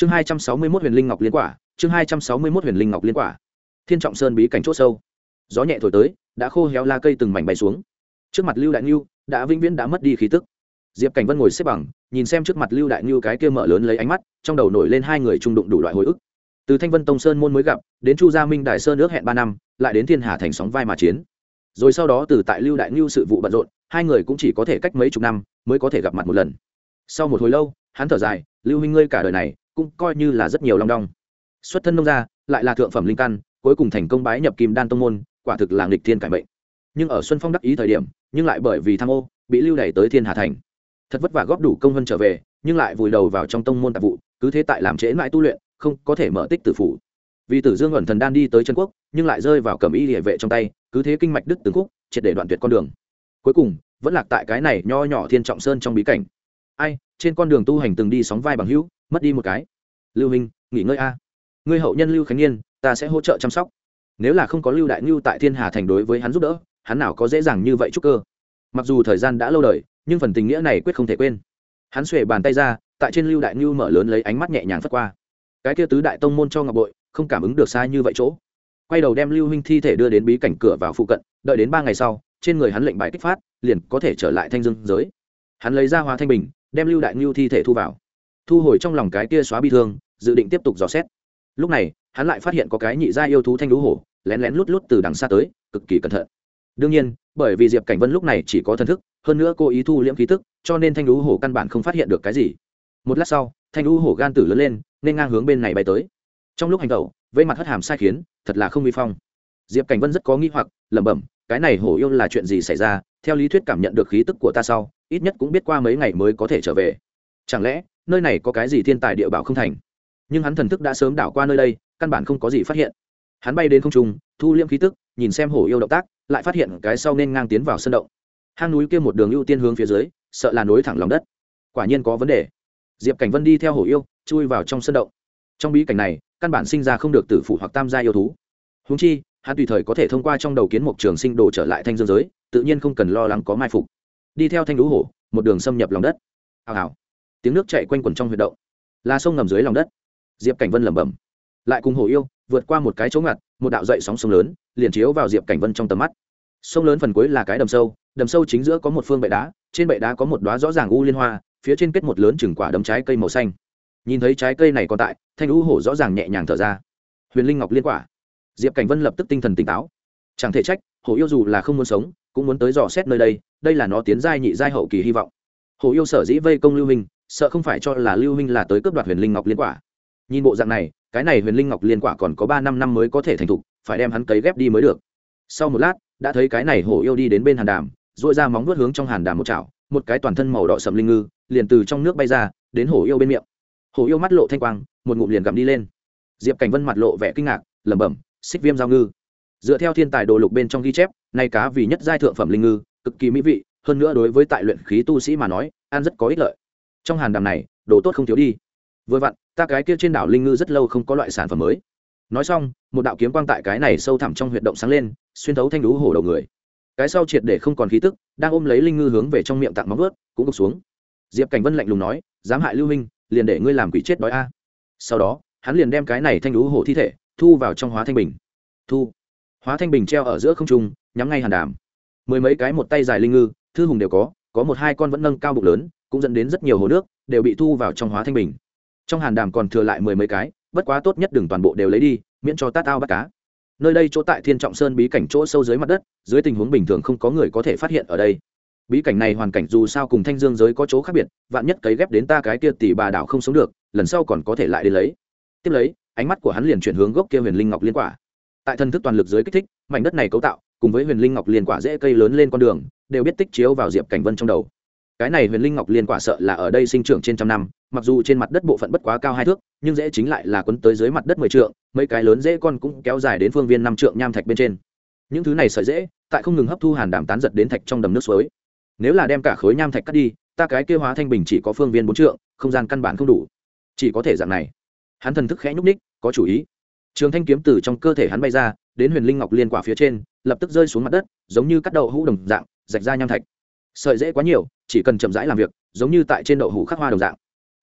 chương hai trăm sáu mươi mốt huyền linh ngọc liên quả, chương hai trăm sáu mươi mốt huyền linh ngọc liên quả. Thiên trọng sơn bí cảnh c h ỗ sâu. Gió nhẹ thổi tới, đã khô héo la cây từng mảnh bay xuống. Trước mặt lưu đại ngưu đã vĩnh viễn đã mất đi khí tức. Diệp cảnh vân ngồi xếp bằng, nhìn xem trước mặt lưu đại ngưu cái kia mở lớn lấy ánh mắt, trong đầu nổi lên hai người trung đụng đủ loại hồi ức. Từ thanh vân tông sơn môn mới gặp, đến chu gia minh đại sơn ước hẹn ba năm, lại đến thiên hà thành sóng vai mà chiến. Rồi sau đó từ tại lưu đại ngưu sự vụ bận rộn, hai người cũng chỉ có thể cách mấy chục năm, mới có thể gặp mặt một lần. Sau một hồi lâu, hắn thở dài, lưu huynh ngươi cả đời này cũng coi như là rất nhiều long đong. Xuất thân nông gia, lại là thượng phẩm linh căn, cuối cùng thành công bái nhập kim đan tông môn, quả thực là nghịch thiên cải mệnh. Nhưng ở xuân phong đắc ý thời điểm, nhưng lại bởi vì tham ô, bị lưu đày tới thiên hà thành. Thật vất vả góp đủ công hơn trở về, nhưng lại vùi đầu vào trong tông môn tạp vụ, cứ thế tại làm trễ mãi tu luyện, không có thể mở tích tử phủ. Vì tử dương ẩn thần đan đi tới chân quốc, nhưng lại rơi vào cầm y địa vệ trong tay, cứ thế kinh mạch đứt từng khúc, triệt để đoạn tuyệt con đường. Cuối cùng, vẫn lạc tại cái này nho nhỏ thiên trọng sơn trong bí cảnh. Ai, trên con đường tu hành từng đi sóng vai bằng hữu mất đi một cái. Lưu hình nghỉ ngơi a. Ngươi hậu nhân lưu khánh niên, ta sẽ hỗ trợ chăm sóc. Nếu là không có lưu đại ngưu tại thiên hà thành đối với hắn giúp đỡ, hắn nào có dễ dàng như vậy chúc cơ. Mặc dù thời gian đã lâu đời, nhưng phần tình nghĩa này quyết không thể quên. Hắn xuề bàn tay ra, tại trên lưu đại ngưu mở lớn lấy ánh mắt nhẹ nhàng phất qua. Cái kia tứ đại tông môn cho ngọc bội, không cảm ứng được sai như vậy chỗ. Quay đầu đem lưu huynh thi thể đưa đến bí cảnh cửa vào phụ cận, đợi đến ba ngày sau, trên người hắn lệnh bài kích phát, liền có thể trở lại thanh dương giới. Hắn lấy ra hoa thanh bình, đem lưu đại ngưu thi thể thu vào thu hồi trong lòng cái kia xóa bi thương, dự định tiếp tục dò xét. Lúc này, hắn lại phát hiện có cái nhị gia yêu thú thanh lũ hổ, lén lén lút lút từ đằng xa tới, cực kỳ cẩn thận. Đương nhiên, bởi vì diệp cảnh vân lúc này chỉ có thân thức, hơn nữa cô ý thu liễm khí tức, cho nên thanh lũ hổ căn bản không phát hiện được cái gì. Một lát sau, thanh lũ hổ gan tử lớn lên, nên ngang hướng bên này bay tới. Trong lúc hành tẩu, vây mặt hất hàm sai khiến, thật là không vi phong. Diệp cảnh vân rất có nghi hoặc, lẩm bẩm, cái này hổ yêu là chuyện gì xảy ra? Theo lý thuyết cảm nhận được khí tức của ta sau, ít nhất cũng biết qua mấy ngày mới có thể trở về. Chẳng lẽ nơi này có cái gì thiên tài địa bảo không thành. Nhưng hắn thần thức đã sớm đảo qua nơi đây, căn bản không có gì phát hiện. Hắn bay đến không trung, thu liễm khí tức, nhìn xem hổ yêu động tác, lại phát hiện cái sau nên ngang tiến vào sân động. Hang núi kia một đường ưu tiên hướng phía dưới, sợ là nối thẳng lòng đất. Quả nhiên có vấn đề. Diệp cảnh vân đi theo hổ yêu, chui vào trong sân động. Trong bí cảnh này, căn bản sinh ra không được tử phụ hoặc tam gia yêu thú. Húng chi, hắn tùy thời có thể thông qua trong đầu kiến mục trường sinh đồ trở lại thanh dương giới, tự nhiên không cần lo lắng có mai phục. Đi theo thanh lũ hổ, một đường xâm nhập lòng đất. Hào hào tiếng nước chạy quanh quẩn trong huyệt động. Là sông ngầm dưới lòng đất. Diệp cảnh vân lẩm bẩm. Lại cùng hổ yêu, vượt qua một cái chỗ ngặt, một đạo dậy sóng sông lớn, liền chiếu vào diệp cảnh vân trong tầm mắt. Sông lớn phần cuối là cái đầm sâu đầm sâu chính giữa có một phương bệ đá, trên bệ đá có một đoá rõ ràng u liên hoa, phía trên kết một lớn chừng quả đấm trái cây màu xanh. Nhìn thấy trái cây này còn tại, thanh u hổ rõ ràng nhẹ nhàng thở ra. Huyền linh ngọc liên quả. Diệp cảnh vân lập tức tinh thần tỉnh táo. Chẳng thể trách hổ yêu dù là không muốn sống, cũng muốn tới dò xét nơi đây đây là nó tiến giai nhị giai hậu kỳ hy vọng. Hổ yêu sở dĩ vây công lưu minh sợ không phải cho là lưu minh là tới cướp đoạt huyền linh ngọc liên quả. Nhìn bộ dạng này, cái này huyền linh ngọc liên quả còn có ba năm năm mới có thể thành thục, phải đem hắn cấy ghép đi mới được. Sau một lát, đã thấy cái này hổ yêu đi đến bên hàn đàm dội ra móng vuốt hướng trong hàn đàm một chảo, một cái toàn thân màu đỏ sầm linh ngư, liền từ trong nước bay ra, đến hổ yêu bên miệng. Hổ yêu mắt lộ thanh quang, một ngụm liền gặm đi lên. Diệp cảnh vân mặt lộ vẻ kinh ngạc, lẩm bẩm, xích viêm giao ngư. Dựa theo thiên tài đồ lục bên trong ghi chép, nay cá vì nhất giai thượng phẩm linh ngư, cực kỳ mỹ vị, hơn nữa đối với tại luyện khí tu sĩ mà nói, ăn rất có ích lợi trong hàn đàm này, đồ tốt không thiếu đi. Vừa vặn, ta cái kia trên đảo linh ngư rất lâu không có loại sản phẩm mới. Nói xong, một đạo kiếm quang tại cái này sâu thẳm trong huyệt động sáng lên, xuyên thấu thanh đú hổ đầu người. Cái sau triệt để không còn khí tức, đang ôm lấy linh ngư hướng về trong miệng tặng móng ướt cũng gục xuống. Diệp cảnh vân lạnh lùng nói, dám hại lưu minh, liền để ngươi làm quỷ chết đói a. Sau đó, hắn liền đem cái này thanh đú hổ thi thể, thu vào trong hóa thanh bình. Thu. Hóa thanh bình treo ở giữa không trung, nhắm ngay hàn đàm. Mười mấy cái một tay dài linh ngư, thư hùng đều có có một hai con vẫn nâng cao bụng lớn, cũng dẫn đến rất nhiều hồ nước đều bị thu vào trong hóa thanh bình. Trong hàn đàm còn thừa lại mười mấy cái, bất quá tốt nhất đừng toàn bộ đều lấy đi, miễn cho tát ao bắt cá. Nơi đây chỗ tại thiên trọng sơn bí cảnh chỗ sâu dưới mặt đất, dưới tình huống bình thường không có người có thể phát hiện ở đây. Bí cảnh này hoàn cảnh dù sao cùng thanh dương giới có chỗ khác biệt, vạn nhất cấy ghép đến ta cái kia tỷ bà đảo không sống được, lần sau còn có thể lại đến lấy. Tiếp lấy, ánh mắt của hắn liền chuyển hướng gốc kia huyền linh ngọc liên quả. Tại thân thức toàn lực dưới kích thích, mảnh đất này cấu tạo, cùng với huyền linh ngọc liên quả dễ cây lớn lên con đường đều biết tích chiếu vào diệp cảnh vân trong đầu. Cái này huyền linh ngọc liên quả sợ là ở đây sinh trưởng trên trăm năm, mặc dù trên mặt đất bộ phận bất quá cao hai thước, nhưng dễ chính lại là quấn tới dưới mặt đất mười trượng, mấy cái lớn dễ con cũng kéo dài đến phương viên năm trượng nham thạch bên trên. Những thứ này sợi dễ, tại không ngừng hấp thu hàn đảm tán giật đến thạch trong đầm nước suối. Nếu là đem cả khối nham thạch cắt đi, ta cái kêu hóa thanh bình chỉ có phương viên bốn trượng, không gian căn bản không đủ. Chỉ có thể dạng này. Hắn thần thức khẽ nhúc ních có chủ ý. Trường thanh kiếm từ trong cơ thể hắn bay ra, đến huyền linh ngọc liên quả phía trên, lập tức rơi xuống mặt đất, giống như cắt đậu hũ đồng dạng rạch ra nham thạch. Sợi dễ quá nhiều, chỉ cần chậm rãi làm việc, giống như tại trên đậu hủ khắc hoa đồng dạng.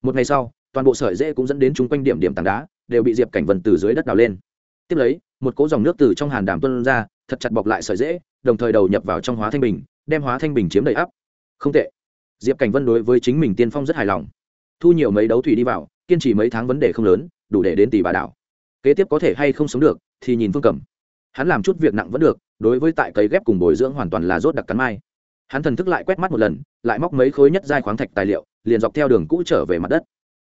Một ngày sau, toàn bộ sợi dễ cũng dẫn đến chung quanh điểm điểm tảng đá, đều bị diệp cảnh vần từ dưới đất đào lên. Tiếp lấy, một cỗ dòng nước từ trong hàn đàm tuân ra, thật chặt bọc lại sợi dễ đồng thời đầu nhập vào trong hóa thanh bình, đem hóa thanh bình chiếm đầy ắp. Không tệ. Diệp cảnh vân đối với chính mình tiên phong rất hài lòng. Thu nhiều mấy đấu thủy đi vào, kiên trì mấy tháng vấn đề không lớn, đủ để đến tỷ bà đảo. Kế tiếp có thể hay không sống được, thì nhìn phương cầm hắn làm chút việc nặng vẫn được đối với tại cấy ghép cùng bồi dưỡng hoàn toàn là rốt đặc cắn mai. Hắn thần thức lại quét mắt một lần, lại móc mấy khối nhất giai khoáng thạch tài liệu, liền dọc theo đường cũ trở về mặt đất.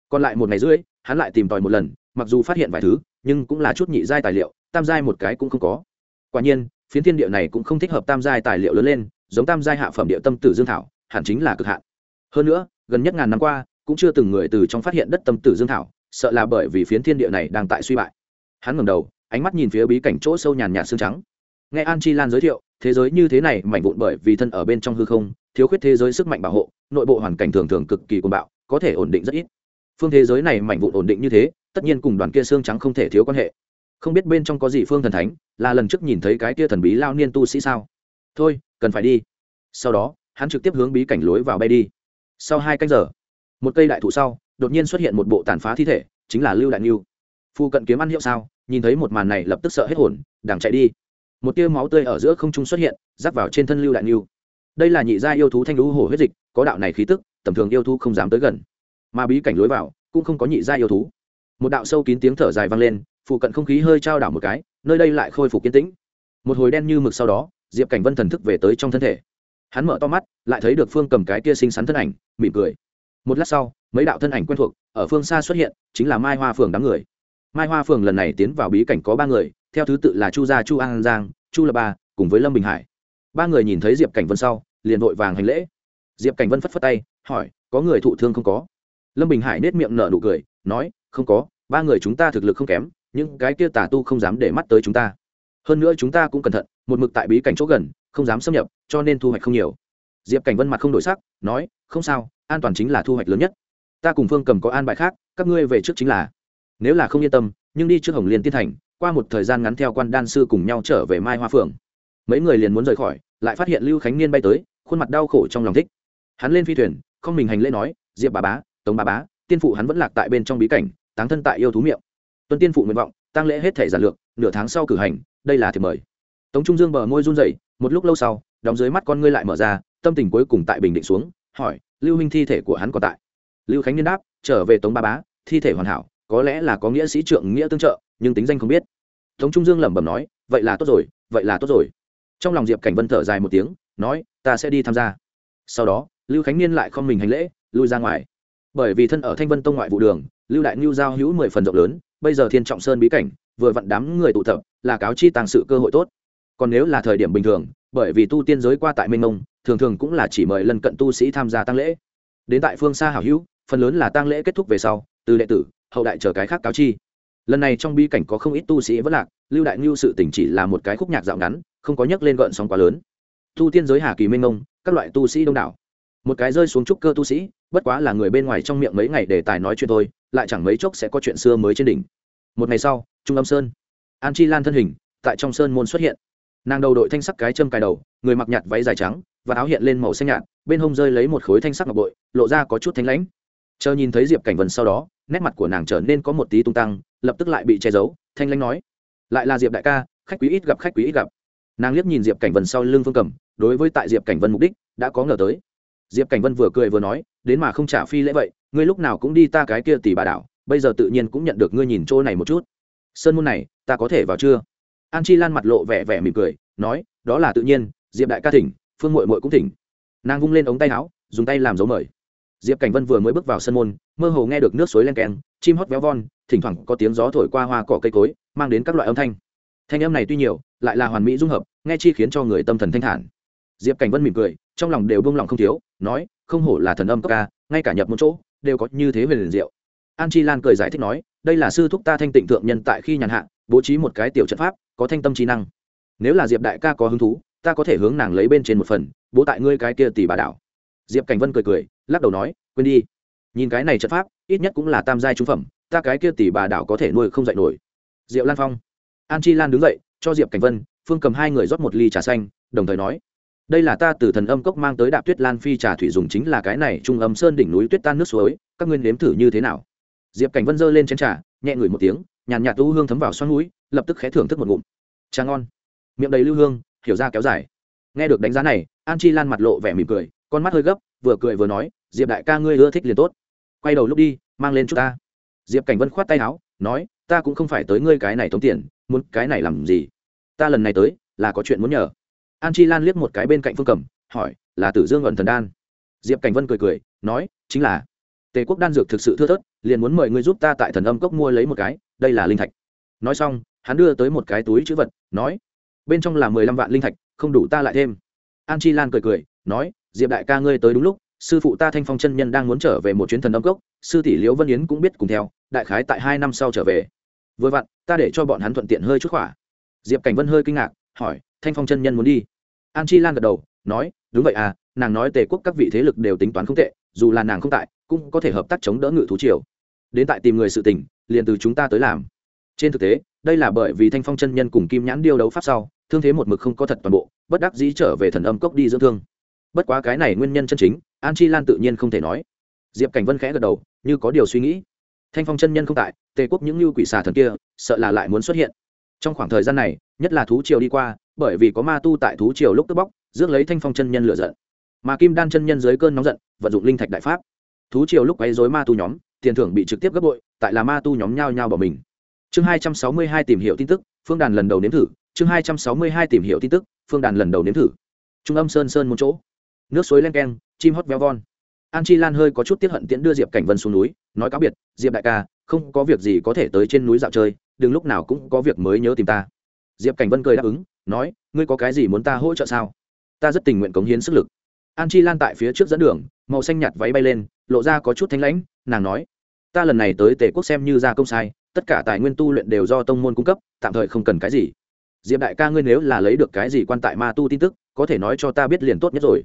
Còn lại một ngày rưỡi, hắn lại tìm tòi một lần, mặc dù phát hiện vài thứ, nhưng cũng là chút nhị giai tài liệu, tam giai một cái cũng không có. Quả nhiên, phiến thiên địa này cũng không thích hợp tam giai tài liệu lớn lên, giống tam giai hạ phẩm địa tâm tử dương thảo, hẳn chính là cực hạn. Hơn nữa, gần nhất ngàn năm qua, cũng chưa từng người từ trong phát hiện đất tâm tử dương thảo, sợ là bởi vì phiến thiên địa này đang tại suy bại. Hắn ngẩng đầu, ánh mắt nhìn phía bí cảnh chỗ sâu nhàn nhạt xương trắng nghe an chi lan giới thiệu, thế giới như thế này mảnh vụn bởi vì thân ở bên trong hư không, thiếu khuyết thế giới sức mạnh bảo hộ, nội bộ hoàn cảnh thường thường cực kỳ cuồng bạo, có thể ổn định rất ít. Phương thế giới này mảnh vụn ổn định như thế, tất nhiên cùng đoàn kia xương trắng không thể thiếu quan hệ. Không biết bên trong có gì phương thần thánh, là lần trước nhìn thấy cái kia thần bí lao niên tu sĩ sao? Thôi, cần phải đi. Sau đó, hắn trực tiếp hướng bí cảnh lối vào bay đi. Sau hai canh giờ, một cây đại thụ sau, đột nhiên xuất hiện một bộ tàn phá thi thể, chính là lưu đại niu phu cận kiếm ăn hiệu sao? Nhìn thấy một màn này lập tức sợ hết hồn đảng chạy đi một tia máu tươi ở giữa không trung xuất hiện, rắc vào trên thân lưu đại niu đây là nhị gia yêu thú thanh lũ hổ huyết dịch, có đạo này khí tức, tầm thường yêu thú không dám tới gần. Mà bí cảnh lối vào, cũng không có nhị gia yêu thú. Một đạo sâu kín tiếng thở dài vang lên, phụ cận không khí hơi trao đảo một cái, nơi đây lại khôi phục kiên tĩnh. Một hồi đen như mực sau đó, diệp cảnh vân thần thức về tới trong thân thể. Hắn mở to mắt, lại thấy được phương cầm cái kia xinh xắn thân ảnh, mỉm cười. Một lát sau, mấy đạo thân ảnh quen thuộc, ở phương xa xuất hiện, chính là mai hoa phường đám người. Mai hoa phường lần này tiến vào bí cảnh có ba người theo thứ tự là chu gia chu an giang, chu lập ba, cùng với lâm bình hải. Ba người nhìn thấy diệp cảnh vân sau, liền vội vàng hành lễ. Diệp cảnh vân phất phất tay, hỏi, có người thụ thương không có? Lâm bình hải nết miệng nở nụ cười, nói, không có, ba người chúng ta thực lực không kém, những cái kia tà tu không dám để mắt tới chúng ta. Hơn nữa chúng ta cũng cẩn thận, một mực tại bí cảnh chỗ gần, không dám xâm nhập, cho nên thu hoạch không nhiều. Diệp cảnh vân mặt không đổi sắc, nói, không sao, an toàn chính là thu hoạch lớn nhất. Ta cùng phương cầm có an bài khác, các ngươi về trước chính là. Nếu là không yên tâm, nhưng đi trước hồng liên tiên thành qua một thời gian ngắn theo quan đan sư cùng nhau trở về mai hoa phượng. Mấy người liền muốn rời khỏi, lại phát hiện lưu khánh niên bay tới, khuôn mặt đau khổ trong lòng thích. Hắn lên phi thuyền, không mình hành lễ nói, diệp bà bá, tống bà bá, tiên phụ hắn vẫn lạc tại bên trong bí cảnh, táng thân tại yêu thú miệng. Tuân tiên phụ nguyện vọng, tăng lễ hết thể giản lược, nửa tháng sau cử hành, đây là thiệp mời. Tống trung dương bờ môi run rẩy, một lúc lâu sau, đóng dưới mắt con ngươi lại mở ra, tâm tình cuối cùng tại bình định xuống, hỏi, lưu minh thi thể của hắn còn tại? Lưu khánh niên đáp, trở về tống ba bá, thi thể hoàn hảo, có lẽ là có nghĩa sĩ trượng nghĩa tương trợ nhưng tính danh không biết. Tống trung dương lẩm bẩm nói, vậy là tốt rồi, vậy là tốt rồi. Trong lòng diệp cảnh vân thở dài một tiếng, nói, ta sẽ đi tham gia. Sau đó, lưu khánh niên lại không mình hành lễ, lui ra ngoài. Bởi vì thân ở thanh vân tông ngoại vụ đường, lưu đại ngưu giao hữu mười phần rộng lớn, bây giờ thiên trọng sơn bí cảnh, vừa vặn đám người tụ tập, là cáo chi tàng sự cơ hội tốt. Còn nếu là thời điểm bình thường, bởi vì tu tiên giới qua tại minh mông, thường thường cũng là chỉ mời lần cận tu sĩ tham gia tăng lễ. Đến tại phương xa hảo hữu, phần lớn là tăng lễ kết thúc về sau, từ đệ tử, hậu đại chờ cái khác cáo chi lần này trong bi cảnh có không ít tu sĩ vẫn lạc, lưu đại ngưu sự tỉnh chỉ là một cái khúc nhạc dạo ngắn, không có nhấc lên gợn sóng quá lớn. Tu tiên giới hà kỳ minh ông, các loại tu sĩ đông đảo. Một cái rơi xuống trúc cơ tu sĩ, bất quá là người bên ngoài trong miệng mấy ngày để tài nói chuyện thôi, lại chẳng mấy chốc sẽ có chuyện xưa mới trên đỉnh. Một ngày sau, trung âm sơn, an chi lan thân hình, tại trong sơn môn xuất hiện. Nàng đầu đội thanh sắc cái châm cài đầu, người mặc nhạt váy dài trắng và áo hiện lên màu xanh nhạt, bên hông rơi lấy một khối thanh sắc ngọc bội, lộ ra có chút thanh lãnh. Chờ nhìn thấy diệp cảnh vân sau đó nét mặt của nàng trở nên có một tí tung tăng, lập tức lại bị che giấu, thanh Lanh nói, lại là diệp đại ca, khách quý ít gặp, khách quý ít gặp. Nàng liếc nhìn diệp cảnh vân sau lưng phương cầm, đối với tại diệp cảnh vân mục đích, đã có ngờ tới. Diệp cảnh vân vừa cười vừa nói, đến mà không trả phi lễ vậy, ngươi lúc nào cũng đi ta cái kia tỷ bà đảo, bây giờ tự nhiên cũng nhận được ngươi nhìn chỗ này một chút. Sơn môn này, ta có thể vào chưa? An chi lan mặt lộ vẻ vẻ mỉm cười, nói, đó là tự nhiên, diệp đại ca thỉnh, phương mội mội cũng thỉnh. Nàng vung lên ống tay áo, dùng tay làm dấu mời diệp cảnh vân vừa mới bước vào sân môn, mơ hồ nghe được nước suối len keng, chim hót véo von, thỉnh thoảng có tiếng gió thổi qua hoa cỏ cây cối, mang đến các loại âm thanh. Thanh âm này tuy nhiều, lại là hoàn mỹ dung hợp, nghe chi khiến cho người tâm thần thanh thản. Diệp cảnh vân mỉm cười, trong lòng đều buông lòng không thiếu, nói, không hổ là thần âm cấp ca, ngay cả nhập một chỗ, đều có như thế về liền diệu. An chi lan cười giải thích nói, đây là sư thúc ta thanh tịnh thượng nhân tại khi nhàn hạ, bố trí một cái tiểu trận pháp, có thanh tâm trí năng. Nếu là diệp đại ca có hứng thú, ta có thể hướng nàng lấy bên trên một phần, bố tại ngươi cái kia tỷ bà đảo. Diệp cảnh vân cười cười lắc đầu nói, quên đi. Nhìn cái này trận pháp, ít nhất cũng là tam giai trung phẩm, ta cái kia tỷ bà đảo có thể nuôi không dạy nổi. Diệu lan phong. An chi lan đứng dậy, cho diệp cảnh vân, phương cầm hai người rót một ly trà xanh, đồng thời nói, đây là ta từ thần âm cốc mang tới đạp tuyết lan phi trà thủy dùng chính là cái này trung âm sơn đỉnh núi tuyết tan nước suối, các nguyên nếm thử như thế nào? Diệp cảnh vân giơ lên chén trà, nhẹ ngửi một tiếng, nhàn nhạt tu hương thấm vào xoăn núi lập tức khẽ thưởng thức một ngụm. Trà ngon. Miệng đầy lưu hương, hiểu ra kéo dài. Nghe được đánh giá này, an chi lan mặt lộ vẻ mỉm cười, con mắt hơi gấp vừa cười vừa nói, diệp đại ca ngươi ưa thích liền tốt. Quay đầu lúc đi, mang lên chút ta. Diệp cảnh vân khoát tay áo, nói, ta cũng không phải tới ngươi cái này tống tiền, muốn cái này làm gì? Ta lần này tới, là có chuyện muốn nhờ. An chi lan liếc một cái bên cạnh phương cẩm, hỏi, là tử dương ẩn thần đan? Diệp cảnh vân cười cười, nói, chính là. Tề quốc đan dược thực sự thưa thớt, liền muốn mời ngươi giúp ta tại thần âm cốc mua lấy một cái, đây là linh thạch. Nói xong, hắn đưa tới một cái túi chữ vật, nói, bên trong là mười lăm vạn linh thạch, không đủ ta lại thêm. An chi lan cười cười, nói diệp đại ca ngươi tới đúng lúc, sư phụ ta thanh phong chân nhân đang muốn trở về một chuyến thần âm cốc, sư tỷ liễu vân yến cũng biết cùng theo, đại khái tại hai năm sau trở về. Vừa vặn, ta để cho bọn hắn thuận tiện hơi chút khỏa. Diệp cảnh vân hơi kinh ngạc, hỏi, thanh phong chân nhân muốn đi? An chi lan gật đầu, nói, đúng vậy à nàng nói tề quốc các vị thế lực đều tính toán không tệ, dù là nàng không tại, cũng có thể hợp tác chống đỡ ngự thú triều. Đến tại tìm người sự tình, liền từ chúng ta tới làm. Trên thực tế, đây là bởi vì thanh phong chân nhân cùng kim nhãn điêu đấu pháp sau, thương thế một mực không có thật toàn bộ, bất đắc dĩ trở về thần âm cốc đi dưỡng thương bất quá cái này nguyên nhân chân chính, an chi lan tự nhiên không thể nói. Diệp cảnh vân khẽ gật đầu, như có điều suy nghĩ. Thanh phong chân nhân không tại, tề quốc những lưu quỷ xà thần kia, sợ là lại muốn xuất hiện. Trong khoảng thời gian này, nhất là thú triều đi qua, bởi vì có ma tu tại thú triều lúc tức bóc, rước lấy thanh phong chân nhân lựa giận. Mà kim đan chân nhân dưới cơn nóng giận, vận dụng linh thạch đại pháp. Thú triều lúc quấy dối ma tu nhóm, tiền thưởng bị trực tiếp gấp bội, tại là ma tu nhóm nhao nhao bỏ mình. Chương hai trăm sáu mươi hai tìm hiểu tin tức, phương đàn lần đầu nếm thử. Chương hai trăm sáu mươi hai tìm hiểu tin tức, phương đàn lần đầu nếm thử. Trung âm sơn sơn một chỗ nước suối len keng, chim hót véo von. An chi lan hơi có chút tiếp hận tiễn đưa diệp cảnh vân xuống núi, nói cáo biệt, diệp đại ca, không có việc gì có thể tới trên núi dạo chơi, đừng lúc nào cũng có việc mới nhớ tìm ta. Diệp cảnh vân cười đáp ứng, nói, ngươi có cái gì muốn ta hỗ trợ sao? Ta rất tình nguyện cống hiến sức lực. An chi lan tại phía trước dẫn đường, màu xanh nhạt váy bay lên, lộ ra có chút thanh lãnh, nàng nói, ta lần này tới tề quốc xem như ra công sai, tất cả tài nguyên tu luyện đều do tông môn cung cấp, tạm thời không cần cái gì. Diệp đại ca, ngươi nếu là lấy được cái gì quan tại ma tu tin tức, có thể nói cho ta biết liền tốt nhất rồi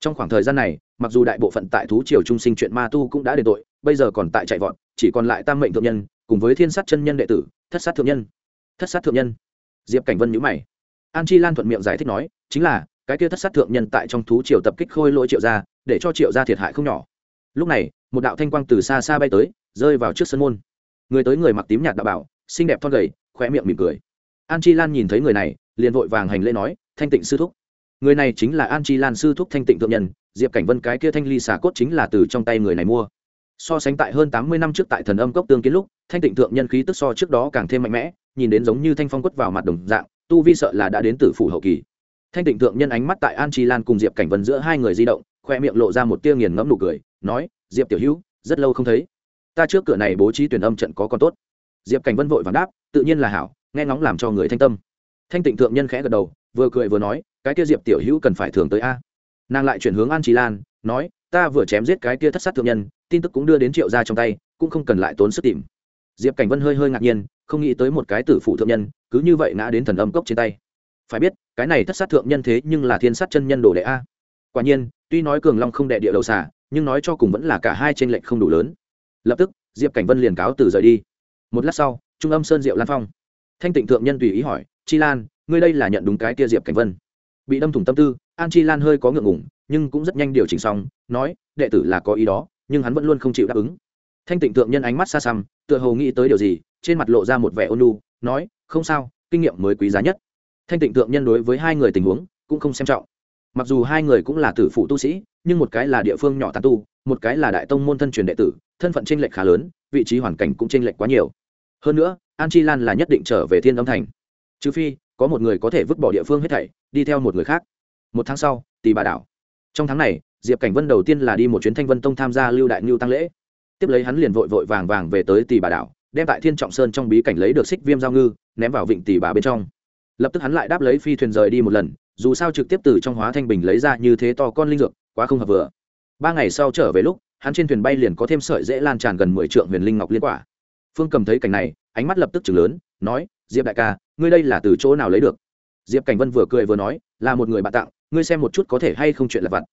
trong khoảng thời gian này mặc dù đại bộ phận tại thú triều trung sinh chuyện ma tu cũng đã đền tội bây giờ còn tại chạy vọt chỉ còn lại tam mệnh thượng nhân cùng với thiên sát chân nhân đệ tử thất sát thượng nhân. Thất sát thượng nhân. Diệp cảnh vân nhữ mày. An chi lan thuận miệng giải thích nói chính là cái kia thất sát thượng nhân tại trong thú triều tập kích khôi lỗi triệu gia, để cho triệu gia thiệt hại không nhỏ. Lúc này một đạo thanh quang từ xa xa bay tới rơi vào trước sân môn. Người tới người mặc tím nhạt đạo bảo xinh đẹp thon gầy khoe miệng mỉm cười. An chi lan nhìn thấy người này liền vội vàng hành lễ nói thanh tịnh sư thúc người này chính là an chi lan sư thúc thanh tịnh thượng nhân, diệp cảnh vân cái kia thanh ly xà cốt chính là từ trong tay người này mua. So sánh tại hơn tám mươi năm trước tại thần âm cốc tương kiến lúc, thanh tịnh thượng nhân khí tức so trước đó càng thêm mạnh mẽ, nhìn đến giống như thanh phong quất vào mặt đồng dạng, tu vi sợ là đã đến từ phủ hậu kỳ. Thanh tịnh thượng nhân ánh mắt tại an chi lan cùng diệp cảnh vân giữa hai người di động, khoe miệng lộ ra một tia nghiền ngẫm nụ cười, nói, diệp tiểu hữu, rất lâu không thấy. Ta trước cửa này bố trí tuyển âm trận có con tốt. Diệp cảnh vân vội vàng đáp, tự nhiên là hảo, nghe ngóng làm cho người thanh tâm. Thanh tịnh thượng nhân khẽ gật đầu, vừa cười vừa nói cái kia diệp tiểu hữu cần phải thường tới a. Nàng lại chuyển hướng an trí lan, nói, ta vừa chém giết cái kia thất sát thượng nhân, tin tức cũng đưa đến triệu ra trong tay, cũng không cần lại tốn sức tìm. Diệp cảnh vân hơi hơi ngạc nhiên, không nghĩ tới một cái tử phụ thượng nhân, cứ như vậy ngã đến thần âm cốc trên tay. Phải biết, cái này thất sát thượng nhân thế nhưng là thiên sát chân nhân đồ đệ a. Quả nhiên, tuy nói cường long không đệ địa đầu xả nhưng nói cho cùng vẫn là cả hai trên lệnh không đủ lớn. Lập tức, diệp cảnh vân liền cáo từ rời đi. Một lát sau, trung âm sơn diệu lan phong. Thanh tịnh thượng nhân tùy ý hỏi, chi lan, ngươi đây là nhận đúng cái kia diệp cảnh vân? Bị đâm thủng tâm tư, an chi lan hơi có ngượng ngủng nhưng cũng rất nhanh điều chỉnh xong, nói, đệ tử là có ý đó, nhưng hắn vẫn luôn không chịu đáp ứng. Thanh tịnh thượng nhân ánh mắt xa xăm, tựa hồ nghĩ tới điều gì, trên mặt lộ ra một vẻ ôn lu nói, không sao, kinh nghiệm mới quý giá nhất. Thanh tịnh thượng nhân đối với hai người tình huống cũng không xem trọng. Mặc dù hai người cũng là tử phụ tu sĩ, nhưng một cái là địa phương nhỏ tàn tu, một cái là đại tông môn thân truyền đệ tử, thân phận tranh lệch khá lớn, vị trí hoàn cảnh cũng tranh lệch quá nhiều. Hơn nữa, an chi lan là nhất định trở về thiên âm thành. Trừ phi có một người có thể vứt bỏ địa phương hết thảy, đi theo một người khác. Một tháng sau tì bà đảo. Trong tháng này, diệp cảnh vân đầu tiên là đi một chuyến thanh vân tông tham gia lưu đại ngưu tăng lễ. Tiếp lấy hắn liền vội vội vàng vàng về tới tì bà đảo, đem tại thiên trọng sơn trong bí cảnh lấy được xích viêm giao ngư, ném vào vịnh tì bà bên trong. Lập tức hắn lại đáp lấy phi thuyền rời đi một lần, dù sao trực tiếp từ trong hóa thanh bình lấy ra như thế to con linh dược, quá không hợp vừa. Ba ngày sau trở về lúc, hắn trên thuyền bay liền có thêm sợi dễ lan tràn gần mười trượng huyền linh ngọc liên quả. Phương cầm thấy cảnh này, ánh mắt lập tức chừng lớn, nói, diệp đại ca ngươi đây là từ chỗ nào lấy được? Diệp cảnh vân vừa cười vừa nói, là một người bạn tặng, ngươi xem một chút có thể hay không chuyện là vặt.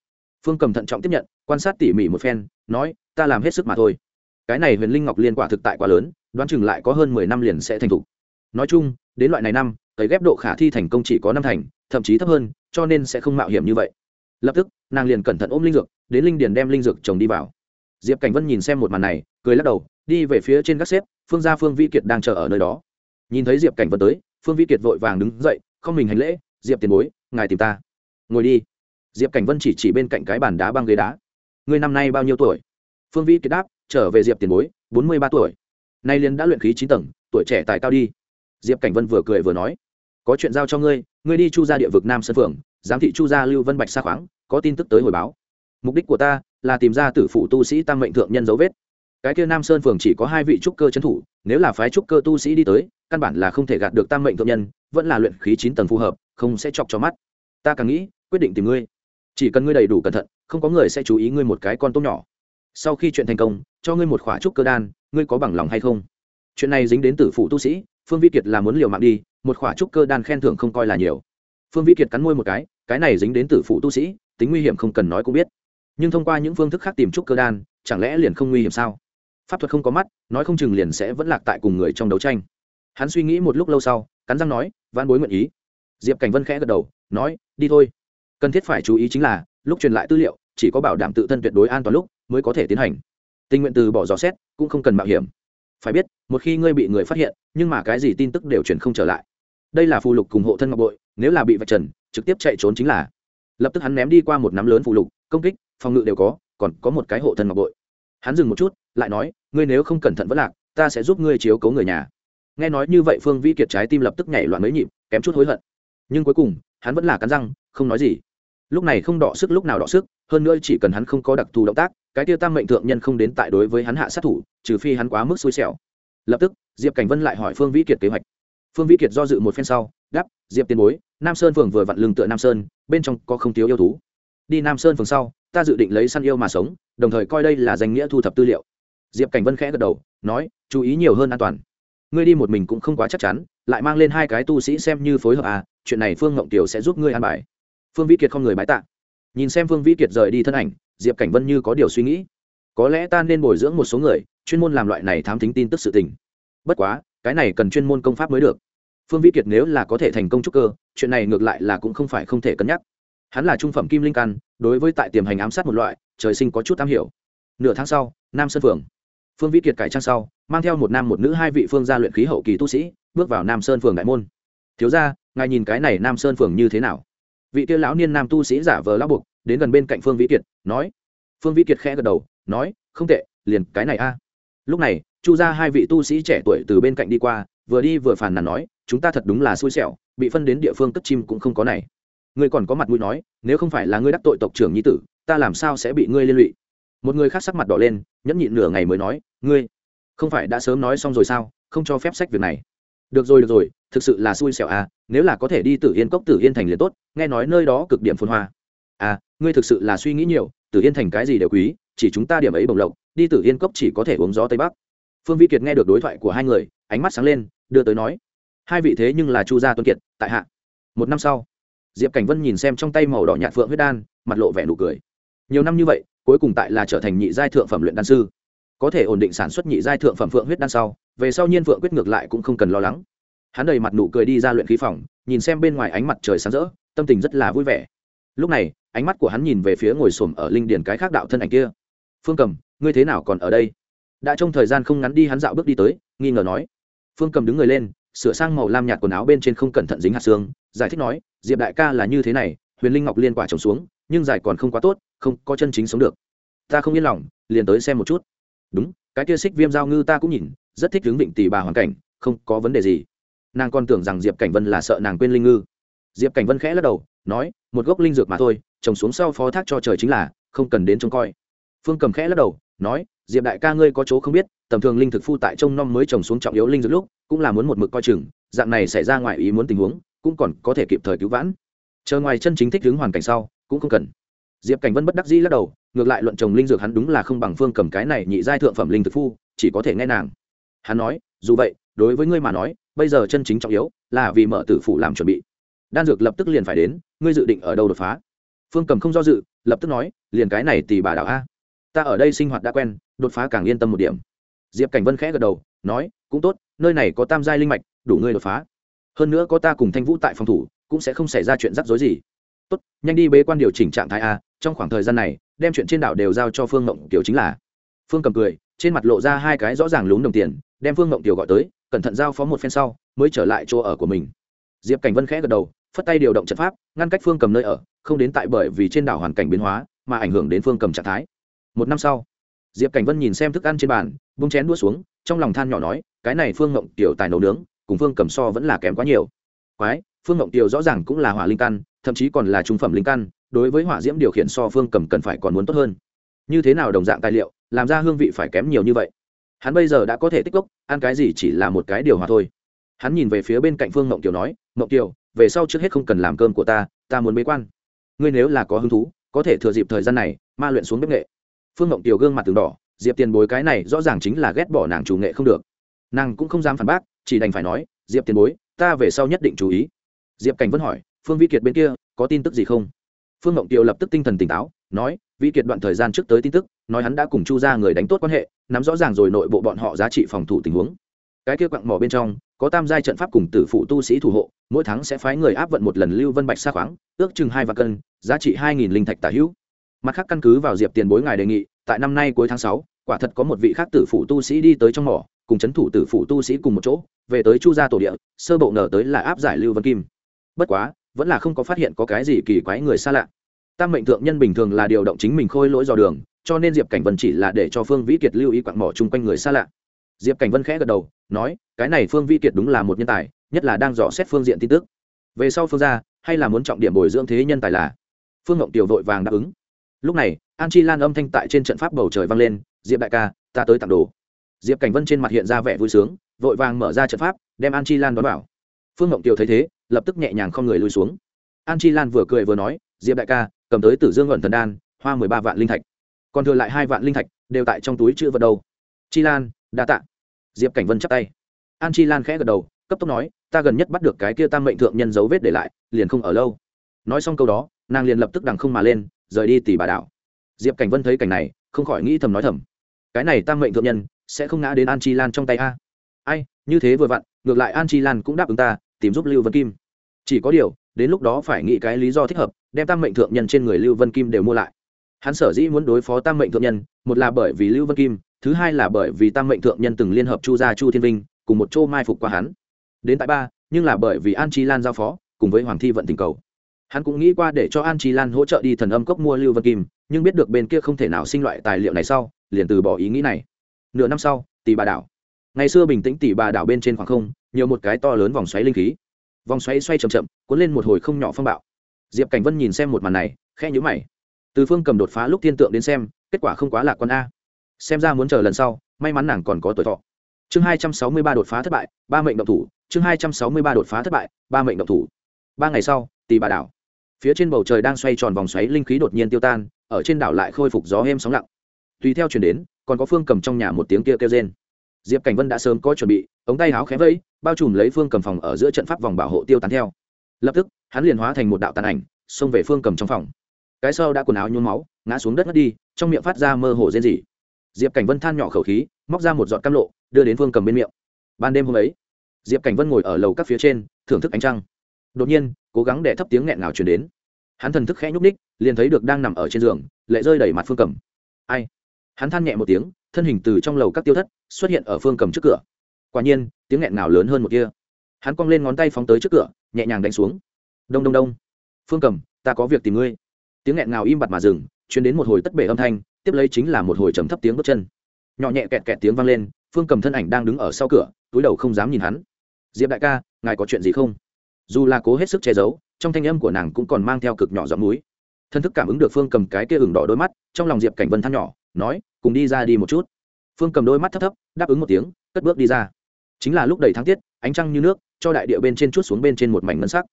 Phương cầm thận trọng tiếp nhận, quan sát tỉ mỉ một phen, nói, ta làm hết sức mà thôi. Cái này huyền linh ngọc liên quả thực tại quá lớn, đoán chừng lại có hơn mười năm liền sẽ thành thục. Nói chung, đến loại này năm, cấy ghép độ khả thi thành công chỉ có năm thành, thậm chí thấp hơn, cho nên sẽ không mạo hiểm như vậy. Lập tức, nàng liền cẩn thận ôm linh dược, đến linh điền đem linh dược trồng đi vào. Diệp cảnh vân nhìn xem một màn này, cười lắc đầu, đi về phía trên các xếp, phương gia phương vi kiệt đang chờ ở nơi đó. Nhìn thấy diệp cảnh vân tới phương vi kiệt vội vàng đứng dậy, không mình hành lễ, diệp tiền bối, ngài tìm ta. Ngồi đi. Diệp cảnh vân chỉ chỉ bên cạnh cái bàn đá băng ghế đá. Ngươi năm nay bao nhiêu tuổi? Phương vi kiệt đáp, trở về diệp tiền bối, bốn mươi ba tuổi. Nay liên đã luyện khí chín tầng, tuổi trẻ tài cao đi. Diệp cảnh vân vừa cười vừa nói, có chuyện giao cho ngươi ngươi đi chu ra địa vực nam sơn phượng, giám thị chu gia lưu vân bạch xa khoáng, có tin tức tới hồi báo. Mục đích của ta là tìm ra tử phụ tu sĩ tăng mệnh thượng nhân dấu vết. Cái kia nam sơn phường chỉ có hai vị trúc cơ trấn thủ nếu là phái trúc cơ tu sĩ đi tới, căn bản là không thể gạt được tam mệnh thượng nhân, vẫn là luyện khí chín tầng phù hợp, không sẽ chọc cho mắt. Ta càng nghĩ, quyết định tìm ngươi. Chỉ cần ngươi đầy đủ cẩn thận, không có người sẽ chú ý ngươi một cái con tôm nhỏ. Sau khi chuyện thành công, cho ngươi một khỏa trúc cơ đan, ngươi có bằng lòng hay không? Chuyện này dính đến tử phụ tu sĩ, phương vi kiệt là muốn liều mạng đi, một khỏa trúc cơ đan khen thưởng không coi là nhiều. Phương vi kiệt cắn môi một cái cái này dính đến tử phụ tu sĩ, tính nguy hiểm không cần nói cũng biết. Nhưng thông qua những phương thức khác tìm trúc cơ đan, chẳng lẽ liền không nguy hiểm sao? Pháp thuật không có mắt, nói không chừng liền sẽ vẫn lạc tại cùng người trong đấu tranh. Hắn suy nghĩ một lúc lâu sau, cắn răng nói văn bối nguyện ý. Diệp cảnh vân khẽ gật đầu, nói, đi thôi. Cần thiết phải chú ý chính là, lúc truyền lại tư liệu, chỉ có bảo đảm tự thân tuyệt đối an toàn lúc mới có thể tiến hành. Tình nguyện từ bỏ dò xét, cũng không cần mạo hiểm. Phải biết, một khi ngươi bị người phát hiện, nhưng mà cái gì tin tức đều truyền không trở lại. Đây là phù lục cùng hộ thân ngọc bội, nếu là bị vạch trần, trực tiếp chạy trốn chính là. Lập tức hắn ném đi qua một nắm lớn phù lục, công kích, phòng ngự đều có, còn có một cái hộ thân ngọc bội. Hắn dừng một chút lại nói, ngươi nếu không cẩn thận vẫn lạc, ta sẽ giúp ngươi chiếu cố người nhà. Nghe nói như vậy, phương vĩ kiệt trái tim lập tức nhảy loạn mấy nhịp, kém chút hối hận. Nhưng cuối cùng, hắn vẫn là cắn răng, không nói gì. Lúc này không đọ sức, lúc nào đọ sức, hơn nữa chỉ cần hắn không có đặc thù động tác, cái tiêu tam mệnh thượng nhân không đến tại đối với hắn hạ sát thủ, trừ phi hắn quá mức xui xẻo. Lập tức, diệp cảnh vân lại hỏi phương vĩ kiệt kế hoạch. Phương vĩ kiệt do dự một phen sau đáp diệp tiền bối, nam sơn phường vừa vặn lưng tựa nam sơn, bên trong có không thiếu yêu thú. Đi nam sơn phường sau, ta dự định lấy săn yêu mà sống, đồng thời coi đây là danh nghĩa thu thập tư liệu diệp cảnh vân khẽ gật đầu, nói, chú ý nhiều hơn an toàn. Ngươi đi một mình cũng không quá chắc chắn, lại mang lên hai cái tu sĩ xem như phối hợp à chuyện này phương ngộng tiểu sẽ giúp ngươi an bài. Phương vĩ kiệt không người bái tạ. Nhìn xem phương vĩ kiệt rời đi thân ảnh, diệp cảnh vân như có điều suy nghĩ. Có lẽ ta nên bồi dưỡng một số người, chuyên môn làm loại này thám tính tin tức sự tình. Bất quá, cái này cần chuyên môn công pháp mới được. Phương vĩ kiệt nếu là có thể thành công trúc cơ, chuyện này ngược lại là cũng không phải không thể cân nhắc. Hắn là trung phẩm kim linh căn, đối với tại tiềm hành ám sát một loại, trời sinh có chút am hiểu. Nửa tháng sau, nam sơn phường phương vĩ kiệt cải trang sau, mang theo một nam một nữ hai vị phương gia luyện khí hậu kỳ tu sĩ, bước vào nam sơn phường đại môn. Thiếu ra ngài nhìn cái này nam sơn phường như thế nào? Vị kia lão niên nam tu sĩ giả vờ lão buộc, đến gần bên cạnh phương vĩ kiệt, nói. Phương vĩ kiệt khẽ gật đầu, nói, không tệ, liền cái này a. Lúc này, chu ra hai vị tu sĩ trẻ tuổi từ bên cạnh đi qua, vừa đi vừa phàn nàn nói, chúng ta thật đúng là xui xẻo, bị phân đến địa phương cất chim cũng không có này. Ngươi còn có mặt mũi nói, nếu không phải là ngươi đắc tội tộc trưởng nhi tử, ta làm sao sẽ bị ngươi liên lụy? Một người khác sắc mặt đỏ lên, nhẫn nhịn nửa ngày mới nói, ngươi, không phải đã sớm nói xong rồi sao? Không cho phép sách việc này. Được rồi được rồi, thực sự là xui xẻo à nếu là có thể đi tử yên cốc, tử yên thành liền tốt, nghe nói nơi đó cực điểm phồn hoa. À ngươi thực sự là suy nghĩ nhiều, tử yên thành cái gì đều quý, chỉ chúng ta điểm ấy bồng lộc, đi tử yên cốc chỉ có thể uống gió tây bắc. Phương vi kiệt nghe được đối thoại của hai người, ánh mắt sáng lên, đưa tới nói, hai vị thế nhưng là chu gia tuân kiệt, tại hạ. Một năm sau, diệp cảnh vân nhìn xem trong tay màu đỏ nhạt phượng huyết đan, mặt lộ vẻ nụ cười. Nhiều năm như vậy cuối cùng tại là trở thành nhị giai thượng phẩm luyện đan sư. Có thể ổn định sản xuất nhị giai thượng phẩm phượng huyết đan sau, về sau nhiên phượng quyết ngược lại cũng không cần lo lắng. Hắn đầy mặt nụ cười đi ra luyện khí phòng, nhìn xem bên ngoài ánh mặt trời sáng rỡ, tâm tình rất là vui vẻ. Lúc này, ánh mắt của hắn nhìn về phía ngồi xổm ở linh điền cái khác đạo thân ảnh kia. Phương cầm, ngươi thế nào còn ở đây? Đã trong thời gian không ngắn đi hắn dạo bước đi tới, nghi ngờ nói. Phương cầm đứng người lên, sửa sang màu lam nhạt quần áo bên trên không cẩn thận dính hạt xương, giải thích nói, diệp đại ca là như thế này, huyền linh ngọc liên quả trồng xuống nhưng giải còn không quá tốt, không có chân chính sống được. Ta không yên lòng, liền tới xem một chút. Đúng, cái kia xích viêm giao ngư ta cũng nhìn, rất thích hướng định tỷ bà hoàn cảnh, không có vấn đề gì. Nàng còn tưởng rằng diệp cảnh vân là sợ nàng quên linh ngư. Diệp cảnh vân khẽ lắc đầu, nói, một gốc linh dược mà thôi, trồng xuống sau phó thác cho trời chính là, không cần đến trông coi. Phương cầm khẽ lắc đầu, nói, diệp đại ca ngươi có chỗ không biết, tầm thường linh thực phu tại trông nom mới trồng xuống trọng yếu linh dược lúc, cũng là muốn một mực coi chừng, dạng này xảy ra ngoài ý muốn tình huống, cũng còn có thể kịp thời cứu vãn. Chờ ngoài chân chính thích hướng hoàn cảnh sau cũng không cần. Diệp cảnh vân bất đắc dĩ lắc đầu, ngược lại luận chồng linh dược hắn đúng là không bằng phương cầm cái này nhị giai thượng phẩm linh thực phu, chỉ có thể nghe nàng. Hắn nói, dù vậy, đối với ngươi mà nói, bây giờ chân chính trọng yếu là vì mở tử phủ làm chuẩn bị. Đan dược lập tức liền phải đến, ngươi dự định ở đâu đột phá? Phương cầm không do dự, lập tức nói, liền cái này thì bà đạo a. Ta ở đây sinh hoạt đã quen, đột phá càng yên tâm một điểm. Diệp cảnh vân khẽ gật đầu, nói, cũng tốt, nơi này có tam giai linh mạch, đủ ngươi đột phá. Hơn nữa có ta cùng thanh vũ tại phòng thủ, cũng sẽ không xảy ra chuyện rắc rối gì tốt, nhanh đi bế quan điều chỉnh trạng thái a, trong khoảng thời gian này, đem chuyện trên đảo đều giao cho phương mộng tiểu chính là. Phương cầm cười, trên mặt lộ ra hai cái rõ ràng lún đồng tiền, đem phương ngộng tiểu gọi tới, cẩn thận giao phó một phen sau, mới trở lại chỗ ở của mình. Diệp cảnh vân khẽ gật đầu, phất tay điều động trận pháp, ngăn cách phương cầm nơi ở, không đến tại bởi vì trên đảo hoàn cảnh biến hóa, mà ảnh hưởng đến phương cầm trạng thái. Một năm sau, diệp cảnh vân nhìn xem thức ăn trên bàn bung chén đua xuống, trong lòng than nhỏ nói, cái này phương ngộng tiểu tài nấu nướng, cùng phương cầm so vẫn là kém quá nhiều. Quái, phương ngộng tiểu rõ ràng cũng là hỏa linh căn thậm chí còn là trung phẩm linh căn, đối với hỏa diễm điều khiển so phương cầm cần phải còn muốn tốt hơn. Như thế nào đồng dạng tài liệu, làm ra hương vị phải kém nhiều như vậy. Hắn bây giờ đã có thể tích cốc, ăn cái gì chỉ là một cái điều hòa thôi. Hắn nhìn về phía bên cạnh phương mộng kiều nói, mộng kiều, về sau trước hết không cần làm cơm của ta ta muốn bế quan. Ngươi nếu là có hứng thú, có thể thừa dịp thời gian này, ma luyện xuống bếp nghệ. Phương mộng kiều gương mặt từng đỏ, diệp tiền bối cái này rõ ràng chính là ghét bỏ nàng chủ nghệ không được. Nàng cũng không dám phản bác, chỉ đành phải nói, diệp tiền bối, ta về sau nhất định chú ý. Diệp cảnh vẫn hỏi phương vi kiệt bên kia, có tin tức gì không? Phương mộng kiều lập tức tinh thần tỉnh táo, nói vi kiệt đoạn thời gian trước tới tin tức, nói hắn đã cùng chu ra người đánh tốt quan hệ, nắm rõ ràng rồi nội bộ bọn họ giá trị phòng thủ tình huống. Cái kia quặng mỏ bên trong, có tam giai trận pháp cùng tử phụ tu sĩ thủ hộ, mỗi tháng sẽ phái người áp vận một lần lưu vân bạch xa khoáng, ước chừng hai vạn cân, giá trị hai nghìn linh thạch tả hữu. Mặt khác căn cứ vào diệp tiền bối ngài đề nghị, tại năm nay cuối tháng sáu, quả thật có một vị khác tử phụ tu sĩ đi tới trong mỏ, cùng c h ấ n thủ tử phụ tu sĩ cùng một chỗ, về tới chu gia tổ địa, sơ bộ ngờ tới là áp giải lưu vân kim. Bất quá vẫn là không có phát hiện có cái gì kỳ quái người xa lạ. Tam mệnh thượng nhân bình thường là điều động chính mình khôi lỗi dò đường, cho nên diệp cảnh vân chỉ là để cho phương vĩ kiệt lưu ý quặn mỏ chung quanh người xa lạ. Diệp cảnh vân khẽ gật đầu, nói, cái này phương vi kiệt đúng là một nhân tài, nhất là đang dò xét phương diện tin tức. Về sau phương ra hay là muốn trọng điểm bồi dưỡng thế nhân tài là. Phương ngộng tiểu vội vàng đáp ứng. Lúc này, an chi lan âm thanh tại trên trận pháp bầu trời vang lên, diệp đại ca, ta tới tặng đồ. Diệp cảnh vân trên mặt hiện ra vẻ vui sướng, vội vàng mở ra trận pháp, đem an chi lan đón vào phương ngộng tiểu thấy thế, lập tức nhẹ nhàng không người lùi xuống. An chi lan vừa cười vừa nói, diệp đại ca, cầm tới tử dương ẩn thần đan, hoa mười ba vạn linh thạch. Còn thừa lại hai vạn linh thạch, đều tại trong túi chữ vật đâu. Chi lan, đa tạ. Diệp cảnh vân chắp tay. An chi lan khẽ gật đầu, cấp tốc nói, ta gần nhất bắt được cái kia tam mệnh thượng nhân dấu vết để lại, liền không ở lâu. Nói xong câu đó, nàng liền lập tức đằng không mà lên, rời đi tỷ bà đảo. Diệp cảnh vân thấy cảnh này, không khỏi nghĩ thầm nói thầm, cái này tam mệnh thượng nhân, sẽ không ngã đến an chi lan trong tay a. Ai, như thế vừa vặn ngược lại an chi lan cũng đáp ứng ta, tìm giúp lưu vân kim. Chỉ có điều, đến lúc đó phải nghĩ cái lý do thích hợp, đem tam mệnh thượng nhân trên người lưu vân kim đều mua lại. Hắn sở dĩ muốn đối phó tam mệnh thượng nhân, một là bởi vì lưu vân kim, thứ hai là bởi vì tam mệnh thượng nhân từng liên hợp chu gia chu thiên vinh, cùng một chỗ mai phục qua hắn. Đến tại ba, nhưng là bởi vì an chi lan giao phó, cùng với hoàng thi vận tình cầu. Hắn cũng nghĩ qua để cho an chi lan hỗ trợ đi thần âm cốc mua lưu vân kim, nhưng biết được bên kia không thể nào sinh loại tài liệu này sau, liền từ bỏ ý nghĩ này. Nửa năm sau tì bà đảo ngày xưa bình tĩnh tỷ bà đảo bên trên khoảng không, nhiều một cái to lớn vòng xoáy linh khí. Vòng xoáy xoay chậm chậm, cuốn lên một hồi không nhỏ phong bạo. Diệp cảnh vân nhìn xem một màn này khe nhữ mày. Từ phương cầm đột phá lúc thiên tượng đến xem, kết quả không quá lạc con a. Xem ra muốn chờ lần sau, may mắn nàng còn có tuổi thọ. Chương hai trăm sáu mươi ba đột phá thất bại, ba mệnh động thủ. Chương hai trăm sáu mươi ba đột phá thất bại, ba mệnh động thủ. Ba ngày sau tì bà đảo. Phía trên bầu trời đang xoay tròn vòng xoáy linh khí đột nhiên tiêu tan, ở trên đảo lại khôi phục gió êm sóng lặng. Tùy theo chuyển đến, còn có phương cầm trong nhà một tiếng kia kêu rên diệp cảnh vân đã sớm có chuẩn bị, ống tay áo khẽ vẫy, bao trùm lấy phương cầm phòng ở giữa trận pháp vòng bảo hộ tiêu tán theo. Lập tức, hắn liền hóa thành một đạo tàn ảnh, xông về phương cầm trong phòng. Cái sau đã quần áo nhuốm máu, ngã xuống đất mất đi, trong miệng phát ra mơ hồ rên rỉ. Diệp cảnh vân than nhỏ khẩu khí, móc ra một giọt cam lộ, đưa đến phương cầm bên miệng. Ban đêm hôm ấy, diệp cảnh vân ngồi ở lầu các phía trên, thưởng thức ánh trăng. Đột nhiên, cố gắng để thấp tiếng nghẹn nào chuyển đến. Hắn thần thức khẽ nhúc ních liền thấy được đang nằm ở trên giường, lệ rơi đẩy mặt phương cầm. Ai? Hắn than nhẹ một tiếng thân hình từ trong lầu các tiêu thất xuất hiện ở phương cầm trước cửa. Quả nhiên, tiếng nghẹn nào lớn hơn một kia. Hắn cong lên ngón tay phóng tới trước cửa, nhẹ nhàng đánh xuống. Đông đông đông. Phương cầm, ta có việc tìm ngươi. Tiếng nghẹn nào im bặt mà dừng chuyến đến một hồi tất bể âm thanh, tiếp lấy chính là một hồi trầm thấp tiếng bước chân. Nhỏ nhẹ kẹt kẹt tiếng vang lên, phương cầm thân ảnh đang đứng ở sau cửa, túi đầu không dám nhìn hắn. Diệp đại ca, ngài có chuyện gì không? Dù là cố hết sức che giấu, trong thanh âm của nàng cũng còn mang theo cực nhỏ giọng núi. Thân thức cảm ứng được phương cầm cái kia ửng đỏ đôi mắt, trong lòng diệp cảnh vân than nhỏ nói, cùng đi ra đi một chút. Phương cầm đôi mắt thấp thấp, đáp ứng một tiếng, cất bước đi ra. Chính là lúc đầy tháng tiết, ánh trăng như nước, cho đại địa bên trên chút xuống bên trên một mảnh ngân sắc.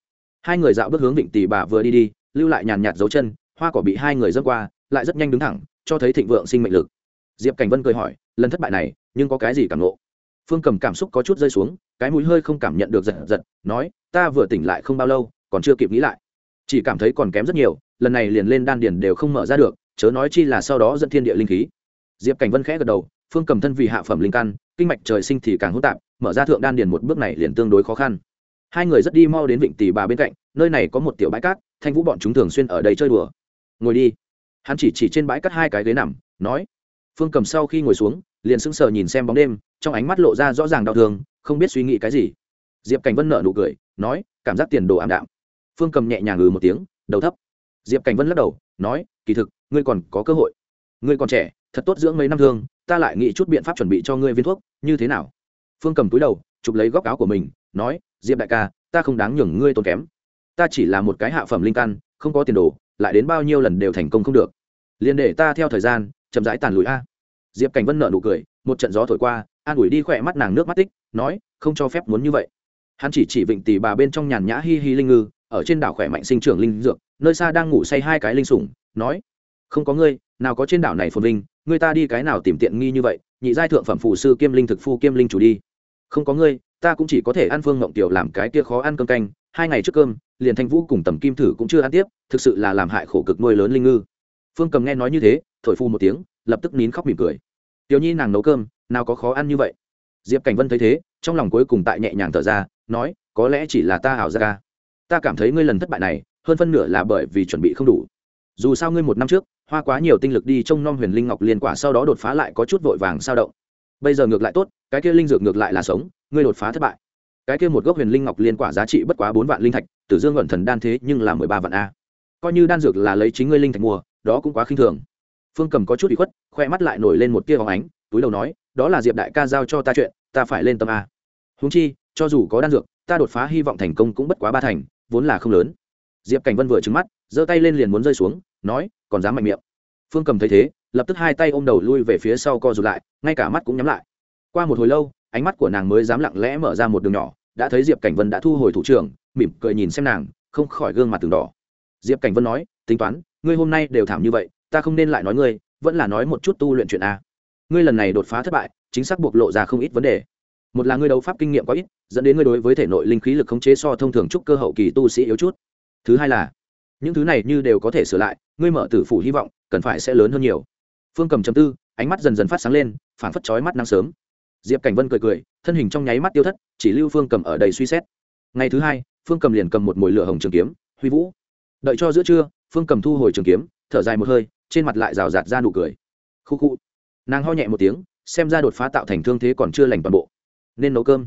Hai người dạo bước hướng vịnh tỷ bà vừa đi đi, lưu lại nhàn nhạt dấu chân, hoa cỏ bị hai người dâng qua, lại rất nhanh đứng thẳng, cho thấy thịnh vượng sinh mệnh lực. Diệp cảnh vân cười hỏi, lần thất bại này, nhưng có cái gì cảm lộ phương cầm cảm xúc có chút rơi xuống, cái mũi hơi không cảm nhận được giật giật, nói, ta vừa tỉnh lại không bao lâu, còn chưa kịp nghĩ lại. Chỉ cảm thấy còn kém rất nhiều, lần này liền lên đan điền đều không mở ra được chớ nói chi là sau đó dẫn thiên địa linh khí. Diệp cảnh vân khẽ gật đầu, phương cầm thân vì hạ phẩm linh căn, kinh mạch trời sinh thì càng hỗn tạp, mở ra thượng đan điền một bước này liền tương đối khó khăn. Hai người rất đi mau đến vịnh tỷ bà bên cạnh, nơi này có một tiểu bãi cát, thanh vũ bọn chúng thường xuyên ở đây chơi đùa. Ngồi đi. Hắn chỉ chỉ trên bãi cát hai cái ghế nằm, nói. Phương cầm sau khi ngồi xuống, liền sững sờ nhìn xem bóng đêm, trong ánh mắt lộ ra rõ ràng đau thương, không biết suy nghĩ cái gì. Diệp cảnh vân nợ nụ cười, nói, cảm giác tiền đồ ảm đạm. Phương cầm nhẹ nhàng ngừ một tiếng, đầu thấp. Diệp cảnh vân lắc đầu, nói kỳ thực, ngươi còn có cơ hội. Ngươi còn trẻ, thật tốt dưỡng mấy năm thương, ta lại nghĩ chút biện pháp chuẩn bị cho ngươi viên thuốc, như thế nào? Phương cầm túi đầu, chụp lấy góc áo của mình, nói, diệp đại ca, ta không đáng nhường ngươi tốn kém. Ta chỉ là một cái hạ phẩm linh căn, không có tiền đồ, lại đến bao nhiêu lần đều thành công không được. Liền để ta theo thời gian, chậm rãi tàn lùi a. Diệp cảnh vân nợ nụ cười, một trận gió thổi qua, an ủi đi khỏe mắt nàng nước mắt tích, nói, không cho phép muốn như vậy. Hắn chỉ chỉ vịnh tỷ bà bên trong nhàn nhã hi hi linh ngư, ở trên đảo khỏe mạnh sinh trưởng linh dược, nơi xa đang ngủ say hai cái linh sủng nói, không có ngươi, nào có trên đảo này phồn vinh, ngươi ta đi cái nào tìm tiện nghi như vậy, nhị giai thượng phẩm phù sư kiêm linh thực phu kiêm linh chủ đi. Không có ngươi, ta cũng chỉ có thể ăn phương ngộng tiểu làm cái kia khó ăn cơm canh, hai ngày trước cơm, liền thanh vũ cùng tầm kim thử cũng chưa ăn tiếp, thực sự là làm hại khổ cực nuôi lớn linh ngư. Phương cầm nghe nói như thế, thổi phu một tiếng, lập tức nín khóc mỉm cười. Tiểu nhi nàng nấu cơm, nào có khó ăn như vậy. Diệp cảnh vân thấy thế, trong lòng cuối cùng tại nhẹ nhàng thở ra, nói, có lẽ chỉ là ta ảo ra. Ca ta cảm thấy ngươi lần thất bại này, hơn phân nửa là bởi vì chuẩn bị không đủ dù sao ngươi một năm trước, hoa quá nhiều tinh lực đi trông nom huyền linh ngọc liên quả sau đó đột phá lại có chút vội vàng sao động. Bây giờ ngược lại tốt, cái kia linh dược ngược lại là sống, ngươi đột phá thất bại. Cái kia một gốc huyền linh ngọc liên quả giá trị bất quá bốn vạn linh thạch, tử dương ẩn thần đan thế nhưng là mười ba vạn a. Coi như đan dược là lấy chính ngươi linh thạch mua, đó cũng quá khinh thường. Phương cầm có chút bị khuất, khoe mắt lại nổi lên một tia vòng ánh, túi đầu nói, đó là diệp đại ca giao cho ta chuyện, ta phải lên tâm a. Húng chi, cho dù có đan dược, ta đột phá hy vọng thành công cũng bất quá ba thành, vốn là không lớn. Diệp cảnh vân vừa trứng mắt, giơ tay lên liền muốn rơi xuống nói, còn dám mạnh miệng. Phương cầm thấy thế, lập tức hai tay ôm đầu lui về phía sau co rụt lại, ngay cả mắt cũng nhắm lại. Qua một hồi lâu, ánh mắt của nàng mới dám lặng lẽ mở ra một đường nhỏ, đã thấy diệp cảnh vân đã thu hồi thủ trưởng, mỉm cười nhìn xem nàng, không khỏi gương mặt từng đỏ. Diệp cảnh vân nói, tính toán, ngươi hôm nay đều thảm như vậy, ta không nên lại nói ngươi, vẫn là nói một chút tu luyện chuyện a. Ngươi lần này đột phá thất bại, chính xác bộc lộ ra không ít vấn đề. Một là ngươi đấu pháp kinh nghiệm quá ít, dẫn đến ngươi đối với thể nội linh khí lực khống chế so thông thường chúc cơ hậu kỳ tu sĩ yếu chút. Thứ hai là những thứ này như đều có thể sửa lại, ngươi mở tử phủ hy vọng, cần phải sẽ lớn hơn nhiều. Phương cầm chầm tư, ánh mắt dần dần phát sáng lên phản phất chói mắt nắng sớm. Diệp cảnh vân cười cười, thân hình trong nháy mắt tiêu thất, chỉ lưu phương cầm ở đây suy xét. Ngày thứ hai, phương cầm liền cầm một mồi lửa hồng trường kiếm, huy vũ. Đợi cho giữa trưa, phương cầm thu hồi trường kiếm, thở dài một hơi, trên mặt lại rào rạt ra nụ cười. Khu khu. Nàng ho nhẹ một tiếng, xem ra đột phá tạo thành thương thế còn chưa lành toàn bộ. Nên nấu cơm.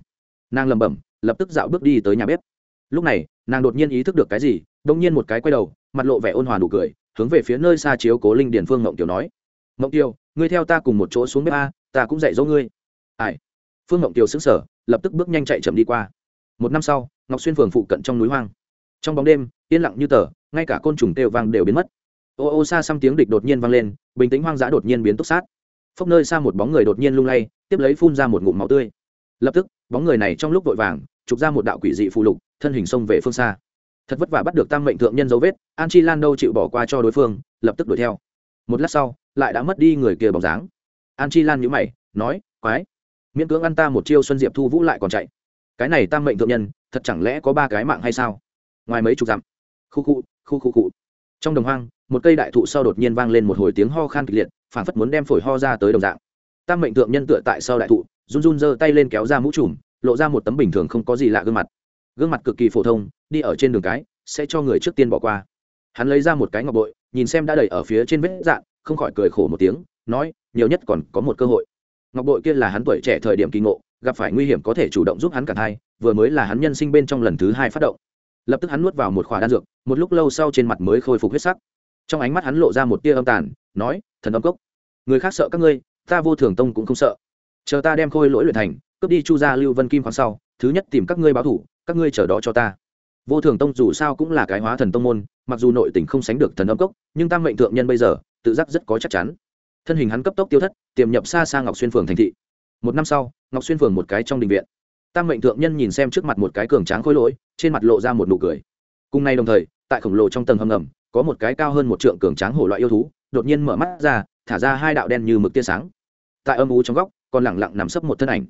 Nàng lẩm bẩm, lập tức dạo bước đi tới nhà bếp. Lúc này, nàng đột nhiên ý thức được cái gì đông nhiên một cái quay đầu mặt lộ vẻ ôn hòa nụ cười hướng về phía nơi xa chiếu cố linh điền phương ngộng tiểu nói. Ngộng tiểu, ngươi theo ta cùng một chỗ xuống bếp a ta cũng dạy dỗ ngươi. Ai? Phương ngộng tiểu xứng sở lập tức bước nhanh chạy chậm đi qua. Một năm sau ngọc xuyên phường phụ cận trong núi hoang. Trong bóng đêm yên lặng như tờ ngay cả côn trùng têu vang đều biến mất. Ô ô xa xăm tiếng địch đột nhiên vang lên bình tĩnh hoang dã đột nhiên biến túc sát. Phốc nơi xa một bóng người đột nhiên lung lay tiếp lấy phun ra một ngụm máu tươi. Lập tức bóng người này trong lúc vội vàng chụp ra một đạo quỷ dị phù lục thân hình xông về phương xa thật vất vả bắt được tam mệnh thượng nhân dấu vết, an chi lan đâu chịu bỏ qua cho đối phương, lập tức đuổi theo. Một lát sau, lại đã mất đi người kia bóng dáng. An chi lan nhữ mày, nói, quái, miễn cưỡng ăn ta một chiêu xuân diệp thu vũ lại còn chạy. Cái này tam mệnh thượng nhân, thật chẳng lẽ có ba cái mạng hay sao? Ngoài mấy chục dặm, khu khu khu khu khu. Trong đồng hoang, một cây đại thụ sau đột nhiên vang lên một hồi tiếng ho khan kịch liệt phản phất muốn đem phổi ho ra tới đồng dạng. Tam mệnh thượng nhân tựa tại sau đại thụ, run run giơ tay lên kéo ra mũ trùm, lộ ra một tấm bình thường không có gì lạ gương mặt. Gương mặt cực kỳ phổ thông đi ở trên đường cái sẽ cho người trước tiên bỏ qua. Hắn lấy ra một cái ngọc bội nhìn xem đã đầy ở phía trên vết dạn không khỏi cười khổ một tiếng nói nhiều nhất còn có một cơ hội. Ngọc bội kia là hắn tuổi trẻ thời điểm kỳ ngộ gặp phải nguy hiểm có thể chủ động giúp hắn cả thai, vừa mới là hắn nhân sinh bên trong lần thứ hai phát động. Lập tức hắn nuốt vào một khỏa đan dược một lúc lâu sau trên mặt mới khôi phục huyết sắc. Trong ánh mắt hắn lộ ra một tia âm tàn nói thần âm cốc người khác sợ các ngươi ta vô thường tông cũng không sợ. Chờ ta đem khôi lỗi luyện thành cướp đi chu gia lưu vân kim khoáng sau thứ nhất tìm các ngươi báo thủ các ngươi chờ đó cho ta vô thường tông dù sao cũng là cái hóa thần tông môn, mặc dù nội tình không sánh được thần âm cốc, nhưng tam mệnh thượng nhân bây giờ, tự giác rất có chắc chắn. Thân hình hắn cấp tốc tiêu thất, tiềm nhập xa xa ngọc xuyên phường thành thị. Một năm sau, ngọc xuyên phường một cái trong đình viện. Tam mệnh thượng nhân nhìn xem trước mặt một cái cường tráng khôi lỗi, trên mặt lộ ra một nụ cười. Cùng nay đồng thời, tại khổng lồ trong tầng hầm ngầm, có một cái cao hơn một trượng cường tráng hổ loại yêu thú, đột nhiên mở mắt ra, thả ra hai đạo đen như mực tia sáng. Tại âm u trong góc, còn lẳng lặng nằm sấp một thân ảnh.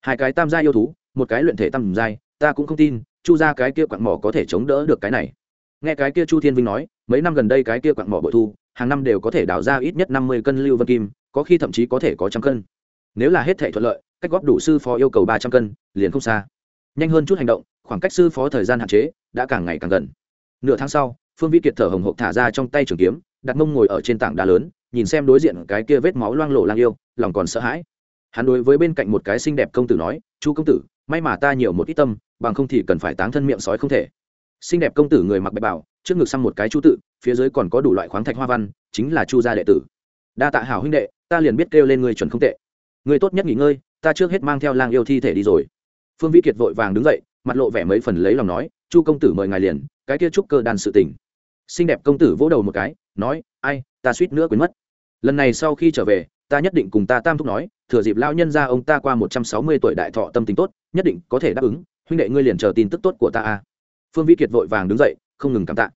Hai cái tam gia yêu thú, một cái luyện thể tam giai ta cũng không tin, chu ra cái kia quặng mỏ có thể chống đỡ được cái này. Nghe cái kia chu thiên vinh nói, mấy năm gần đây cái kia quặng mỏ bội thu, hàng năm đều có thể đào ra ít nhất năm mươi cân lưu vân kim, có khi thậm chí có thể có trăm cân. Nếu là hết thể thuận lợi, cách góp đủ sư phó yêu cầu ba trăm cân, liền không xa. Nhanh hơn chút hành động, khoảng cách sư phó thời gian hạn chế đã càng ngày càng gần. Nửa tháng sau, phương vi kiệt thở hồng hộc thả ra trong tay trường kiếm, đặt mông ngồi ở trên tảng đá lớn, nhìn xem đối diện cái kia vết máu loang lộ lang yêu, lòng còn sợ hãi. Hắn đối với bên cạnh một cái xinh đẹp công tử nói, chu công tử, may mà ta nhiều một ít tâm bằng không thì cần phải táng thân miệng sói không thể. Xinh đẹp công tử người mặc bạch bảo, trước ngực xăm một cái chu tự, phía dưới còn có đủ loại khoáng thạch hoa văn, chính là chu gia đệ tử. Đa tạ hảo huynh đệ, ta liền biết kêu lên người chuẩn không tệ. Người tốt nhất nghỉ ngơi, ta trước hết mang theo lang yêu thi thể đi rồi. Phương vĩ kiệt vội vàng đứng dậy, mặt lộ vẻ mấy phần lấy lòng nói, chu công tử mời ngài liền, cái kia trúc cơ đàn sự tình. Xinh đẹp công tử vỗ đầu một cái, nói, ai, ta suýt nữa quên mất. Lần này sau khi trở về, ta nhất định cùng ta tam thúc nói, thừa dịp lao nhân ra ông ta qua một trăm sáu mươi tuổi đại thọ tâm tính tốt, nhất định có thể đáp ứng huynh đệ ngươi liền chờ tin tức tốt của ta a phương vĩ kiệt vội vàng đứng dậy, không ngừng cảm tạ.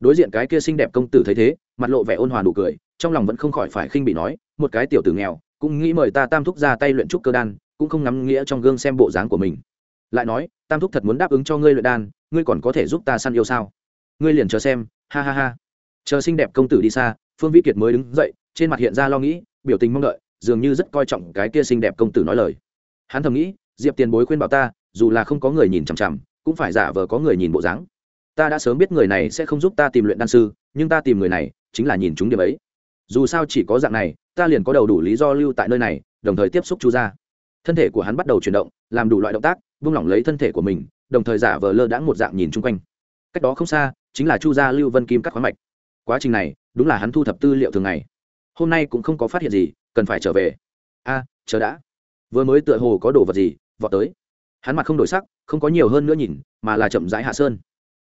Đối diện cái kia xinh đẹp công tử thấy thế, mặt lộ vẻ ôn hòa nụ cười, trong lòng vẫn không khỏi phải khinh bị nói, một cái tiểu tử nghèo, cũng nghĩ mời ta tam thúc ra tay luyện trúc cơ đan, cũng không ngắm nghĩa trong gương xem bộ dáng của mình. Lại nói, tam thúc thật muốn đáp ứng cho ngươi luyện đan, ngươi còn có thể giúp ta săn yêu sao? Ngươi liền chờ xem, ha ha ha. Chờ xinh đẹp công tử đi xa, phương vĩ kiệt mới đứng dậy, trên mặt hiện ra lo nghĩ, biểu tình mong đợi, dường như rất coi trọng cái kia xinh đẹp công tử nói lời. Hắn thầm nghĩ, diệp tiền bối khuyên bảo ta dù là không có người nhìn chằm chằm, cũng phải giả vờ có người nhìn bộ dáng. Ta đã sớm biết người này sẽ không giúp ta tìm luyện đan sư, nhưng ta tìm người này chính là nhìn chúng điểm ấy. Dù sao chỉ có dạng này, ta liền có đầu đủ lý do lưu tại nơi này, đồng thời tiếp xúc chu ra thân thể của hắn bắt đầu chuyển động, làm đủ loại động tác, vung lỏng lấy thân thể của mình, đồng thời giả vờ lơ đãng một dạng nhìn chung quanh. Cách đó không xa, chính là chu gia lưu vân kim các khoáng mạch. Quá trình này, đúng là hắn thu thập tư liệu thường ngày. Hôm nay cũng không có phát hiện gì, cần phải trở về. A, chờ đã. Vừa mới tựa hồ có đồ vật gì, vọt tới hắn mặt không đổi sắc, không có nhiều hơn nữa nhìn, mà là chậm rãi hạ sơn.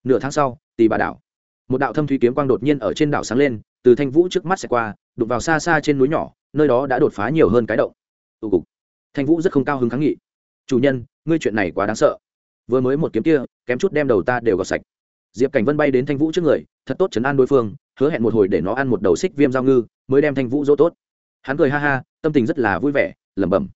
Nửa tháng sau tì bà đảo. Một đạo thâm thủy kiếm quang đột nhiên ở trên đảo sáng lên, từ thanh vũ trước mắt sẽ qua, đụng vào xa xa trên núi nhỏ, nơi đó đã đột phá nhiều hơn cái động. Tụ cục. Thanh vũ rất không cao hứng kháng nghị. Chủ nhân, ngươi chuyện này quá đáng sợ. Vừa mới một kiếm kia, kém chút đem đầu ta đều gọt sạch. Diệp cảnh vân bay đến thanh vũ trước người, thật tốt chấn an đối phương, hứa hẹn một hồi để nó ăn một đầu xích viêm giao ngư, mới đem thanh vũ dỗ tốt. Hắn cười ha ha, tâm tình rất là vui vẻ, lẩm bẩm.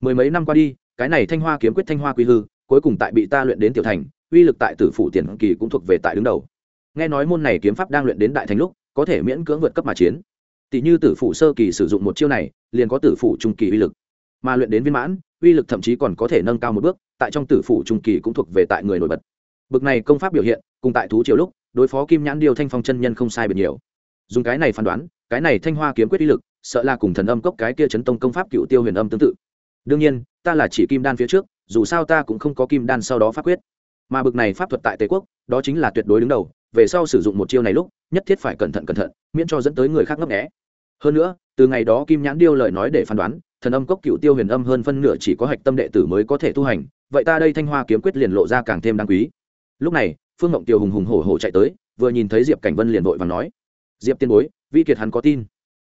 Mười mấy năm qua đi cái này thanh hoa kiếm quyết thanh hoa quy hư, cuối cùng tại bị ta luyện đến tiểu thành, uy lực tại tử phủ tiền kỳ cũng thuộc về tại đứng đầu. Nghe nói môn này kiếm pháp đang luyện đến đại thành lúc, có thể miễn cưỡng vượt cấp mà chiến. Tỷ như tử phủ sơ kỳ sử dụng một chiêu này, liền có tử phủ trung kỳ uy lực. Mà luyện đến viên mãn, uy lực thậm chí còn có thể nâng cao một bước, tại trong tử phủ trung kỳ cũng thuộc về tại người nổi bật. Bực này công pháp biểu hiện, cùng tại thú triều lúc, đối phó kim nhãn điều thanh phong chân nhân không sai biệt nhiều. Dùng cái này phán đoán, cái này thanh hoa kiếm quyết uy lực, sợ là cùng thần âm cốc cái kia chấn tông công pháp cựu tiêu huyền âm tương tự. Đương nhiên ta là chỉ kim đan phía trước, dù sao ta cũng không có kim đan sau đó pháp quyết. Mà bực này pháp thuật tại tề quốc, đó chính là tuyệt đối đứng đầu, về sau sử dụng một chiêu này lúc, nhất thiết phải cẩn thận cẩn thận, miễn cho dẫn tới người khác ngấp nghẽ hơn nữa, từ ngày đó kim nhãn điêu lời nói để phán đoán, thần âm cốc cựu tiêu huyền âm hơn phân nửa chỉ có hạch tâm đệ tử mới có thể tu hành, vậy ta đây thanh hoa kiếm quyết liền lộ ra càng thêm đáng quý. Lúc này, phương mộng tiêu hùng hùng hổ hổ chạy tới, vừa nhìn thấy diệp cảnh vân liền vội và nói, diệp tiên bối vi kiệt hắn có tin.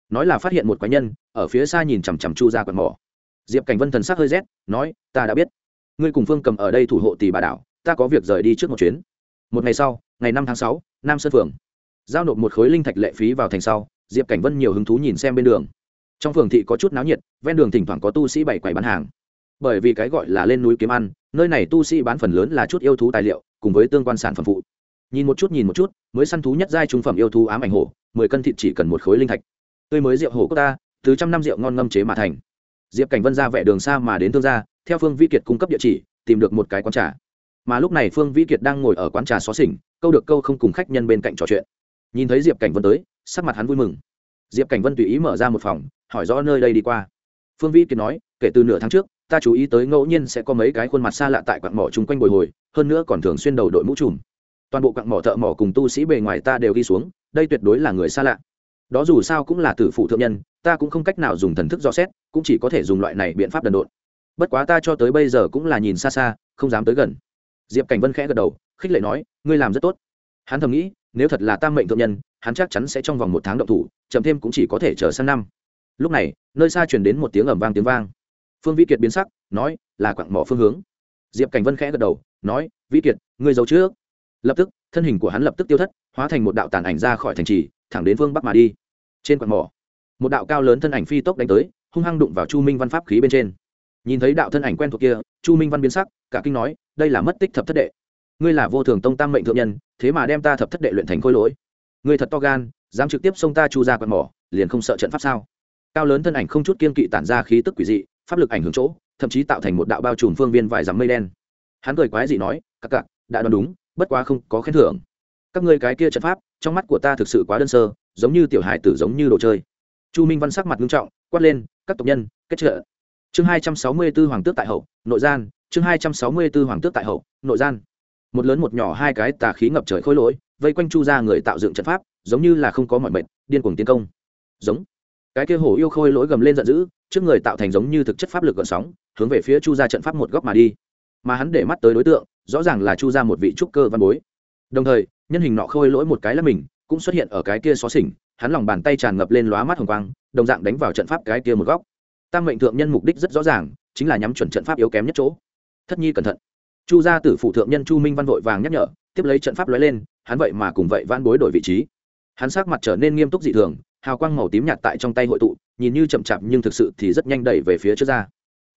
Nói là phát hiện một quái nhân, ở phía xa nhìn chằm chằm chu ra quạt mỏ diệp cảnh vân thần sắc hơi rét, nói, ta đã biết. Ngươi cùng phương cầm ở đây thủ hộ tỷ bà đảo, ta có việc rời đi trước một chuyến. Một ngày sau, ngày năm tháng sáu, nam sơn phường. Giao nộp một khối linh thạch lệ phí vào thành sau, diệp cảnh vân nhiều hứng thú nhìn xem bên đường. Trong phường thị có chút náo nhiệt, ven đường thỉnh thoảng có tu sĩ bày quầy bán hàng. Bởi vì cái gọi là lên núi kiếm ăn, nơi này tu sĩ bán phần lớn là chút yêu thú tài liệu, cùng với tương quan sản phẩm phụ. Nhìn một chút nhìn một chút, mới săn thú nhất giai trung phẩm yêu thú ám ảnh hổ, mười cân thịt chỉ cần một khối linh thạch. Tươi mới rượu hổ của ta, từ trăm năm rượu ngon ngâm chế mà thành diệp cảnh vân ra vẻ đường xa mà đến thương gia, theo phương Vi kiệt cung cấp địa chỉ, tìm được một cái quán trà. Mà lúc này phương Vi kiệt đang ngồi ở quán trà xó xỉnh, câu được câu không cùng khách nhân bên cạnh trò chuyện. Nhìn thấy diệp cảnh vân tới, sắc mặt hắn vui mừng. Diệp cảnh vân tùy ý mở ra một phòng, hỏi rõ nơi đây đi qua. Phương Vi kiệt nói, kể từ nửa tháng trước, ta chú ý tới ngẫu nhiên sẽ có mấy cái khuôn mặt xa lạ tại quặng mỏ chung quanh bồi hồi, hơn nữa còn thường xuyên đầu đội mũ trùm. Toàn bộ quặng mỏ thợ mỏ cùng tu sĩ bề ngoài ta đều ghi xuống, đây tuyệt đối là người xa lạ đó dù sao cũng là tử phụ thượng nhân, ta cũng không cách nào dùng thần thức dò xét, cũng chỉ có thể dùng loại này biện pháp đần độn. Bất quá ta cho tới bây giờ cũng là nhìn xa xa, không dám tới gần. Diệp cảnh vân khẽ gật đầu, khích lệ nói, ngươi làm rất tốt. Hắn thầm nghĩ, nếu thật là tam mệnh thượng nhân, hắn chắc chắn sẽ trong vòng một tháng động thủ, chậm thêm cũng chỉ có thể chờ sang năm. Lúc này, nơi xa chuyển đến một tiếng ẩm vang tiếng vang. Phương vĩ kiệt biến sắc, nói, là quặng mỏ phương hướng. Diệp cảnh vân khẽ gật đầu, nói, vĩ kiệt, ngươi giấu trước. Lập tức, thân hình của hắn lập tức tiêu thất, hóa thành một đạo tàn ảnh ra khỏi thành trì thẳng đến phương bắc mà đi. Trên quạt mỏ, một đạo cao lớn thân ảnh phi tốc đánh tới, hung hăng đụng vào chu minh văn pháp khí bên trên. Nhìn thấy đạo thân ảnh quen thuộc kia, chu minh văn biến sắc, cả kinh nói, đây là mất tích thập thất đệ. Ngươi là vô thường tông tam mệnh thượng nhân, thế mà đem ta thập thất đệ luyện thành khôi lỗi. Ngươi thật to gan, dám trực tiếp xông ta chu ra quạt mỏ, liền không sợ trận pháp sao? Cao lớn thân ảnh không chút kiên kỵ tản ra khí tức quỷ dị, pháp lực ảnh hưởng chỗ, thậm chí tạo thành một đạo bao trùm phương viên vài dặm mây đen. Hắn cười quái dị nói, các cặc, đã đoán đúng, bất quá không có khen thưởng các ngươi cái kia trận pháp, trong mắt của ta thực sự quá đơn sơ, giống như tiểu hải tử giống như đồ chơi. Chu minh văn sắc mặt nghiêm trọng, quát lên, các tộc nhân, kết trợ. Chương hai trăm sáu mươi b ố hoàng tước tại hậu, nội gian. Chương hai trăm sáu mươi b ố hoàng tước tại hậu, nội gian. Một lớn một nhỏ hai cái tà khí ngập trời khôi lỗi, vây quanh chu ra người tạo dựng trận pháp, giống như là không có mọi mệnh, điên cuồng tiến công. Giống. Cái kia hổ yêu khôi lỗi gầm lên giận dữ, trước người tạo thành giống như thực chất pháp lực gợn sóng, hướng về phía chu ra trận pháp một góc mà đi. Mà hắn để mắt tới đối tượng, rõ ràng là chu ra một vị trúc cơ văn bối. Đồng thời nhân hình nọ khôi lỗi một cái là mình, cũng xuất hiện ở cái kia xó xỉnh, hắn lòng bàn tay tràn ngập lên lóa mắt hồng quang, đồng dạng đánh vào trận pháp cái kia một góc. Tam mệnh thượng nhân mục đích rất rõ ràng, chính là nhắm chuẩn trận pháp yếu kém nhất chỗ. Thất nhi cẩn thận. Chu gia tử phụ thượng nhân chu minh văn vội vàng nhắc nhở, tiếp lấy trận pháp lóe lên, hắn vậy mà cùng vậy van bối đổi vị trí. Hắn sắc mặt trở nên nghiêm túc dị thường, hào quang màu tím nhạt tại trong tay hội tụ, nhìn như chậm chạp nhưng thực sự thì rất nhanh đẩy về phía trước ra.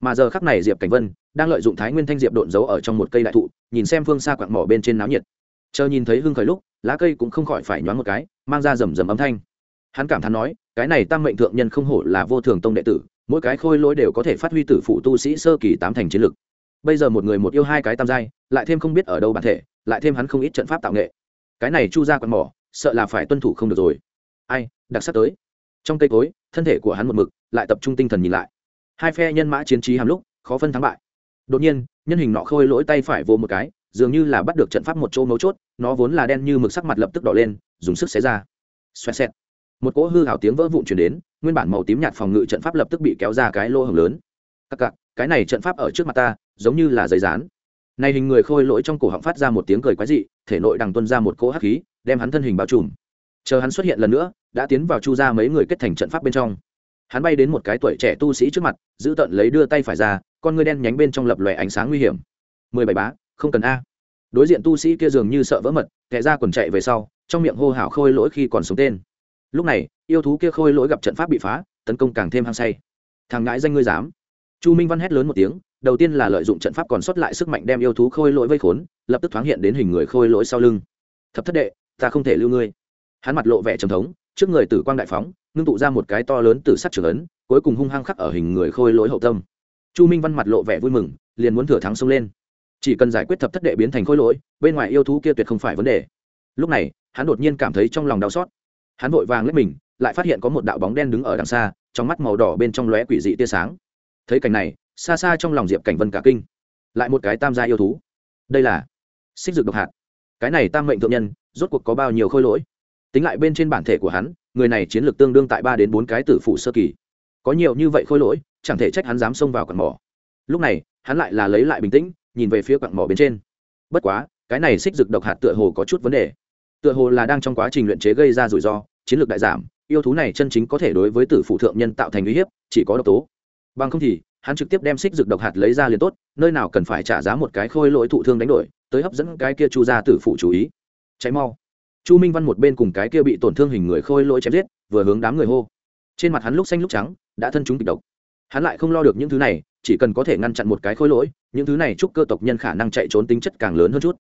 Mà giờ khắc này diệp cảnh vân đang lợi dụng thái nguyên thanh diệp độn giấu ở trong một cây đại thụ, nhìn xem phương xa quạng mỏ bên trên náo nhiệt chờ nhìn thấy hưng khởi lúc, lá cây cũng không khỏi phải nhoáng một cái, mang ra rầm rầm âm thanh. Hắn cảm thán nói, cái này tam mệnh thượng nhân không hổ là vô thường tông đệ tử, mỗi cái khôi lỗi đều có thể phát huy tử phụ tu sĩ sơ kỳ tám thành chiến lực. Bây giờ một người một yêu hai cái tam giai, lại thêm không biết ở đâu bản thể, lại thêm hắn không ít trận pháp tạo nghệ. Cái này chu ra quạt mỏ, sợ là phải tuân thủ không được rồi. Ai, đặc sắc tới. Trong cây cối, thân thể của hắn một mực, lại tập trung tinh thần nhìn lại. Hai phe nhân mã chiến trí hàm lúc, khó phân thắng bại. Đột nhiên, nhân hình nọ khôi lỗi tay phải vô một cái dường như là bắt được trận pháp một chỗ mấu chốt, nó vốn là đen như mực sắc mặt lập tức đỏ lên, dùng sức xé ra. Xoẹt xẹt. Một cỗ hư hào tiếng vỡ vụn chuyển đến, nguyên bản màu tím nhạt phòng ngự trận pháp lập tức bị kéo ra cái lô hồng lớn. Cặc cặc, cái này trận pháp ở trước mặt ta, giống như là giấy rán này hình người khôi lỗi trong cổ họng phát ra một tiếng cười quái dị, thể nội đằng tuân ra một cỗ hắc khí, đem hắn thân hình bao trùm. Chờ hắn xuất hiện lần nữa, đã tiến vào chu ra mấy người kết thành trận pháp bên trong. Hắn bay đến một cái tuổi trẻ tu sĩ trước mặt, giữ tận lấy đưa tay phải ra, con ngươi đen nhánh bên trong lập lòe ánh sáng nguy hiểm. Mười bảy bá không cần a. Đối diện tu sĩ kia dường như sợ vỡ mật, kẻ ra quần chạy về sau, trong miệng hô hào khôi lỗi khi còn sống tên. Lúc này, yêu thú kia khôi lỗi gặp trận pháp bị phá, tấn công càng thêm hăng say. Thằng ngãi danh ngươi dám. Chu minh văn hét lớn một tiếng, đầu tiên là lợi dụng trận pháp còn sót lại sức mạnh đem yêu thú khôi lỗi vây khốn, lập tức thoáng hiện đến hình người khôi lỗi sau lưng. Thập thất đệ, ta không thể lưu ngươi. Hắn mặt lộ vẻ trầm thống, trước người tử quang đại phóng, ngưng tụ ra một cái to lớn từ sắt trường ấn, cuối cùng hung hăng khắc ở hình người khôi lỗi hậu tâm. Chu minh văn mặt lộ vẻ vui mừng, liền muốn thừa thắng xông lên chỉ cần giải quyết thập thất đệ biến thành khôi lỗi, bên ngoài yêu thú kia tuyệt không phải vấn đề. Lúc này, hắn đột nhiên cảm thấy trong lòng đau xót. Hắn vội vàng lấy mình, lại phát hiện có một đạo bóng đen đứng ở đằng xa, trong mắt màu đỏ bên trong lóe quỷ dị tia sáng. Thấy cảnh này, xa xa trong lòng diệp cảnh vân cả kinh. Lại một cái tam gia yêu thú. Đây là xích dược độc hạt. Cái này tam mệnh thượng nhân, rốt cuộc có bao nhiêu khôi lỗi? Tính lại bên trên bản thể của hắn, người này chiến lược tương đương tại ba đến bốn cái tử phủ sơ kỳ. Có nhiều như vậy khôi lỗi, chẳng thể trách hắn dám xông vào cặn mỏ. Lúc này, hắn lại là lấy lại bình tĩnh nhìn về phía quặng mỏ bên trên. Bất quá, cái này xích dược độc hạt tựa hồ có chút vấn đề. Tựa hồ là đang trong quá trình luyện chế gây ra rủi ro, chiến lược đại giảm, yêu thú này chân chính có thể đối với tử phụ thượng nhân tạo thành uy hiếp, chỉ có độc tố. Bằng không thì, hắn trực tiếp đem xích dược độc hạt lấy ra liền tốt, nơi nào cần phải trả giá một cái khôi lỗi thụ thương đánh đổi, tới hấp dẫn cái kia chu ra tử phụ chú ý. Cháy mau. Chu minh văn một bên cùng cái kia bị tổn thương hình người khôi lỗi chém giết, vừa hướng đám người hô. Trên mặt hắn lúc xanh lúc trắng, đã thân chúng kịch độc. Hắn lại không lo được những thứ này, chỉ cần có thể ngăn chặn một cái khôi lỗi những thứ này chúc cơ tộc nhân khả năng chạy trốn tính chất càng lớn hơn chút.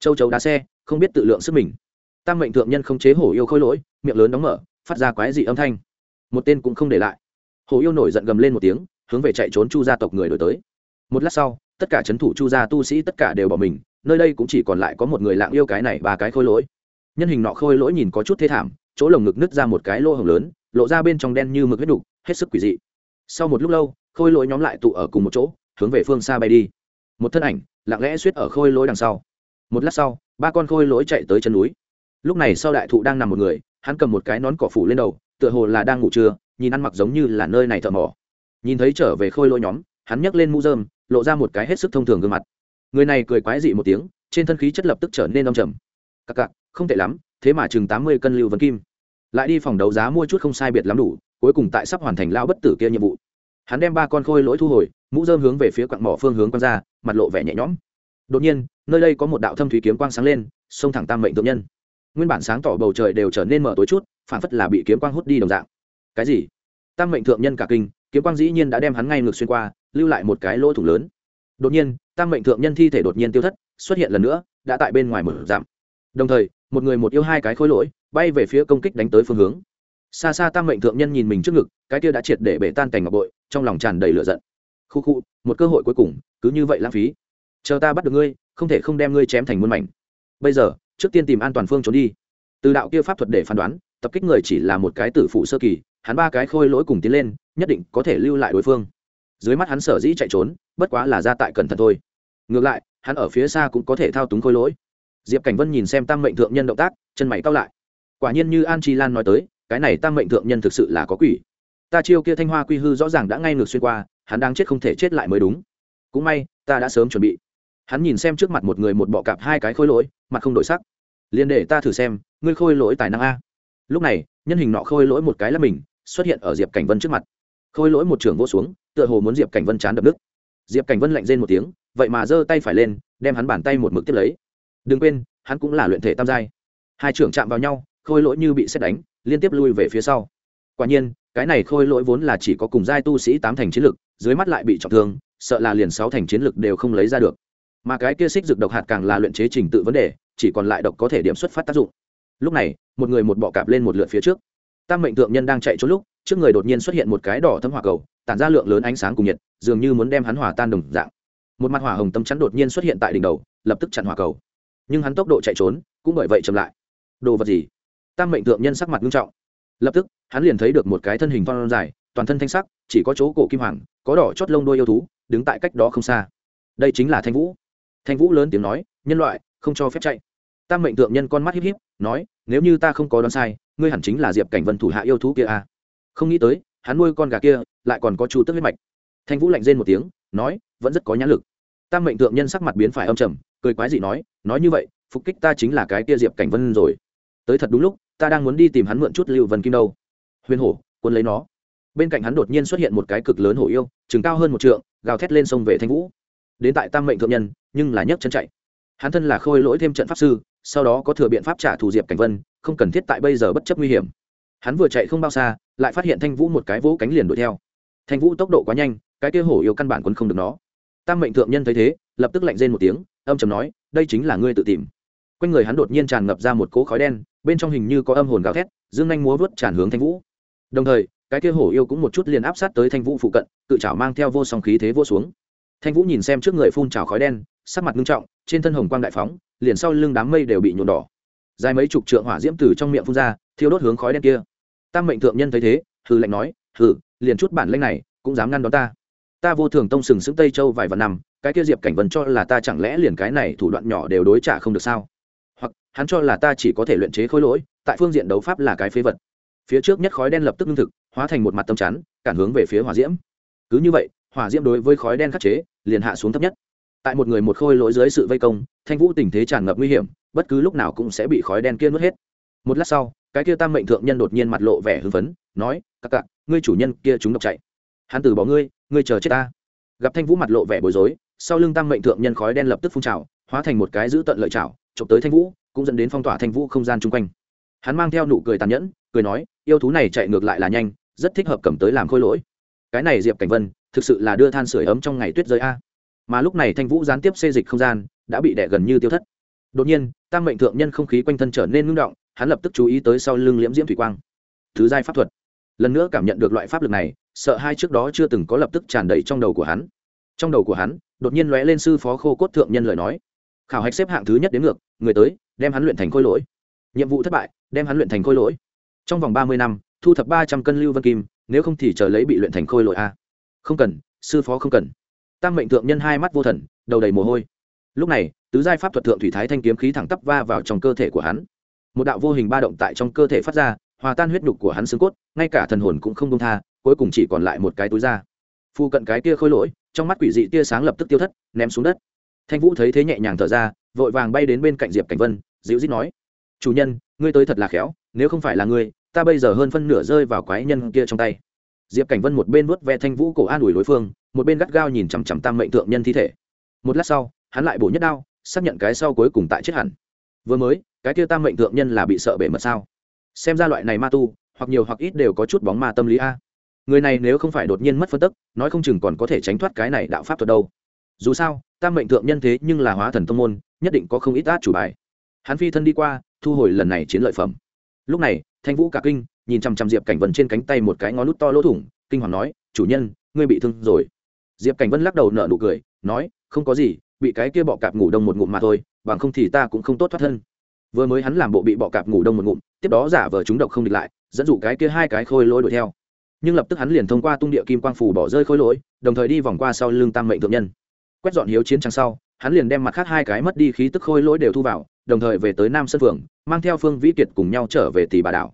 Châu chấu đá xe, không biết tự lượng sức mình. Tam mệnh thượng nhân không chế hổ yêu khôi lỗi, miệng lớn đóng mở, phát ra quái dị âm thanh. Một tên cũng không để lại. Hổ yêu nổi giận gầm lên một tiếng, hướng về chạy trốn chu gia tộc người đổi tới. Một lát sau, tất cả c h ấ n thủ chu gia tu sĩ tất cả đều bỏ mình, nơi đây cũng chỉ còn lại có một người lạng yêu cái này ba cái khôi lỗi. Nhân hình nọ khôi lỗi nhìn có chút thế thảm, chỗ lồng ngực nứt ra một cái lỗ hồng lớn, lộ ra bên trong đen như mực huyết đục, hết sức quỷ dị. Sau một lúc lâu, khôi lỗi nhóm lại tụ ở cùng một chỗ, hướng về phương xa bay đi một thân ảnh, lặng lẽ suýt ở khôi lối đằng sau. Một lát sau, ba con khôi lối chạy tới chân núi. Lúc này sau đại thụ đang nằm một người, hắn cầm một cái nón cỏ phủ lên đầu, tựa hồ là đang ngủ trưa, nhìn ăn mặc giống như là nơi này thợ mỏ. Nhìn thấy trở về khôi lỗi nhóm, hắn nhấc lên mũ dơm lộ ra một cái hết sức thông thường gương mặt. Người này cười quái dị một tiếng, trên thân khí chất lập tức trở nên đông trầm. Cặc cặc, không tệ lắm, thế mà chừng tám mươi cân lưu vấn kim. Lại đi phòng đấu giá mua chút không sai biệt lắm đủ, cuối cùng tại sắp hoàn thành lao bất tử kia nhiệm vụ. Hắn đem ba con khôi lỗi thu hồi mũ dơm hướng về phía quặng mỏ phương hướng quan ra, mặt lộ vẻ nhẹ nhõm. Đột nhiên, nơi đây có một đạo thâm thủy kiếm quang sáng lên, xông thẳng tam mệnh thượng nhân. Nguyên bản sáng tỏ bầu trời đều trở nên mở tối chút, phản phất là bị kiếm quang hút đi đồng dạng. Cái gì? Tam mệnh thượng nhân cả kinh, kiếm quang dĩ nhiên đã đem hắn ngay ngược xuyên qua, lưu lại một cái lỗ thủng lớn. Đột nhiên, tam mệnh thượng nhân thi thể đột nhiên tiêu thất, xuất hiện lần nữa, đã tại bên ngoài mở giảm đồng thời, một người một yêu hai cái khối lỗi, bay về phía công kích đánh tới phương hướng. Xa xa tam mệnh thượng nhân nhìn mình trước ngực, cái kia đã triệt để bể tan cảnh ngọc bội, trong lòng tràn đầy lửa giận khu khu, một cơ hội cuối cùng, cứ như vậy lãng phí. Chờ ta bắt được ngươi, không thể không đem ngươi chém thành muôn mảnh. Bây giờ, trước tiên tìm an toàn phương trốn đi. Từ đạo kia pháp thuật để phán đoán, tập kích người chỉ là một cái tử phụ sơ kỳ, hắn ba cái khôi lỗi cùng tiến lên, nhất định có thể lưu lại đối phương. Dưới mắt hắn sở dĩ chạy trốn, bất quá là ra tại cẩn thận thôi. Ngược lại, hắn ở phía xa cũng có thể thao túng khôi lỗi. Diệp cảnh vân nhìn xem tam mệnh thượng nhân động tác, chân mày cao lại. Quả nhiên như an chi lan nói tới, cái này tam mệnh thượng nhân thực sự là có quỷ. Ta chiêu kia thanh hoa quy hư rõ ràng đã ngay ngược xuyên qua hắn đang chết không thể chết lại mới đúng. Cũng may, ta đã sớm chuẩn bị. Hắn nhìn xem trước mặt một người một bọ cạp hai cái khôi lỗi, mặt không đổi sắc. Liền để ta thử xem, ngươi khôi lỗi tài năng a. Lúc này, nhân hình nọ khôi lỗi một cái là mình, xuất hiện ở diệp cảnh vân trước mặt. Khôi lỗi một trưởng vô xuống, tựa hồ muốn diệp cảnh vân chán đập nước diệp cảnh vân lạnh rên một tiếng, vậy mà giơ tay phải lên, đem hắn bàn tay một mực tiếp lấy. Đừng quên, hắn cũng là luyện thể tam giai. Hai trưởng chạm vào nhau, khôi lỗi như bị xét đánh, liên tiếp lui về phía sau. Quả nhiên cái này khôi lỗi vốn là chỉ có cùng giai tu sĩ tám thành chiến lực, dưới mắt lại bị trọng thương, sợ là liền sáu thành chiến lực đều không lấy ra được. Mà cái kia xích dược độc hạt càng là luyện chế trình tự vấn đề, chỉ còn lại độc có thể điểm xuất phát tác dụng. Lúc này, một người một bọ cạp lên một lượt phía trước. Tam mệnh tượng nhân đang chạy trốn lúc, trước người đột nhiên xuất hiện một cái đỏ thâm hỏa cầu, tản ra lượng lớn ánh sáng cùng nhiệt, dường như muốn đem hắn hỏa tan đồng dạng. Một mặt hỏa hồng tâm chắn đột nhiên xuất hiện tại đỉnh đầu, lập tức chặn hỏa cầu. Nhưng hắn tốc độ chạy trốn, cũng bởi vậy chậm lại. Đồ vật gì? Tam mệnh tượng nhân sắc mặt nghiêm trọng. Lập tức hắn liền thấy được một cái thân hình thon dài, toàn thân thanh sắc, chỉ có chỗ cổ kim hoàng, có đỏ chót lông đôi yêu thú, đứng tại cách đó không xa. Đây chính là thanh vũ. Thanh vũ lớn tiếng nói, nhân loại, không cho phép chạy. Tam mệnh tượng nhân con mắt híp híp, nói, nếu như ta không có đoán sai, ngươi hẳn chính là diệp cảnh vân thủ hạ yêu thú kia à. không nghĩ tới, hắn nuôi con gà kia, lại còn có chu tức huyết mạch. Thanh vũ lạnh rên một tiếng, nói, vẫn rất có nhãn lực. Tam mệnh tượng nhân sắc mặt biến phải âm trầm, cười quái dị nói nói như vậy, phục kích ta chính là cái kia diệp cảnh vân rồi. Tới thật đúng lúc, ta đang muốn đi tìm hắn mượn chút lưu vân kim đâu huyền hổ quân lấy nó. Bên cạnh hắn đột nhiên xuất hiện một cái cực lớn hổ yêu, chừng cao hơn một trượng, gào thét lên sông về thanh vũ. Đến tại tam mệnh thượng nhân, nhưng là nhấc chân chạy. Hắn thân là khôi lỗi thêm trận pháp sư, sau đó có thừa biện pháp trả thù diệp cảnh vân, không cần thiết tại bây giờ bất chấp nguy hiểm. Hắn vừa chạy không bao xa, lại phát hiện thanh vũ một cái vỗ cánh liền đuổi theo. Thanh vũ tốc độ quá nhanh, cái kia hổ yêu căn bản quân không được nó. Tam mệnh thượng nhân thấy thế, lập tức lạnh rên một tiếng, âm chầm nói, đây chính là ngươi tự tìm. Quanh người hắn đột nhiên tràn ngập ra một cỗ khói đen, bên trong hình như có âm hồn gào thét, dương anh múa vớt tràn hướng thanh vũ đồng thời, cái kia hổ yêu cũng một chút liền áp sát tới thanh vũ phụ cận cự trảo mang theo vô song khí thế vô xuống. Thanh vũ nhìn xem trước người phun trào khói đen, sắc mặt nghiêm trọng, trên thân hồng quang đại phóng, liền sau lưng đám mây đều bị nhuộn đỏ. Dài mấy chục trượng hỏa diễm từ trong miệng phun ra, thiêu đốt hướng khói đen kia. Tam mệnh thượng nhân thấy thế, hừ lạnh nói, hừ, liền chút bản lanh này, cũng dám ngăn đón ta. Ta vô thường tông sừng sững tây châu vài vạn năm, cái kia diệp cảnh vân cho là ta chẳng lẽ liền cái này thủ đoạn nhỏ đều đối trả không được sao? Hoặc, hắn cho là ta chỉ có thể luyện chế khối lỗi, tại phương diện đấu pháp là cái phế vật phía trước nhất khói đen lập tức ngưng thực hóa thành một mặt tâm chắn cản hướng về phía hỏa diễm. Cứ như vậy hỏa diễm đối với khói đen khắc chế liền hạ xuống thấp nhất. Tại một người một khôi lỗi dưới sự vây công thanh vũ tình thế tràn ngập nguy hiểm bất cứ lúc nào cũng sẽ bị khói đen kia nuốt hết. Một lát sau cái kia tam mệnh thượng nhân đột nhiên mặt lộ vẻ hưng phấn nói các cạn ngươi chủ nhân kia chúng độc chạy. Hắn từ bỏ ngươi ngươi chờ chết ta. Gặp thanh vũ mặt lộ vẻ bối rối sau lưng tam mệnh thượng nhân khói đen lập tức phun trào hóa thành một cái giữ tận lợi trào, chụp tới thanh vũ cũng dẫn đến phong tỏa thanh vũ không gian chung quanh. Hắn mang theo nụ cười tàn nhẫn cười nói, yêu thú này chạy ngược lại là nhanh, rất thích hợp cầm tới làm khôi lỗi. Cái này diệp cảnh vân, thực sự là đưa than sửa ấm trong ngày tuyết rơi a. Mà lúc này thanh vũ gián tiếp xê dịch không gian, đã bị đẻ gần như tiêu thất. Đột nhiên, tam mệnh thượng nhân không khí quanh thân trở nên ngưng động, hắn lập tức chú ý tới sau lưng liễm diễm thủy quang. Thứ giai pháp thuật. Lần nữa cảm nhận được loại pháp lực này, sợ hai trước đó chưa từng có lập tức tràn đầy trong đầu của hắn. Trong đầu của hắn, đột nhiên lóe lên sư phó khô cốt thượng nhân lời nói. Khảo hạch xếp hạng thứ nhất đến ngược, người tới, đem hắn luyện thành khôi lỗi. Nhiệm vụ thất bại, đem hắn luyện thành khôi lỗi trong vòng ba mươi năm, thu thập ba trăm cân lưu vân kim, nếu không thì chờ lấy bị luyện thành khôi lỗi a. Không cần, sư phó không cần. Tăng mệnh thượng nhân hai mắt vô thần, đầu đầy mồ hôi. Lúc này, tứ giai pháp thuật thượng thủy thái thanh kiếm khí thẳng tắp va vào trong cơ thể của hắn. Một đạo vô hình ba động tại trong cơ thể phát ra, hòa tan huyết nhục của hắn xương cốt, ngay cả thần hồn cũng không công tha, cuối cùng chỉ còn lại một cái túi da. Phu cận cái kia khôi lỗi, trong mắt quỷ dị tia sáng lập tức tiêu thất, ném xuống đất. Thanh vũ thấy thế nhẹ nhàng thở ra, vội vàng bay đến bên cạnh diệp cảnh vân, dịu dít nói, chủ nhân, ngươi tới thật là khéo, nếu không phải là ngươi ta bây giờ hơn phân nửa rơi vào quái nhân kia trong tay. Diệp cảnh vân một bên vuốt ve thanh vũ cổ an ủi đối phương, một bên gắt gao nhìn chằm chằm tam mệnh thượng nhân thi thể. Một lát sau, hắn lại bổ nhất đao, xác nhận cái sau cuối cùng tại chết hẳn. Vừa mới, cái kia tam mệnh thượng nhân là bị sợ bể mật sao? Xem ra loại này ma tu, hoặc nhiều hoặc ít đều có chút bóng ma tâm lý a. Người này nếu không phải đột nhiên mất phân tức, nói không chừng còn có thể tránh thoát cái này đạo pháp thuật đâu. Dù sao, tam mệnh thượng nhân thế nhưng là hóa thần tông môn, nhất định có không ít át chủ bài. Hắn phi thân đi qua, thu hồi lần này chiến lợi phẩm. Lúc này thanh vũ cả kinh, nhìn chằm chằm diệp cảnh vân trên cánh tay một cái ngón nút to lỗ thủng, kinh hoàng nói, chủ nhân, ngươi bị thương rồi. Diệp cảnh vân lắc đầu nở nụ cười, nói, không có gì, bị cái kia bọ cạp ngủ đông một ngụm mà thôi, bằng không thì ta cũng không tốt thoát thân. Vừa mới hắn làm bộ bị bọ cạp ngủ đông một ngụm, tiếp đó giả vờ chúng độc không địch lại, dẫn dụ cái kia hai cái khôi lỗi đuổi theo. Nhưng lập tức hắn liền thông qua tung địa kim quang phủ bỏ rơi khôi lỗi, đồng thời đi vòng qua sau lưng tam mệnh thượng nhân. Quét dọn hiếu chiến trang sau, hắn liền đem mặt khác hai cái mất đi khí tức khôi lỗi đều thu vào đồng thời về tới nam sân phường, mang theo phương vĩ kiệt cùng nhau trở về tỷ bà đảo.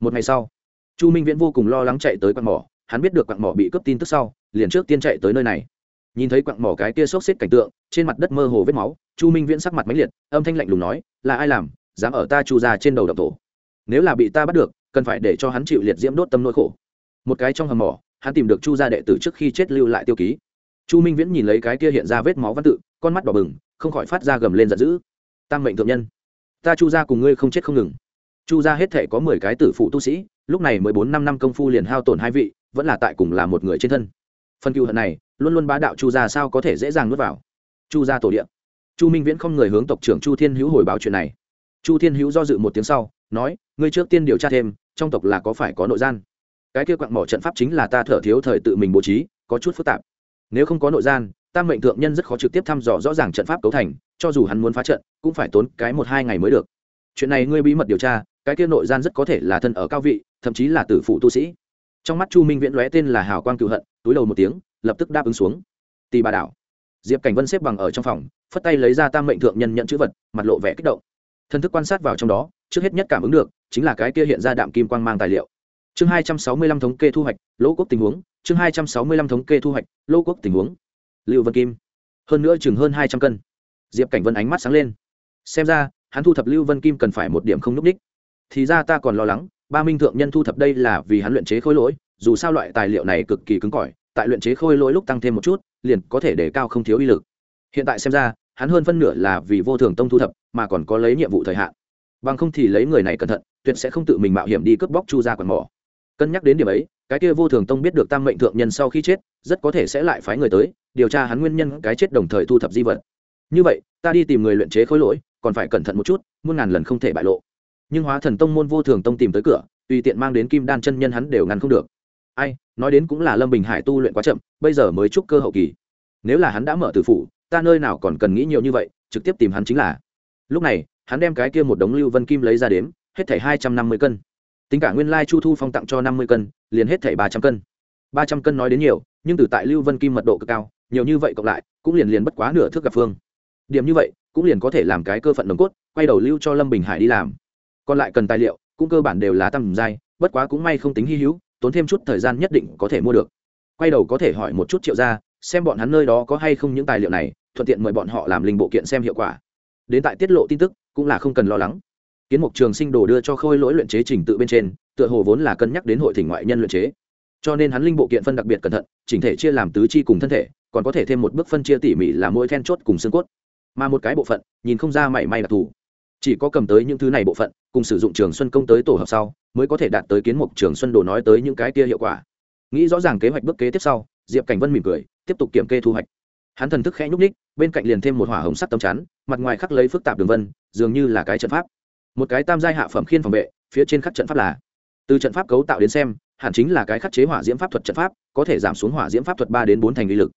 Một ngày sau, chu minh viễn vô cùng lo lắng chạy tới quặng mỏ, hắn biết được quặng mỏ bị cướp tin tức sau, liền trước tiên chạy tới nơi này. Nhìn thấy quặng mỏ cái kia xốc xếp cảnh tượng, trên mặt đất mơ hồ vết máu, chu minh viễn sắc mặt máy liệt, âm thanh lạnh lùng nói, là ai làm, dám ở ta chu ra trên đầu đập tổ nếu là bị ta bắt được, cần phải để cho hắn chịu liệt diễm đốt tâm nỗi khổ. Một cái trong hầm mỏ, hắn tìm được chu gia đệ tử trước khi chết lưu lại tiêu ký. Chu minh viễn nhìn lấy cái kia hiện ra vết máu văn tự, con mắt đỏ bừng, không khỏi phát ra gầm lên giận dữ tam mệnh thượng nhân. Ta chu gia cùng ngươi không chết không ngừng. Chu gia hết thể có mười cái tử phụ tu sĩ, lúc này mười bốn năm năm công phu liền hao tổn hai vị, vẫn là tại cùng là một người trên thân. Phần cựu hận này, luôn luôn bá đạo chu gia sao có thể dễ dàng nuốt vào? Chu gia tổ điện chu minh viễn không người hướng tộc trưởng chu thiên hữu hồi báo chuyện này. Chu thiên hữu do dự một tiếng sau, nói, ngươi trước tiên điều tra thêm, trong tộc là có phải có nội gian? Cái kia quặng mỏ trận pháp chính là ta thở thiếu thời tự mình bố trí, có chút phức tạp. Nếu không có nội gian, tam mệnh thượng nhân rất khó trực tiếp thăm dò rõ ràng trận pháp cấu thành cho dù hắn muốn phá trận, cũng phải tốn cái một hai ngày mới được. Chuyện này ngươi bí mật điều tra, cái kia nội gian rất có thể là thân ở cao vị, thậm chí là tử phụ tu sĩ. Trong mắt chu minh viễn lóe tên là hào quang cựu hận, túi đầu một tiếng, lập tức đáp ứng xuống. Tì bà đảo. Diệp cảnh vân xếp bằng ở trong phòng, phất tay lấy ra tam mệnh thượng nhân nhận chữ vật, mặt lộ vẻ kích động. Thân thức quan sát vào trong đó, trước hết nhất cảm ứng được, chính là cái kia hiện ra đạm kim quang mang tài liệu. Chương hai trăm sáu mươi lăm thống kê thu hoạch, lỗ quốc tình huống. Chương hai trăm sáu mươi lăm thống kê thu hoạch, lỗ quốc tình huống. Lưu vân kim. Hơn nữa chừng hơn hai trăm cân diệp cảnh vân ánh mắt sáng lên. Xem ra, hắn thu thập lưu vân kim cần phải một điểm không n ú c ních. Thì ra ta còn lo lắng, ba minh thượng nhân thu thập đây là vì hắn luyện chế khối lỗi, dù sao loại tài liệu này cực kỳ cứng cỏi, tại luyện chế khôi lỗi lúc tăng thêm một chút, liền có thể để cao không thiếu uy lực. Hiện tại xem ra, hắn hơn phân nửa là vì vô thường tông thu thập, mà còn có lấy nhiệm vụ thời hạn. Bằng không thì lấy người này cẩn thận, tuyệt sẽ không tự mình mạo hiểm đi cướp bóc chu ra quần mỏ. Cân nhắc đến điểm ấy, cái kia vô thường tông biết được tam mệnh thượng nhân sau khi chết, rất có thể sẽ lại phái người tới, điều tra hắn nguyên nhân cái chết đồng thời thu thập di vật như vậy, ta đi tìm người luyện chế khối lỗi, còn phải cẩn thận một chút, muôn ngàn lần không thể bại lộ. Nhưng hóa thần tông môn vô thường tông tìm tới cửa, tùy tiện mang đến kim đan chân nhân hắn đều ngăn không được. Ai, nói đến cũng là lâm bình hải tu luyện quá chậm, bây giờ mới chúc cơ hậu kỳ. Nếu là hắn đã mở từ phủ, ta nơi nào còn cần nghĩ nhiều như vậy, trực tiếp tìm hắn chính là. Lúc này, hắn đem cái kia một đống lưu vân kim lấy ra đếm, hết thảy hai trăm năm mươi cân. Tính cả nguyên lai chu thu phong tặng cho năm mươi cân, liền hết thảy ba trăm cân. ba trăm cân nói đến nhiều, nhưng từ tại lưu vân kim mật độ cực cao, nhiều như vậy cộng lại, cũng liền liền bất quá nửa thước gặp phương điểm như vậy, cũng liền có thể làm cái cơ phận đồng cốt, quay đầu lưu cho lâm bình hải đi làm. Còn lại cần tài liệu, cũng cơ bản đều là tầm dai bất quá cũng may không tính hy hữu, tốn thêm chút thời gian nhất định có thể mua được. Quay đầu có thể hỏi một chút triệu ra xem bọn hắn nơi đó có hay không những tài liệu này, thuận tiện mời bọn họ làm linh bộ kiện xem hiệu quả. Đến tại tiết lộ tin tức, cũng là không cần lo lắng. Kiến mục trường sinh đồ đưa cho khôi lỗi luyện chế trình tự bên trên, tựa hồ vốn là cân nhắc đến hội thỉnh ngoại nhân luyện chế. Cho nên hắn linh bộ kiện phân đặc biệt cẩn thận, chỉnh thể chia làm tứ chi cùng thân thể, còn có thể thêm một bước phân chia tỉ mỉ là mỗi then chốt cùng xương cốt mà một cái bộ phận nhìn không ra mảy may đặc thù. Chỉ có cầm tới những thứ này bộ phận, cùng sử dụng trường xuân công tới tổ hợp sau, mới có thể đạt tới kiến mục trường xuân đồ nói tới những cái kia hiệu quả. Nghĩ rõ ràng kế hoạch bước kế tiếp sau, diệp cảnh vân mỉm cười, tiếp tục kiểm kê thu hoạch. Hắn thần thức khẽ nhúc ních bên cạnh liền thêm một hỏa hồng sắt tấm chắn, mặt ngoài khắc lấy phức tạp đường vân, dường như là cái trận pháp. Một cái tam giai hạ phẩm khiên phòng vệ, phía trên khắc trận pháp là. Từ trận pháp cấu tạo đến xem, hẳn chính là cái khắc chế hỏa diễm pháp thuật trận pháp, có thể giảm xuống hỏa diễm pháp thuật ba đến bốn thành lý lực.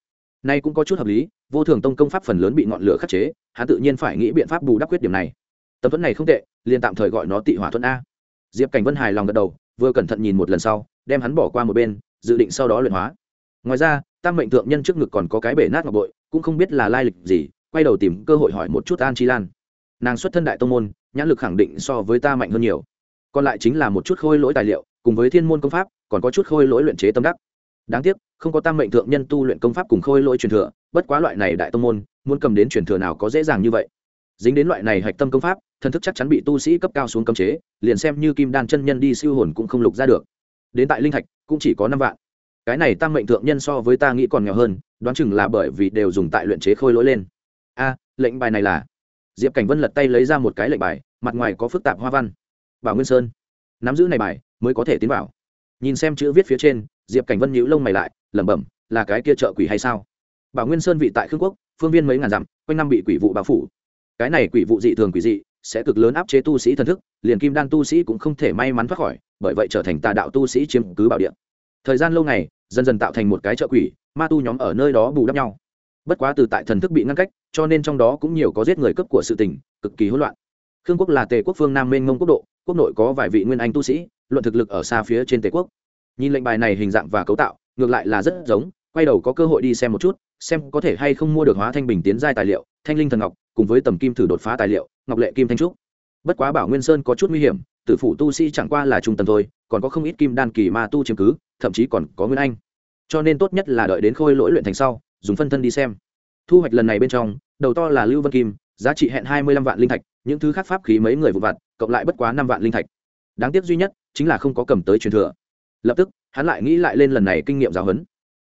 Nay cũng có chút hợp lý vô thường tông công pháp phần lớn bị ngọn lửa khắc chế, hắn tự nhiên phải nghĩ biện pháp bù đắp quyết điểm này. Tấm thuẫn này không tệ, liền tạm thời gọi nó tị hỏa thuẫn a. Diệp cảnh vân hài lòng gật đầu, vừa cẩn thận nhìn một lần sau, đem hắn bỏ qua một bên, dự định sau đó luyện hóa. Ngoài ra, tam mệnh thượng nhân trước ngực còn có cái bể nát ngọc bội, cũng không biết là lai lịch gì, quay đầu tìm cơ hội hỏi một chút an chi lan. Nàng xuất thân đại tông môn, nhãn lực khẳng định so với ta mạnh hơn nhiều. Còn lại chính là một chút khôi lỗi tài liệu, cùng với thiên môn công pháp, còn có chút khôi lỗi luyện chế tâm đắc đáng tiếc, không có tam mệnh thượng nhân tu luyện công pháp cùng khôi lỗi truyền thừa, bất quá loại này đại tông môn, muốn cầm đến truyền thừa nào có dễ dàng như vậy. Dính đến loại này hạch tâm công pháp, thần thức chắc chắn bị tu sĩ cấp cao xuống cấm chế, liền xem như kim đan chân nhân đi siêu hồn cũng không lục ra được. Đến tại linh thạch, cũng chỉ có năm vạn. Cái này tam mệnh thượng nhân so với ta nghĩ còn nghèo hơn, đoán chừng là bởi vì đều dùng tại luyện chế khôi lỗi lên. A, lệnh bài này là? Diệp cảnh vân lật tay lấy ra một cái lệnh bài, mặt ngoài có phức tạp hoa văn. Bảo nguyên sơn. Nắm giữ này bài, mới có thể tiến vào. Nhìn xem chữ viết phía trên diệp cảnh vân nhíu lông mày lại, lẩm bẩm, là cái kia trợ quỷ hay sao? Bảo nguyên sơn vị tại khương quốc, phương viên mấy ngàn dặm, quanh năm bị quỷ vụ bao phủ. Cái này quỷ vụ dị thường quỷ dị, sẽ cực lớn áp chế tu sĩ thần thức, liền kim đan tu sĩ cũng không thể may mắn thoát khỏi, bởi vậy trở thành tà đạo tu sĩ chiếm cứ bảo địa. Thời gian lâu ngày, dần dần tạo thành một cái trợ quỷ, ma tu nhóm ở nơi đó bù đắp nhau. Bất quá từ tại thần thức bị ngăn cách, cho nên trong đó cũng nhiều có giết người cấp của sự tình, cực kỳ hỗn loạn. Khương quốc là tề quốc phương nam mênh mông quốc độ, quốc nội có vài vị nguyên anh tu sĩ, luận thực lực ở xa phía trên tề quốc nhìn lệnh bài này hình dạng và cấu tạo, ngược lại là rất giống, quay đầu có cơ hội đi xem một chút, xem có thể hay không mua được hóa thanh bình tiến giai tài liệu, thanh linh thần ngọc, cùng với tầm kim thử đột phá tài liệu, ngọc lệ kim thanh trúc. Bất quá bảo nguyên sơn có chút nguy hiểm, tử phủ tu sĩ chẳng qua là trung tâm thôi, còn có không ít kim đan kỳ ma tu chiếm cứ, thậm chí còn có nguyên anh. Cho nên tốt nhất là đợi đến khôi lỗi luyện thành sau, dùng phân thân đi xem. Thu hoạch lần này bên trong, đầu to là lưu vân kim, giá trị hẹn hai mươi lăm vạn linh thạch, những thứ khác pháp khí mấy người vụ vặt, cộng lại bất quá năm vạn linh thạch. Đáng tiếc duy nhất, chính là không có cầm tới truyền thừa lập tức, hắn lại nghĩ lại lên lần này kinh nghiệm giáo huấn.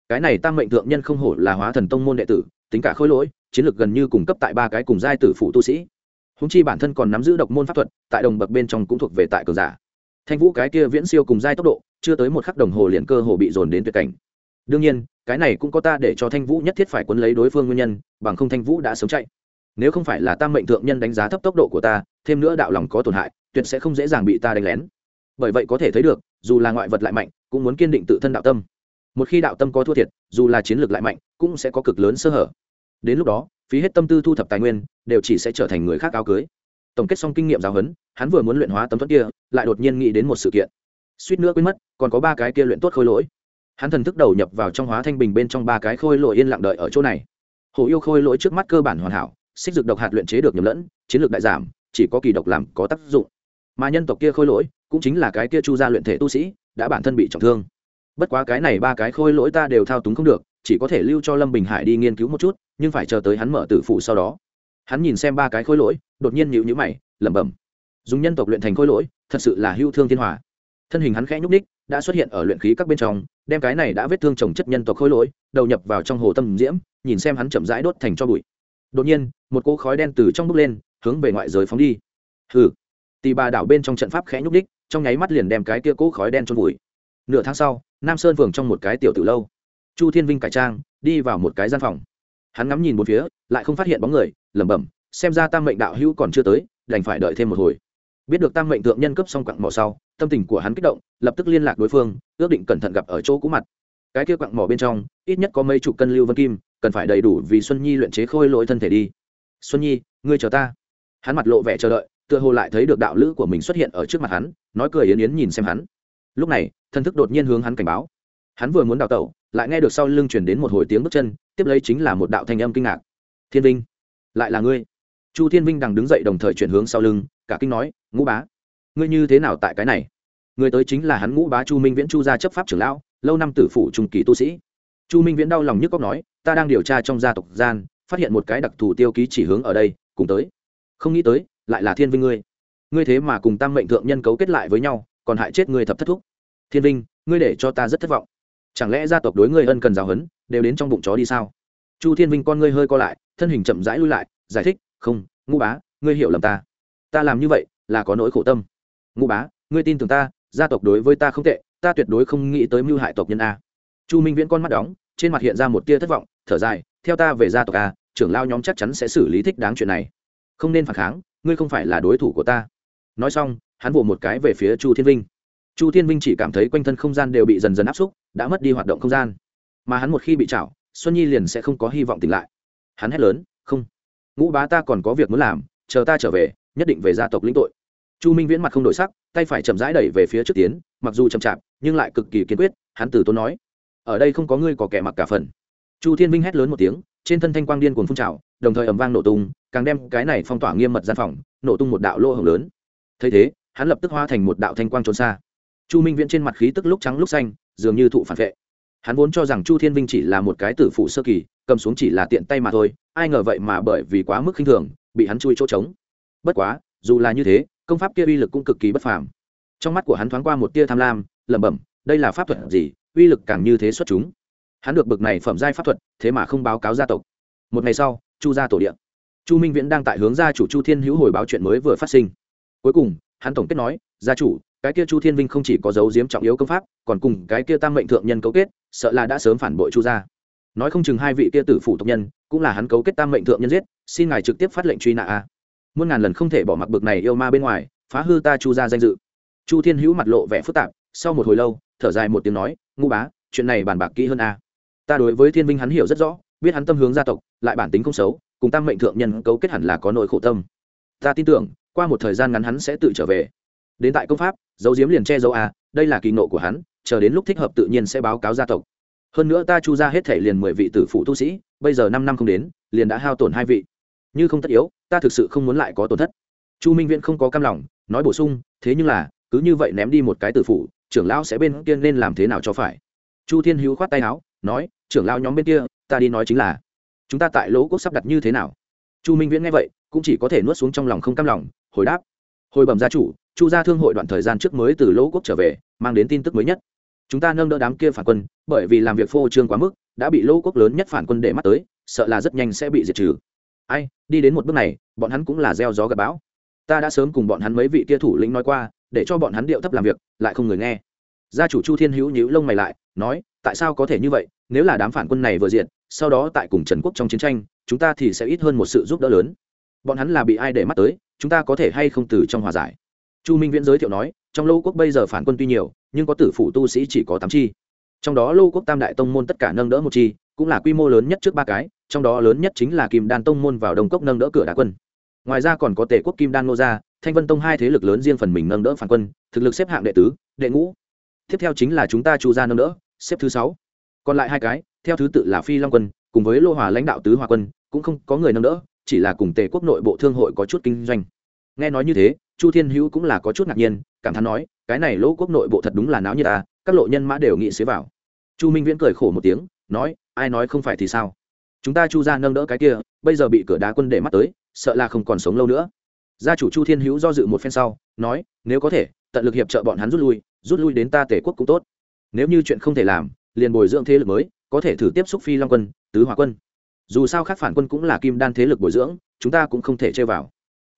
Cái này tam mệnh thượng nhân không hổ là hóa thần tông môn đệ tử, tính cả khôi lỗi, chiến lược gần như cung cấp tại ba cái cùng giai tử phụ tu sĩ. Húng chi bản thân còn nắm giữ độc môn pháp thuật, tại đồng bậc bên trong cũng thuộc về tại cường giả. Thanh vũ cái kia viễn siêu cùng giai tốc độ, chưa tới một khắc đồng hồ liền cơ hồ bị dồn đến tuyệt cảnh. Đương nhiên, cái này cũng có ta để cho thanh vũ nhất thiết phải quấn lấy đối phương nguyên nhân, bằng không thanh vũ đã sớm chạy. Nếu không phải là tam mệnh thượng nhân đánh giá thấp tốc độ của ta, thêm nữa đạo lòng có tổn hại, tuyệt sẽ không dễ dàng bị ta đánh lén bởi vậy có thể thấy được, dù là ngoại vật lại mạnh, cũng muốn kiên định tự thân đạo tâm. Một khi đạo tâm có thua thiệt, dù là chiến lược lại mạnh, cũng sẽ có cực lớn sơ hở. Đến lúc đó, phí hết tâm tư thu thập tài nguyên, đều chỉ sẽ trở thành người khác áo cưới. Tổng kết xong kinh nghiệm giáo huấn, hắn vừa muốn luyện hóa tấm thuẫn kia, lại đột nhiên nghĩ đến một sự kiện. Suýt nữa quên mất, còn có ba cái kia luyện tốt khôi lỗi. Hắn thần thức đầu nhập vào trong hóa thanh bình bên trong ba cái khôi lỗi yên lặng đợi ở chỗ này. Hồ yêu khôi lỗi trước mắt cơ bản hoàn hảo, xích dược độc hạt luyện chế được nhầm lẫn, chiến lược đại giảm, chỉ có kỳ độc làm có tác dụng. Mà nhân tộc kia khôi lỗi cũng chính là cái kia chu gia luyện thể tu sĩ, đã bản thân bị trọng thương. Bất quá cái này ba cái khôi lỗi ta đều thao túng không được, chỉ có thể lưu cho lâm bình hải đi nghiên cứu một chút, nhưng phải chờ tới hắn mở tử phụ sau đó. Hắn nhìn xem ba cái khôi lỗi, đột nhiên nhịu nhữ mày, lẩm bẩm. Dùng nhân tộc luyện thành khôi lỗi, thật sự là hưu thương thiên hòa. Thân hình hắn khẽ nhúc ních đã xuất hiện ở luyện khí các bên trong, đem cái này đã vết thương trồng chất nhân tộc khôi lỗi, đầu nhập vào trong hồ tâm diễm, nhìn xem hắn chậm rãi đốt thành cho bụi. Đột nhiên, một cỗ khói đen từ trong bốc lên, hướng về ngoại giới phóng đi. Hừ. Tì bà đảo bên trong trận pháp khẽ nhúc ních trong nháy mắt liền đem cái kia cỗ khói đen trôn vùi. Nửa tháng sau, nam sơn phường trong một cái tiểu tử lâu. Chu thiên vinh cải trang, đi vào một cái gian phòng. Hắn ngắm nhìn một phía, lại không phát hiện bóng người, lẩm bẩm, xem ra tam mệnh đạo hữu còn chưa tới, đành phải đợi thêm một hồi. Biết được tam mệnh thượng nhân cấp xong quặng mỏ sau, tâm tình của hắn kích động, lập tức liên lạc đối phương, ước định cẩn thận gặp ở chỗ cũ mặt. Cái kia quặng mỏ bên trong, ít nhất có mấy chục cân lưu vân kim, cần phải đầy đủ vì xuân nhi luyện chế khôi lỗi thân thể đi. Xuân nhi, ngươi chờ ta. Hắn mặt lộ vẻ chờ đợi tựa hồ lại thấy được đạo lữ của mình xuất hiện ở trước mặt hắn, nói cười yến yến nhìn xem hắn. Lúc này thân thức đột nhiên hướng hắn cảnh báo. Hắn vừa muốn đào tẩu, lại nghe được sau lưng chuyển đến một hồi tiếng bước chân, tiếp lấy chính là một đạo thanh âm kinh ngạc. Thiên vinh, lại là ngươi? Chu thiên vinh đang đứng dậy đồng thời chuyển hướng sau lưng, cả kinh nói, ngũ bá, ngươi như thế nào tại cái này? Người tới chính là hắn ngũ bá chu minh viễn chu gia chấp pháp trưởng lão, lâu năm tử phủ trung kỳ tu sĩ. Chu minh viễn đau lòng nhức cóc nói, ta đang điều tra trong gia tộc gian, phát hiện một cái đặc thù tiêu ký chỉ hướng ở đây, cùng tới. Không nghĩ tới lại là thiên vinh ngươi. Ngươi thế mà cùng tam mệnh thượng nhân cấu kết lại với nhau, còn hại chết ngươi thập thất thúc. Thiên vinh, ngươi để cho ta rất thất vọng. Chẳng lẽ gia tộc đối ngươi ân cần giáo hấn đều đến trong bụng chó đi sao? Chu thiên vinh con ngươi hơi co lại, thân hình chậm rãi lui lại, giải thích, không, ngũ bá, ngươi hiểu lầm ta. Ta làm như vậy là có nỗi khổ tâm. Ngũ bá, ngươi tin tưởng ta, gia tộc đối với ta không tệ, ta tuyệt đối không nghĩ tới mưu hại tộc nhân a. Chu minh viễn con mắt đóng, trên mặt hiện ra một tia thất vọng, thở dài, theo ta về gia tộc a, trưởng lao nhóm chắc chắn sẽ xử lý thích đáng chuyện này. Không nên phản kháng ngươi không phải là đối thủ của ta. Nói xong, hắn vỗ một cái về phía chu thiên vinh. Chu thiên vinh chỉ cảm thấy quanh thân không gian đều bị dần dần áp xúc, đã mất đi hoạt động không gian. Mà hắn một khi bị chảo, xuân nhi liền sẽ không có hy vọng tỉnh lại. Hắn hét lớn, không. Ngũ bá ta còn có việc muốn làm, chờ ta trở về, nhất định về gia tộc lĩnh tội. Chu minh viễn mặt không đổi sắc, tay phải chậm rãi đẩy về phía trước tiến, mặc dù chậm chạp, nhưng lại cực kỳ kiên quyết, hắn từ tốn nói, ở đây không có ngươi có kẻ mặc cả phần. Chu thiên vinh hét lớn một tiếng trên thân thanh quang điên cuồng phun trào, đồng thời ầm vang nổ tung, càng đem cái này phong tỏa nghiêm mật gian phòng, nổ tung một đạo lỗ hổng lớn. Thấy thế, hắn lập tức hóa thành một đạo thanh quang trốn xa. Chu minh viễn trên mặt khí tức lúc trắng lúc xanh, dường như thụ phản vệ. Hắn vốn cho rằng chu thiên vinh chỉ là một cái tử phụ sơ kỳ, cầm xuống chỉ là tiện tay mà thôi, ai ngờ vậy mà bởi vì quá mức khinh thường, bị hắn chui chỗ trống. Bất quá, dù là như thế, công pháp kia uy lực cũng cực kỳ bất phàm. Trong mắt của hắn thoáng qua một tia tham lam, lẩm bẩm, đây là pháp thuật gì, uy lực càng như thế xuất chúng hắn được bực này phẩm giai pháp thuật, thế mà không báo cáo gia tộc. Một ngày sau, chu gia tổ điện chu minh viễn đang tại hướng gia chủ chu thiên hữu hồi báo chuyện mới vừa phát sinh. Cuối cùng, hắn tổng kết nói, gia chủ, cái kia chu thiên vinh không chỉ có dấu diếm trọng yếu công pháp, còn cùng cái kia tam mệnh thượng nhân cấu kết, sợ là đã sớm phản bội chu gia. Nói không chừng hai vị kia tử phủ tộc nhân, cũng là hắn cấu kết tam mệnh thượng nhân giết, xin ngài trực tiếp phát lệnh truy nã a. Muôn ngàn lần không thể bỏ mặc bực này yêu ma bên ngoài, phá hư ta chu gia danh dự. Chu thiên hữu mặt lộ vẻ phức tạp, sau một hồi lâu, thở dài một tiếng nói ngu bá, chuyện này bàn bạc kỹ hơn a ta đối với thiên vinh hắn hiểu rất rõ, biết hắn tâm hướng gia tộc, lại bản tính không xấu, cùng tam mệnh thượng nhân cấu kết hẳn là có nội khổ tâm. Ta tin tưởng, qua một thời gian ngắn hắn sẽ tự trở về. Đến tại công pháp, dấu diếm liền che dấu a à, đây là kỳ nộ của hắn, chờ đến lúc thích hợp tự nhiên sẽ báo cáo gia tộc. Hơn nữa ta chu ra hết thể liền mười vị tử phụ tu sĩ, bây giờ năm năm không đến, liền đã hao tổn hai vị. Như không tất yếu, ta thực sự không muốn lại có tổn thất. Chu minh viễn không có cam lòng, nói bổ sung, thế nhưng là, cứ như vậy ném đi một cái tử phụ, trưởng lão sẽ bên kia nên làm thế nào cho phải? Chu thiên hữu khoát tay áo nói, trưởng lao nhóm bên kia, ta đi nói chính là, chúng ta tại lỗ quốc sắp đặt như thế nào? Chu minh viễn nghe vậy, cũng chỉ có thể nuốt xuống trong lòng không cam lòng, hồi đáp, hồi bẩm gia chủ, chu gia thương hội đoạn thời gian trước mới từ lỗ quốc trở về, mang đến tin tức mới nhất. Chúng ta nâng đỡ đám kia phản quân, bởi vì làm việc phô trương quá mức, đã bị lỗ quốc lớn nhất phản quân để mắt tới, sợ là rất nhanh sẽ bị diệt trừ. Ai, đi đến một bước này, bọn hắn cũng là gieo gió gặp bão. Ta đã sớm cùng bọn hắn mấy vị kia thủ lĩnh nói qua, để cho bọn hắn điệu thấp làm việc, lại không người nghe. Gia chủ chu thiên hữu nhíu lông mày lại, nói tại sao có thể như vậy, nếu là đám phản quân này vừa diện sau đó tại cùng trần quốc trong chiến tranh, chúng ta thì sẽ ít hơn một sự giúp đỡ lớn. Bọn hắn là bị ai để mắt tới, chúng ta có thể hay không từ trong hòa giải? Chu minh viễn giới thiệu nói, trong Lô quốc bây giờ phản quân tuy nhiều, nhưng có tử phủ tu sĩ chỉ có tám chi. Trong đó Lô quốc tam đại tông môn tất cả nâng đỡ một chi, cũng là quy mô lớn nhất trước ba cái, trong đó lớn nhất chính là kim đan tông môn vào đồng cốc nâng đỡ cửa đá quân. Ngoài ra còn có tể quốc kim đan nô gia, thanh vân tông hai thế lực lớn riêng phần mình nâng đỡ phản quân, thực lực xếp hạng đệ tứ, đệ ngũ. Tiếp theo chính là chúng ta chu gia nâng đỡ xếp thứ sáu. Còn lại hai cái, theo thứ tự là phi long quân, cùng với lô hòa lãnh đạo tứ hòa quân, cũng không có người nâng đỡ, chỉ là cùng tề quốc nội bộ thương hội có chút kinh doanh. Nghe nói như thế, chu thiên hữu cũng là có chút ngạc nhiên, cảm thán nói, cái này lỗ quốc nội bộ thật đúng là náo như ta à, các lộ nhân mã đều nghĩ xế vào. Chu minh viễn cười khổ một tiếng, nói, ai nói không phải thì sao? Chúng ta chu ra nâng đỡ cái kia, bây giờ bị cửa đá quân để mắt tới, sợ là không còn sống lâu nữa. Gia chủ chu thiên hữu do dự một phen sau, nói, nếu có thể, tận lực hiệp trợ bọn hắn rút lui rút lui đến ta tể quốc cũng tốt nếu như chuyện không thể làm, liền bồi dưỡng thế lực mới, có thể thử tiếp xúc phi long quân, tứ hòa quân. Dù sao khác phản quân cũng là kim đan thế lực bồi dưỡng, chúng ta cũng không thể chơi vào.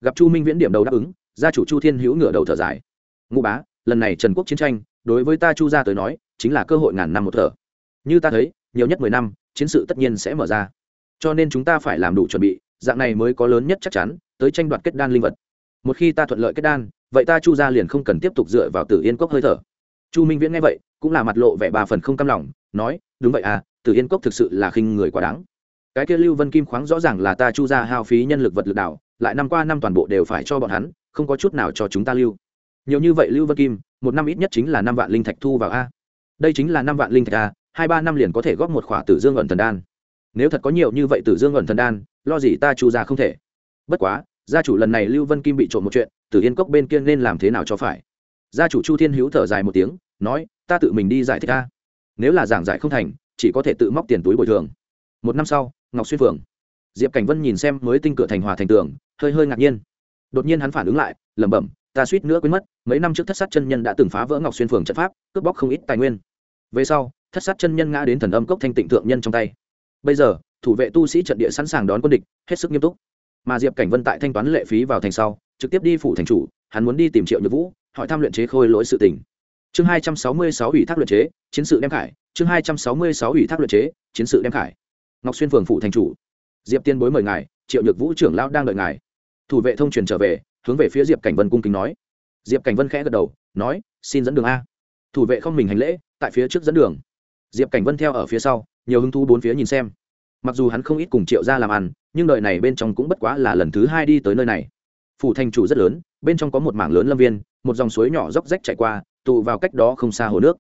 Gặp chu minh viễn điểm đầu đáp ứng, gia chủ chu thiên hữu ngửa đầu thở dài. Ngụ bá, lần này trần quốc chiến tranh, đối với ta chu gia tới nói, chính là cơ hội ngàn năm một thở. Như ta thấy, nhiều nhất mười năm, chiến sự tất nhiên sẽ mở ra. Cho nên chúng ta phải làm đủ chuẩn bị, dạng này mới có lớn nhất chắc chắn, tới tranh đoạt kết đan linh vật. Một khi ta thuận lợi kết đan, vậy ta chu gia liền không cần tiếp tục dựa vào tử yên cốc hơi thở chu minh viễn nghe vậy, cũng là mặt lộ vẻ ba phần không cam lòng, nói, đúng vậy à tử yên cốc thực sự là khinh người quá đáng. Cái kia lưu vân kim khoáng rõ ràng là ta chu gia hao phí nhân lực vật lực đảo, lại năm qua năm toàn bộ đều phải cho bọn hắn, không có chút nào cho chúng ta lưu. Nhiều như vậy lưu vân kim, một năm ít nhất chính là năm vạn linh thạch thu vào a. Đây chính là năm vạn linh thạch a, hai ba năm liền có thể góp một khỏa tử dương ẩn thần đan. Nếu thật có nhiều như vậy tử dương ẩn thần đan, lo gì ta chu gia không thể. Bất quá, gia chủ lần này lưu vân kim bị trộm một chuyện, tử yên cốc bên kia nên làm thế nào cho phải? Gia chủ chu thiên hữu thở dài một tiếng, nói, ta tự mình đi giải thích a. Nếu là giảng giải không thành, chỉ có thể tự móc tiền túi bồi thường. Một năm sau, ngọc xuyên phường diệp cảnh vân nhìn xem mới tinh cửa thành hòa thành tường, hơi hơi ngạc nhiên. Đột nhiên hắn phản ứng lại, lẩm bẩm, ta suýt nữa quên mất, mấy năm trước thất sát chân nhân đã từng phá vỡ ngọc xuyên phường trận pháp, cướp bóc không ít tài nguyên. Về sau, thất sát chân nhân ngã đến thần âm cốc thanh tịnh thượng nhân trong tay. Bây giờ, thủ vệ tu sĩ trận địa sẵn sàng đón quân địch, hết sức nghiêm túc. Mà diệp cảnh vân tại thanh toán lệ phí vào thành sau, trực tiếp đi phủ thành chủ, hắn muốn đi tìm triệu nhược vũ hỏi tham luyện chế khôi lỗi sự tình. Chương hai trăm sáu mươi sáu ủy thác luyện chế, chiến sự đem khải. Chương hai trăm sáu mươi sáu ủy thác luyện chế, chiến sự đem khải. Ngọc xuyên phường phủ thành chủ. Diệp tiên bối mời ngài, triệu nhược vũ trưởng lão đang đợi ngài. Thủ vệ thông truyền trở về, hướng về phía diệp cảnh vân cung kính nói. Diệp cảnh vân khẽ gật đầu, nói, xin dẫn đường a. Thủ vệ không mình hành lễ, tại phía trước dẫn đường. Diệp cảnh vân theo ở phía sau, nhiều hứng thú bốn phía nhìn xem. Mặc dù hắn không ít cùng triệu ra làm ăn, nhưng đời này bên trong cũng bất quá là lần thứ hai đi tới nơi này. Phủ thành chủ rất lớn, bên trong có một mảng lớn lâm viên một dòng suối nhỏ róc rách chảy qua tụ vào cách đó không xa hồ nước.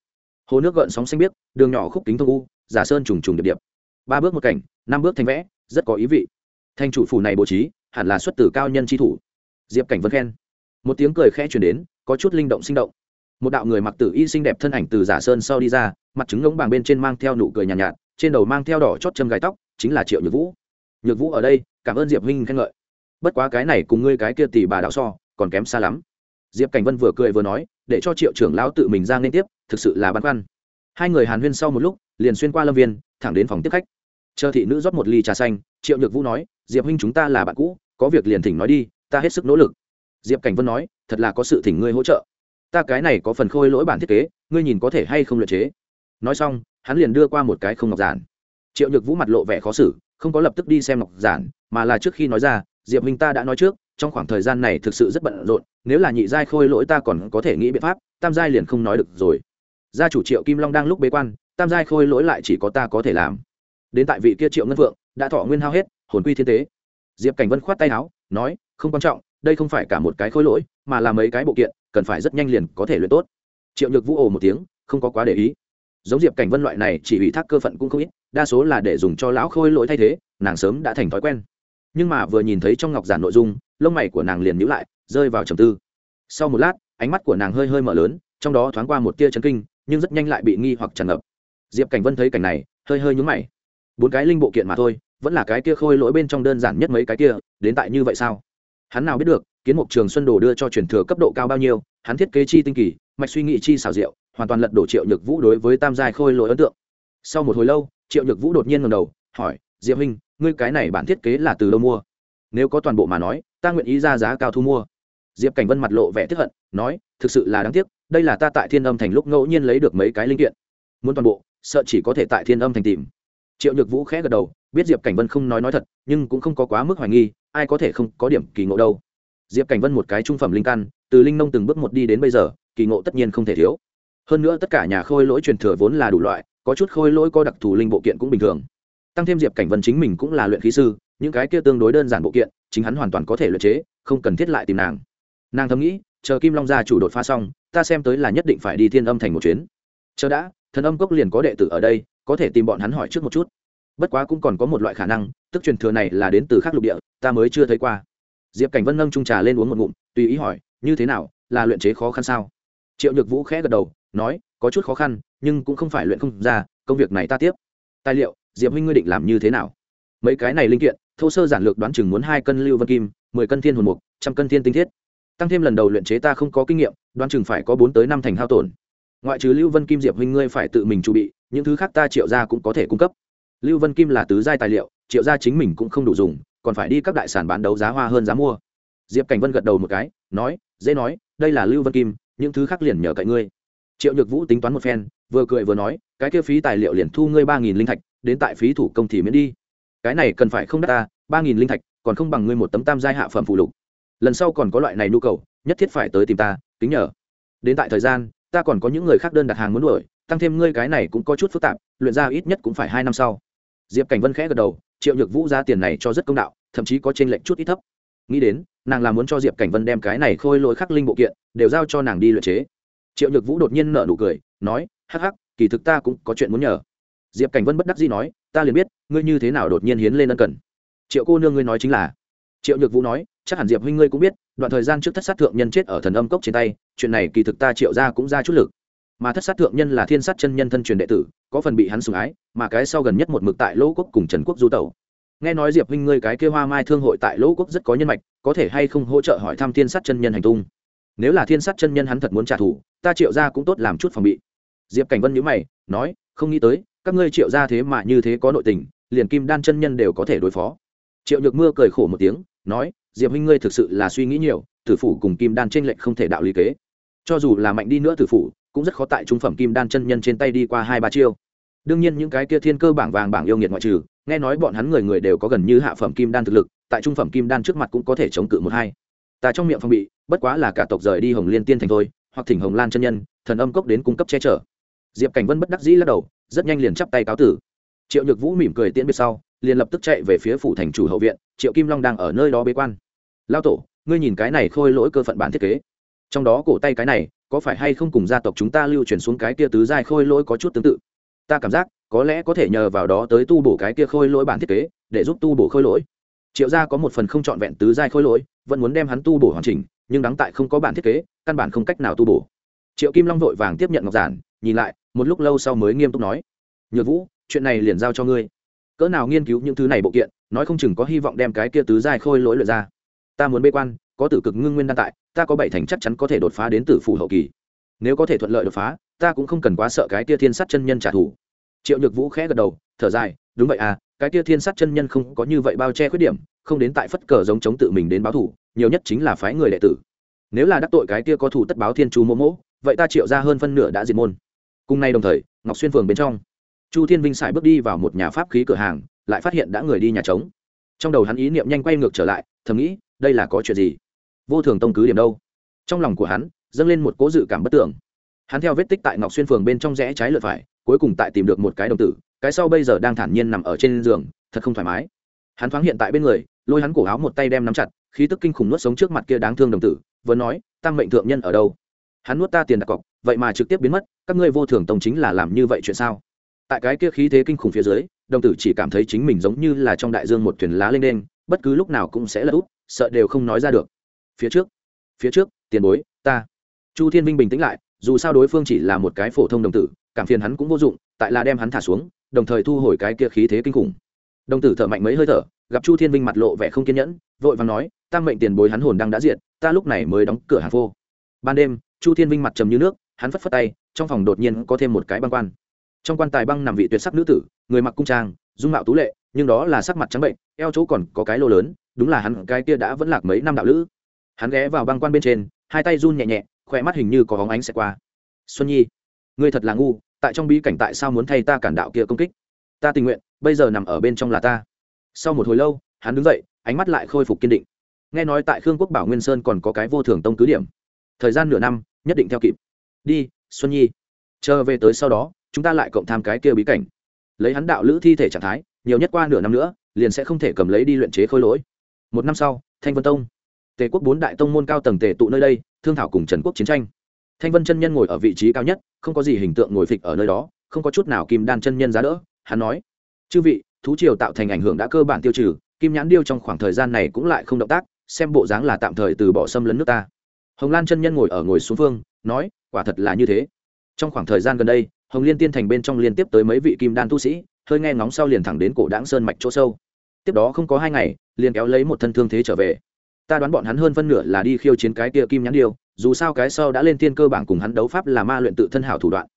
Hồ nước gợn sóng xanh biếc đường nhỏ khúc kính thông u giả sơn trùng trùng điệp điệp. Ba bước một cảnh năm bước thành vẽ rất có ý vị. Thanh chủ phủ này bố trí hẳn là xuất từ cao nhân tri thủ. Diệp cảnh vân khen. Một tiếng cười khẽ chuyển đến có chút linh động sinh động. Một đạo người mặc tử y xinh đẹp thân ảnh từ giả sơn sau đi ra mặt trứng ngống bàng bên trên mang theo nụ cười nhàn nhạt, nhạt trên đầu mang theo đỏ chót châm gai tóc chính là triệu nhược vũ. Nhược vũ ở đây cảm ơn diệp huynh khen ngợi. Bất quá cái này cùng ngươi cái kia tỷ bà đạo so còn kém xa lắm diệp cảnh vân vừa cười vừa nói, để cho triệu trưởng lão tự mình ra nên tiếp, thực sự là băn khoăn. Hai người hàn huyên sau một lúc, liền xuyên qua lâm viên, thẳng đến phòng tiếp khách. Chờ thị nữ rót một ly trà xanh, triệu nhược vũ nói, diệp huynh chúng ta là bạn cũ, có việc liền thỉnh nói đi, ta hết sức nỗ lực. Diệp cảnh vân nói, thật là có sự thỉnh ngươi hỗ trợ. Ta cái này có phần khôi lỗi bản thiết kế, ngươi nhìn có thể hay không luyện chế. Nói xong, hắn liền đưa qua một cái không ngọc giản. Triệu nhược vũ mặt lộ vẻ khó xử, không có lập tức đi xem ngọc giản, mà là trước khi nói ra diệp huynh ta đã nói trước, trong khoảng thời gian này thực sự rất bận rộn, nếu là nhị giai khôi lỗi ta còn có thể nghĩ biện pháp, tam giai liền không nói được rồi. Gia chủ triệu kim long đang lúc bế quan, tam giai khôi lỗi lại chỉ có ta có thể làm. Đến tại vị kia triệu ngân vượng đã thọ nguyên hao hết, hồn quy thiên tế. Diệp cảnh vân khoát tay áo, nói, không quan trọng, đây không phải cả một cái khôi lỗi, mà là mấy cái bộ kiện, cần phải rất nhanh liền có thể luyện tốt. Triệu nhược vũ ồ một tiếng, không có quá để ý. Giống diệp cảnh vân loại này chỉ ủy thác cơ phận cũng không ít, đa số là để dùng cho lão khôi lỗi thay thế, nàng sớm đã thành thói quen nhưng mà vừa nhìn thấy trong ngọc giản nội dung, lông mày của nàng liền nhíu lại, rơi vào trầm tư. Sau một lát, ánh mắt của nàng hơi hơi mở lớn, trong đó thoáng qua một tia chấn kinh, nhưng rất nhanh lại bị nghi hoặc tràn ngập. Diệp cảnh vân thấy cảnh này, hơi hơi nhúng mày. Bốn cái linh bộ kiện mà thôi, vẫn là cái kia khôi lỗi bên trong đơn giản nhất mấy cái kia, đến tại như vậy sao? Hắn nào biết được, kiến mục trường xuân đồ đưa cho truyền thừa cấp độ cao bao nhiêu, hắn thiết kế chi tinh kỳ, mạch suy nghĩ chi xảo diệu, hoàn toàn lật đổ triệu nhược vũ đối với tam giai khôi lỗi ấn tượng. Sau một hồi lâu, triệu nhược vũ đột nhiên ngầm đầu, hỏi, diệp huynh ngươi cái này bản thiết kế là từ đâu mua? Nếu có toàn bộ mà nói, ta nguyện ý ra giá cao thu mua. Diệp cảnh vân mặt lộ vẻ tiếp hận, nói, thực sự là đáng tiếc, đây là ta tại thiên âm thành lúc ngẫu nhiên lấy được mấy cái linh kiện. Muốn toàn bộ, sợ chỉ có thể tại thiên âm thành tìm. Triệu nhược vũ khẽ gật đầu, biết diệp cảnh vân không nói nói thật, nhưng cũng không có quá mức hoài nghi, ai có thể không có điểm kỳ ngộ đâu. Diệp cảnh vân một cái trung phẩm linh căn, từ linh nông từng bước một đi đến bây giờ, kỳ ngộ tất nhiên không thể thiếu. Hơn nữa tất cả nhà khôi lỗi truyền thừa vốn là đủ loại, có chút khôi lỗi có đặc thù linh bộ kiện cũng bình thường tăng thêm diệp cảnh vân chính mình cũng là luyện khí sư, những cái kia tương đối đơn giản bộ kiện, chính hắn hoàn toàn có thể luyện chế, không cần thiết lại tìm nàng. Nàng thầm nghĩ, chờ kim long gia chủ đột phá xong, ta xem tới là nhất định phải đi thiên âm thành một chuyến. Chờ đã, thần âm cốc liền có đệ tử ở đây, có thể tìm bọn hắn hỏi trước một chút. Bất quá cũng còn có một loại khả năng, tức truyền thừa này là đến từ khác lục địa, ta mới chưa thấy qua. Diệp cảnh vân nâng trung trà lên uống một ngụm, tùy ý hỏi, như thế nào, là luyện chế khó khăn sao? Triệu nhược vũ khẽ gật đầu, nói, có chút khó khăn, nhưng cũng không phải luyện không ra, công việc này ta tiếp. Tài liệu diệp huynh ngươi định làm như thế nào? Mấy cái này linh kiện, thô sơ giản lược đoán chừng muốn hai cân lưu vân kim, mười cân thiên hồn mục, trăm cân thiên tinh thiết. Tăng thêm lần đầu luyện chế ta không có kinh nghiệm, đoán chừng phải có bốn tới năm thành hao tổn. Ngoại trừ lưu vân kim diệp huynh ngươi phải tự mình chuẩn bị, những thứ khác ta triệu ra cũng có thể cung cấp. Lưu vân kim là tứ giai tài liệu, triệu ra chính mình cũng không đủ dùng, còn phải đi các đại sản bán đấu giá hoa hơn giá mua. Diệp cảnh vân gật đầu một cái, nói, dễ nói, đây là lưu vân kim, những thứ khác liền nhờ cậy ngươi. Triệu nhược vũ tính toán một phen vừa cười vừa nói, cái kia phí tài liệu liền thu ngươi ba nghìn linh thạch, đến tại phí thủ công thì miễn đi. Cái này cần phải không đắt ta, ba nghìn linh thạch, còn không bằng ngươi một tấm tam giai hạ phẩm phụ lục. Lần sau còn có loại này nhu cầu, nhất thiết phải tới tìm ta, kính nhờ. Đến tại thời gian, ta còn có những người khác đơn đặt hàng muốn đuổi, tăng thêm ngươi cái này cũng có chút phức tạp, luyện ra ít nhất cũng phải hai năm sau. Diệp cảnh vân khẽ gật đầu, triệu nhược vũ ra tiền này cho rất công đạo, thậm chí có t r ê n lệch chút ít thấp. Nghĩ đến, nàng là muốn cho diệp cảnh vân đem cái này khôi lỗi khắc linh bộ kiện, đều giao cho nàng đi luyện chế. Triệu nhược vũ đột nhiên nở nụ cười, nói hắc hắc, kỳ thực ta cũng có chuyện muốn nhờ. Diệp cảnh vân bất đắc dĩ nói, ta liền biết, ngươi như thế nào đột nhiên hiến lên ân cần. Triệu cô nương ngươi nói chính là. Triệu nhược vũ nói, chắc hẳn diệp huynh ngươi cũng biết, đoạn thời gian trước thất sát thượng nhân chết ở thần âm cốc trên tay, chuyện này kỳ thực ta triệu ra cũng ra chút lực. Mà thất sát thượng nhân là thiên sát chân nhân thân truyền đệ tử, có phần bị hắn sủng ái, mà cái sau gần nhất một mực tại lỗ quốc cùng trần quốc du tẩu. Nghe nói diệp huynh ngươi cái kia hoa mai thương hội tại lỗ quốc rất có nhân mạch, có thể hay không hỗ trợ hỏi thăm thiên sát chân nhân hành tung? Nếu là thiên sát chân nhân hắn thật muốn trả thù, ta triệu ra cũng tốt làm chút phòng bị diệp cảnh vân nhữ mày, nói, không nghĩ tới, các ngươi triệu ra thế mà như thế có nội tình, liền kim đan chân nhân đều có thể đối phó. Triệu nhược mưa cười khổ một tiếng, nói, diệp huynh ngươi thực sự là suy nghĩ nhiều, tử phủ cùng kim đan trên lệnh không thể đạo lý kế. Cho dù là mạnh đi nữa tử phủ, cũng rất khó tại trung phẩm kim đan chân nhân trên tay đi qua hai ba chiêu. Đương nhiên những cái kia thiên cơ bảng vàng bảng yêu nghiệt ngoại trừ, nghe nói bọn hắn người người đều có gần như hạ phẩm kim đan thực lực, tại trung phẩm kim đan trước mặt cũng có thể chống cự một hai. Ta trong miệng phong bị, bất quá là cả tộc rời đi hồng liên tiên thành thôi, hoặc thỉnh hồng lan chân nhân, thần âm cốc đến cung cấp che chở diệp cảnh vân bất đắc dĩ lắc đầu, rất nhanh liền chắp tay cáo tử. Triệu nhược vũ mỉm cười tiễn biệt sau, liền lập tức chạy về phía phủ thành chủ hậu viện, triệu kim long đang ở nơi đó bế quan. Lao tổ, ngươi nhìn cái này khôi lỗi cơ phận bản thiết kế. Trong đó cổ tay cái này, có phải hay không cùng gia tộc chúng ta lưu truyền xuống cái kia tứ giai khôi lỗi có chút tương tự? Ta cảm giác, có lẽ có thể nhờ vào đó tới tu bổ cái kia khôi lỗi bản thiết kế, để giúp tu bổ khôi lỗi. Triệu gia có một phần không trọn vẹn tứ giai khôi lỗi, vẫn muốn đem hắn tu bổ hoàn chỉnh, nhưng đáng tại không có bản thiết kế, căn bản không cách nào tu bổ. Triệu kim long vội vàng tiếp nhận ngọc giản, nhìn lại một lúc lâu sau mới nghiêm túc nói, nhược vũ, chuyện này liền giao cho ngươi. Cỡ nào nghiên cứu những thứ này bộ kiện, nói không chừng có hy vọng đem cái kia tứ giai khôi lỗi lượt ra. Ta muốn bê quan, có tử cực ngưng nguyên đan tại, ta có bảy thành chắc chắn có thể đột phá đến tử phủ hậu kỳ. Nếu có thể thuận lợi đột phá, ta cũng không cần quá sợ cái kia thiên sát chân nhân trả thù. Triệu nhược vũ khẽ gật đầu, thở dài, đúng vậy à cái kia thiên sát chân nhân không có như vậy bao che khuyết điểm, không đến tại phất cờ giống chống tự mình đến báo thủ nhiều nhất chính là phái người đệ tử. Nếu là đắc tội cái kia có thủ tất báo thiên chu mô mỗ, vậy ta triệu ra hơn phân nửa đã diệt môn cùng nay đồng thời, ngọc xuyên phường bên trong, chu thiên vinh sải bước đi vào một nhà pháp khí cửa hàng, lại phát hiện đã người đi nhà trống. Trong đầu hắn ý niệm nhanh quay ngược trở lại, thầm nghĩ, đây là có chuyện gì? Vô thường tông cứ điểm đâu? Trong lòng của hắn, dâng lên một cố dự cảm bất tưởng. Hắn theo vết tích tại ngọc xuyên phường bên trong rẽ trái lượt phải, cuối cùng tại tìm được một cái đồng tử, cái sau bây giờ đang thản nhiên nằm ở trên giường, thật không thoải mái. Hắn thoáng hiện tại bên người, lôi hắn cổ áo một tay đem nắm chặt, khí tức kinh khủng nuốt sống trước mặt kia đáng thương đồng tử, vừa nói tăng mệnh thượng nhân ở đâu? Hắn nuốt ta tiền đặt cọc, vậy mà trực tiếp biến mất, các ngươi vô thường tông chính là làm như vậy chuyện sao? Tại cái kia khí thế kinh khủng phía dưới, đồng tử chỉ cảm thấy chính mình giống như là trong đại dương một thuyền lá lên đen bất cứ lúc nào cũng sẽ lật úp, sợ đều không nói ra được. Phía trước phía trước, tiền bối, ta. Chu thiên vinh bình tĩnh lại, dù sao đối phương chỉ là một cái phổ thông đồng tử, cảm phiền hắn cũng vô dụng, tại là đem hắn thả xuống, đồng thời thu hồi cái kia khí thế kinh khủng. Đồng tử thở mạnh mấy hơi thở, gặp chu thiên vinh mặt lộ vẻ không kiên nhẫn, vội và nói tăng mệnh tiền bối hắn hồn đang đã diệt, ta lúc này mới đóng cửa hàng phô. Ban đêm chu thiên vinh mặt trầm như nước, hắn phất phất tay, trong phòng đột nhiên có thêm một cái băng quan. Trong quan tài băng nằm vị tuyệt sắc nữ tử, người mặc cung trang, dung mạo tú lệ, nhưng đó là sắc mặt trắng bệnh, eo chỗ còn có cái lô lớn, đúng là hắn, cái kia đã vẫn lạc mấy năm đạo lữ. Hắn ghé vào băng quan bên trên, hai tay run nhẹ nhẹ, khỏe mắt hình như có hóng ánh xẹt qua. Xuân nhi, ngươi thật là ngu, tại trong bí cảnh tại sao muốn thay ta cản đạo kia công kích? Ta tình nguyện, bây giờ nằm ở bên trong là ta. Sau một hồi lâu, hắn đứng dậy, ánh mắt lại khôi phục kiên định. Nghe nói tại khương quốc bảo nguyên sơn còn có cái vô thường tông cứ điểm. Thời gian nửa năm nhất định theo kịp. Đi, xuân nhi. Chờ về tới sau đó, chúng ta lại cộng tham cái kia bí cảnh. Lấy hắn đạo lữ thi thể trạng thái, nhiều nhất qua nửa năm nữa, liền sẽ không thể cầm lấy đi luyện chế khôi lỗi. Một năm sau, thanh vân tông. Tề quốc bốn đại tông môn cao tầng tề tụ nơi đây, thương thảo cùng trần quốc chiến tranh. Thanh vân chân nhân ngồi ở vị trí cao nhất, không có gì hình tượng ngồi phịch ở nơi đó, không có chút nào kim đan chân nhân giá đỡ, hắn nói. Chư vị, thú triều tạo thành ảnh hưởng đã cơ bản tiêu trừ, kim nhãn điêu trong khoảng thời gian này cũng lại không động tác, xem bộ dáng là tạm thời từ bỏ xâm lấn nước ta hồng lan chân nhân ngồi ở ngồi xuống phương, nói, quả thật là như thế. Trong khoảng thời gian gần đây, hồng liên tiên thành bên trong liên tiếp tới mấy vị kim đan tu sĩ, hơi nghe ngóng sau liền thẳng đến cổ đáng sơn mạch chỗ sâu. Tiếp đó không có hai ngày, liền kéo lấy một thân thương thế trở về. Ta đoán bọn hắn hơn phân nửa là đi khiêu chiến cái kia kim nhãn điêu, dù sao cái sau đã lên tiên cơ bản cùng hắn đấu pháp là ma luyện tự thân hảo thủ đoạn.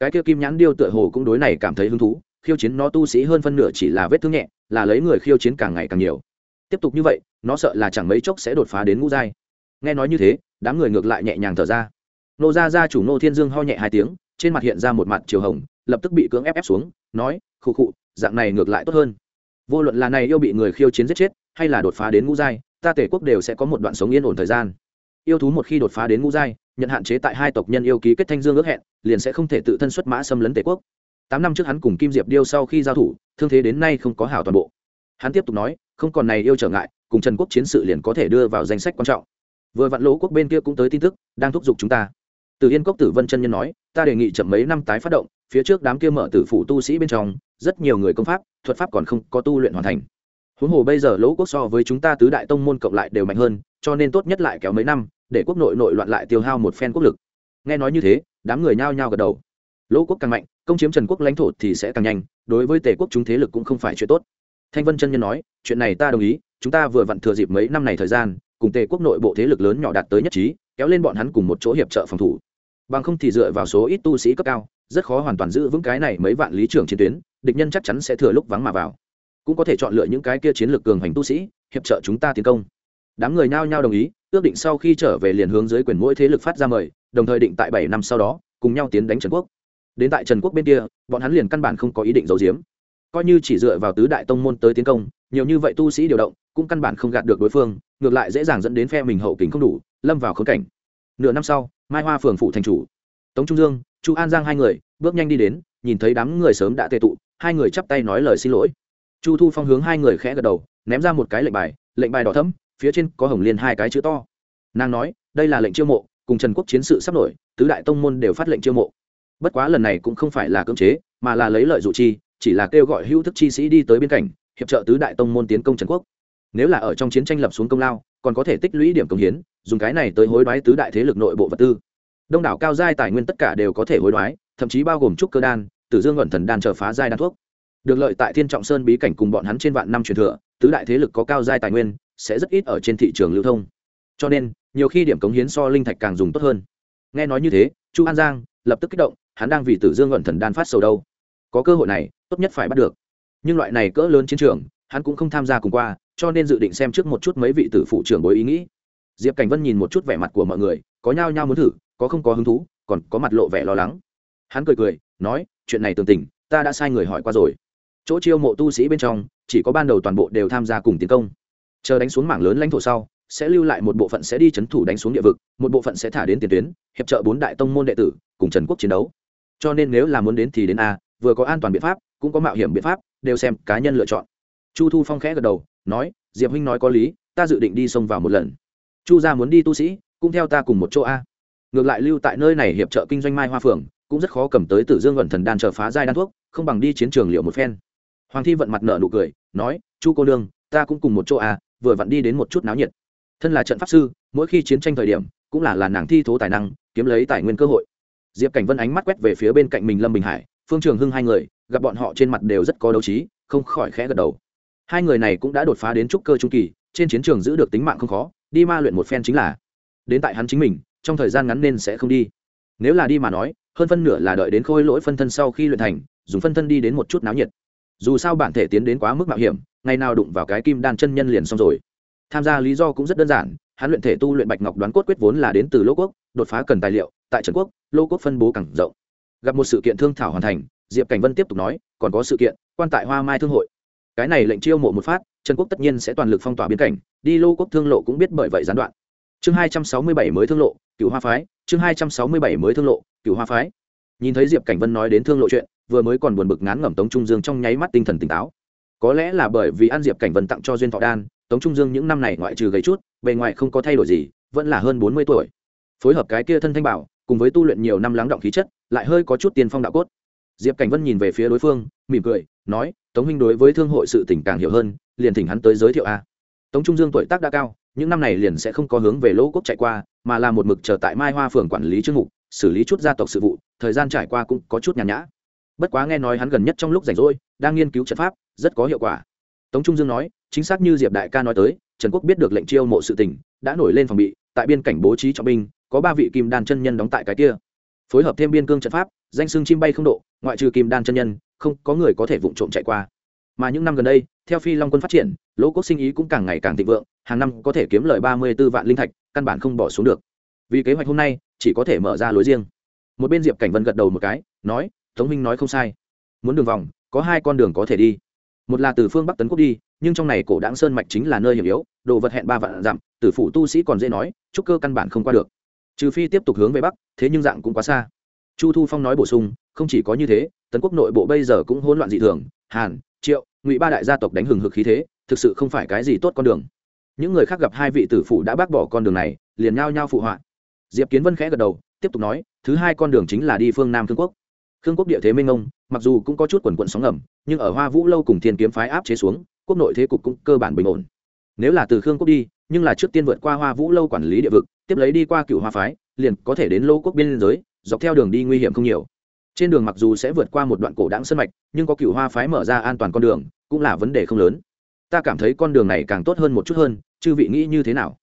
Cái kia kim nhãn điêu tựa hồ cũng đối này cảm thấy hứng thú, khiêu chiến nó tu sĩ hơn phân nửa chỉ là vết thương nhẹ, là lấy người khiêu chiến càng ngày càng nhiều. Tiếp tục như vậy, nó sợ là chẳng mấy chốc sẽ đột phá đến ngũ giai. Nghe nói như thế đám người ngược lại nhẹ nhàng thở ra. Nô gia gia chủ nô thiên dương ho nhẹ hai tiếng, trên mặt hiện ra một mặt chiều hồng, lập tức bị cưỡng ép ép xuống, nói, khụ khụ, dạng này ngược lại tốt hơn. Vô luận là này yêu bị người khiêu chiến giết chết, hay là đột phá đến ngũ giai, ta tể quốc đều sẽ có một đoạn sống yên ổn thời gian. Yêu thú một khi đột phá đến ngũ giai, nhận hạn chế tại hai tộc nhân yêu ký kết thanh dương ước hẹn, liền sẽ không thể tự thân xuất mã xâm lấn tể quốc. Tám năm trước hắn cùng kim diệp điêu sau khi giao thủ, thương thế đến nay không có hảo toàn bộ. Hắn tiếp tục nói, không còn này yêu trở ngại, cùng trần quốc chiến sự liền có thể đưa vào danh sách quan trọng vừa vạn lỗ quốc bên kia cũng tới tin tức, đang thúc giục chúng ta. Từ yên cốc tử vân chân nhân nói, ta đề nghị chậm mấy năm tái phát động, phía trước đám kia mở tử phủ tu sĩ bên trong, rất nhiều người công pháp, thuật pháp còn không có tu luyện hoàn thành. Huống hồ bây giờ lỗ quốc so với chúng ta tứ đại tông môn cộng lại đều mạnh hơn, cho nên tốt nhất lại kéo mấy năm, để quốc nội nội loạn lại tiêu hao một phen quốc lực. Nghe nói như thế, đám người nhao nhao gật đầu. Lỗ quốc càng mạnh, công chiếm trần quốc lãnh thổ thì sẽ càng nhanh, đối với tề quốc chúng thế lực cũng không phải chuyện tốt. Thanh vân chân nhân nói, chuyện này ta đồng ý, chúng ta vừa vặn thừa dịp mấy năm này thời gian cùng tề quốc nội bộ thế lực lớn nhỏ đạt tới nhất trí, kéo lên bọn hắn cùng một chỗ hiệp trợ phòng thủ. Bằng không thì dựa vào số ít tu sĩ cấp cao, rất khó hoàn toàn giữ vững cái này mấy vạn lý trưởng chiến tuyến, địch nhân chắc chắn sẽ thừa lúc vắng mà vào. Cũng có thể chọn lựa những cái kia chiến lược cường hành tu sĩ, hiệp trợ chúng ta tiến công. Đám người nhao nhao đồng ý, ước định sau khi trở về liền hướng dưới quyền mỗi thế lực phát ra mời, đồng thời định tại bảy năm sau đó, cùng nhau tiến đánh trần quốc. Đến tại trần quốc bên kia, bọn hắn liền căn bản không có ý định giấu giếm. Coi như chỉ dựa vào tứ đại tông môn tới tiến công nhiều như vậy tu sĩ điều động, cũng căn bản không gạt được đối phương, ngược lại dễ dàng dẫn đến phe mình hậu kính không đủ, lâm vào khốn cảnh. Nửa năm sau, mai hoa phường phụ thành chủ. Tống trung dương, chu an giang hai người, bước nhanh đi đến, nhìn thấy đám người sớm đã tệ tụ, hai người chắp tay nói lời xin lỗi. Chu thu phong hướng hai người khẽ gật đầu, ném ra một cái lệnh bài lệnh bài đỏ thấm phía trên có hồng liên hai cái chữ to. Nàng nói, đây là lệnh chiêu mộ, cùng trần quốc chiến sự sắp nổi, tứ đại tông môn đều phát lệnh chiêu mộ. Bất quá lần này cũng không phải là cưỡng chế, mà là lấy lợi dụ chi, chỉ là kêu gọi hữu thức chi sĩ đi tới bên cạnh hiệp trợ tứ đại tông môn tiến công trần quốc. Nếu là ở trong chiến tranh lập xuống công lao, còn có thể tích lũy điểm công hiến, dùng cái này tới hối đoái tứ đại thế lực nội bộ vật tư. Đông đảo cao giai tài nguyên tất cả đều có thể hối đoái, thậm chí bao gồm trúc cơ đan, tử dương luận thần đan chờ phá giai đan thuốc. Được lợi tại thiên trọng sơn bí cảnh cùng bọn hắn trên vạn năm truyền thừa, tứ đại thế lực có cao giai tài nguyên, sẽ rất ít ở trên thị trường lưu thông. Cho nên, nhiều khi điểm cống hiến so linh thạch càng dùng tốt hơn. Nghe nói như thế, chu an giang lập tức kích động, hắn đang vì tử dương luận thần đan phát sầu đâu. Có cơ hội này, tốt nhất phải bắt được nhưng loại này cỡ lớn chiến trường, hắn cũng không tham gia cùng qua, cho nên dự định xem trước một chút mấy vị tử phụ trưởng bối ý nghĩ. Diệp cảnh vân nhìn một chút vẻ mặt của mọi người, có nhao nhao muốn thử, có không có hứng thú, còn có mặt lộ vẻ lo lắng. Hắn cười cười, nói, chuyện này tường tình, ta đã sai người hỏi qua rồi. Chỗ chiêu mộ tu sĩ bên trong, chỉ có ban đầu toàn bộ đều tham gia cùng tiến công. Chờ đánh xuống mảng lớn lãnh thổ sau, sẽ lưu lại một bộ phận sẽ đi chấn thủ đánh xuống địa vực, một bộ phận sẽ thả đến tiền tuyến, hiệp trợ bốn đại tông môn đệ tử, cùng trần quốc chiến đấu. Cho nên nếu là muốn đến thì đến a, vừa có an toàn biện pháp cũng có mạo hiểm biện pháp, đều xem cá nhân lựa chọn. Chu thu phong khẽ gật đầu, nói, diệp huynh nói có lý, ta dự định đi xông vào một lần. Chu gia muốn đi tu sĩ, cũng theo ta cùng một chỗ a. Ngược lại lưu tại nơi này hiệp trợ kinh doanh mai hoa phường, cũng rất khó cầm tới tử dương luận thần đan chờ phá giai đan thuốc, không bằng đi chiến trường liệu một phen. Hoàng thi vận mặt nợ nụ cười, nói, chu cô nương, ta cũng cùng một chỗ à vừa vặn đi đến một chút náo nhiệt. Thân là trận pháp sư, mỗi khi chiến tranh thời điểm, cũng là là nàng thi thố tài năng, kiếm lấy tài nguyên cơ hội. Diệp cảnh vân ánh mắt quét về phía bên cạnh mình lâm bình hải, phương trường hưng hai người gặp bọn họ trên mặt đều rất có đấu trí, không khỏi khẽ gật đầu. Hai người này cũng đã đột phá đến trúc cơ trung kỳ, trên chiến trường giữ được tính mạng không khó, đi ma luyện một phen chính là đến tại hắn chính mình, trong thời gian ngắn nên sẽ không đi. Nếu là đi mà nói, hơn phân nửa là đợi đến khôi lỗi phân thân sau khi luyện thành, dùng phân thân đi đến một chút náo nhiệt. Dù sao bản thể tiến đến quá mức mạo hiểm, ngày nào đụng vào cái kim đan chân nhân liền xong rồi. Tham gia lý do cũng rất đơn giản, hắn luyện thể tu luyện bạch ngọc đoán cốt quyết vốn là đến từ lô quốc, đột phá cần tài liệu, tại trần quốc, lô quốc phân bố càng rộng. Gặp một sự kiện thương thảo hoàn thành diệp cảnh vân tiếp tục nói, còn có sự kiện, quan tại hoa mai thương hội. Cái này lệnh chiêu mộ một phát, trần quốc tất nhiên sẽ toàn lực phong tỏa biên cảnh, đi lô quốc thương lộ cũng biết bởi vậy gián đoạn. Chương hai trăm sáu mươi bảy mới thương lộ cựu hoa phái, chương hai trăm sáu mươi bảy mới thương lộ cựu hoa phái. Nhìn thấy diệp cảnh vân nói đến thương lộ chuyện, vừa mới còn buồn bực ngán ngẩm tống trung dương trong nháy mắt tinh thần tỉnh táo. Có lẽ là bởi vì ăn diệp cảnh vân tặng cho duyên thọ đan, tống trung dương những năm này ngoại trừ gầy chút, bề ngoài không có thay đổi gì, vẫn là hơn bốn mươi tuổi. Phối hợp cái kia thân thanh bảo, cùng với tu luyện nhiều năm lắng động khí chất, lại hơi có chút tiền phong đạo cốt diệp cảnh vân nhìn về phía đối phương, mỉm cười, nói, tống huynh đối với thương hội sự tỉnh càng hiểu hơn, liền thỉnh hắn tới giới thiệu a. Tống trung dương tuổi tác đã cao, những năm này liền sẽ không có hướng về lỗ quốc chạy qua, mà là một mực chờ tại mai hoa phường quản lý chức mục, xử lý chút gia tộc sự vụ, thời gian trải qua cũng có chút nhàn nhã. Bất quá nghe nói hắn gần nhất trong lúc rảnh rỗi, đang nghiên cứu trận pháp, rất có hiệu quả. Tống trung dương nói, chính xác như diệp đại ca nói tới, trần quốc biết được lệnh chiêu mộ sự tỉnh đã nổi lên phòng bị, tại biên cảnh bố trí trọng binh, có ba vị kim đan chân nhân đóng tại cái kia phối hợp thêm biên cương trận pháp, danh xưng chim bay không độ, ngoại trừ kim đan chân nhân, không có người có thể vụng trộm chạy qua. Mà những năm gần đây, theo phi long quân phát triển, lỗ quốc sinh ý cũng càng ngày càng thịnh vượng, hàng năm có thể kiếm lời ba mươi b ố vạn linh thạch, căn bản không bỏ xuống được. Vì kế hoạch hôm nay, chỉ có thể mở ra lối riêng. Một bên diệp cảnh vân gật đầu một cái, nói, tống minh nói không sai. Muốn đường vòng, có hai con đường có thể đi. Một là từ phương bắc tấn quốc đi, nhưng trong này cổ đáng sơn mạch chính là nơi hiểm yếu, đồ vật hẹn ba vạn dặm, tử phủ tu sĩ còn dễ nói, trúc cơ căn bản không qua được trừ phi tiếp tục hướng về bắc, thế nhưng dạng cũng quá xa. Chu thu phong nói bổ sung, không chỉ có như thế, tấn quốc nội bộ bây giờ cũng hỗn loạn dị thường, hàn, triệu, ngụy ba đại gia tộc đánh hừng hực khí thế, thực sự không phải cái gì tốt con đường. Những người khác gặp hai vị tử phụ đã bác bỏ con đường này, liền nhao nhao phụ họa. Diệp kiến vân khẽ gật đầu, tiếp tục nói, thứ hai con đường chính là đi phương nam thương quốc. Khương quốc địa thế minh ông mặc dù cũng có chút quần quận sóng ngầm, nhưng ở hoa vũ lâu cùng thiên kiếm phái áp chế xuống, quốc nội thế cục cũng cơ bản bình ổn. Nếu là từ khương quốc đi, nhưng là trước tiên vượt qua hoa vũ lâu quản lý địa vực tiếp lấy đi qua cựu hoa phái, liền có thể đến lô quốc biên giới, dọc theo đường đi nguy hiểm không nhiều. Trên đường mặc dù sẽ vượt qua một đoạn cổ đáng sân mạch, nhưng có cựu hoa phái mở ra an toàn con đường, cũng là vấn đề không lớn. Ta cảm thấy con đường này càng tốt hơn một chút hơn, chư vị nghĩ như thế nào?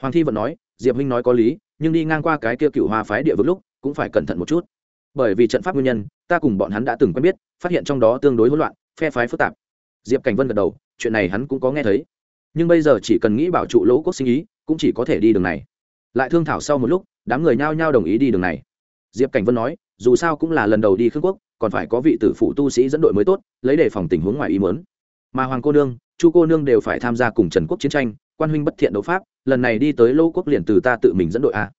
Hoàng thi vẫn nói, diệp huynh nói có lý, nhưng đi ngang qua cái kia cựu hoa phái địa vực lúc, cũng phải cẩn thận một chút. Bởi vì trận pháp nguyên nhân, ta cùng bọn hắn đã từng quen biết, phát hiện trong đó tương đối hỗn loạn, phe phái phức tạp. Diệp cảnh vân gật đầu, chuyện này hắn cũng có nghe thấy. Nhưng bây giờ chỉ cần nghĩ bảo trụ lỗ quốc sinh ý, cũng chỉ có thể đi đường này lại thương thảo sau một lúc, đám người nhao nhao đồng ý đi đường này. Diệp cảnh vân nói, dù sao cũng là lần đầu đi khương quốc, còn phải có vị tử phụ tu sĩ dẫn đội mới tốt, lấy đề phòng tình huống ngoài ý mớn mà hoàng cô nương, chu cô nương đều phải tham gia cùng trần quốc chiến tranh, quan huynh bất thiện đấu pháp, lần này đi tới Lô quốc liền từ ta tự mình dẫn đội à. a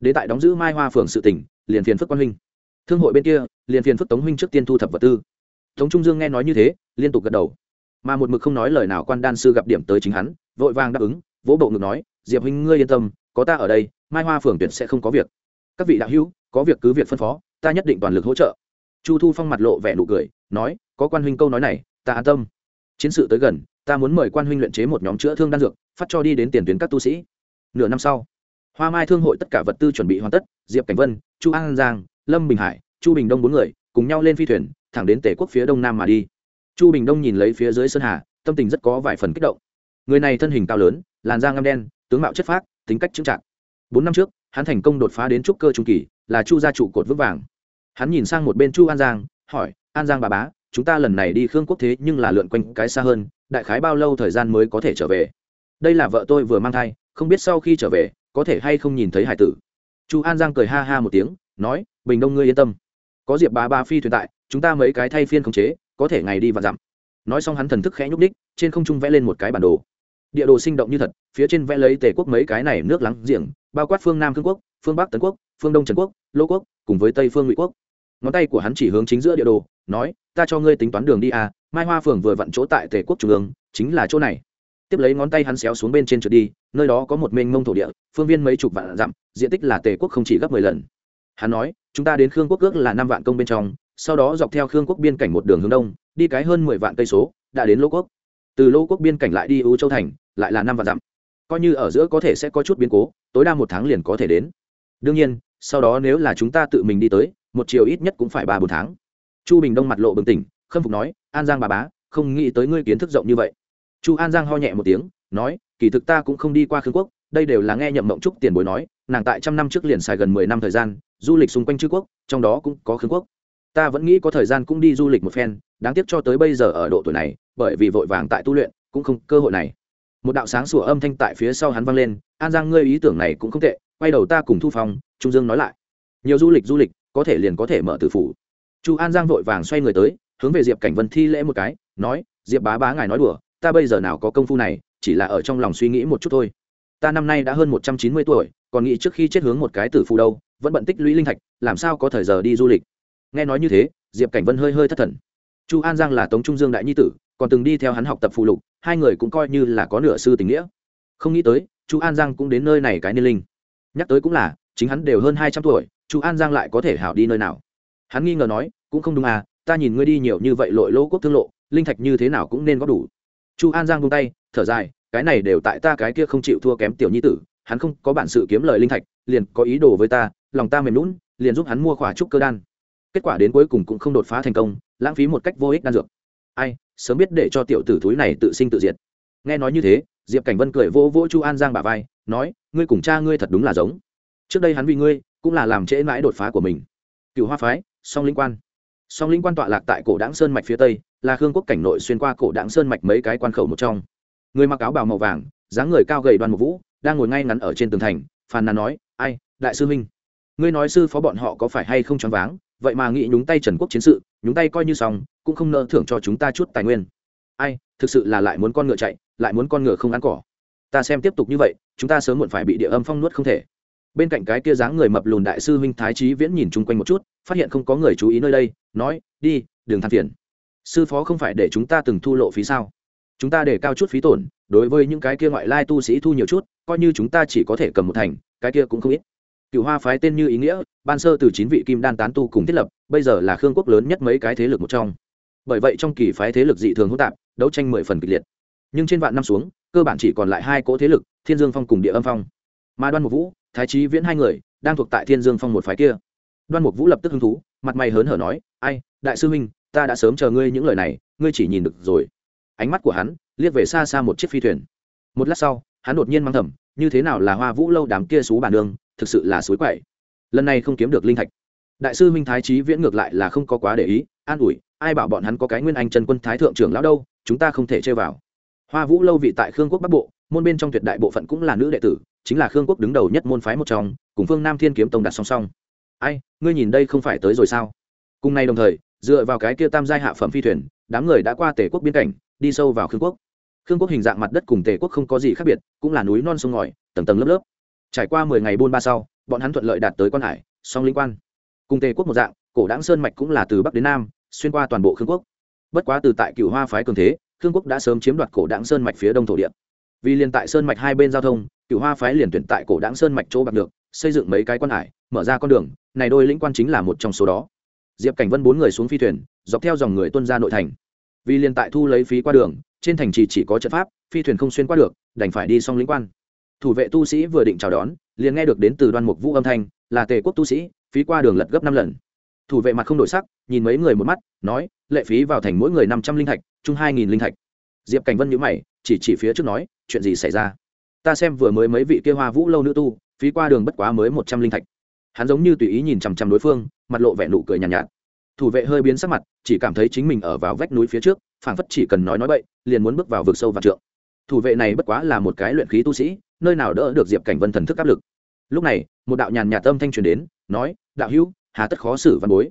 đến tại đóng giữ mai hoa phường sự tỉnh liền phiền phức quan huynh. Thương hội bên kia, liền phiền phức tống huynh trước tiên thu thập vật tư. Tống trung dương nghe nói như thế, liên tục gật đầu. Mà một mực không nói lời nào quan đan sư gặp điểm tới chính hắn, vội vàng đáp ứng, vỗ bộ ngực nói, diệp huynh ngươi yên tâm có ta ở đây, mai hoa phường tuyển sẽ không có việc. Các vị đạo hữu, có việc cứ việc phân phó, ta nhất định toàn lực hỗ trợ. Chu thu phong mặt lộ vẻ nụ cười, nói, có quan huynh câu nói này, ta an tâm. Chiến sự tới gần, ta muốn mời quan huynh luyện chế một nhóm chữa thương đan dược, phát cho đi đến tiền tuyến các tu sĩ. Nửa năm sau, hoa mai thương hội tất cả vật tư chuẩn bị hoàn tất, diệp cảnh vân, chu an giang, lâm bình hải, chu bình đông bốn người, cùng nhau lên phi thuyền, thẳng đến tể quốc phía đông nam mà đi. Chu bình đông nhìn lấy phía dưới sơn hà, tâm tình rất có vài phần kích động. Người này thân hình cao lớn, làn da ngâm đen, tướng mạo chất phác tính cách chững chạc. Bốn năm trước, hắn thành công đột phá đến trúc cơ trung kỳ, là chu gia trụ cột vững vàng. Hắn nhìn sang một bên chu an giang, hỏi, an giang bà bá, chúng ta lần này đi khương quốc thế nhưng là lượn quanh cái xa hơn, đại khái bao lâu thời gian mới có thể trở về? Đây là vợ tôi vừa mang thai, không biết sau khi trở về, có thể hay không nhìn thấy hải tử. Chu an giang cười ha ha một tiếng, nói, bình đông ngươi yên tâm. Có diệp bà ba phi thuyền tại, chúng ta mấy cái thay phiên khống chế, có thể ngày đi và dặm. Nói xong hắn thần thức khẽ nhúc ních trên không trung vẽ lên một cái bản đồ địa đồ sinh động như thật, phía trên vẽ lấy tề quốc mấy cái này nước lắng giềng, bao quát phương nam cương quốc, phương bắc tấn quốc, phương đông trần quốc, lô quốc, cùng với tây phương ngụy quốc. Ngón tay của hắn chỉ hướng chính giữa địa đồ, nói, ta cho ngươi tính toán đường đi à mai hoa phường vừa vặn chỗ tại tề quốc trung ương, chính là chỗ này. Tiếp lấy ngón tay hắn xéo xuống bên trên trượt đi, nơi đó có một mênh mông thổ địa, phương viên mấy chục vạn dặm, diện tích là tề quốc không chỉ gấp mười lần. Hắn nói, chúng ta đến khương quốc ước là năm vạn công bên trong, sau đó dọc theo khương quốc biên cảnh một đường hướng đông, đi cái hơn mười vạn cây số, đã đến lô quốc từ lô quốc biên cảnh lại đi ưu châu thành, lại là năm vạn dặm. Coi như ở giữa có thể sẽ có chút biến cố, tối đa một tháng liền có thể đến. Đương nhiên, sau đó nếu là chúng ta tự mình đi tới, một chiều ít nhất cũng phải ba bốn tháng. Chu bình đông mặt lộ bừng tỉnh, khâm phục nói, an giang bà bá, không nghĩ tới ngươi kiến thức rộng như vậy. Chu an giang ho nhẹ một tiếng, nói, kỳ thực ta cũng không đi qua khương quốc, đây đều là nghe nhậm mộng trúc tiền bối nói, nàng tại trăm năm trước liền xài gần mười năm thời gian, du lịch xung quanh chư quốc, trong đó cũng có khương quốc ta vẫn nghĩ có thời gian cũng đi du lịch một phen, đáng tiếc cho tới bây giờ ở độ tuổi này, bởi vì vội vàng tại tu luyện, cũng không cơ hội này. Một đạo sáng sủa âm thanh tại phía sau hắn vang lên, an giang ngươi ý tưởng này cũng không tệ, quay đầu ta cùng thu phong, trung dương nói lại. Nhiều du lịch du lịch, có thể liền có thể mở từ phủ. Chu an giang vội vàng xoay người tới, hướng về diệp cảnh vân thi lễ một cái, nói, diệp bá bá ngài nói đùa, ta bây giờ nào có công phu này, chỉ là ở trong lòng suy nghĩ một chút thôi. Ta năm nay đã hơn một trăm chín mươi tuổi, còn nghĩ trước khi chết hướng một cái tử phù đâu, vẫn bận tích lũy linh thạch, làm sao có thời giờ đi du lịch? Nghe nói như thế, diệp cảnh vân hơi hơi thất thần. Chu an giang là tống trung dương đại nhi tử, còn từng đi theo hắn học tập phụ lục, hai người cũng coi như là có nửa sư tình nghĩa. Không nghĩ tới, chu an giang cũng đến nơi này cái niên linh. Nhắc tới cũng là, chính hắn đều hơn hai trăm tuổi, chu an giang lại có thể hảo đi nơi nào? Hắn nghi ngờ nói, cũng không đúng à ta nhìn ngươi đi nhiều như vậy lội lỗ quốc thương lộ, linh thạch như thế nào cũng nên có đủ. Chu an giang buông tay, thở dài, cái này đều tại ta cái kia không chịu thua kém tiểu nhi tử, hắn không có bản sự kiếm lời linh thạch, liền có ý đồ với ta, lòng ta mềm lún liền giúp hắn mua khỏa trúc cơ đan kết quả đến cuối cùng cũng không đột phá thành công, lãng phí một cách vô ích đan dược. Ai, sớm biết để cho tiểu tử thúi này tự sinh tự diệt. Nghe nói như thế, diệp cảnh vân cười vô vô chu an giang bà vai, nói, ngươi cùng cha ngươi thật đúng là giống. Trước đây hắn vì ngươi, cũng là làm trễ mãi đột phá của mình. Cựu hoa phái, song linh quan. Song linh quan tọa lạc tại cổ đáng sơn mạch phía tây, là khương quốc cảnh nội xuyên qua cổ đáng sơn mạch mấy cái quan khẩu một trong. Người mặc áo bào màu vàng, dáng người cao gầy đoan một vũ, đang ngồi ngay ngắn ở trên tường thành, phàn nàn nói, ai, đại sư huynh, ngươi nói sư phó bọn họ có phải hay không choáng váng? Vậy mà nghĩ nhúng tay trần quốc chiến sự, nhúng tay coi như xong, cũng không nợ thưởng cho chúng ta chút tài nguyên. Ai, thực sự là lại muốn con ngựa chạy, lại muốn con ngựa không ăn cỏ. Ta xem tiếp tục như vậy, chúng ta sớm muộn phải bị địa âm phong nuốt không thể. Bên cạnh cái kia dáng người mập lùn đại sư huynh thái trí viễn nhìn chung quanh một chút, phát hiện không có người chú ý nơi đây, nói, đi, đừng than phiền. Sư phó không phải để chúng ta từng thu lộ phí sao? Chúng ta để cao chút phí tổn, đối với những cái kia ngoại lai tu sĩ thu nhiều chút, coi như chúng ta chỉ có thể cầm một thành, cái kia cũng không ít cựu hoa phái tên như ý nghĩa, ban sơ từ chín vị kim đan tán tu cùng thiết lập, bây giờ là khương quốc lớn nhất mấy cái thế lực một trong. Bởi vậy trong kỳ phái thế lực dị thường hỗn tạp, đấu tranh mười phần kịch liệt. Nhưng trên vạn năm xuống, cơ bản chỉ còn lại hai cỗ thế lực, thiên dương phong cùng địa âm phong. Mà đoan mục vũ, thái trí viễn hai người, đang thuộc tại thiên dương phong một phái kia. Đoan mục vũ lập tức hứng thú, mặt mày hớn hở nói, ai, đại sư huynh, ta đã sớm chờ ngươi những lời này, ngươi chỉ nhìn được rồi. Ánh mắt của hắn liếc về xa xa một chiếc phi thuyền. Một lát sau, hắn đột nhiên mang thầm, như thế nào là hoa vũ lâu đám kia xú bản đường thực sự là suối quậy. Lần này không kiếm được linh thạch. Đại sư minh thái trí viễn ngược lại là không có quá để ý, an ủi, ai bảo bọn hắn có cái nguyên anh chân quân thái thượng trưởng lão đâu, chúng ta không thể chơi vào. Hoa vũ lâu vị tại khương quốc bắc bộ, môn bên trong tuyệt đại bộ phận cũng là nữ đệ tử, chính là khương quốc đứng đầu nhất môn phái một trong, cùng phương nam thiên kiếm tông đặt song song. Ai, ngươi nhìn đây không phải tới rồi sao? Cùng nay đồng thời, dựa vào cái kia tam giai hạ phẩm phi thuyền, đám người đã qua tể quốc biên cảnh, đi sâu vào khương quốc. Khương quốc hình dạng mặt đất cùng tề quốc không có gì khác biệt, cũng là núi non sông ngòi, tầng tầng lớp lớp trải qua mười ngày buôn ba sau, bọn hắn thuận lợi đạt tới quan hải, song linh quan. Cùng tề quốc một dạng, cổ đáng sơn mạch cũng là từ bắc đến nam, xuyên qua toàn bộ khương quốc. Bất quá từ tại cựu hoa phái cường thế, khương quốc đã sớm chiếm đoạt cổ đáng sơn mạch phía đông thổ địa. Vì liền tại sơn mạch hai bên giao thông cựu hoa phái liền tuyển tại cổ đáng sơn mạch chỗ bạc được, xây dựng mấy cái quan hải, mở ra con đường, này đôi lĩnh quan chính là một trong số đó. Diệp cảnh vân bốn người xuống phi thuyền, dọc theo dòng người tuân ra nội thành. Vì liền tại thu lấy phí qua đường, trên thành trì chỉ có trận pháp, phi thuyền không xuyên qua được, đành phải đi xong lĩnh quan thủ vệ tu sĩ vừa định chào đón liền nghe được đến từ đoan mục vũ âm thanh là tề quốc tu sĩ phí qua đường lật gấp năm lần. Thủ vệ mặt không đổi sắc nhìn mấy người một mắt nói lệ phí vào thành mỗi người năm trăm linh thạch chung hai nghìn linh thạch. Diệp cảnh vân nhữ mày chỉ chỉ phía trước nói chuyện gì xảy ra? Ta xem vừa mới mấy vị kia hoa vũ lâu nữ tu phí qua đường bất quá mới một trăm linh thạch. Hắn giống như tùy ý nhìn chằm chằm đối phương mặt lộ vẻ nụ cười nhàn nhạt, nhạt. Thủ vệ hơi biến sắc mặt chỉ cảm thấy chính mình ở vào vách núi phía trước phảng phất chỉ cần nói nói bậy liền muốn bước vào vực sâu và trượng. Thủ vệ này bất quá là một cái luyện khí tu sĩ nơi nào đỡ được diệp cảnh vân thần thức áp lực. Lúc này, một đạo nhàn nhạt tâm thanh truyền đến, nói, đạo hữu, hà tất khó xử văn bối.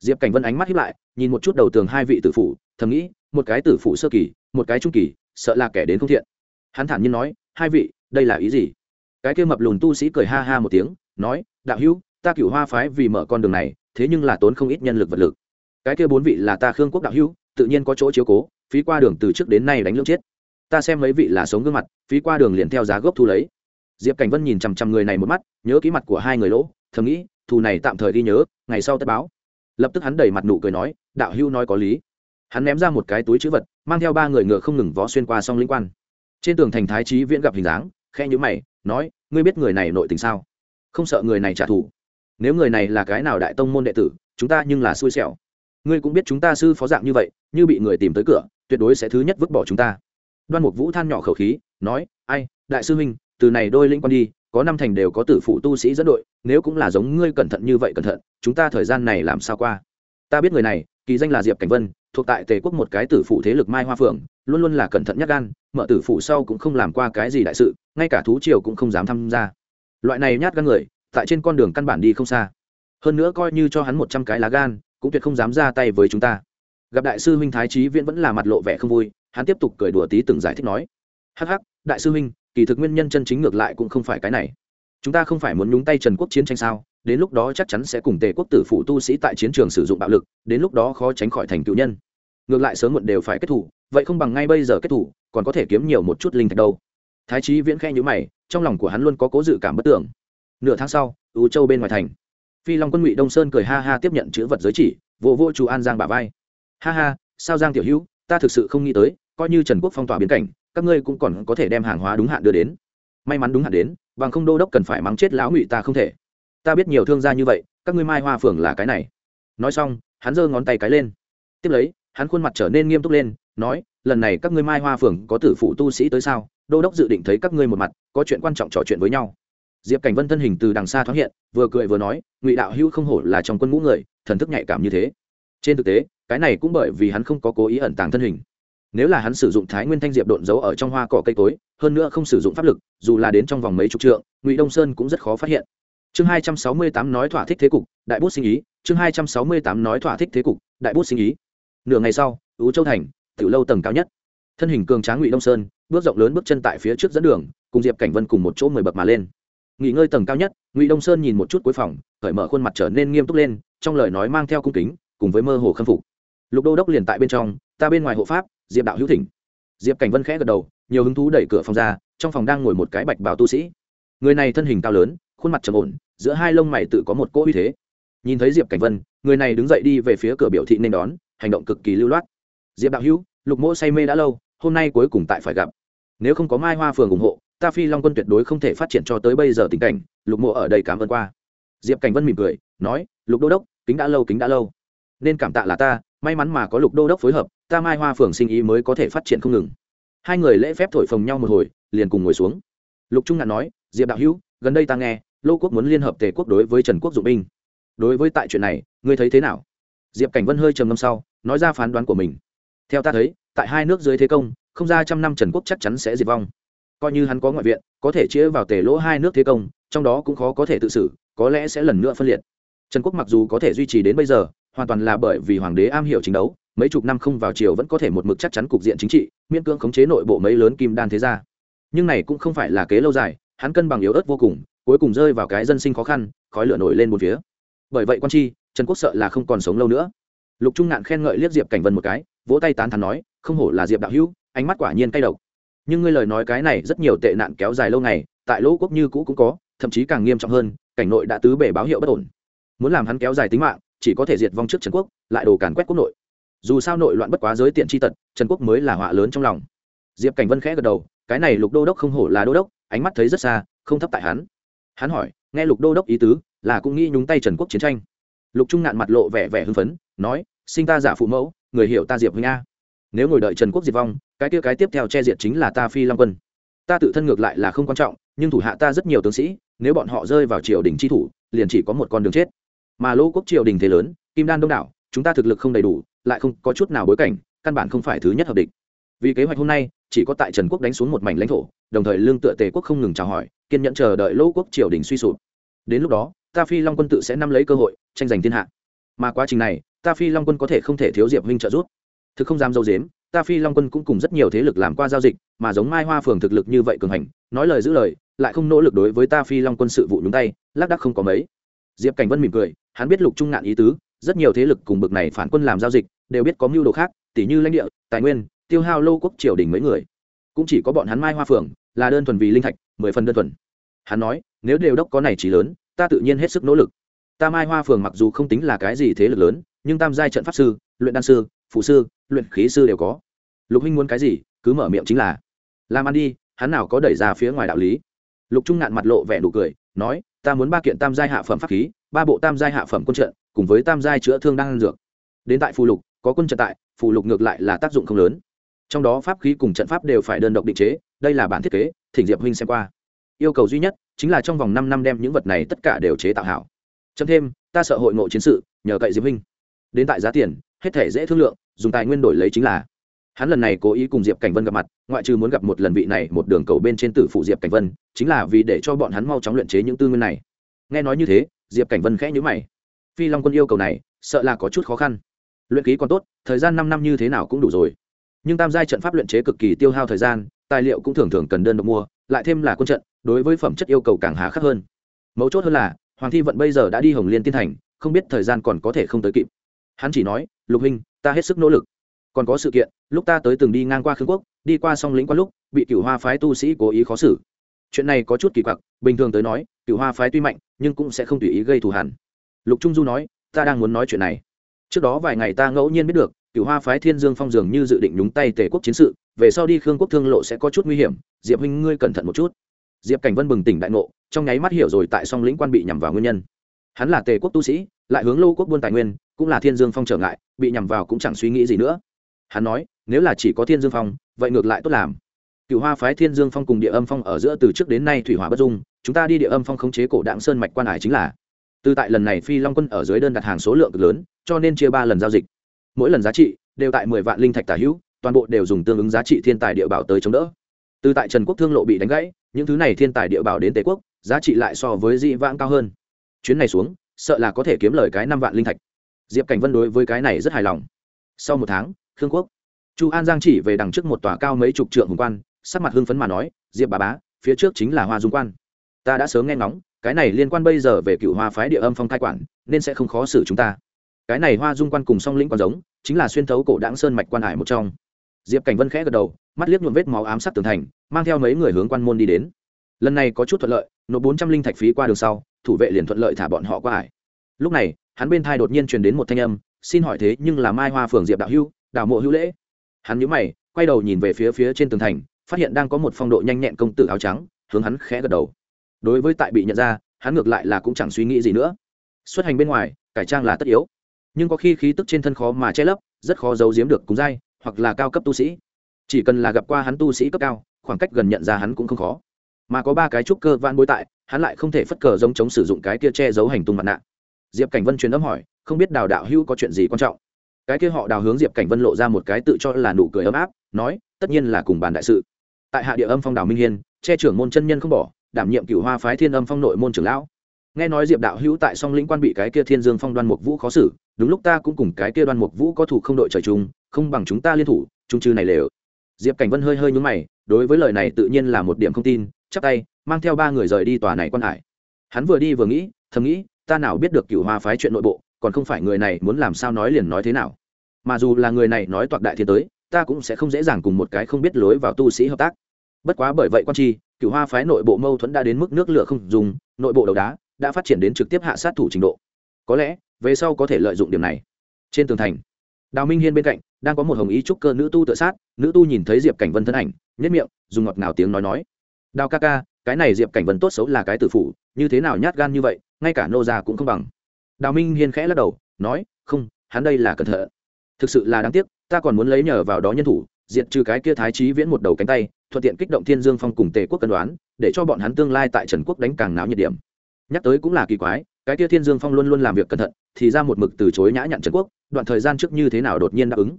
Diệp cảnh vân ánh mắt hiếp lại, nhìn một chút đầu tường hai vị tử phụ thầm nghĩ, một cái tử phụ sơ kỳ, một cái trung kỳ, sợ là kẻ đến không thiện. Hắn thản nhiên nói, hai vị, đây là ý gì? Cái kia mập lùn tu sĩ cười ha ha một tiếng, nói, đạo hữu, ta cửu hoa phái vì mở con đường này, thế nhưng là tốn không ít nhân lực vật lực. Cái kia bốn vị là ta khương quốc đạo hữu, tự nhiên có chỗ chiếu cố, phí qua đường từ trước đến nay đánh lưỡng chết ta xem mấy vị là sống gương mặt, phí qua đường liền theo giá gốc thu lấy. Diệp cảnh vân nhìn chằm chằm người này một mắt, nhớ ký mặt của hai người lỗ, thầm nghĩ, thù này tạm thời ghi nhớ, ngày sau tất báo. Lập tức hắn đẩy mặt nụ cười nói, đạo hưu nói có lý. Hắn ném ra một cái túi chữ vật, mang theo ba người ngựa không ngừng vó xuyên qua song linh quan. Trên tường thành thái trí viễn gặp hình dáng khe nhữ mày, nói, ngươi biết người này nội tình sao? Không sợ người này trả thù. Nếu người này là cái nào đại tông môn đệ tử, chúng ta nhưng là xui xẻo. Ngươi cũng biết chúng ta sư phó dạng như vậy, như bị người tìm tới cửa, tuyệt đối sẽ thứ nhất vứt bỏ chúng ta đoan mục vũ than nhỏ khẩu khí, nói, ai, đại sư huynh, từ này đôi linh quan đi, có năm thành đều có tử phụ tu sĩ dẫn đội, nếu cũng là giống ngươi cẩn thận như vậy cẩn thận, chúng ta thời gian này làm sao qua? Ta biết người này, kỳ danh là diệp cảnh vân, thuộc tại tề quốc một cái tử phụ thế lực mai hoa phượng, luôn luôn là cẩn thận nhắc gan, mở tử phụ sau cũng không làm qua cái gì đại sự, ngay cả thú triều cũng không dám tham gia. Loại này nhát gan người, tại trên con đường căn bản đi không xa. Hơn nữa coi như cho hắn một trăm cái lá gan, cũng tuyệt không dám ra tay với chúng ta. Gặp đại sư huynh thái trí viễn vẫn là mặt lộ vẻ không vui hắn tiếp tục cười đùa tí từng giải thích nói, hắc hắc, đại sư huynh, kỳ thực nguyên nhân chân chính ngược lại cũng không phải cái này. Chúng ta không phải muốn nhúng tay trần quốc chiến tranh sao? Đến lúc đó chắc chắn sẽ cùng tề quốc tử phụ tu sĩ tại chiến trường sử dụng bạo lực, đến lúc đó khó tránh khỏi thành cựu nhân. Ngược lại sớm muộn đều phải kết thủ, vậy không bằng ngay bây giờ kết thủ, còn có thể kiếm nhiều một chút linh thạch đâu. Thái trí viễn khe nhữ mày, trong lòng của hắn luôn có cố dự cảm bất tưởng nửa tháng sau ưu châu bên ngoài thành. Phi long quân ngụy đông sơn cười ha ha tiếp nhận chữ vật giới chỉ vô vô chú an giang bà vai. Ha ha, sao giang tiểu hữu ta thực sự không nghĩ tới, coi như trần quốc phong tỏa biến cảnh, các ngươi cũng còn có thể đem hàng hóa đúng hạn đưa đến. May mắn đúng hạn đến, bằng không đô đốc cần phải mắng chết lão ngụy ta không thể. Ta biết nhiều thương gia như vậy, các ngươi mai hoa phường là cái này. Nói xong, hắn giơ ngón tay cái lên. Tiếp lấy, hắn khuôn mặt trở nên nghiêm túc lên, nói, lần này các ngươi mai hoa phường có tử phụ tu sĩ tới sao? Đô đốc dự định thấy các ngươi một mặt, có chuyện quan trọng trò chuyện với nhau. Diệp cảnh vân thân hình từ đằng xa thoáng hiện, vừa cười vừa nói, ngụy đạo hữu không hổ là trong quân ngũ người, thần thức nhạy cảm như thế. Trên thực tế cái này cũng bởi vì hắn không có cố ý ẩn tàng thân hình. Nếu là hắn sử dụng thái nguyên thanh diệp độn giấu ở trong hoa cỏ cây cối, hơn nữa không sử dụng pháp lực, dù là đến trong vòng mấy chục trượng, ngụy đông sơn cũng rất khó phát hiện. Chương hai trăm sáu mươi tám nói thỏa thích thế cục, đại bút sinh ý. Chương hai trăm sáu mươi tám nói thỏa thích thế cục, đại bút sinh ý. Nửa ngày sau ứ châu thành, tiểu lâu tầng cao nhất. Thân hình cường tráng ngụy đông sơn, bước rộng lớn bước chân tại phía trước dẫn đường, cùng diệp cảnh vân cùng một chỗ mười bậc mà lên. Nghỉ ngơi tầng cao nhất, ngụy đông sơn nhìn một chút cuối phòng, cởi mở khuôn mặt trở nên nghiêm túc lên, trong lời nói mang theo cung kính, cùng với mơ hồ khâm phục lục đô đốc liền tại bên trong, ta bên ngoài hộ pháp, diệp đạo hữu thỉnh. Diệp cảnh vân khẽ gật đầu, nhiều hứng thú đẩy cửa phòng ra, trong phòng đang ngồi một cái bạch bào tu sĩ. Người này thân hình cao lớn, khuôn mặt trầm ổn, giữa hai lông mày tự có một cỗ uy thế. Nhìn thấy diệp cảnh vân, người này đứng dậy đi về phía cửa biểu thị nên đón, hành động cực kỳ lưu loát. Diệp đạo hữu, lục mỗ say mê đã lâu, hôm nay cuối cùng tại phải gặp. Nếu không có mai hoa phường ủng hộ, ta phi long quân tuyệt đối không thể phát triển cho tới bây giờ tình cảnh, lục mộ ở đây cảm ơn qua. Diệp cảnh vân mỉm cười, nói, lục đô đốc, kính đã lâu, kính đã lâu. Nên cảm tạ là ta may mắn mà có lục đô đốc phối hợp, ta mai hoa phường sinh ý mới có thể phát triển không ngừng. Hai người lễ phép thổi phồng nhau một hồi, liền cùng ngồi xuống. Lục trung ngạn nói, diệp đạo hữu, gần đây ta nghe, lô quốc muốn liên hợp tề quốc đối với trần quốc dụng binh. Đối với tại chuyện này, ngươi thấy thế nào? Diệp cảnh vân hơi trầm ngâm sau, nói ra phán đoán của mình. Theo ta thấy, tại hai nước dưới thế công, không ra trăm năm trần quốc chắc chắn sẽ diệt vong. Coi như hắn có ngoại viện, có thể chĩa vào tề lỗ hai nước thế công, trong đó cũng khó có thể tự xử, có lẽ sẽ lần nữa phân liệt. Trần quốc mặc dù có thể duy trì đến bây giờ hoàn toàn là bởi vì hoàng đế am hiểu chính đấu, mấy chục năm không vào triều vẫn có thể một mực chắc chắn cục diện chính trị, miễn cưỡng khống chế nội bộ mấy lớn kim đan thế gia. Nhưng này cũng không phải là kế lâu dài, hắn cân bằng yếu ớt vô cùng, cuối cùng rơi vào cái dân sinh khó khăn, khói lửa nổi lên một phía. Bởi vậy quan chi, trần quốc sợ là không còn sống lâu nữa. Lục trung ngạn khen ngợi liếc diệp cảnh vân một cái, vỗ tay tán thắn nói, không hổ là diệp đạo hữu, ánh mắt quả nhiên cay độc. Nhưng ngươi lời nói cái này rất nhiều tệ nạn kéo dài lâu ngày, tại lỗ quốc như cũ cũng có, thậm chí càng nghiêm trọng hơn, cảnh nội đã tứ bể báo hiệu bất ổn. Muốn làm hắn kéo dài tính mạng chỉ có thể diệt vong trước trần quốc, lại đồ càn quét quốc nội. Dù sao nội loạn bất quá giới tiện tri tật, trần quốc mới là họa lớn trong lòng. Diệp cảnh vân khẽ gật đầu, cái này lục đô đốc không hổ là đô đốc, ánh mắt thấy rất xa, không thấp tại hắn. Hắn hỏi, nghe lục đô đốc ý tứ, là cũng nghĩ nhúng tay trần quốc chiến tranh. Lục trung ngạn mặt lộ vẻ vẻ hưng phấn, nói, sinh ta giả phụ mẫu, người hiểu ta diệp huynh a. Nếu ngồi đợi trần quốc diệt vong, cái kia cái tiếp theo che diệt chính là ta phi long quân. Ta tự thân ngược lại là không quan trọng, nhưng thủ hạ ta rất nhiều tướng sĩ, nếu bọn họ rơi vào triều đình chi thủ, liền chỉ có một con đường chết mà lỗ quốc triều đình thế lớn, kim đan đông đảo, chúng ta thực lực không đầy đủ, lại không có chút nào bối cảnh, căn bản không phải thứ nhất hợp địch. Vì kế hoạch hôm nay, chỉ có tại trần quốc đánh xuống một mảnh lãnh thổ, đồng thời lương tựa tề quốc không ngừng chào hỏi, kiên nhẫn chờ đợi lỗ quốc triều đình suy sụp. Đến lúc đó, ta phi long quân tự sẽ nắm lấy cơ hội, tranh giành thiên hạ. Mà quá trình này, ta phi long quân có thể không thể thiếu diệp huynh trợ giúp. Thực không dám dâu dếm, ta phi long quân cũng cùng rất nhiều thế lực làm qua giao dịch, mà giống mai hoa phường thực lực như vậy cường hành, nói lời giữ lời, lại không nỗ lực đối với ta phi long quân sự vụ nhúng tay, lác đắc không có mấy. Diệp cảnh vân mỉm cười hắn biết lục trung ngạn ý tứ, rất nhiều thế lực cùng bực này phản quân làm giao dịch, đều biết có mưu đồ khác tỷ như lãnh địa, tài nguyên, tiêu hao lô quốc triều đình mấy người. Cũng chỉ có bọn hắn mai hoa phường là đơn thuần vì linh thạch, mười phần đơn thuần. Hắn nói, nếu đều đốc có này chỉ lớn, ta tự nhiên hết sức nỗ lực. Ta mai hoa phường mặc dù không tính là cái gì thế lực lớn, nhưng tam giai trận pháp sư, luyện đan sư, phụ sư, luyện khí sư đều có. Lục huynh muốn cái gì, cứ mở miệng chính là. Làm ăn đi, hắn nào có đẩy ra phía ngoài đạo lý. Lục trung ngạn mặt lộ vẻ nụ cười, nói ta muốn ba kiện tam giai hạ phẩm pháp khí, ba bộ tam giai hạ phẩm quân trận, cùng với tam giai chữa thương đang dược. Đến tại phù lục, có quân trận tại, phù lục ngược lại là tác dụng không lớn. Trong đó pháp khí cùng trận pháp đều phải đơn độc định chế, đây là bản thiết kế, thỉnh diệp huynh xem qua. Yêu cầu duy nhất chính là trong vòng năm năm đem những vật này tất cả đều chế tạo hảo. Chấm thêm, ta sợ hội ngộ chiến sự, nhờ cậy diệp huynh. Đến tại giá tiền, hết thể dễ thương lượng, dùng tài nguyên đổi lấy chính là hắn lần này cố ý cùng diệp cảnh vân gặp mặt, ngoại trừ muốn gặp một lần vị này một đường cầu bên trên tử phụ diệp cảnh vân, chính là vì để cho bọn hắn mau chóng luyện chế những tư nguyên này. Nghe nói như thế, diệp cảnh vân khẽ nhữ mày. Phi long quân yêu cầu này, sợ là có chút khó khăn. Luyện ký còn tốt, thời gian năm năm như thế nào cũng đủ rồi. Nhưng tam giai trận pháp luyện chế cực kỳ tiêu hao thời gian, tài liệu cũng thường thường cần đơn độc mua, lại thêm là quân trận, đối với phẩm chất yêu cầu càng hà khắc hơn. Mấu chốt hơn là, hoàng thi vận bây giờ đã đi hồng liên tiên thành, không biết thời gian còn có thể không tới kịp. Hắn chỉ nói, lục huynh, ta hết sức nỗ lực còn có sự kiện, lúc ta tới từng đi ngang qua khương quốc, đi qua song lĩnh qua lúc, bị cựu hoa phái tu sĩ cố ý khó xử. Chuyện này có chút kỳ quặc, bình thường tới nói cựu hoa phái tuy mạnh, nhưng cũng sẽ không tùy ý gây thù hẳn lục trung du nói, ta đang muốn nói chuyện này. Trước đó vài ngày ta ngẫu nhiên biết được cựu hoa phái thiên dương phong dường như dự định nhúng tay tề quốc chiến sự, về sau đi khương quốc thương lộ sẽ có chút nguy hiểm, diệp huynh ngươi cẩn thận một chút. Diệp cảnh vân bừng tỉnh đại ngộ, trong nháy mắt hiểu rồi tại song lĩnh quan bị nhằm vào nguyên nhân. Hắn là tề quốc tu sĩ, lại hướng lô quốc buôn tài nguyên, cũng là thiên dương phong trở ngại, bị nhằm vào cũng chẳng suy nghĩ gì nữa hắn nói, nếu là chỉ có thiên dương phong, vậy ngược lại tốt làm. Cựu hoa phái thiên dương phong cùng địa âm phong ở giữa từ trước đến nay thủy hỏa bất dung, chúng ta đi địa âm phong khống chế cổ đạng sơn mạch quan hải chính là. Từ tại lần này phi long quân ở dưới đơn đặt hàng số lượng cực lớn, cho nên chia ba lần giao dịch. Mỗi lần giá trị đều tại mười vạn linh thạch tả hữu, toàn bộ đều dùng tương ứng giá trị thiên tài địa bảo tới chống đỡ. Từ tại trần quốc thương lộ bị đánh gãy, những thứ này thiên tài địa bảo đến tề quốc, giá trị lại so với dị vãng cao hơn. Chuyến này xuống, sợ là có thể kiếm lời cái năm vạn linh thạch. Diệp cảnh vân đối với cái này rất hài lòng. Sau một tháng khương quốc. Chu an giang chỉ về đằng trước một tòa cao mấy chục trượng hùng quan, sắc mặt hưng phấn mà nói, diệp bà bá, phía trước chính là hoa dung quan. Ta đã sớm nghe ngóng, cái này liên quan bây giờ về cựu hoa phái địa âm phong thai quản, nên sẽ không khó xử chúng ta. Cái này hoa dung quan cùng song lĩnh còn giống, chính là xuyên thấu cổ đáng sơn mạch quan hải một trong. Diệp cảnh vân khẽ gật đầu, mắt liếc nhuộm vết máu ám sát tường thành, mang theo mấy người hướng quan môn đi đến. Lần này có chút thuận lợi, nộp bốn trăm linh thạch phí qua đường sau, thủ vệ liền thuận lợi thả bọn họ qua hải. Lúc này, hắn bên thai đột nhiên truyền đến một thanh âm, xin hỏi thế nhưng là mai hoa phường diệp đạo hưu đào mộ hữu lễ. Hắn nhíu mày, quay đầu nhìn về phía phía trên tường thành, phát hiện đang có một phong độ nhanh nhẹn công tử áo trắng, hướng hắn khẽ gật đầu. Đối với tại bị nhận ra, hắn ngược lại là cũng chẳng suy nghĩ gì nữa. Xuất hành bên ngoài, cải trang là tất yếu. Nhưng có khi khí tức trên thân khó mà che lấp, rất khó giấu giếm được cúng dai hoặc là cao cấp tu sĩ. Chỉ cần là gặp qua hắn tu sĩ cấp cao, khoảng cách gần nhận ra hắn cũng không khó. Mà có ba cái trúc cơ van bối tại, hắn lại không thể phất cờ giống chống sử dụng cái kia che giấu hành tung mặt nạ. Diệp cảnh vân truyền âm hỏi, không biết đào đạo hữu có chuyện gì quan trọng cái kia họ đào hướng diệp cảnh vân lộ ra một cái tự cho là nụ cười ấm áp, nói, tất nhiên là cùng bàn đại sự. Tại hạ địa âm phong đào minh hiên, che trưởng môn chân nhân không bỏ, đảm nhiệm cựu hoa phái thiên âm phong nội môn trưởng lão. Nghe nói diệp đạo hữu tại song lĩnh quan bị cái kia thiên dương phong đoan mục vũ khó xử, đúng lúc ta cũng cùng cái kia đoan mục vũ có thủ không đội trời chung, không bằng chúng ta liên thủ, chung chư này lều. Diệp cảnh vân hơi hơi nhúng mày, đối với lời này tự nhiên là một điểm không tin chắc tay, mang theo ba người rời đi tòa này quan hải. Hắn vừa đi vừa nghĩ, thầm nghĩ, ta nào biết được cựu hoa phái chuyện nội bộ còn không phải người này muốn làm sao nói liền nói thế nào. Mà dù là người này nói toạc đại thiên tới, ta cũng sẽ không dễ dàng cùng một cái không biết lối vào tu sĩ hợp tác. Bất quá bởi vậy quan chi cựu hoa phái nội bộ mâu thuẫn đã đến mức nước lửa không dùng, nội bộ đầu đá đã phát triển đến trực tiếp hạ sát thủ trình độ. Có lẽ, về sau có thể lợi dụng điểm này. Trên tường thành, đào minh hiên bên cạnh, đang có một hồng ý trúc cơ nữ tu tự sát, nữ tu nhìn thấy diệp cảnh vân thân ảnh nhất miệng, dùng ngọt ngào tiếng nói nói. Đào ca ca, cái này diệp cảnh vân tốt xấu là cái tử phủ, như thế nào nhát gan như vậy, ngay cả nô già cũng không bằng đào minh hiên khẽ lắc đầu, nói, không, hắn đây là cẩn thận. Thực sự là đáng tiếc, ta còn muốn lấy nhờ vào đó nhân thủ, diệt trừ cái kia thái trí viễn một đầu cánh tay, thuận tiện kích động thiên dương phong cùng tề quốc cân đoán, để cho bọn hắn tương lai tại trần quốc đánh càng náo nhiệt điểm. Nhắc tới cũng là kỳ quái, cái kia thiên dương phong luôn luôn làm việc cẩn thận, thì ra một mực từ chối nhã nhặn trần quốc, đoạn thời gian trước như thế nào đột nhiên đáp ứng.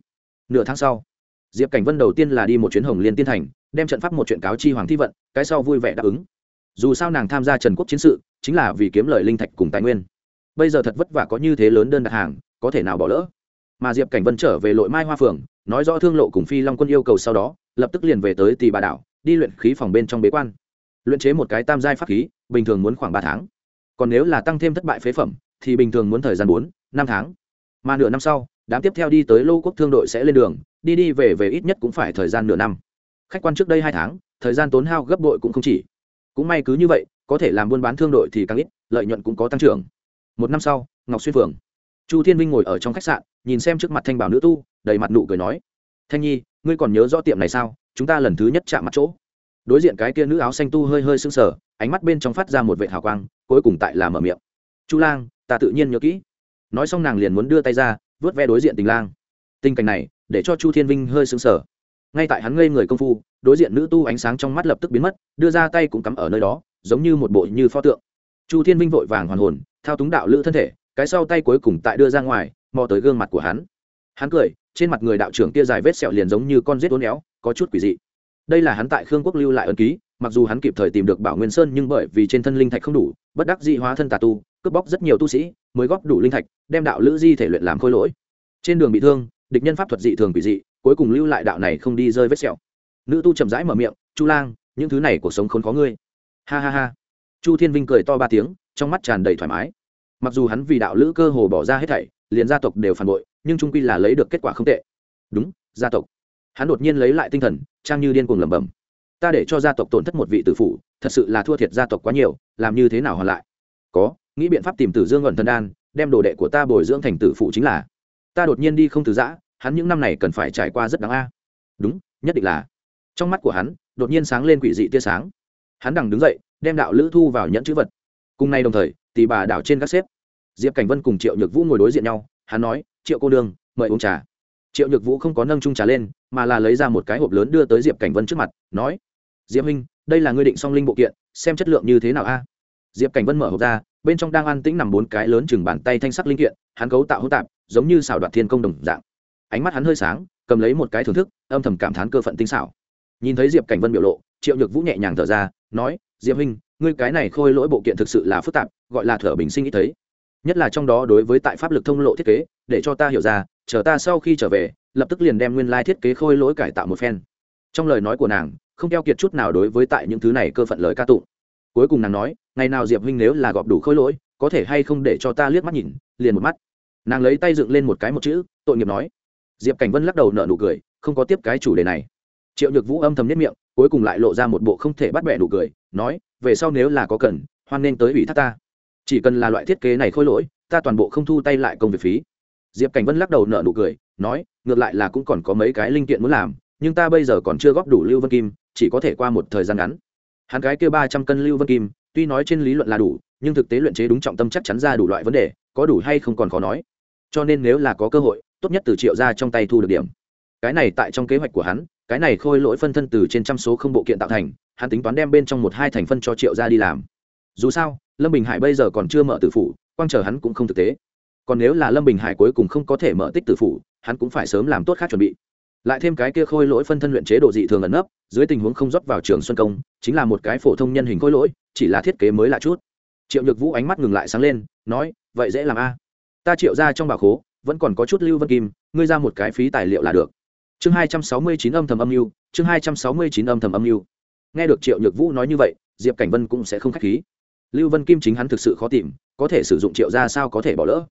Nửa tháng sau, diệp cảnh vân đầu tiên là đi một chuyến hồng liên tiên thành, đem trận pháp một chuyện cáo chi hoàng thi vận, cái sau vui vẻ đáp ứng. Dù sao nàng tham gia trần quốc chiến sự, chính là vì kiếm lời linh thạch cùng tài nguyên bây giờ thật vất vả có như thế lớn đơn đặt hàng, có thể nào bỏ lỡ? Mà diệp cảnh vân trở về lội mai hoa phường, nói rõ thương lộ cùng phi long quân yêu cầu sau đó, lập tức liền về tới tỳ bà đảo, đi luyện khí phòng bên trong bế quan. Luyện chế một cái tam giai pháp khí, bình thường muốn khoảng ba tháng. Còn nếu là tăng thêm thất bại phế phẩm, thì bình thường muốn thời gian bốn, năm tháng. Mà nửa năm sau, đám tiếp theo đi tới lô quốc thương đội sẽ lên đường, đi đi về về ít nhất cũng phải thời gian nửa năm. Khách quan trước đây hai tháng, thời gian tốn hao gấp bội cũng không chỉ. Cũng may cứ như vậy, có thể làm buôn bán thương đội thì càng ít, lợi nhuận cũng có tăng trưởng một năm sau, ngọc xuyên phường. Chu thiên vinh ngồi ở trong khách sạn, nhìn xem trước mặt thanh bảo nữ tu, đầy mặt nụ cười nói, thanh nhi, ngươi còn nhớ rõ tiệm này sao? Chúng ta lần thứ nhất chạm mặt chỗ. Đối diện cái kia nữ áo xanh tu hơi hơi sưng sờ, ánh mắt bên trong phát ra một vệ hào quang, cuối cùng tại là mở miệng. Chu lang, ta tự nhiên nhớ kỹ. Nói xong nàng liền muốn đưa tay ra, vớt ve đối diện tình lang. Tình cảnh này, để cho chu thiên vinh hơi sưng sờ. Ngay tại hắn ngây người công phu, đối diện nữ tu ánh sáng trong mắt lập tức biến mất, đưa ra tay cũng cắm ở nơi đó, giống như một bộ như pho tượng. Chu thiên vinh vội vàng hoàn hồn thao túng đạo lữ thân thể, cái sau tay cuối cùng tại đưa ra ngoài, mò tới gương mặt của hắn. Hắn cười, trên mặt người đạo trưởng kia dài vết sẹo liền giống như con rết uốn éo, có chút quỷ dị. Đây là hắn tại khương quốc lưu lại ân ký, mặc dù hắn kịp thời tìm được bảo nguyên sơn nhưng bởi vì trên thân linh thạch không đủ, bất đắc dị hóa thân tà tu, cướp bóc rất nhiều tu sĩ, mới góp đủ linh thạch, đem đạo lữ di thể luyện làm khôi lỗi. Trên đường bị thương, địch nhân pháp thuật dị thường quỷ dị, cuối cùng lưu lại đạo này không đi rơi vết sẹo. Nữ tu chậm rãi mở miệng, chu lang, những thứ này cuộc sống khốn khó ngươi. Ha ha ha. Chu thiên vinh cười to ba tiếng trong mắt tràn đầy thoải mái. Mặc dù hắn vì đạo lữ cơ hồ bỏ ra hết thảy, liền gia tộc đều phản bội, nhưng trung quy là lấy được kết quả không tệ. Đúng, gia tộc. Hắn đột nhiên lấy lại tinh thần, trang như điên cuồng lẩm bẩm. Ta để cho gia tộc tổn thất một vị tử phụ thật sự là thua thiệt gia tộc quá nhiều, làm như thế nào hoàn lại? Có, nghĩ biện pháp tìm tử dương ẩn thân đan, đem đồ đệ của ta bồi dưỡng thành tử phụ chính là. Ta đột nhiên đi không từ giã, hắn những năm này cần phải trải qua rất đáng a. Đúng, nhất định là. Trong mắt của hắn, đột nhiên sáng lên quỷ dị tia sáng. Hắn đằng đứng dậy, đem đạo lữ thu vào nhẫn chữ vật cùng nay đồng thời, tỷ bà đảo trên các xếp. Diệp cảnh vân cùng triệu nhược vũ ngồi đối diện nhau, hắn nói, triệu cô đương mời uống trà. Triệu nhược vũ không có nâng trung trà lên, mà là lấy ra một cái hộp lớn đưa tới diệp cảnh vân trước mặt, nói, diệp huynh, đây là ngươi định song linh bộ kiện, xem chất lượng như thế nào a? Diệp cảnh vân mở hộp ra, bên trong đang an tĩnh nằm bốn cái lớn chừng bàn tay thanh sắc linh kiện, hắn cấu tạo hỗn tạp, giống như xảo đoạt thiên công đồng dạng. Ánh mắt hắn hơi sáng, cầm lấy một cái thưởng thức, âm thầm cảm thán cơ phận tinh xảo. Nhìn thấy diệp cảnh vân biểu lộ, triệu nhược vũ nhẹ nhàng thở ra, nói, diệp huynh ngươi cái này khôi lỗi bộ kiện thực sự là phức tạp, gọi là thở bình sinh ít thấy. Nhất là trong đó đối với tại pháp lực thông lộ thiết kế, để cho ta hiểu ra, chờ ta sau khi trở về, lập tức liền đem nguyên lai thiết kế khôi lỗi cải tạo một phen. Trong lời nói của nàng, không keo kiệt chút nào đối với tại những thứ này cơ phận lời ca tụng. Cuối cùng nàng nói, ngày nào diệp huynh nếu là gọp đủ khôi lỗi, có thể hay không để cho ta liếc mắt nhìn, liền một mắt. Nàng lấy tay dựng lên một cái một chữ, tội nghiệp nói. Diệp cảnh vân lắc đầu nợ nụ cười, không có tiếp cái chủ đề này. Triệu nhược vũ âm thầm nhất miệng cuối cùng lại lộ ra một bộ không thể bắt bẻ đủ cười, nói, về sau nếu là có cần, hoan nên tới ủy thác ta. Chỉ cần là loại thiết kế này khôi lỗi, ta toàn bộ không thu tay lại công việc phí. Diệp cảnh vân lắc đầu nợ nụ cười, nói, ngược lại là cũng còn có mấy cái linh kiện muốn làm, nhưng ta bây giờ còn chưa góp đủ lưu vân kim, chỉ có thể qua một thời gian ngắn. Hắn cái kia ba trăm cân lưu vân kim, tuy nói trên lý luận là đủ, nhưng thực tế luyện chế đúng trọng tâm chắc chắn ra đủ loại vấn đề, có đủ hay không còn khó nói. Cho nên nếu là có cơ hội, tốt nhất từ triệu ra trong tay thu được điểm. Cái này tại trong kế hoạch của hắn cái này khôi lỗi phân thân từ trên trăm số không bộ kiện tạo thành, hắn tính toán đem bên trong một hai thành phân cho triệu ra đi làm. Dù sao, lâm bình hải bây giờ còn chưa mở tử phủ, quang chờ hắn cũng không thực tế. Còn nếu là lâm bình hải cuối cùng không có thể mở tích tử phủ, hắn cũng phải sớm làm tốt khác chuẩn bị. Lại thêm cái kia khôi lỗi phân thân luyện chế độ dị thường ẩn nấp, dưới tình huống không rót vào trường xuân công, chính là một cái phổ thông nhân hình khôi lỗi, chỉ là thiết kế mới lạ chút. Triệu nhược vũ ánh mắt ngừng lại sáng lên, nói, vậy dễ làm a. Ta triệu ra trong bà khố, vẫn còn có chút lưu vân kim, ngươi ra một cái phí tài liệu là được chương hai trăm sáu mươi chín âm thầm âm mưu, chương hai trăm sáu mươi chín âm thầm âm mưu. Nghe được triệu nhược vũ nói như vậy, diệp cảnh vân cũng sẽ không k h á c h khí. Lưu vân kim chính hắn thực sự khó tìm, có thể sử dụng triệu ra sao có thể bỏ lỡ.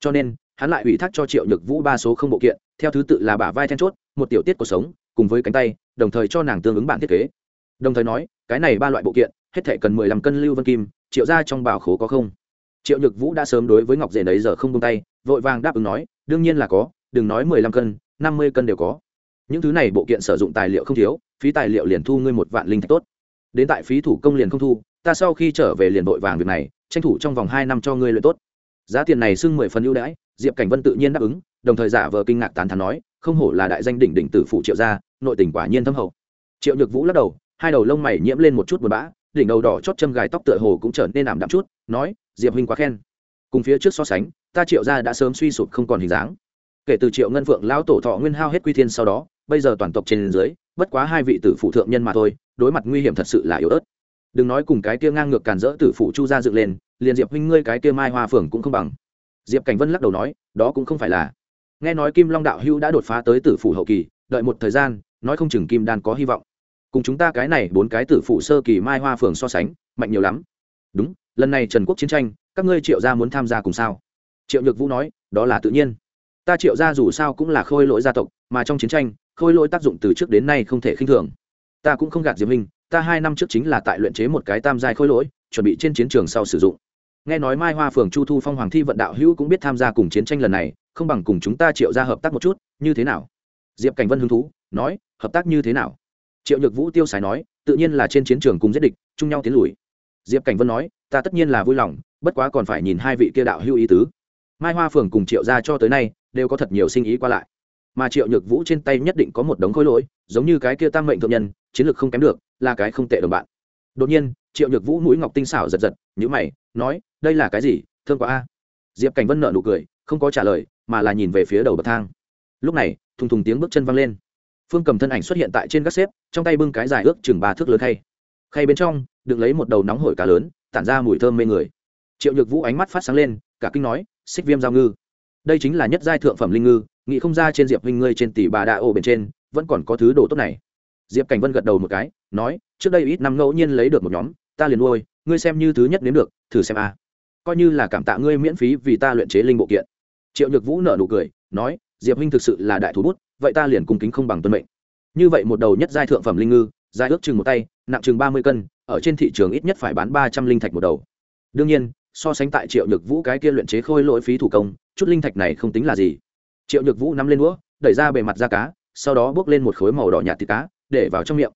Cho nên, hắn lại ủy thác cho triệu nhược vũ ba số không bộ kiện, theo thứ tự là bả vai then chốt, một tiểu tiết cuộc sống, cùng với cánh tay, đồng thời cho nàng tương ứng bản thiết kế. Đồng thời nói, cái này ba loại bộ kiện, hết thể cần mười lăm cân lưu vân kim, triệu ra trong bảo khố có không? Triệu nhược vũ đã sớm đối với ngọc rể đấy giờ không tung tay, vội vàng đáp ứng nói, đương nhiên là có, đừng nói mười lăm cân, năm mươi cân đều có những thứ này bộ kiện sử dụng tài liệu không thiếu, phí tài liệu liền thu ngươi một vạn linh thạch tốt. Đến tại phí thủ công liền không thu, ta sau khi trở về liền vội vàng việc này, tranh thủ trong vòng hai năm cho ngươi luyện tốt. Giá tiền này xưng mười phần ưu đãi, diệp cảnh vân tự nhiên đáp ứng, đồng thời giả vờ kinh ngạc tán thán nói, không hổ là đại danh đỉnh đỉnh tử phụ triệu gia, nội tình quả nhiên thâm hậu. Triệu nhược vũ lắc đầu, hai đầu lông mày nhiễm lên một chút buồn bã, đỉnh đầu đỏ chót châm gài tóc tựa hồ cũng trở nên ảm đạm chút, nói, diệp huynh quá khen. Cùng phía trước so sánh, ta triệu gia đã sớm suy sụp không còn hình dáng. Kể từ triệu ngân phượng lão tổ thọ nguyên hao hết quy thiên sau đó bây giờ toàn tộc trên dưới, bất quá hai vị tử phụ thượng nhân mà thôi, đối mặt nguy hiểm thật sự là yếu ớt. Đừng nói cùng cái kia ngang ngược càn rỡ tử phụ chu ra dựng lên, liền diệp huynh ngươi cái kia mai hoa phường cũng không bằng. Diệp cảnh vân lắc đầu nói, đó cũng không phải là. Nghe nói kim long đạo hưu đã đột phá tới tử phụ hậu kỳ, đợi một thời gian, nói không chừng kim đan có hy vọng. Cùng chúng ta cái này bốn cái tử phụ sơ kỳ mai hoa phường so sánh, mạnh nhiều lắm. Đúng, lần này trần quốc chiến tranh, các ngươi triệu gia muốn tham gia cùng sao? Triệu nhược vũ nói, đó là tự nhiên. Ta triệu gia dù sao cũng là khôi lỗi gia tộc, mà trong chiến tranh khôi lỗi tác dụng từ trước đến nay không thể khinh thường. Ta cũng không gạt diệp hình ta hai năm trước chính là tại luyện chế một cái tam giai khôi lỗi, chuẩn bị trên chiến trường sau sử dụng. Nghe nói mai hoa phường chu thu phong hoàng thi vận đạo hữu cũng biết tham gia cùng chiến tranh lần này, không bằng cùng chúng ta triệu ra hợp tác một chút, như thế nào? Diệp cảnh vân hứng thú, nói, hợp tác như thế nào? Triệu nhược vũ tiêu xài nói, tự nhiên là trên chiến trường cùng giết địch, chung nhau tiến lùi. Diệp cảnh vân nói, ta tất nhiên là vui lòng, bất quá còn phải nhìn hai vị kia đạo hữu ý tứ. Mai hoa phường cùng triệu ra cho tới nay, đều có thật nhiều sinh ý qua lại mà triệu nhược vũ trên tay nhất định có một đống khối lỗi, giống như cái kia tam mệnh thượng nhân, chiến lược không kém được, là cái không tệ đồng bạn. Đột nhiên, triệu nhược vũ mũi ngọc tinh xảo giật giật nhữ mày, nói, đây là cái gì? Thương quá a. Diệp cảnh vân nợ nụ cười, không có trả lời, mà là nhìn về phía đầu bậc thang. Lúc này, thùng thùng tiếng bước chân văng lên. Phương cầm thân ảnh xuất hiện tại trên gác xếp, trong tay bưng cái dài ước chừng ba thước lớn khay. Khay bên trong đựng lấy một đầu nóng hổi cá lớn, tản ra mùi thơm mê người. Triệu nhược vũ ánh mắt phát sáng lên, cả kinh nói, xích viêm giao ngư. Đây chính là nhất giai thượng phẩm linh ngư nghĩ không ra trên diệp huynh ngươi trên tỷ bà đa ô bên trên, vẫn còn có thứ đồ tốt này. Diệp cảnh vân gật đầu một cái, nói, trước đây ít năm ngẫu nhiên lấy được một nhóm, ta liền nuôi, ngươi xem như thứ nhất nếm được, thử xem a. Coi như là cảm tạ ngươi miễn phí vì ta luyện chế linh bộ kiện. Triệu nhược vũ nở nụ cười, nói, diệp huynh thực sự là đại thú bút, vậy ta liền cung kính không bằng tuân mệnh. Như vậy một đầu nhất giai thượng phẩm linh ngư dài ước chừng một tay, nặng chừng ba mươi cân, ở trên thị trường ít nhất phải bán ba trăm linh thạch một đầu. Đương nhiên, so sánh tại triệu nhược vũ cái kia luyện chế khôi lỗi phí thủ công, chút linh thạch này không tính là gì triệu nhược vũ nắm lên đũa, đẩy ra bề mặt da cá, sau đó bước lên một khối màu đỏ nhạt thịt cá, để vào trong miệng.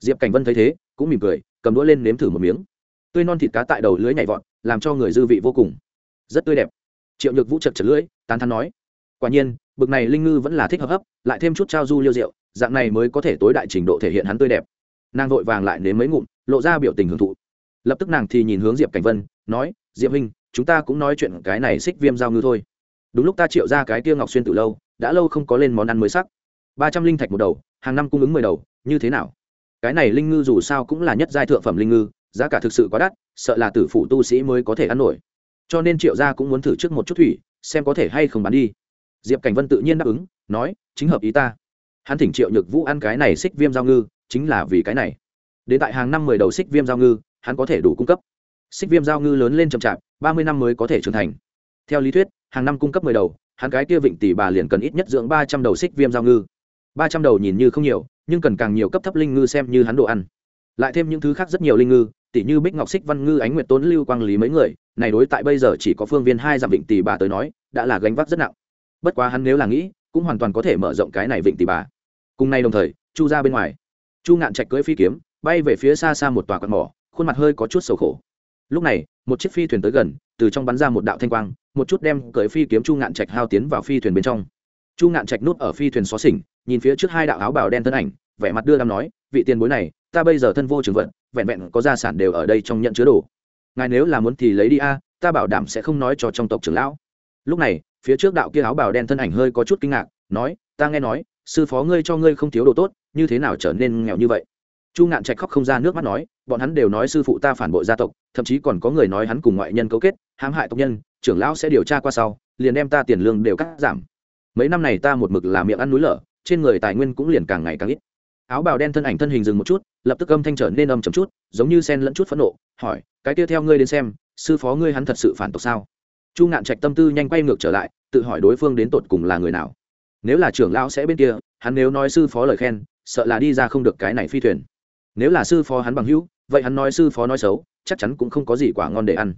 Diệp cảnh vân thấy thế, cũng mỉm cười, cầm đũa lên nếm thử một miếng. Tươi non thịt cá tại đầu lưới nhảy vọt, làm cho người dư vị vô cùng. Rất tươi đẹp. Triệu nhược vũ chật chật lưỡi, tán thắn nói, quả nhiên, bực này linh ngư vẫn là thích hợp hấp, lại thêm chút trao du liêu rượu, dạng này mới có thể tối đại trình độ thể hiện hắn tươi đẹp. Nàng vội vàng lại nếm mấy ngụm, lộ ra biểu tình hưởng thụ. Lập tức nàng thì nhìn hướng diệp cảnh vân, nói, diệp huynh, chúng ta cũng nói chuyện cái này xích viêm giao ngư thôi đúng lúc ta triệu ra cái kia ngọc xuyên từ lâu, đã lâu không có lên món ăn mới sắc. Ba trăm linh thạch một đầu, hàng năm cung ứng mười đầu, như thế nào? Cái này linh ngư dù sao cũng là nhất giai thượng phẩm linh ngư, giá cả thực sự quá đắt, sợ là tử phụ tu sĩ mới có thể ăn nổi. Cho nên triệu gia cũng muốn thử trước một chút thủy, xem có thể hay không bán đi. Diệp cảnh vân tự nhiên đáp ứng, nói, chính hợp ý ta. Hắn thỉnh triệu nhược vũ ăn cái này xích viêm giao ngư, chính là vì cái này. Đến tại hàng năm mười đầu xích viêm giao ngư, hắn có thể đủ cung cấp. Xích viêm giao ngư lớn lên chậm chạp, ba mươi năm mới có thể trưởng thành. Theo lý thuyết hàng năm cung cấp mười đầu, hắn cái kia vịnh tỷ bà liền cần ít nhất dưỡng ba trăm đầu xích viêm giao ngư. Ba trăm đầu nhìn như không nhiều, nhưng cần càng nhiều cấp thấp linh ngư xem như hắn đồ ăn. Lại thêm những thứ khác rất nhiều linh ngư, tỷ như bích ngọc xích văn ngư, ánh nguyệt tốn, lưu quang lý mấy người, này đối tại bây giờ chỉ có phương viên hai dặm vịnh tỷ bà tới nói, đã là gánh vác rất nặng. Bất quá hắn nếu là nghĩ, cũng hoàn toàn có thể mở rộng cái này vịnh tỷ bà. Cùng nay đồng thời, chu ra bên ngoài. Chu ngạn trạch cưỡi phi kiếm, bay về phía xa xa một tòa quạt mỏ, khuôn mặt hơi có chút sầu khổ. Lúc này, một chiếc phi thuyền tới gần, từ trong bắn ra một đạo thanh quang một chút đem cởi phi kiếm chu ngạn trạch hao tiến vào phi thuyền bên trong. Chu ngạn trạch nút ở phi thuyền xó xỉnh, nhìn phía trước hai đạo áo bào đen thân ảnh, vẻ mặt đưa đam nói, vị tiền bối này, ta bây giờ thân vô trường vận vẹn vẹn có gia sản đều ở đây trong nhận chứa đồ. Ngài nếu là muốn thì lấy đi a, ta bảo đảm sẽ không nói cho trong tộc trưởng lão. Lúc này, phía trước đạo kia áo bào đen thân ảnh hơi có chút kinh ngạc, nói, ta nghe nói, sư phó ngươi cho ngươi không thiếu đồ tốt, như thế nào trở nên nghèo như vậy? Chu ngạn trạch khóc không ra nước mắt nói, bọn hắn đều nói sư phụ ta phản bội gia tộc, thậm chí còn có người nói hắn cùng ngoại nhân cấu kết, hãm hại tộc nhân trưởng lão sẽ điều tra qua sau, liền đem ta tiền lương đều cắt giảm. Mấy năm này ta một mực là miệng ăn núi lở, trên người tài nguyên cũng liền càng ngày càng ít. Áo bào đen thân ảnh thân hình dừng một chút, lập tức âm thanh trở nên âm chấm chút, giống như sen lẫn chút phẫn nộ, hỏi, cái kia theo ngươi đến xem, sư phó ngươi hắn thật sự phản tộc sao? Chu ngạn trạch tâm tư nhanh quay ngược trở lại, tự hỏi đối phương đến tột cùng là người nào. Nếu là trưởng lão sẽ bên kia, hắn nếu nói sư phó lời khen, sợ là đi ra không được cái này phi thuyền. Nếu là sư phó hắn bằng hữu, vậy hắn nói sư phó nói xấu, chắc chắn cũng không có gì quả ngon để ăn.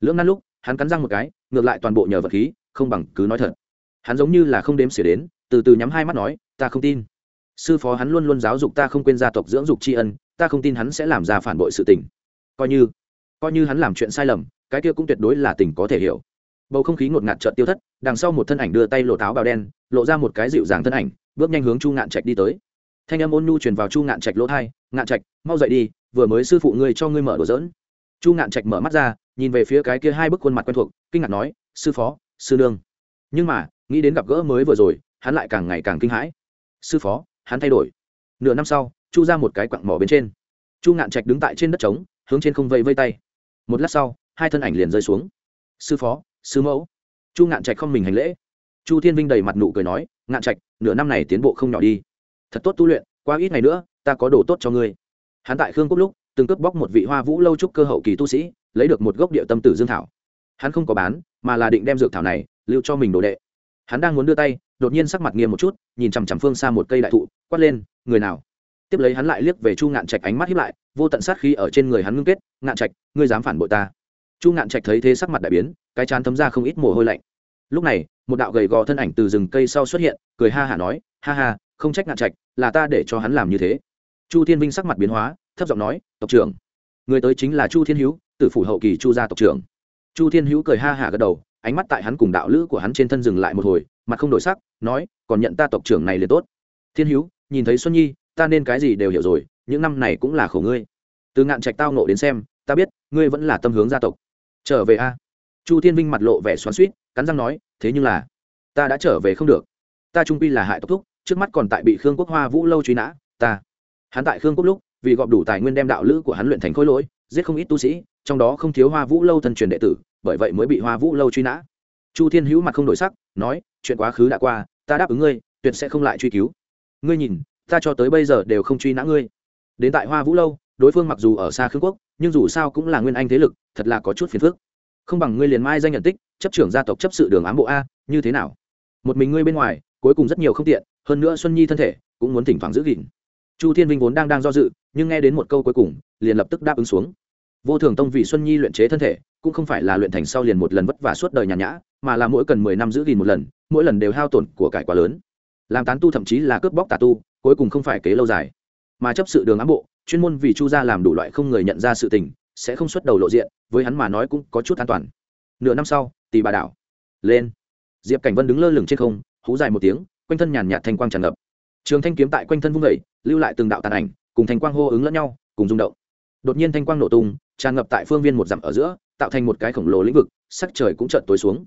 Lưỡng nan lúc hắn cắn răng một cái, ngược lại toàn bộ nhờ vật khí, không bằng cứ nói thật. Hắn giống như là không đếm xỉa đến, từ từ nhắm hai mắt nói, ta không tin. Sư phó hắn luôn luôn giáo dục ta không quên gia tộc dưỡng dục tri ân, ta không tin hắn sẽ làm ra phản bội sự tình. Coi như coi như hắn làm chuyện sai lầm, cái kia cũng tuyệt đối là tình có thể hiểu. Bầu không khí ngột ngạt trợt tiêu thất, đằng sau một thân ảnh đưa tay lộ táo bào đen, lộ ra một cái dịu dàng thân ảnh, bước nhanh hướng chu ngạn trạch đi tới. Thanh âm ôn nhu truyền vào chu ngạn trạch lỗ thai ngạn trạch, mau dậy đi, vừa mới sư phụ ngươi cho ngươi mở đồ dỡn chu ngạn trạch mở mắt ra, nhìn về phía cái kia hai bức khuôn mặt quen thuộc, kinh ngạc nói, sư phó, sư nương. Nhưng mà, nghĩ đến gặp gỡ mới vừa rồi, hắn lại càng ngày càng kinh hãi. Sư phó, hắn thay đổi. Nửa năm sau, chu ra một cái quặng mỏ bên trên. Chu ngạn trạch đứng tại trên đất trống, hướng trên không vây vây tay. Một lát sau, hai thân ảnh liền rơi xuống. Sư phó, sư mẫu. Chu ngạn trạch không mình hành lễ. Chu thiên vinh đầy mặt nụ cười nói, ngạn trạch, nửa năm này tiến bộ không nhỏ đi. Thật tốt tu luyện, qua ít ngày nữa, ta có đồ tốt cho ngươi. Hắn tại khương quốc lúc từng cướp bóc một vị hoa vũ lâu trúc cơ hậu kỳ tu sĩ, lấy được một gốc địa tâm tử dương thảo. Hắn không có bán, mà là định đem dược thảo này lưu cho mình đồ đệ. Hắn đang muốn đưa tay, đột nhiên sắc mặt nghiêm một chút, nhìn chằm chằm phương xa một cây đại thụ, quát lên, người nào? Tiếp lấy hắn lại liếc về chu ngạn trạch ánh mắt hiếp lại, vô tận sát khí ở trên người hắn ngưng kết, ngạn trạch, ngươi dám phản bội ta? Chu ngạn trạch thấy thế sắc mặt đại biến, cái chán thấm ra không ít mồ hôi lạnh. Lúc này, một đạo gầy gò thân ảnh từ rừng cây sau xuất hiện, cười ha hả nói, ha ha, không trách ngạn trạch, là ta để cho hắn làm như thế. Chu thiên vinh sắc mặt biến hóa thấp giọng nói, tộc trưởng, người tới chính là chu thiên hữu, tử phủ hậu kỳ chu gia tộc trưởng. Chu thiên hữu cười ha hả gật đầu, ánh mắt tại hắn cùng đạo lữ của hắn trên thân dừng lại một hồi, mặt không đổi sắc, nói, còn nhận ta tộc trưởng này liền tốt. Thiên hữu, nhìn thấy xuân nhi, ta nên cái gì đều hiểu rồi, những năm này cũng là khổ ngươi. Từ ngạn trạch tao nộ đến xem, ta biết, ngươi vẫn là tâm hướng gia tộc. Trở về a? Chu thiên vinh mặt lộ vẻ xoắn suýt cắn răng nói, thế nhưng là, ta đã trở về không được. Ta trung pi là hại tộc thúc, trước mắt còn tại bị khương quốc hoa vũ lâu truy nã, ta. Hắn tại khương quốc lúc vì gọp đủ tài nguyên đem đạo lữ của hắn luyện thành khối lỗi, giết không ít tu sĩ, trong đó không thiếu hoa vũ lâu thân truyền đệ tử, bởi vậy mới bị hoa vũ lâu truy nã. Chu thiên hữu mặt không đổi sắc, nói, chuyện quá khứ đã qua, ta đáp ứng ngươi, tuyệt sẽ không lại truy cứu. Ngươi nhìn, ta cho tới bây giờ đều không truy nã ngươi. Đến tại hoa vũ lâu, đối phương mặc dù ở xa khương quốc, nhưng dù sao cũng là nguyên anh thế lực, thật là có chút phiền phức. Không bằng ngươi liền mai danh nhận tích, chấp trưởng gia tộc chấp sự đường ám bộ a, như thế nào? Một mình ngươi bên ngoài, cuối cùng rất nhiều không tiện, hơn nữa xuân nhi thân thể, cũng muốn thỉnh thoảng giữ gìn chu thiên vinh vốn đang đang do dự, nhưng nghe đến một câu cuối cùng, liền lập tức đáp ứng xuống. Vô thường tông vì xuân nhi luyện chế thân thể, cũng không phải là luyện thành sau liền một lần vất vả suốt đời nhàn nhã, mà là mỗi cần mười năm giữ gìn một lần, mỗi lần đều hao tổn của cải quá lớn. Làm tán tu thậm chí là cướp bóc tà tu, cuối cùng không phải kế lâu dài. Mà chấp sự đường ám bộ, chuyên môn vì chu gia làm đủ loại không người nhận ra sự tình, sẽ không xuất đầu lộ diện, với hắn mà nói cũng có chút an toàn. Nửa năm sau tì bà đảo lên. Diệp cảnh vân đứng lơ lửng trên không, hú dài một tiếng, quanh thân nhàn nhạt thanh quang tràn ngập trường thanh kiếm tại quanh thân vung vẩy lưu lại từng đạo tàn ảnh, cùng thanh quang hô ứng lẫn nhau, cùng rung động. Đột nhiên thanh quang nổ tung, tràn ngập tại phương viên một dặm ở giữa, tạo thành một cái khổng lồ lĩnh vực, sắc trời cũng chợt tối xuống.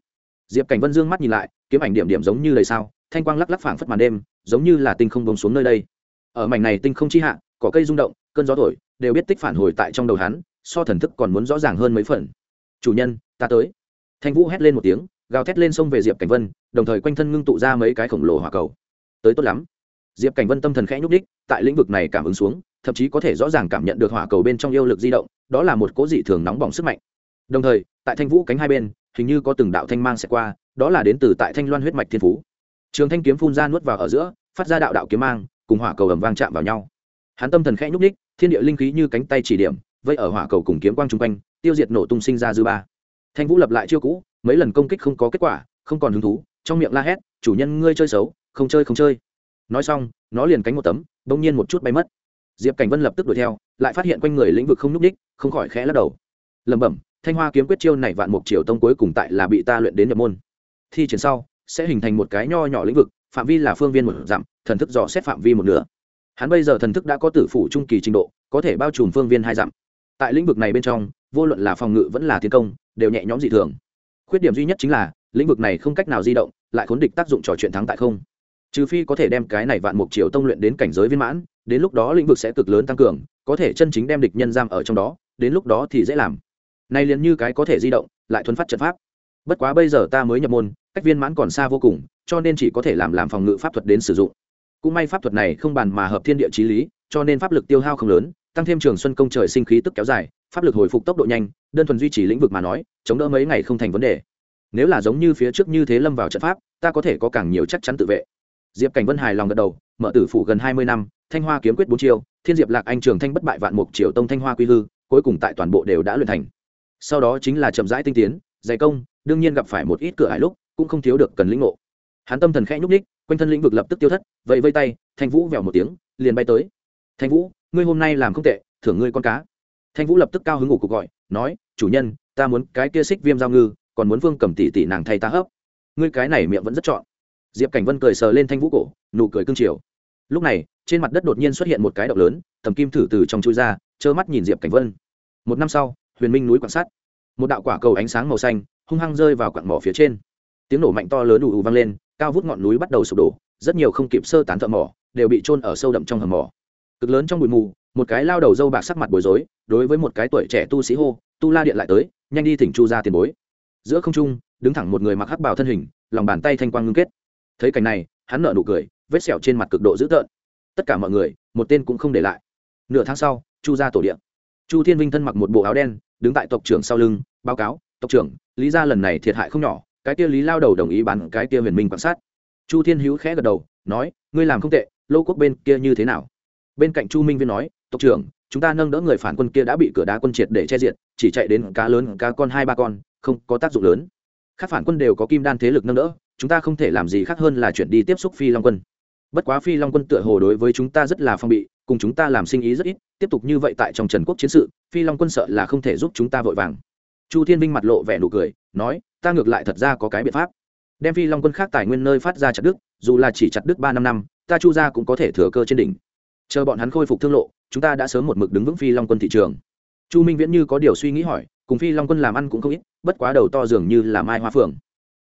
Diệp cảnh vân dương mắt nhìn lại, kiếm ảnh điểm điểm giống như lời sao, thanh quang lắc lắc phảng phất màn đêm, giống như là tinh không bông xuống nơi đây. Ở mảnh này tinh không chi hạ, có cây rung động, cơn gió thổi, đều biết tích phản hồi tại trong đầu hắn, so thần thức còn muốn rõ ràng hơn mấy phần. Chủ nhân, ta tới. Thanh vũ hét lên một tiếng, gào thét lên sông về diệp cảnh vân, đồng thời quanh thân ngưng tụ ra mấy cái khổng lồ hỏa cầu. Tới tốt lắm diệp cảnh vân tâm thần khẽ nhúc đích tại lĩnh vực này cảm ứng xuống thậm chí có thể rõ ràng cảm nhận được hỏa cầu bên trong yêu lực di động đó là một cố dị thường nóng bỏng sức mạnh. Đồng thời tại thanh vũ cánh hai bên hình như có từng đạo thanh mang sẽ qua đó là đến từ tại thanh loan huyết mạch thiên phú. Trường thanh kiếm phun ra nuốt vào ở giữa phát ra đạo đạo kiếm mang cùng hỏa cầu ầm vang chạm vào nhau. Hắn tâm thần khẽ nhúc nhích, thiên địa linh khí như cánh tay chỉ điểm vây ở hỏa cầu cùng kiếm quang chung quanh tiêu diệt nổ tung sinh ra dư ba. Thanh vũ lập lại chiêu cũ mấy lần công kích không có kết quả không còn hứng thú trong miệng la hét chủ nhân ngươi chơi xấu không chơi không chơi nói xong, nó liền cánh một tấm, bỗng nhiên một chút bay mất. Diệp cảnh vân lập tức đuổi theo, lại phát hiện quanh người lĩnh vực không nhúc ních không khỏi khẽ lắc đầu. Lẩm bẩm, thanh hoa kiếm quyết chiêu này vạn mục triều tông cuối cùng tại là bị ta luyện đến nhập môn. Thi triển sau, sẽ hình thành một cái nho nhỏ lĩnh vực, phạm vi là phương viên một dặm, thần thức dò xét phạm vi một nửa. Hắn bây giờ thần thức đã có tử phủ trung kỳ trình độ, có thể bao trùm phương viên hai dặm. Tại lĩnh vực này bên trong, vô luận là phòng ngự vẫn là tiến công, đều nhẹ nhõm dị thường. Khuyết điểm duy nhất chính là, lĩnh vực này không cách nào di động, lại khốn địch tác dụng trò chuyện thắng tại không trừ phi có thể đem cái này vạn mục triều tông luyện đến cảnh giới viên mãn, đến lúc đó lĩnh vực sẽ cực lớn tăng cường, có thể chân chính đem địch nhân giam ở trong đó, đến lúc đó thì dễ làm. Nay liền như cái có thể di động, lại thuần phát trận pháp. Bất quá bây giờ ta mới nhập môn, cách viên mãn còn xa vô cùng, cho nên chỉ có thể làm làm phòng ngự pháp thuật đến sử dụng. Cũng may pháp thuật này không bàn mà hợp thiên địa chí lý, cho nên pháp lực tiêu hao không lớn, tăng thêm trường xuân công trời sinh khí tức kéo dài, pháp lực hồi phục tốc độ nhanh, đơn thuần duy trì lĩnh vực mà nói, chống đỡ mấy ngày không thành vấn đề. Nếu là giống như phía trước như thế lâm vào trận pháp, ta có thể có càng nhiều chắc chắn tự vệ diệp cảnh vân hài lòng gật đầu, mở tử phủ gần hai mươi năm, thanh hoa kiếm quyết bốn chiêu, thiên diệp lạc anh trường thanh bất bại vạn mục triều tông thanh hoa quy hư, cuối cùng tại toàn bộ đều đã luyện thành. Sau đó chính là chậm rãi tinh tiến, dày công, đương nhiên gặp phải một ít cửa ải lúc, cũng không thiếu được cần lĩnh ngộ. Hắn tâm thần khẽ nhúc ních quanh thân lĩnh vực lập tức tiêu thất vậy vây tay, thanh vũ vèo một tiếng, liền bay tới. Thanh vũ, ngươi hôm nay làm không tệ, thưởng ngươi con cá. Thanh vũ lập tức cao hứng ngủ cuộc gọi, nói, chủ nhân, ta muốn cái kia xích viêm giao ngư, còn muốn vương cầm tỷ tỷ nàng thay ta hấp. Ngươi cái này miệng vẫn rất chọn diệp cảnh vân cười sờ lên thanh vũ cổ nụ cười cưng chiều lúc này trên mặt đất đột nhiên xuất hiện một cái động lớn tầm kim thử từ trong chui ra trơ mắt nhìn diệp cảnh vân một năm sau huyền minh núi quan sát một đạo quả cầu ánh sáng màu xanh hung hăng rơi vào quặng mỏ phía trên tiếng nổ mạnh to lớn ù ù vang lên cao vút ngọn núi bắt đầu sụp đổ rất nhiều không kịp sơ tán thợ mỏ đều bị trôn ở sâu đậm trong hầm mỏ cực lớn trong bụi mù một cái lao đầu dâu bạc sắc mặt bối rối đối với một cái tuổi trẻ tu sĩ hô tu la điện lại tới nhanh đi thỉnh chu ra tiền bối giữa không trung đứng thẳng một người mặc hắc bào thân hình lòng bàn tay thanh quang ngưng kết thấy cảnh này, hắn nở nụ cười, vết sẹo trên mặt cực độ dữ tợn. Tất cả mọi người, một tên cũng không để lại. Nửa tháng sau, chu ra tổ điện chu thiên vinh thân mặc một bộ áo đen, đứng tại tộc trưởng sau lưng, báo cáo, tộc trưởng, lý ra lần này thiệt hại không nhỏ, cái kia lý lao đầu đồng ý bán cái kia huyền minh quan sát. Chu thiên hữu khẽ gật đầu, nói, ngươi làm không tệ, lô quốc bên kia như thế nào? Bên cạnh chu minh viên nói, tộc trưởng, chúng ta nâng đỡ người phản quân kia đã bị cửa đá quân triệt để che diệt, chỉ chạy đến cá lớn, cá con hai ba con, không có tác dụng lớn. Các phản quân đều có kim đan thế lực nâng đỡ chúng ta không thể làm gì khác hơn là chuyển đi tiếp xúc phi long quân. Bất quá phi long quân tựa hồ đối với chúng ta rất là phong bị, cùng chúng ta làm sinh ý rất ít, tiếp tục như vậy tại trong trần quốc chiến sự, phi long quân sợ là không thể giúp chúng ta vội vàng. Chu thiên vinh mặt lộ vẻ nụ cười, nói, ta ngược lại thật ra có cái biện pháp. Đem phi long quân khác tài nguyên nơi phát ra chặt đức dù là chỉ chặt đức ba năm năm, ta chu ra cũng có thể thừa cơ trên đỉnh. Chờ bọn hắn khôi phục thương lộ, chúng ta đã sớm một mực đứng vững phi long quân thị trường. Chu minh viễn như có điều suy nghĩ hỏi, cùng phi long quân làm ăn cũng không ít, bất quá đầu to dường như là mai hoa phường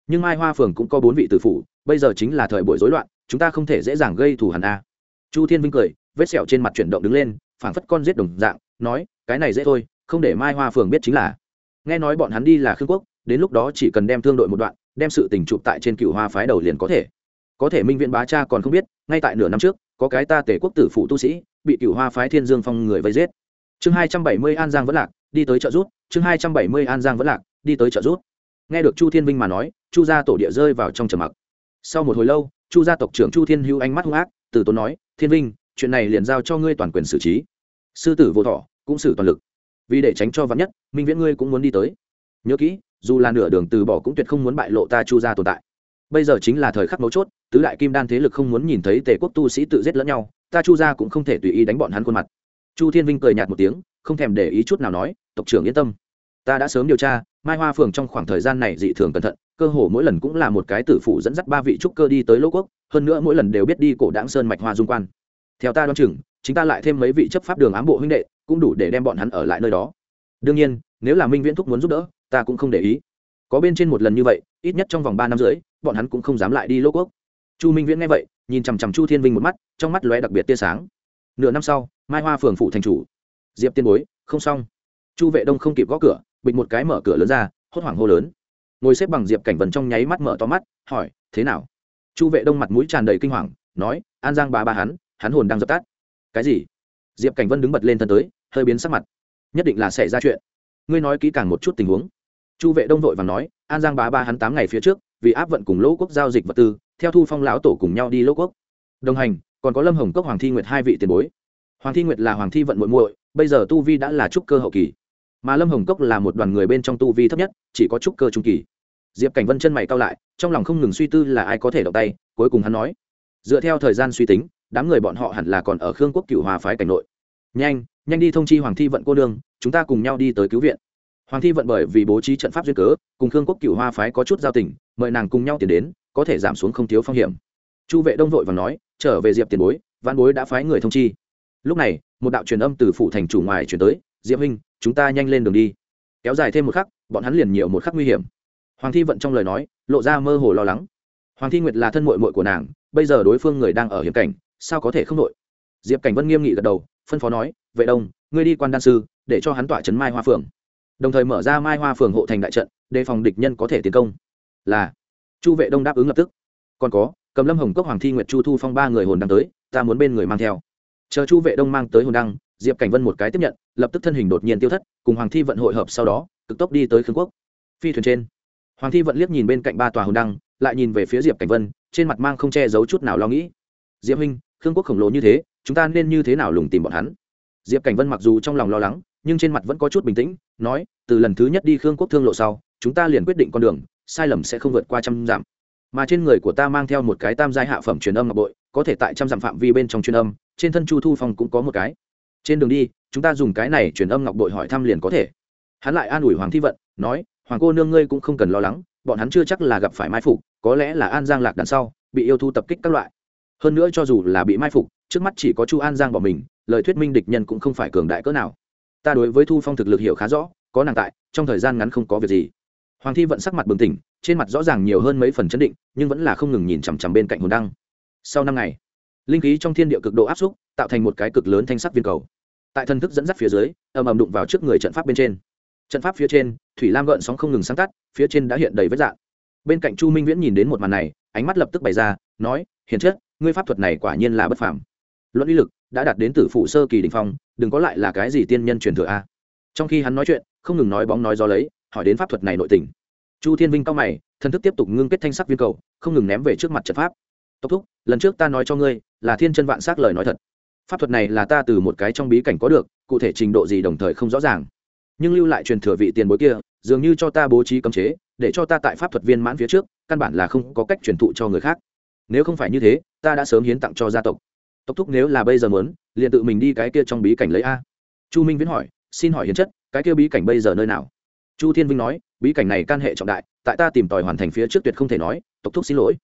nhưng mai hoa phường cũng có bốn vị tử phụ, bây giờ chính là thời buổi rối loạn chúng ta không thể dễ dàng gây thù hẳn a. Chu thiên vinh cười vết sẹo trên mặt chuyển động đứng lên phảng phất con giết đồng dạng nói cái này dễ thôi không để mai hoa phường biết chính là. Nghe nói bọn hắn đi là khương quốc đến lúc đó chỉ cần đem thương đội một đoạn đem sự tình chụp tại trên cựu hoa phái đầu liền có thể. Có thể minh viện bá cha còn không biết ngay tại nửa năm trước có cái ta tể quốc tử phụ tu sĩ bị cựu hoa phái thiên dương phong người vây giết. Chương hai trăm bảy mươi an giang vẫn lạc đi tới trợ rút chương hai trăm bảy mươi an giang vẫn lạc đi tới trợ rút nghe được chu thiên vinh mà nói, chu gia tổ địa rơi vào trong trầm mặc. Sau một hồi lâu, chu gia tộc trưởng chu thiên hữu ánh mắt hung ác, từ tốn nói, thiên vinh, chuyện này liền giao cho ngươi toàn quyền xử trí. Sư tử vô thọ, cũng xử toàn lực. Vì để tránh cho vắn nhất, minh viễn ngươi cũng muốn đi tới. Nhớ kỹ, dù là nửa đường từ bỏ cũng tuyệt không muốn bại lộ ta chu gia tồn tại. Bây giờ chính là thời khắc mấu chốt, tứ đại kim đan thế lực không muốn nhìn thấy tề quốc tu sĩ tự giết lẫn nhau, ta chu gia cũng không thể tùy ý đánh bọn hắn khuôn mặt. Chu thiên vinh cười nhạt một tiếng, không thèm để ý chút nào nói, tộc trưởng yên tâm, ta đã sớm điều tra mai hoa phường trong khoảng thời gian này dị thường cẩn thận, cơ hồ mỗi lần cũng là một cái tử phụ dẫn dắt ba vị trúc cơ đi tới lỗ quốc, hơn nữa mỗi lần đều biết đi cổ đáng sơn mạch hoa dung quan. Theo ta đoán chừng, chính ta lại thêm mấy vị chấp pháp đường ám bộ huynh đệ, cũng đủ để đem bọn hắn ở lại nơi đó. Đương nhiên, nếu là minh viễn thúc muốn giúp đỡ, ta cũng không để ý. Có bên trên một lần như vậy, ít nhất trong vòng ba năm rưỡi, bọn hắn cũng không dám lại đi lỗ quốc. Chu minh viễn nghe vậy, nhìn chằm chằm chu thiên vinh một mắt, trong mắt lóe đặc biệt tia sáng. Nửa năm sau, mai hoa phường phụ thành chủ. Diệp tiên bối, không xong. Chu vệ đông không kịp gõ cửa bịch một cái mở cửa lớn ra, hốt hoảng hô lớn. Ngồi xếp bằng diệp cảnh vần trong nháy mắt mở to mắt, hỏi, thế nào? Chu vệ đông mặt mũi tràn đầy kinh hoàng, nói, an giang bà ba hắn hắn hồn đang dập tắt. Cái gì? Diệp cảnh vân đứng bật lên thân tới, hơi biến sắc mặt. Nhất định là xảy ra chuyện. Ngươi nói kỹ càng một chút tình huống. Chu vệ đông vội và nói, an giang bá ba hắn tám ngày phía trước, vì áp vận cùng lỗ quốc giao dịch vật tư, theo thu phong lão tổ cùng nhau đi lỗ quốc. Đồng hành, còn có lâm hồng cốc, hoàng thi nguyệt hai vị tiền bối. Hoàng thi nguyệt là hoàng thi vận muội muội, bây giờ tu vi đã là trúc cơ hậu kỳ mà lâm hồng cốc là một đoàn người bên trong tu vi thấp nhất, chỉ có trúc cơ trung kỳ. Diệp cảnh vân chân mày cao lại, trong lòng không ngừng suy tư là ai có thể động tay, cuối cùng hắn nói, dựa theo thời gian suy tính, đám người bọn họ hẳn là còn ở khương quốc cựu hòa phái cảnh nội. Nhanh nhanh đi thông chi hoàng thi vận cô đương chúng ta cùng nhau đi tới cứu viện. Hoàng thi vận bởi vì bố trí trận pháp duyên cớ, cùng khương quốc cựu hoa phái có chút giao tình, mời nàng cùng nhau tiến đến, có thể giảm xuống không thiếu phong hiểm. Chu vệ đông vội và nói, trở về diệp tiền bối văn bối đã phái người thông chi. Lúc này, một đạo truyền âm từ phủ thành chủ ngoài chuyển tới diệp huynh, chúng ta nhanh lên đường đi. Kéo dài thêm một khắc, bọn hắn liền nhiều một khắc nguy hiểm. Hoàng thi vận trong lời nói, lộ ra mơ hồ lo lắng. Hoàng thi nguyệt là thân mội mội của nàng, bây giờ đối phương người đang ở hiểm cảnh, sao có thể không nội? diệp cảnh vân nghiêm nghị gật đầu, phân phó nói, vệ đông, ngươi đi quan đan sư, để cho hắn tỏa trấn mai hoa phường đồng thời mở ra mai hoa phường hộ thành đại trận, đề phòng địch nhân có thể tiến công. Là. Chu vệ đông đáp ứng lập tức. Còn có, cầm lâm hồng cốc hoàng thi nguyệt chu thu phong ba người hồn đăng tới, ta muốn bên người mang theo. Chờ chu vệ đông mang tới hồn đăng diệp cảnh vân một cái tiếp nhận, lập tức thân hình đột nhiên tiêu thất, cùng hoàng thi vận hội hợp sau đó, cực tốc đi tới khương quốc. Phi thuyền trên. Hoàng thi vận liếc nhìn bên cạnh ba tòa hồn đăng, lại nhìn về phía diệp cảnh vân, trên mặt mang không che giấu chút nào lo nghĩ. Diệp huynh, khương quốc khổng lồ như thế, chúng ta nên như thế nào lùng tìm bọn hắn? Diệp cảnh vân mặc dù trong lòng lo lắng, nhưng trên mặt vẫn có chút bình tĩnh, nói, từ lần thứ nhất đi khương quốc thương lộ sau, chúng ta liền quyết định con đường, sai lầm sẽ không vượt qua trăm dặm. Mà trên người của ta mang theo một cái tam giai hạ phẩm truyền âm ngọc bội, có thể tại trăm dặm phạm vi bên trong truyền âm, trên thân chu thu phong cũng có một cái trên đường đi, chúng ta dùng cái này truyền âm ngọc bội hỏi thăm liền có thể. Hắn lại an ủi hoàng thi vận, nói, hoàng cô nương ngươi cũng không cần lo lắng, bọn hắn chưa chắc là gặp phải mai phục, có lẽ là an giang lạc đằng sau, bị yêu thu tập kích các loại. Hơn nữa cho dù là bị mai phục, trước mắt chỉ có chu an giang bỏ mình, lời thuyết minh địch nhân cũng không phải cường đại cỡ nào. Ta đối với thu phong thực lực hiểu khá rõ, có nàng tại, trong thời gian ngắn không có việc gì. Hoàng thi vận sắc mặt bừng tỉnh, trên mặt rõ ràng nhiều hơn mấy phần chấn định, nhưng vẫn là không ngừng nhìn chằm chằm bên cạnh hồn đăng. Sau năm ngày linh khí trong thiên địa cực độ áp xúc, tạo thành một cái cực lớn thanh sắc viên cầu. Tại thần thức dẫn dắt phía dưới, ầm ầm đụng vào trước người trận pháp bên trên. Trận pháp phía trên, thủy lam gợn sóng không ngừng sáng tắt, phía trên đã hiện đầy vết dạng bên cạnh chu minh viễn nhìn đến một màn này, ánh mắt lập tức bày ra, nói, hiền chất, ngươi pháp thuật này quả nhiên là bất phàm. Luận uy lực đã đạt đến tử phụ sơ kỳ đình phong, đừng có lại là cái gì tiên nhân truyền thừa a. Trong khi hắn nói chuyện, không ngừng nói bóng nói gió lấy, hỏi đến pháp thuật này nội tình. Chu thiên vinh cao mày, thần thức tiếp tục ngưng kết thanh sắc viên cầu, không ngừng ném về trước mặt trận pháp tốc thúc, lần trước ta nói cho ngươi, là thiên chân vạn s lời nói thật. Pháp thuật này là ta từ một cái trong bí cảnh có được, cụ thể trình độ gì đồng thời không rõ ràng. Nhưng lưu lại truyền thừa vị tiền bối kia, dường như cho ta bố trí cấm chế, để cho ta tại pháp thuật viên mãn phía trước, căn bản là không có cách truyền thụ cho người khác. Nếu không phải như thế, ta đã sớm hiến tặng cho gia tộc. Tộc thúc nếu là bây giờ muốn, liền tự mình đi cái kia trong bí cảnh lấy a. Chu minh viễn hỏi, xin hỏi hiến chất, cái kia bí cảnh bây giờ nơi nào? Chu thiên vinh nói, bí cảnh này can hệ trọng đại, tại ta tìm tòi hoàn thành phía trước tuyệt không thể nói, tộc thúc xin lỗi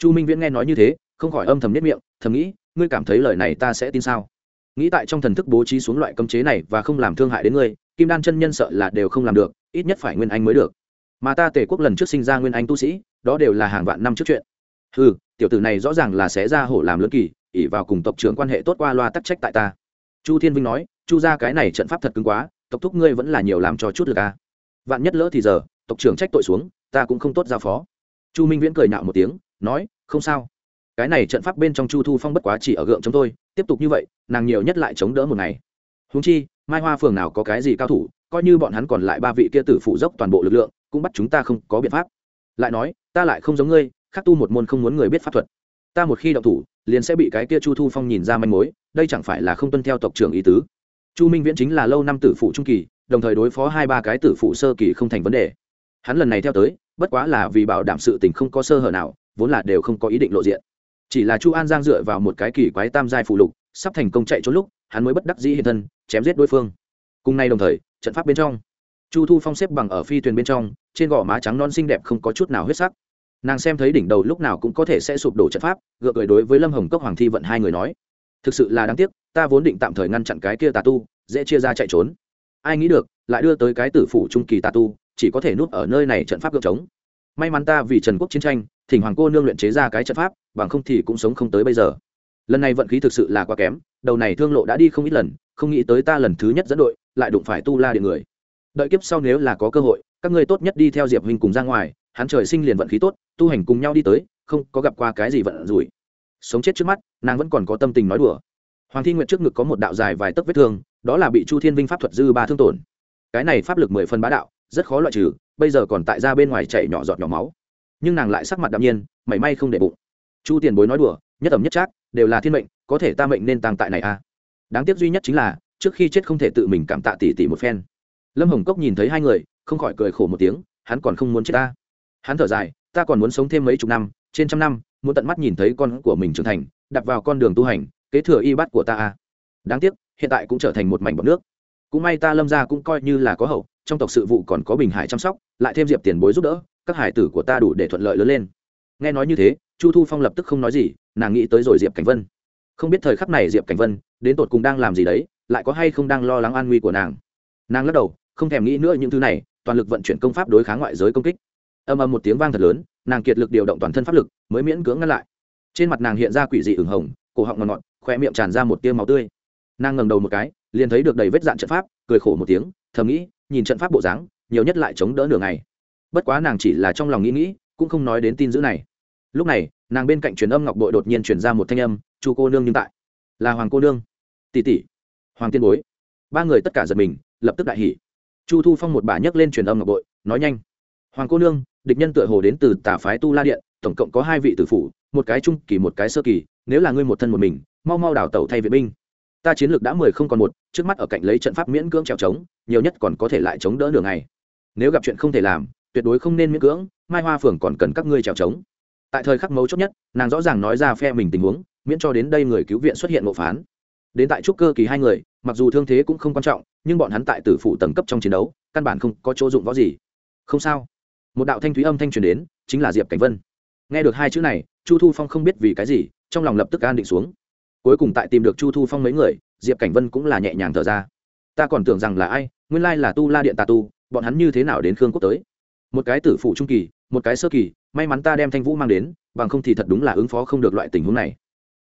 chu minh viễn nghe nói như thế, không khỏi âm thầm nếp miệng, thầm nghĩ, ngươi cảm thấy lời này ta sẽ tin sao? Nghĩ tại trong thần thức bố trí xuống loại cấm chế này và không làm thương hại đến ngươi, kim đan chân nhân sợ là đều không làm được, ít nhất phải nguyên anh mới được. Mà ta tể quốc lần trước sinh ra nguyên anh tu sĩ, đó đều là hàng vạn năm trước chuyện. Ừ tiểu tử này rõ ràng là sẽ ra hổ làm lớn kỳ ỉ vào cùng tộc trưởng quan hệ tốt qua loa tắc trách tại ta. Chu thiên vinh nói, chu ra cái này trận pháp thật cứng quá, tộc thúc ngươi vẫn là nhiều làm cho chút được à. vạn nhất lỡ thì giờ, tộc trưởng trách tội xuống, ta cũng không tốt giao phó. Chu minh viễn cười nạo một tiếng nói, không sao. Cái này trận pháp bên trong chu thu phong bất quá chỉ ở gượng chống tôi, tiếp tục như vậy, nàng nhiều nhất lại chống đỡ một ngày. Húng chi, mai hoa phường nào có cái gì cao thủ, coi như bọn hắn còn lại ba vị kia tử phụ dốc toàn bộ lực lượng, cũng bắt chúng ta không có biện pháp. Lại nói, ta lại không giống ngươi, khắc tu một môn không muốn người biết pháp thuật. Ta một khi động thủ, liền sẽ bị cái kia chu thu phong nhìn ra manh mối, đây chẳng phải là không tuân theo tộc trưởng ý tứ? Chu minh viễn chính là lâu năm tử phụ trung kỳ, đồng thời đối phó hai ba cái tử phụ sơ kỳ không thành vấn đề. Hắn lần này theo tới, bất quá là vì bảo đảm sự tình không có sơ hở nào vốn là đều không có ý định lộ diện. Chỉ là chu an giang dựa vào một cái kỳ quái tam giai phụ lục, sắp thành công chạy trốn lúc, hắn mới bất đắc dĩ hiện thân, chém giết đối phương. Cùng nay đồng thời, trận pháp bên trong, chu thu phong xếp bằng ở phi thuyền bên trong, trên gò má trắng non xinh đẹp không có chút nào huyết sắc. Nàng xem thấy đỉnh đầu lúc nào cũng có thể sẽ sụp đổ trận pháp, gượng cười đối với lâm hồng cốc hoàng thi vận hai người nói, thực sự là đáng tiếc, ta vốn định tạm thời ngăn chặn cái kia tà tu, dễ chia ra chạy trốn. Ai nghĩ được, lại đưa tới cái tử phủ trung kỳ tà tu, chỉ có thể núp ở nơi này trận pháp gượng trống. May mắn ta vì trần quốc chiến tranh thỉnh hoàng cô nương luyện chế ra cái trận pháp, bằng không thì cũng sống không tới bây giờ. Lần này vận khí thực sự là quá kém, đầu này thương lộ đã đi không ít lần, không nghĩ tới ta lần thứ nhất dẫn đội, lại đụng phải tu la điện người. Đợi kiếp sau nếu là có cơ hội, các ngươi tốt nhất đi theo diệp huynh cùng ra ngoài, hắn trời sinh liền vận khí tốt, tu hành cùng nhau đi tới, không có gặp qua cái gì vận rủi. Sống chết trước mắt, nàng vẫn còn có tâm tình nói đùa. Hoàng thi nguyện trước ngực có một đạo dài vài tấc vết thương, đó là bị chu thiên vinh pháp thuật dư ba thương tổn. Cái này pháp lực mười phân bá đạo, rất khó loại trừ, bây giờ còn tại ra bên ngoài chảy nhỏ giọt nhỏ máu nhưng nàng lại sắc mặt đạm nhiên, mảy may không để bụng. Chu tiền bối nói đùa, nhất ẩm nhất trác, đều là thiên mệnh, có thể ta mệnh nên tàng tại này à? Đáng tiếc duy nhất chính là, trước khi chết không thể tự mình cảm tạ tỉ tỉ một phen. Lâm hồng cốc nhìn thấy hai người, không khỏi cười khổ một tiếng, hắn còn không muốn chết ta. Hắn thở dài, ta còn muốn sống thêm mấy chục năm, trên trăm năm, muốn tận mắt nhìn thấy con của mình trưởng thành đặt vào con đường tu hành, kế thừa y bát của ta à? Đáng tiếc, hiện tại cũng trở thành một mảnh bọc nước. Cũng may ta lâm ra cũng coi như là có hậu, trong tộc sự vụ còn có bình hải chăm sóc, lại thêm diệp tiền bối giúp đỡ các hải tử của ta đủ để thuận lợi lớn lên. Nghe nói như thế, chu thu phong lập tức không nói gì, nàng nghĩ tới rồi diệp cảnh vân. Không biết thời khắc này diệp cảnh vân đến tột cùng đang làm gì đấy, lại có hay không đang lo lắng an nguy của nàng. Nàng lắc đầu, không thèm nghĩ nữa những thứ này, toàn lực vận chuyển công pháp đối kháng ngoại giới công kích. Âm âm một tiếng vang thật lớn, nàng kiệt lực điều động toàn thân pháp lực, mới miễn cưỡng ngăn lại. Trên mặt nàng hiện ra quỷ dị ửng hồng, cổ họng ngọt ngọt khoe miệng tràn ra một tiêu máu tươi. Nàng ngẩng đầu một cái, liền thấy được đầy vết dạn trận pháp, cười khổ một tiếng, thầm nghĩ, nhìn trận pháp bộ dáng, nhiều nhất lại chống đỡ nửa ngày bất quá nàng chỉ là trong lòng nghĩ nghĩ cũng không nói đến tin dữ này. Lúc này nàng bên cạnh truyền âm ngọc bội đột nhiên truyền ra một thanh âm chu cô nương nhưng tại. Là hoàng cô nương. Tỷ tỷ. Hoàng tiên bối. Ba người tất cả giật mình lập tức đại hỉ. Chu thu phong một bà nhấc lên truyền âm ngọc bội nói nhanh. Hoàng cô nương địch nhân tựa hồ đến từ tà phái tu la điện tổng cộng có hai vị tử phủ một cái trung kỳ một cái sơ kỳ nếu là ngươi một thân một mình mau mau đảo tẩu thay vệ binh. Ta chiến lược đã mười không còn một trước mắt ở cạnh lấy trận pháp miễn cưỡng trèo trống nhiều nhất còn có thể lại chống đỡ nửa ngày, nếu gặp chuyện không thể làm tuyệt đối không nên miễn cưỡng, mai hoa phường còn cần các ngươi trèo trống tại thời khắc mấu chốt nhất, nàng rõ ràng nói ra phe mình tình huống, miễn cho đến đây người cứu viện xuất hiện ngộ phán. Đến tại trúc cơ kỳ hai người, mặc dù thương thế cũng không quan trọng, nhưng bọn hắn tại tử phủ tầng cấp trong chiến đấu, căn bản không có chỗ dụng võ gì. Không sao. Một đạo thanh thúy âm thanh truyền đến, chính là diệp cảnh vân. Nghe được hai chữ này, chu thu phong không biết vì cái gì, trong lòng lập tức an định xuống. Cuối cùng tại tìm được chu thu phong mấy người, diệp cảnh vân cũng là nhẹ nhàng thở ra. Ta còn tưởng rằng là ai, nguyên lai là tu la điện tà tu, bọn hắn như thế nào đến khương quốc tới? Một cái tử phụ trung kỳ, một cái sơ kỳ, may mắn ta đem thanh vũ mang đến, bằng không thì thật đúng là ứng phó không được loại tình huống này.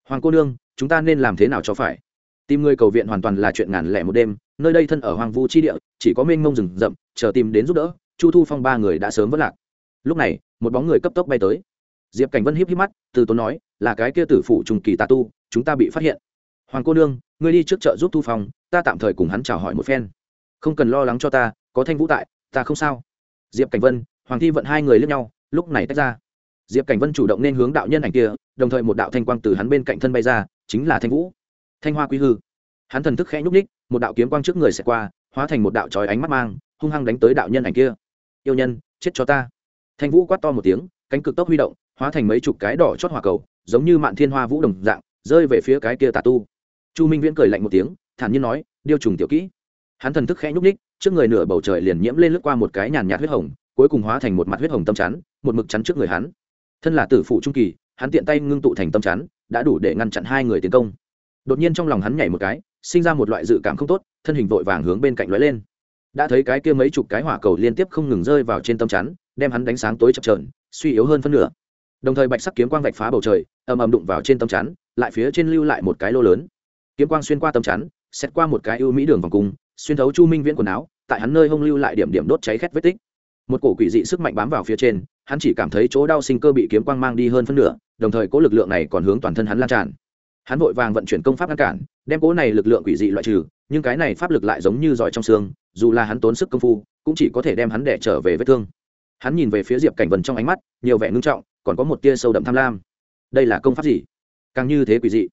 Hoàng cô nương, chúng ta nên làm thế nào cho phải? Tìm người cầu viện hoàn toàn là chuyện ngàn lẻ một đêm, nơi đây thân ở hoàng vu chi địa, chỉ có mênh mông rừng rậm, chờ tìm đến giúp đỡ, chu thu phong ba người đã sớm vất lạc. Lúc này, một bóng người cấp tốc bay tới. Diệp cảnh vân híp híp mắt, từ tốn nói, là cái kia tử phụ trùng kỳ tà tu, chúng ta bị phát hiện. Hoàng cô nương, ngươi đi trước chợ giúp thu phong, ta tạm thời cùng hắn chào hỏi một phen. Không cần lo lắng cho ta, có thanh vũ tại, ta không sao diệp cảnh vân, hoàng thi vận hai người lướt nhau, lúc này tách ra. Diệp cảnh vân chủ động nên hướng đạo nhân ảnh kia, đồng thời một đạo thanh quang từ hắn bên cạnh thân bay ra, chính là thanh vũ. Thanh hoa quy hư. Hắn thần thức khẽ nhúc ních một đạo kiếm quang trước người sẽ qua, hóa thành một đạo trói ánh mắt mang, hung hăng đánh tới đạo nhân ảnh kia. Yêu nhân, chết cho ta. Thanh vũ quát to một tiếng, cánh cực tốc huy động, hóa thành mấy chục cái đỏ chót hỏa cầu, giống như mạn thiên hoa vũ đồng dạng, rơi về phía cái kia tà tu. Chu minh viễn cười lạnh một tiếng, thản nhiên nói, điêu trùng tiểu kỹ hắn thần thức khẽ nhúc ních trước người nửa bầu trời liền nhiễm lên lướt qua một cái nhàn nhạt huyết hồng, cuối cùng hóa thành một mặt huyết hồng tâm chắn, một mực chắn trước người hắn. Thân là tử phụ trung kỳ, hắn tiện tay ngưng tụ thành tâm chắn, đã đủ để ngăn chặn hai người tiến công. Đột nhiên trong lòng hắn nhảy một cái, sinh ra một loại dự cảm không tốt, thân hình vội vàng hướng bên cạnh lóe lên. Đã thấy cái kia mấy chục cái hỏa cầu liên tiếp không ngừng rơi vào trên tâm chắn, đem hắn đánh sáng tối chập trờn suy yếu hơn phân nửa. Đồng thời bạch sắc kiếm quang vạch phá bầu trời, ầm ầm đụng vào trên tâm chắn, lại phía trên lưu lại một cái lô lớn. Kiếm quang xuyên qua tâm chắn xét qua một cái ưu mỹ đường vòng cung xuyên thấu chu minh viễn quần áo, tại hắn nơi hông lưu lại điểm điểm đốt cháy khét vết tích. Một cổ quỷ dị sức mạnh bám vào phía trên, hắn chỉ cảm thấy chỗ đau sinh cơ bị kiếm quang mang đi hơn phân nửa, đồng thời cố lực lượng này còn hướng toàn thân hắn lan tràn. Hắn vội vàng vận chuyển công pháp ngăn cản, đem cố này lực lượng quỷ dị loại trừ, nhưng cái này pháp lực lại giống như giỏi trong xương, dù là hắn tốn sức công phu, cũng chỉ có thể đem hắn đẻ trở về vết thương. Hắn nhìn về phía diệp cảnh vân trong ánh mắt, nhiều vẻ ngưng trọng, còn có một tia sâu đậm tham lam. Đây là công pháp gì? Càng như thế quỷ dị.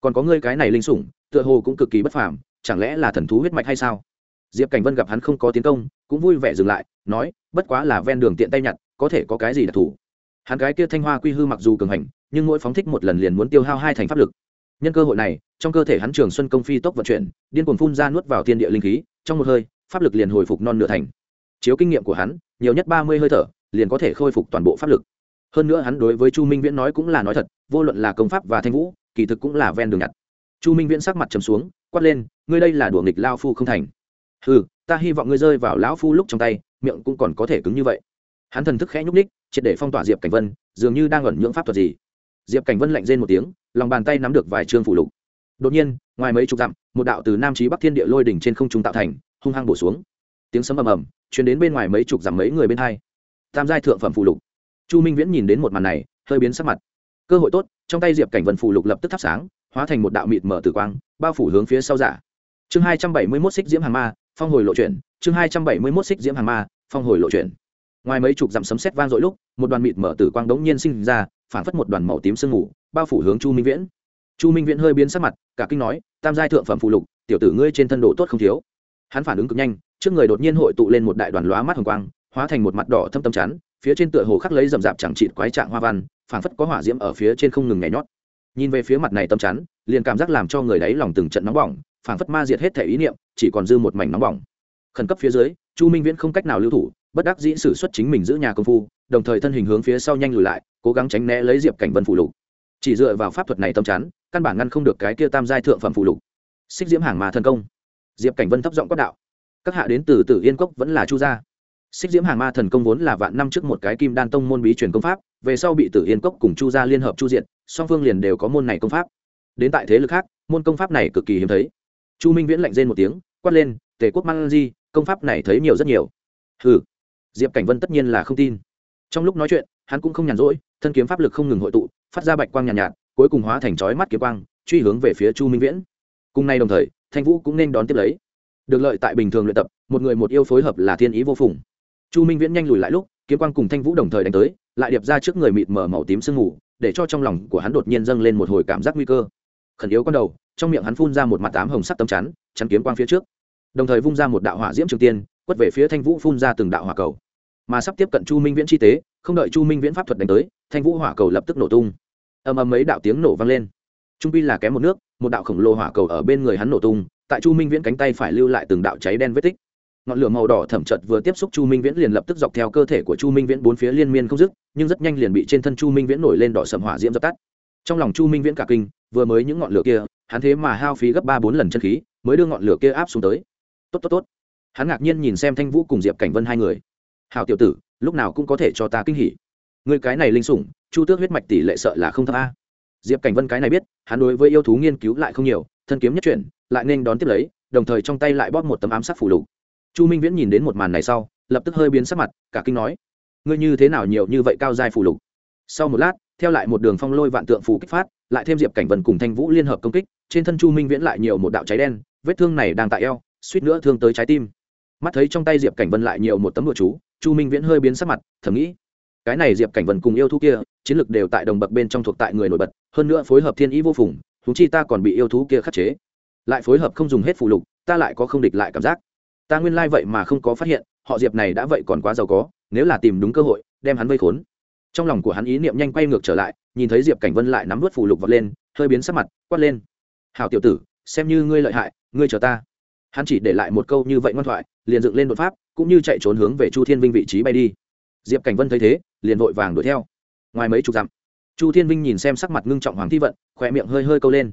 Còn có ngươi cái này linh sủng, tựa hồ cũng cực kỳ bất phàm chẳng lẽ là thần thú huyết mạch hay sao? Diệp cảnh vân gặp hắn không có tiến công, cũng vui vẻ dừng lại, nói, bất quá là ven đường tiện tay nhặt, có thể có cái gì đặc thù? Hắn cái kia thanh hoa quy hư mặc dù cường hành, nhưng mỗi phóng thích một lần liền muốn tiêu hao hai thành pháp lực. Nhân cơ hội này, trong cơ thể hắn trường xuân công phi tốc vận chuyển, điên cuồng phun ra nuốt vào thiên địa linh khí, trong một hơi, pháp lực liền hồi phục non nửa thành. Chiếu kinh nghiệm của hắn, nhiều nhất ba mươi hơi thở, liền có thể khôi phục toàn bộ pháp lực. Hơn nữa hắn đối với chu minh viễn nói cũng là nói thật, vô luận là công pháp và thanh vũ, kỳ thực cũng là ven đường nhặt. Chu minh viễn sắc mặt trầm xuống quát lên, ngươi đây là đùa nghịch lao phu không thành. Ừ ta hy vọng ngươi rơi vào lão phu lúc trong tay, miệng cũng còn có thể cứng như vậy. Hắn thần thức khẽ nhúc ních triệt để phong tỏa diệp cảnh vân, dường như đang ẩn nhưỡng pháp thuật gì. Diệp cảnh vân lạnh rên một tiếng, lòng bàn tay nắm được vài chương phủ lục. Đột nhiên, ngoài mấy chục dặm, một đạo từ nam trí bắc thiên địa lôi đỉnh trên không trung tạo thành, hung hăng bổ xuống. Tiếng sấm ầm ầm chuyển đến bên ngoài mấy chục dặm mấy người bên hai. Tam giai thượng phẩm phủ lục. Chu minh viễn nhìn đến một màn này, hơi biến sắc mặt. Cơ hội tốt, trong tay diệp cảnh vân phủ lục lập tức thắp sáng, hóa thành một đạo mịt mở tử quang bao phủ hướng phía sau giả. Chương hai trăm bảy mươi mốt xích diễm hàng ma, phong hồi lộ chuyển. Chương hai trăm bảy mươi mốt xích diễm hàng ma, phong hồi lộ chuyển. Ngoài mấy chục dặm sấm sét vang dội lúc, một đoàn mịt mở tử quang đống nhiên sinh ra phản phất một đoàn màu tím sương mù, bao phủ hướng chu minh viễn. Chu minh viễn hơi biến sắc mặt, cả kinh nói, tam giai thượng phẩm phụ lục, tiểu tử ngươi trên thân độ tốt không thiếu. Hắn phản ứng cực nhanh, trước người đột nhiên hội tụ lên một đại đoàn lóa mắt hồng quang, hóa thành một mặt đỏ thâm tâm chắn, phía trên tựa hồ khắc lấy rậm rạp chẳng trị quái trạng hoa văn, phảng phất có hỏa diễm ở phía trên không ngừng nhảy nhót. Nhìn về phía mặt này tâm chắn liền cảm giác làm cho người đấy lòng từng trận nóng bỏng, phảng phất ma diệt hết thể ý niệm, chỉ còn dư một mảnh nóng bỏng. Khẩn cấp phía dưới, chu minh viễn không cách nào lưu thủ, bất đắc dĩ sử xuất chính mình giữ nhà công phu, đồng thời thân hình hướng phía sau nhanh lùi lại, cố gắng tránh né lấy diệp cảnh vân phụ lục. Chỉ dựa vào pháp thuật này tâm chắn, căn bản ngăn không được cái kia tam giai thượng phẩm phụ lục. Xích diễm hàng mà thần công. Diệp cảnh vân thấp giọng quát đạo. Các hạ đến từ tử yên cốc vẫn là chu gia. Xích diễm hàng ma thần công vốn là vạn năm trước một cái kim đan tông môn bí truyền công pháp, về sau bị tử yên cốc cùng chu gia liên hợp chu diện song phương liền đều có môn này công pháp đến tại thế lực khác môn công pháp này cực kỳ hiếm thấy. Chu minh viễn lạnh rên một tiếng quát lên tề quốc mang di công pháp này thấy nhiều rất nhiều. Ừ diệp cảnh vân tất nhiên là không tin. Trong lúc nói chuyện hắn cũng không nhàn rỗi thân kiếm pháp lực không ngừng hội tụ phát ra bạch quang nhàn nhạt, nhạt cuối cùng hóa thành chói mắt kiếm quang truy hướng về phía chu minh viễn. Cùng nay đồng thời thanh vũ cũng nên đón tiếp lấy. Được lợi tại bình thường luyện tập một người một yêu phối hợp là thiên ý vô phùng. Chu minh viễn nhanh lùi lại lúc kiếm quang cùng thanh vũ đồng thời đánh tới lại điệp ra trước người mịt mở màu tím sương mù để cho trong lòng của hắn đột nhiên dâng lên một hồi cảm giác nguy cơ khẩn yếu con đầu, trong miệng hắn phun ra một mặt tám hồng sắc tấm chắn chắn kiếm quang phía trước. Đồng thời vung ra một đạo hỏa diễm trường tiên, quất về phía thanh vũ phun ra từng đạo hỏa cầu. Mà sắp tiếp cận chu minh viễn chi tế, không đợi chu minh viễn pháp thuật đánh tới, thanh vũ hỏa cầu lập tức nổ tung. Ầm ầm mấy đạo tiếng nổ vang lên. Trung pi là kém một nước, một đạo khổng lồ hỏa cầu ở bên người hắn nổ tung, tại chu minh viễn cánh tay phải lưu lại từng đạo cháy đen vết tích. Ngọn lửa màu đỏ thẩm chật vừa tiếp xúc chu minh viễn liền lập tức dọc theo cơ thể của chu minh viễn bốn phía liên miên không dứt, nhưng rất nhanh liền bị trên thân chu minh viễn nổi lên đỏ sầm hỏa diễm dập tắt. Trong lòng chu minh viễn cả kinh vừa mới những ngọn lửa kia, hắn thế mà hao phí gấp ba bốn lần chân khí, mới đưa ngọn lửa kia áp xuống tới. Tốt tốt tốt. Hắn ngạc nhiên nhìn xem thanh vũ cùng diệp cảnh vân hai người. Hào tiểu tử, lúc nào cũng có thể cho ta kinh hỉ. Người cái này linh sủng, chu tước huyết mạch tỷ lệ sợ là không thấp a. Diệp cảnh vân cái này biết, hắn đối với yêu thú nghiên cứu lại không nhiều, thân kiếm nhất chuyển, lại nên đón tiếp lấy, đồng thời trong tay lại bóp một tấm ám sát phủ lục. Chu minh viễn nhìn đến một màn này sau, lập tức hơi biến sắc mặt, cả kinh nói, ngươi như thế nào nhiều như vậy cao dài phủ lục? Sau một lát, theo lại một đường phong lôi vạn tượng phù kích phát lại thêm diệp cảnh vân cùng thanh vũ liên hợp công kích, trên thân chu minh viễn lại nhiều một đạo cháy đen, vết thương này đang tại eo, suýt nữa thương tới trái tim. Mắt thấy trong tay diệp cảnh vân lại nhiều một tấm bừa chú, chu minh viễn hơi biến sắc mặt, thầm nghĩ, cái này diệp cảnh vân cùng yêu thú kia, chiến lược đều tại đồng bậc bên trong thuộc tại người nổi bật, hơn nữa phối hợp thiên ý vô phùng thú chi ta còn bị yêu thú kia khắc chế. Lại phối hợp không dùng hết phụ lục, ta lại có không địch lại cảm giác. Ta nguyên lai vậy mà không có phát hiện, họ diệp này đã vậy còn quá giàu có, nếu là tìm đúng cơ hội, đem hắn vây khốn. Trong lòng của hắn ý niệm nhanh quay ngược trở lại nhìn thấy diệp cảnh vân lại nắm vớt phù lục vật lên, hơi biến sắc mặt, quát lên. Hào tiểu tử, xem như ngươi lợi hại, ngươi chờ ta. Hắn chỉ để lại một câu như vậy ngoan thoại, liền dựng lên đột pháp, cũng như chạy trốn hướng về chu thiên vinh vị trí bay đi. Diệp cảnh vân thấy thế, liền vội vàng đuổi theo. Ngoài mấy chục dặm, chu thiên vinh nhìn xem sắc mặt ngưng trọng hoàng thi vận khỏe miệng hơi hơi câu lên.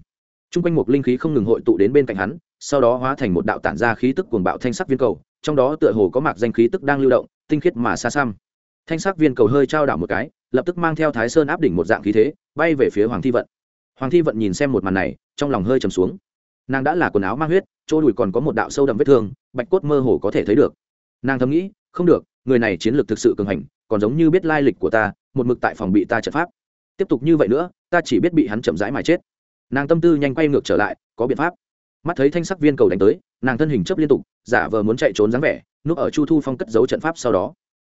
T r u n g quanh một linh khí không ngừng hội tụ đến bên cạnh hắn, sau đó hóa thành một đạo tản ra khí tức cuồng bạo thanh sắc viên cầu, trong đó tựa hồ có mạc danh khí tức đang lưu động, tinh khiết mà xa xăm. Thanh sắc viên cầu hơi trao đảo một cái lập tức mang theo thái sơn áp đỉnh một dạng khí thế, bay về phía hoàng thi vận. Hoàng thi vận nhìn xem một màn này, trong lòng hơi trầm xuống. Nàng đã là quần áo mang huyết, chỗ đùi còn có một đạo sâu đậm vết thương, bạch cốt mơ hồ có thể thấy được. Nàng thầm nghĩ, không được, người này chiến lược thực sự cường hành, còn giống như biết lai lịch của ta, một mực tại phòng bị ta trận pháp. Tiếp tục như vậy nữa, ta chỉ biết bị hắn chậm rãi mà chết. Nàng tâm tư nhanh quay ngược trở lại, có biện pháp. Mắt thấy thanh sắc viên cầu đánh tới, nàng thân hình chấp liên tục, giả vờ muốn chạy trốn dáng vẻ, núp ở chu thu phong cất giấu trận pháp sau đó.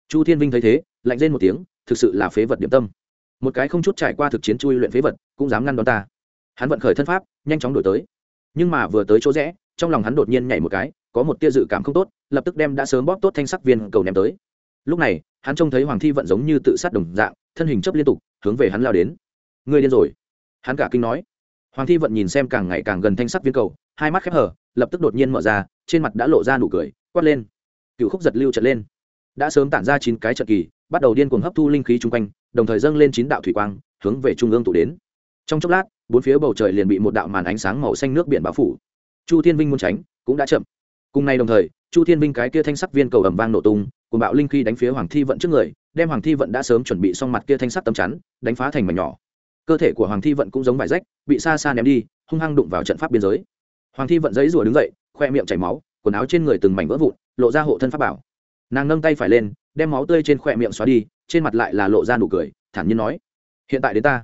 Chu thiên vinh thấy thế lạnh rên một tiếng, thực sự là phế vật điểm tâm. Một cái không chút trải qua thực chiến chui luyện phế vật, cũng dám ngăn đón ta. Hắn vận khởi thân pháp, nhanh chóng đổi tới. Nhưng mà vừa tới chỗ rẽ, trong lòng hắn đột nhiên nhảy một cái, có một tia dự cảm không tốt, lập tức đem đã sớm bóp tốt thanh sắc viên cầu ném tới. Lúc này, hắn trông thấy hoàng thi vận giống như tự sát đồng dạng, thân hình chấp liên tục, hướng về hắn lao đến. Người điên rồi. Hắn cả kinh nói. Hoàng thi vận nhìn xem càng ngày càng gần thanh sắc viên cầu, hai mắt khép hở lập tức đột nhiên mở ra, trên mặt đã lộ ra nụ cười, quát lên. Cựu khúc giật lưu trận lên. Đã sớm tản ra chín cái trận kỳ bắt đầu điên cuồng hấp thu linh khí chung quanh, đồng thời dâng lên chín đạo thủy quang, hướng về trung ương tụ đến. Trong chốc lát, bốn phía bầu trời liền bị một đạo màn ánh sáng màu xanh nước biển bao phủ. Chu thiên vinh muốn tránh, cũng đã chậm. Cùng ngày đồng thời, chu thiên vinh cái kia thanh sắc viên cầu ầm vang nổ tung cùng bạo linh khí đánh phía hoàng thi vận trước người, đem hoàng thi vận đã sớm chuẩn bị xong mặt kia thanh sắc tấm chắn, đánh phá thành mảnh nhỏ. Cơ thể của hoàng thi vận cũng giống vải rách, bị xa xa ném đi, hung hăng đụng vào trận pháp biên giới. Hoàng thi vận giấy rủa đứng dậy, khoe miệng chảy máu, quần áo trên người từng mảnh vỡ vụn, lộ ra hộ thân pháp bảo. Nàng nâng tay phải lên đem máu tươi trên khỏe miệng xóa đi, trên mặt lại là lộ ra nụ cười, thản nhiên nói, hiện tại đến ta.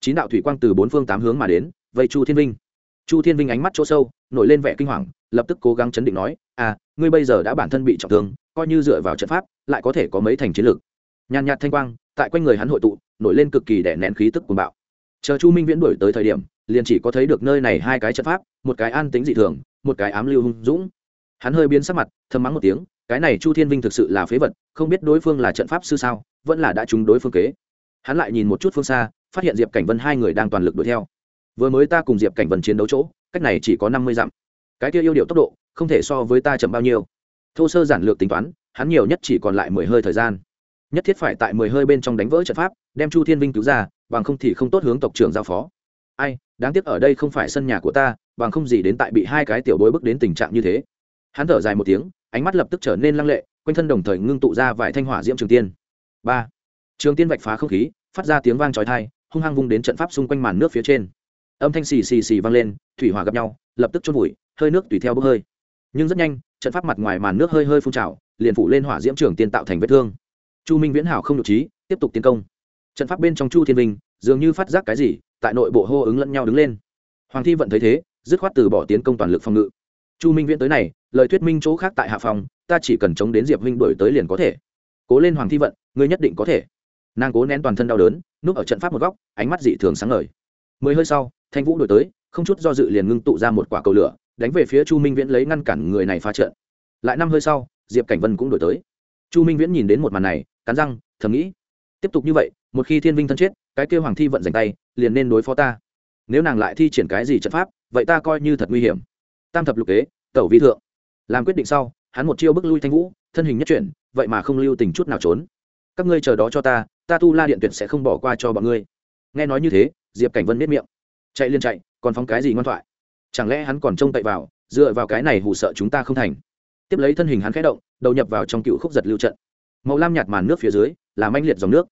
Chín đạo thủy quang từ bốn phương tám hướng mà đến, vây chu thiên vinh. Chu thiên vinh ánh mắt chỗ sâu, nổi lên vẻ kinh hoàng, lập tức cố gắng chấn định nói à ngươi bây giờ đã bản thân bị trọng thương, coi như dựa vào trận pháp, lại có thể có mấy thành chiến lược. Nhàn nhạt thanh quang, tại quanh người hắn hội tụ, nổi lên cực kỳ đẻ nén khí tức cuồng bạo. Chờ chu minh viễn đuổi tới thời điểm, liền chỉ có thấy được nơi này hai cái trận pháp, một cái an tính dị thường, một cái ám lưu hung dũng. Hắn hơi biến sắc mặt, thầm mắng một tiếng cái này chu thiên vinh thực sự là phế vật, không biết đối phương là trận pháp sư sao, vẫn là đã trúng đối phương kế. Hắn lại nhìn một chút phương xa, phát hiện diệp cảnh vân hai người đang toàn lực đuổi theo. Vừa mới ta cùng diệp cảnh vân chiến đấu chỗ, cách này chỉ có năm mươi dặm. Cái kia yêu điệu tốc độ, không thể so với ta chậm bao nhiêu. Thô sơ giản lược tính toán, hắn nhiều nhất chỉ còn lại mười hơi thời gian. Nhất thiết phải tại mười hơi bên trong đánh vỡ trận pháp, đem chu thiên vinh cứu ra, bằng không thì không tốt hướng tộc trưởng giao phó. Ai, đáng tiếc ở đây không phải sân nhà của ta, bằng không gì đến tại bị hai cái tiểu bối bước đến tình trạng như thế. Hắn thở dài một tiếng ánh mắt lập tức trở nên lăng lệ, quanh thân đồng thời ngưng tụ ra vài thanh hỏa diễm trường tiên. Ba. Trường tiên vạch phá không khí, phát ra tiếng vang trói thai hung hăng vung đến trận pháp xung quanh màn nước phía trên. Âm thanh xì xì xì vang lên, thủy hỏa gặp nhau, lập tức chôn vùi, hơi nước tùy theo bốc hơi. Nhưng rất nhanh, trận pháp mặt ngoài màn nước hơi hơi phun trào, liền phủ lên hỏa diễm trường tiên tạo thành vết thương. Chu minh viễn hảo không được trí, tiếp tục tiến công. Trận pháp bên trong chu thiên vinh, dường như phát giác cái gì, tại nội bộ hô ứng lẫn nhau đứng lên. Hoàng thi vẫn thấy thế, dứt khoát từ bỏ tiến công toàn lực phòng ngự chu minh viễn tới này, lời thuyết minh chỗ khác tại hạ phòng, ta chỉ cần chống đến diệp huynh đổi tới liền có thể. Cố lên hoàng thi vận, ngươi nhất định có thể. Nàng cố nén toàn thân đau đớn, núp ở trận pháp một góc, ánh mắt dị thường sáng ngời. Mười hơi sau, thanh vũ đổi tới, không chút do dự liền ngưng tụ ra một quả cầu lửa, đánh về phía chu minh viễn lấy ngăn cản người này phá trận. Lại năm hơi sau, diệp cảnh vân cũng đổi tới. Chu minh viễn nhìn đến một màn này, cắn răng, thầm nghĩ, tiếp tục như vậy, một khi thiên vinh thân chết, cái kêu hoàng thi vận dành tay, liền nên đối phó ta. Nếu nàng lại thi triển cái gì trận pháp, vậy ta coi như thật nguy hiểm tam thập lục kế, tẩu vi thượng. Làm quyết định sau, hắn một chiêu bước lui thanh vũ, thân hình nhất chuyển, vậy mà không lưu tình chút nào trốn. Các ngươi chờ đó cho ta ta tu la điện tuyệt sẽ không bỏ qua cho bọn ngươi. Nghe nói như thế, diệp cảnh vân biết miệng. Chạy liên chạy, còn phóng cái gì ngoan thoại? Chẳng lẽ hắn còn trông tậy vào, dựa vào cái này hù sợ chúng ta không thành? Tiếp lấy thân hình hắn khẽ động, đầu nhập vào trong cựu khúc giật lưu trận. Màu lam nhạt màn nước phía dưới, là manh liệt dòng nước.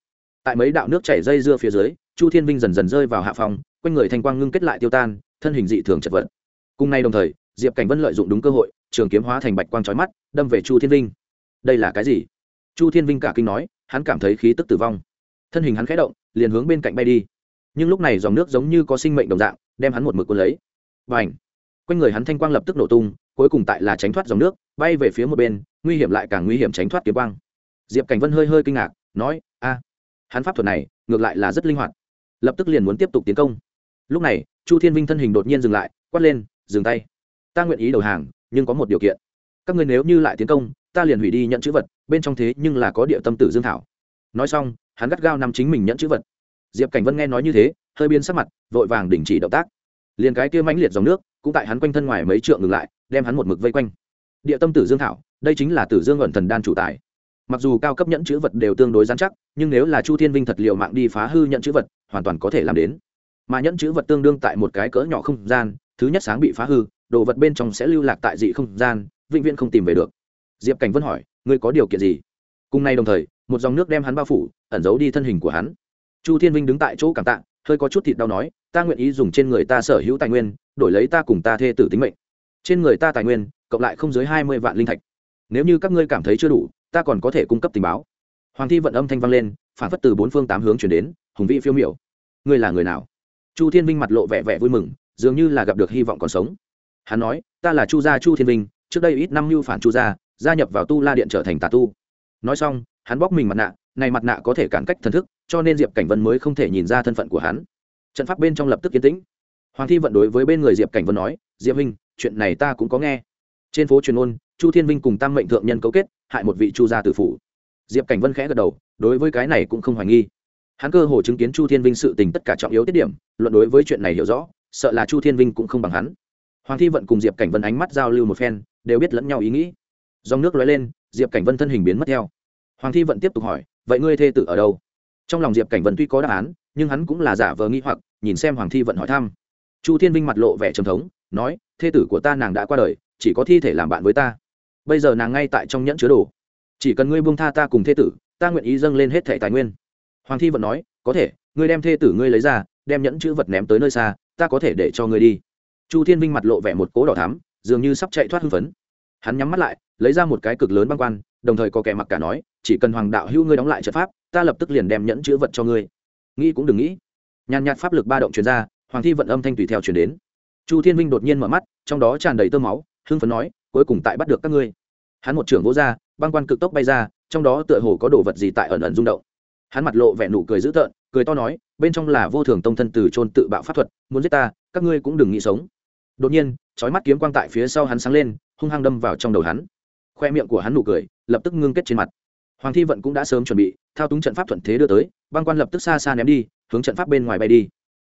Tại mấy đạo nước chảy dây dưa phía dưới, chu thiên vinh dần dần rơi vào hạ phòng, quanh người thanh quang ngưng kết lại tiêu tan, thân hình dị thường chật vật. Cùng nay đồng thời diệp cảnh vân lợi dụng đúng cơ hội, trường kiếm hóa thành bạch quang trói mắt, đâm về chu thiên vinh. Đây là cái gì? Chu thiên vinh cả kinh nói, hắn cảm thấy khí tức tử vong. Thân hình hắn khẽ động, liền hướng bên cạnh bay đi. Nhưng lúc này dòng nước giống như có sinh mệnh đồng dạng, đem hắn một mực cuốn lấy. Và ảnh quanh người hắn thanh quang lập tức nổ tung, cuối cùng tại là tránh thoát dòng nước, bay về phía một bên, nguy hiểm lại càng nguy hiểm tránh thoát kiếm quang. Diệp cảnh vân hơi hơi kinh ngạc, nói, a, hắn pháp thuật này, ngược lại là rất linh hoạt. Lập tức liền muốn tiếp tục tiến công. Lúc này, chu thiên vinh thân hình đột nhiên dừng lại, quát lên, dừng tay ta nguyện ý đầu hàng, nhưng có một điều kiện. Các người nếu như lại tiến công, ta liền hủy đi nhận chữ vật, bên trong thế nhưng là có địa tâm tử dương thảo. Nói xong, hắn gắt gao nằm chính mình nhận chữ vật. Diệp cảnh vân nghe nói như thế, hơi biến sắc mặt, vội vàng đình chỉ động tác. Liền cái kia mãnh liệt dòng nước, cũng tại hắn quanh thân ngoài mấy trượng ngừng lại, đem hắn một mực vây quanh. Địa tâm tử dương thảo, đây chính là tử dương ẩn thần đan chủ tài. Mặc dù cao cấp nhẫn chữ vật đều tương đối giám chắc, nhưng nếu là chu thiên vinh thật liệu mạng đi phá hư nhận chữ vật, hoàn toàn có thể làm đến. Mà nhẫn chữ vật tương đương tại một cái cỡ nhỏ không gian, thứ nhất sáng bị phá hư đồ vật bên trong sẽ lưu lạc tại dị không gian, vĩnh viễn không tìm về được. Diệp cảnh vân hỏi, ngươi có điều kiện gì? Cùng nay đồng thời, một dòng nước đem hắn bao phủ, ẩn giấu đi thân hình của hắn. Chu thiên vinh đứng tại chỗ cảm tạ, hơi có chút thịt đau nói, ta nguyện ý dùng trên người ta sở hữu tài nguyên, đổi lấy ta cùng ta thê tử tính mệnh. Trên người ta tài nguyên, cộng lại không dưới hai mươi vạn linh thạch. Nếu như các ngươi cảm thấy chưa đủ, ta còn có thể cung cấp tình báo. Hoàng thi vận âm thanh vang lên, phản phất từ bốn phương tám hướng chuyển đến, hùng vị phiêu miểu, ngươi là người nào? Chu thiên vinh mặt lộ vẻ vẻ vui mừng, dường như là gặp được hy vọng còn sống hắn nói ta là chu gia chu thiên vinh trước đây ít năm mưu phản chu gia gia nhập vào tu la điện trở thành tà tu. Nói xong hắn bóc mình mặt nạ này mặt nạ có thể cản cách thần thức cho nên diệp cảnh vân mới không thể nhìn ra thân phận của hắn. Trận pháp bên trong lập tức yên tĩnh. Hoàng thi vận đối với bên người diệp cảnh vân nói diệp Vinh, chuyện này ta cũng có nghe. Trên phố truyền ôn chu thiên vinh cùng tam mệnh thượng nhân cấu kết hại một vị chu gia tử phủ. Diệp cảnh vân khẽ gật đầu đối với cái này cũng không hoài nghi. Hắn cơ hồ chứng kiến chu thiên vinh sự tình tất cả trọng yếu tiết điểm luận đối với chuyện này hiểu rõ sợ là chu thiên vinh cũng không bằng hắn hoàng thi vận cùng diệp cảnh vân ánh mắt giao lưu một phen, đều biết lẫn nhau ý nghĩ. Dòng nước lóe lên, diệp cảnh vân thân hình biến mất theo. Hoàng thi vận tiếp tục hỏi, vậy ngươi thê tử ở đâu? Trong lòng diệp cảnh vân tuy có đáp án, nhưng hắn cũng là giả vờ nghi hoặc, nhìn xem hoàng thi vận hỏi thăm. Chu thiên vinh mặt lộ vẻ trầm thống, nói, thê tử của ta nàng đã qua đời, chỉ có thi thể làm bạn với ta. Bây giờ nàng ngay tại trong nhẫn chứa đồ. Chỉ cần ngươi buông tha ta cùng thê tử, ta nguyện ý dâng lên hết thẻ tài nguyên. Hoàng thi vận nói, có thể, ngươi đem thê tử ngươi lấy ra, đem nhẫn chữ vật ném tới nơi xa, ta có thể để cho ngươi đi chu thiên vinh mặt lộ vẻ một cố đỏ thắm, dường như sắp chạy thoát hưng phấn. Hắn nhắm mắt lại, lấy ra một cái cực lớn băng quan, đồng thời có kẻ mặc cả nói, chỉ cần hoàng đạo hữu ngươi đóng lại trận pháp, ta lập tức liền đem nhẫn chữ vật cho ngươi. Nghĩ cũng đừng nghĩ. Nhàn nhạt pháp lực ba động truyền ra, hoàng thi vận âm thanh tùy theo truyền đến. Chu thiên vinh đột nhiên mở mắt, trong đó tràn đầy tơ máu, hưng phấn nói, cuối cùng tại bắt được các ngươi. Hắn một trưởng vỗ ra, băng quan cực tốc bay ra, trong đó tựa hồ có đồ vật gì tại ẩn ẩn rung động. Hắn mặt lộ vẻ nụ cười dữ tợn, cười to nói, bên trong là vô thường tông thân từ trôn tự bạo pháp thuật, muốn giết ta, các ngươi cũng đừng nghĩ sống đột nhiên trói mắt kiếm quang tại phía sau hắn sáng lên, hung hăng đâm vào trong đầu hắn. Khoe miệng của hắn nụ cười, lập tức ngưng kết trên mặt. Hoàng thi vận cũng đã sớm chuẩn bị, thao túng trận pháp thuận thế đưa tới, băng quan lập tức xa xa ném đi, hướng trận pháp bên ngoài bay đi.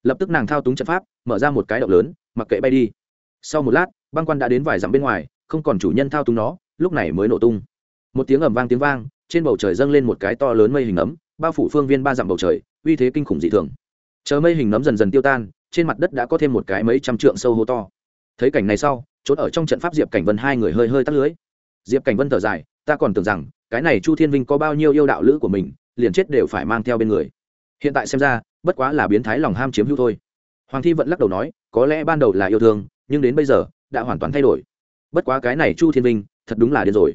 Lập tức nàng thao túng trận pháp, mở ra một cái động lớn, mặc kệ bay đi. Sau một lát, băng quan đã đến vài dặm bên ngoài, không còn chủ nhân thao túng nó, lúc này mới nổ tung. Một tiếng ầm vang tiếng vang, trên bầu trời dâng lên một cái to lớn mây hình ấm, bao phủ phương viên ba dặm bầu trời, uy thế kinh khủng dị thường. Chờ mây hình nấm dần dần tiêu tan, trên mặt đất đã có thêm một cái mấy trăm trượng sâu hô to thấy cảnh này sau trốn ở trong trận pháp diệp cảnh vân hai người hơi hơi tắt lưới. Diệp cảnh vân thở dài, ta còn tưởng rằng, cái này chu thiên vinh có bao nhiêu yêu đạo lữ của mình, liền chết đều phải mang theo bên người. Hiện tại xem ra, bất quá là biến thái lòng ham chiếm hữu thôi. Hoàng thi vẫn lắc đầu nói, có lẽ ban đầu là yêu thương, nhưng đến bây giờ, đã hoàn toàn thay đổi. Bất quá cái này chu thiên vinh, thật đúng là điên rồi.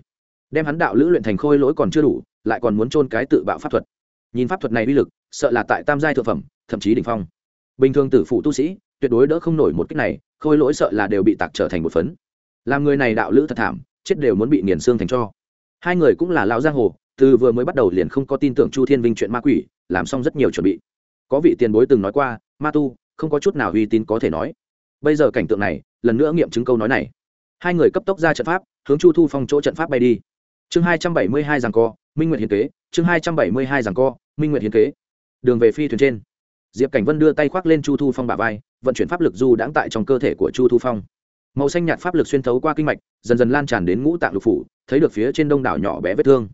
Đem hắn đạo lữ luyện thành khôi lỗi còn chưa đủ, lại còn muốn trôn cái tự bạo pháp thuật. Nhìn pháp thuật này uy lực, sợ là tại tam giai thượng phẩm, thậm chí đ ỉ n h phong. Bình thường tử phụ tu sĩ, tuyệt đối đỡ không nổi một cách này khôi lỗi sợ là đều bị tạc trở thành một phấn. Làm người này đạo lữ thật thảm, chết đều muốn bị nghiền xương thành cho. Hai người cũng là lão giang hồ, từ vừa mới bắt đầu liền không có tin tưởng chu thiên vinh chuyện ma quỷ, làm xong rất nhiều chuẩn bị. Có vị tiền bối từng nói qua, ma tu, không có chút nào uy tín có thể nói. Bây giờ cảnh tượng này, lần nữa nghiệm chứng câu nói này. Hai người cấp tốc ra trận pháp, hướng chu thu phong chỗ trận pháp bay đi. Chương hai trăm bảy mươi hai rằng co, minh nguyệt hiến kế. Chương hai trăm bảy mươi hai rằng co, minh nguyệt hiến kế. Đường về phi thuyền trên. Diệp cảnh vân đưa tay khoác lên chu thu phong bả vai vận chuyển pháp lực du đãng tại trong cơ thể của chu thu phong. Màu xanh nhạt pháp lực xuyên thấu qua kinh mạch, dần dần lan tràn đến ngũ tạng lục phủ, thấy được phía trên đông đảo nhỏ bé vết thương.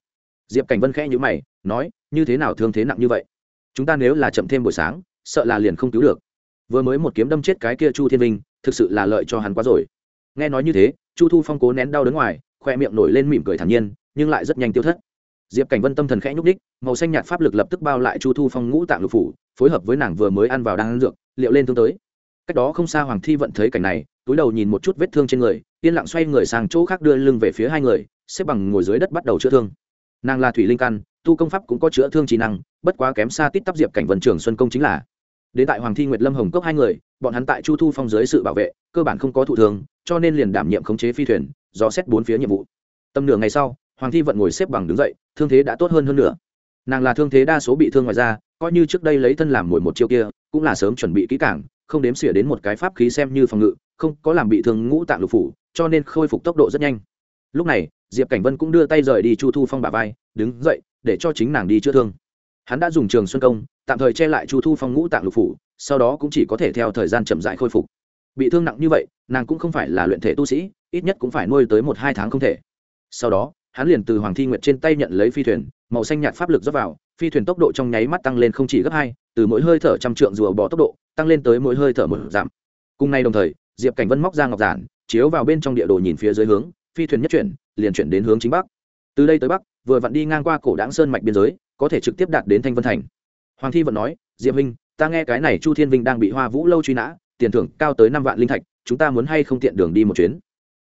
Diệp cảnh vân khẽ nhữ mày, nói, như thế nào thương thế nặng như vậy? Chúng ta nếu là chậm thêm buổi sáng, sợ là liền không cứu được. Vừa mới một kiếm đâm chết cái kia chu thiên vinh, thực sự là lợi cho hắn quá rồi. Nghe nói như thế, chu thu phong cố nén đau đớn ngoài, khoe miệng nổi lên mỉm cười thản nhiên, nhưng lại rất nhanh tiêu thất. Diệp cảnh vân tâm thần khẽ nhúc đích màu xanh nhạt pháp lực lập tức bao lại chu thu phong ngũ tạng lục phủ, phối hợp với nàng vừa mới ăn vào đang ăn dược, liệu lên thương tới cách đó không xa hoàng thi vận thấy cảnh này, túi đầu nhìn một chút vết thương trên người, yên lặng xoay người sang chỗ khác đưa lưng về phía hai người, xếp bằng ngồi dưới đất bắt đầu chữa thương. Nàng là thủy linh căn, tu công pháp cũng có chữa thương trí năng, bất quá kém xa tít tắp diệp cảnh vân trường xuân công chính là. Đến tại hoàng thi nguyệt lâm hồng cốc hai người, bọn hắn tại chu thu phong dưới sự bảo vệ, cơ bản không có thụ thương, cho nên liền đảm nhiệm khống chế phi thuyền, do xét bốn phía nhiệm vụ. Tầm nửa ngày sau, hoàng thi vận ngồi xếp bằng đứng dậy, thương thế đã tốt hơn hơn nữa. Nàng là thương thế đa số bị thương ngoài ra coi như trước đây lấy thân làm mồi một chiêu kia, cũng là sớm chuẩn bị kỹ cảng không đếm xỉa đến một cái pháp khí xem như phòng ngự, không có làm bị thương ngũ tạng lục phủ, cho nên khôi phục tốc độ rất nhanh. Lúc này, diệp cảnh vân cũng đưa tay rời đi chu thu phong bà vai, đứng dậy, để cho chính nàng đi chữa thương. Hắn đã dùng trường xuân công, tạm thời che lại chu thu phong ngũ tạng lục phủ, sau đó cũng chỉ có thể theo thời gian chậm dại khôi phục. Bị thương nặng như vậy, nàng cũng không phải là luyện thể tu sĩ, ít nhất cũng phải nuôi tới một hai tháng không thể. Sau đó, hắn liền từ hoàng thi nguyệt trên tay nhận lấy phi thuyền, màu xanh nhạt pháp lực dốc vào, phi thuyền tốc độ trong nháy mắt tăng lên không chỉ gấp hai từ mỗi hơi thở trăm trượng rùa bỏ tốc độ, tăng lên tới mỗi hơi thở một giảm. Cùng nay đồng thời, diệp cảnh vân móc ra ngọc giản, chiếu vào bên trong địa đồ nhìn phía dưới hướng, phi thuyền nhất chuyển, liền chuyển đến hướng chính bắc. Từ đây tới bắc, vừa vặn đi ngang qua cổ đáng sơn mạch biên giới, có thể trực tiếp đạt đến thanh vân thành. Hoàng thi vẫn nói, diệp minh ta nghe cái này chu thiên vinh đang bị hoa vũ lâu truy nã, tiền thưởng cao tới năm vạn linh thạch, chúng ta muốn hay không tiện đường đi một chuyến?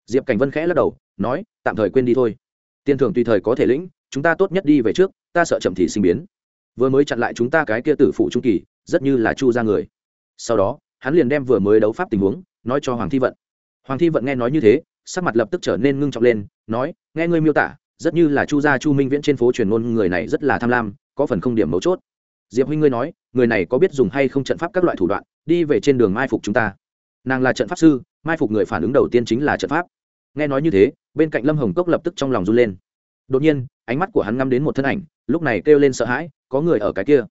Diệp cảnh vân khẽ lắc đầu, nói, tạm thời quên đi thôi. Tiền thưởng tùy thời có thể lĩnh, chúng ta tốt nhất đi về trước, ta sợ chậm thì sinh biến vừa mới chặn lại chúng ta cái kia tử phụ trung kỳ, rất như là chu ra người. Sau đó, hắn liền đem vừa mới đấu pháp tình huống, nói cho hoàng thi vận. Hoàng thi vận nghe nói như thế, sắc mặt lập tức trở nên ngưng trọng lên, nói, nghe ngươi miêu tả, rất như là chu gia chu minh viễn trên phố truyền ngôn người này rất là tham lam, có phần không điểm mấu chốt. Diệp huynh ngươi nói, người này có biết dùng hay không trận pháp các loại thủ đoạn, đi về trên đường mai phục chúng ta. Nàng là trận pháp sư, mai phục người phản ứng đầu tiên chính là trận pháp. Nghe nói như thế, bên cạnh lâm hồng cốc lập tức trong lòng run lên. Đột nhiên, ánh mắt của hắn ngắm đến một thân ảnh, lúc này kêu lên sợ hãi có người ở cái kia.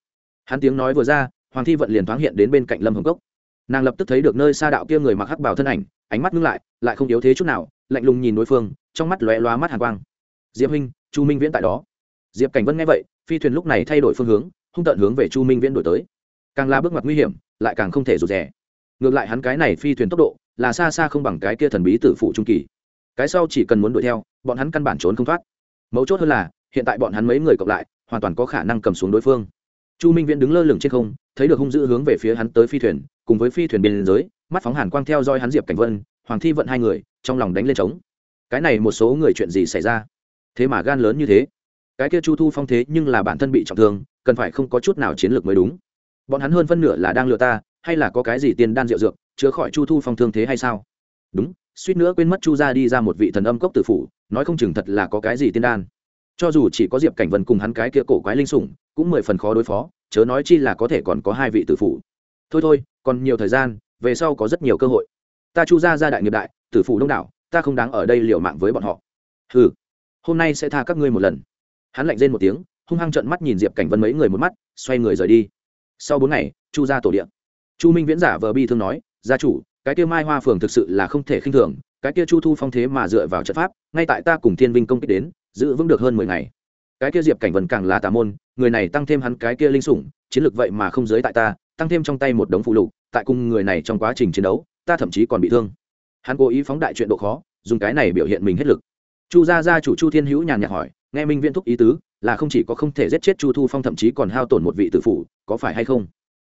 Hắn tiếng nói vừa ra, hoàng thi vận liền thoáng hiện đến bên cạnh lâm hồng cốc. Nàng lập tức thấy được nơi xa đạo kia người mặc hắc bảo thân ảnh, ánh mắt ngưng lại lại không yếu thế chút nào, lạnh lùng nhìn đối phương, trong mắt lóe loa mắt hàn quang. Diệp huynh, chu minh viễn tại đó. Diệp cảnh vân nghe vậy, phi thuyền lúc này thay đổi phương hướng, hung tận hướng về chu minh viễn đổi tới. Càng là bước ngoặt nguy hiểm, lại càng không thể rụt rè. Ngược lại hắn cái này phi thuyền tốc độ, là xa xa không bằng cái kia thần bí tử phụ trung kỳ. Cái sau chỉ cần muốn đuổi theo, bọn hắn căn bản trốn không thoát. Mấu chốt hơn là, hiện tại bọn hắn mấy người cộng lại hoàn toàn có khả năng cầm xuống đối phương. Chu minh viễn đứng lơ lửng trên không, thấy được hung dữ hướng về phía hắn tới phi thuyền, cùng với phi thuyền biên giới, mắt phóng hàn quang theo dõi hắn diệp cảnh vân, hoàng thi vận hai người, trong lòng đánh lên trống. Cái này một số người chuyện gì xảy ra? Thế mà gan lớn như thế. Cái kia chu thu phong thế nhưng là bản thân bị trọng thương, cần phải không có chút nào chiến lược mới đúng. Bọn hắn hơn phân nửa là đang lừa ta, hay là có cái gì tiền đan rượu dược chữa khỏi chu thu phong thương thế hay sao? Đúng, suýt nữa quên mất chu ra đi ra một vị thần âm cốc tử phủ, nói không chừng thật là có cái gì tiên đan cho dù chỉ có diệp cảnh vân cùng hắn cái kia cổ quái linh sủng, cũng mười phần khó đối phó, chớ nói chi là có thể còn có hai vị tử phụ. thôi thôi, còn nhiều thời gian, về sau có rất nhiều cơ hội. Ta chu ra ra đại nghiệp đại, tử phụ đông đảo, ta không đáng ở đây liều mạng với bọn họ. Ừ hôm nay sẽ tha các ngươi một lần. Hắn lạnh rên một tiếng, hung hăng trợn mắt nhìn diệp cảnh vân mấy người một mắt, xoay người rời đi. Sau bốn ngày, chu ra tổ điện. Chu minh viễn giả vờ bi thương nói, gia chủ, cái kia mai hoa phường thực sự là không thể khinh thường, cái kia chu thu phong thế mà dựa vào trận pháp, ngay tại ta cùng thiên vinh công kích đến giữ vững được hơn mười ngày. Cái kia diệp cảnh vân càng là tà môn, người này tăng thêm hắn cái kia linh sủng, chiến lược vậy mà không giới tại ta, tăng thêm trong tay một đống phụ lục, tại cùng người này trong quá trình chiến đấu, ta thậm chí còn bị thương. Hắn cố ý phóng đại chuyện độ khó, dùng cái này biểu hiện mình hết lực. Chu gia gia chủ chu thiên hữu nhàn nhạt hỏi, nghe minh viễn thúc ý tứ, là không chỉ có không thể giết chết chu thu phong thậm chí còn hao tổn một vị tử phủ có phải hay không?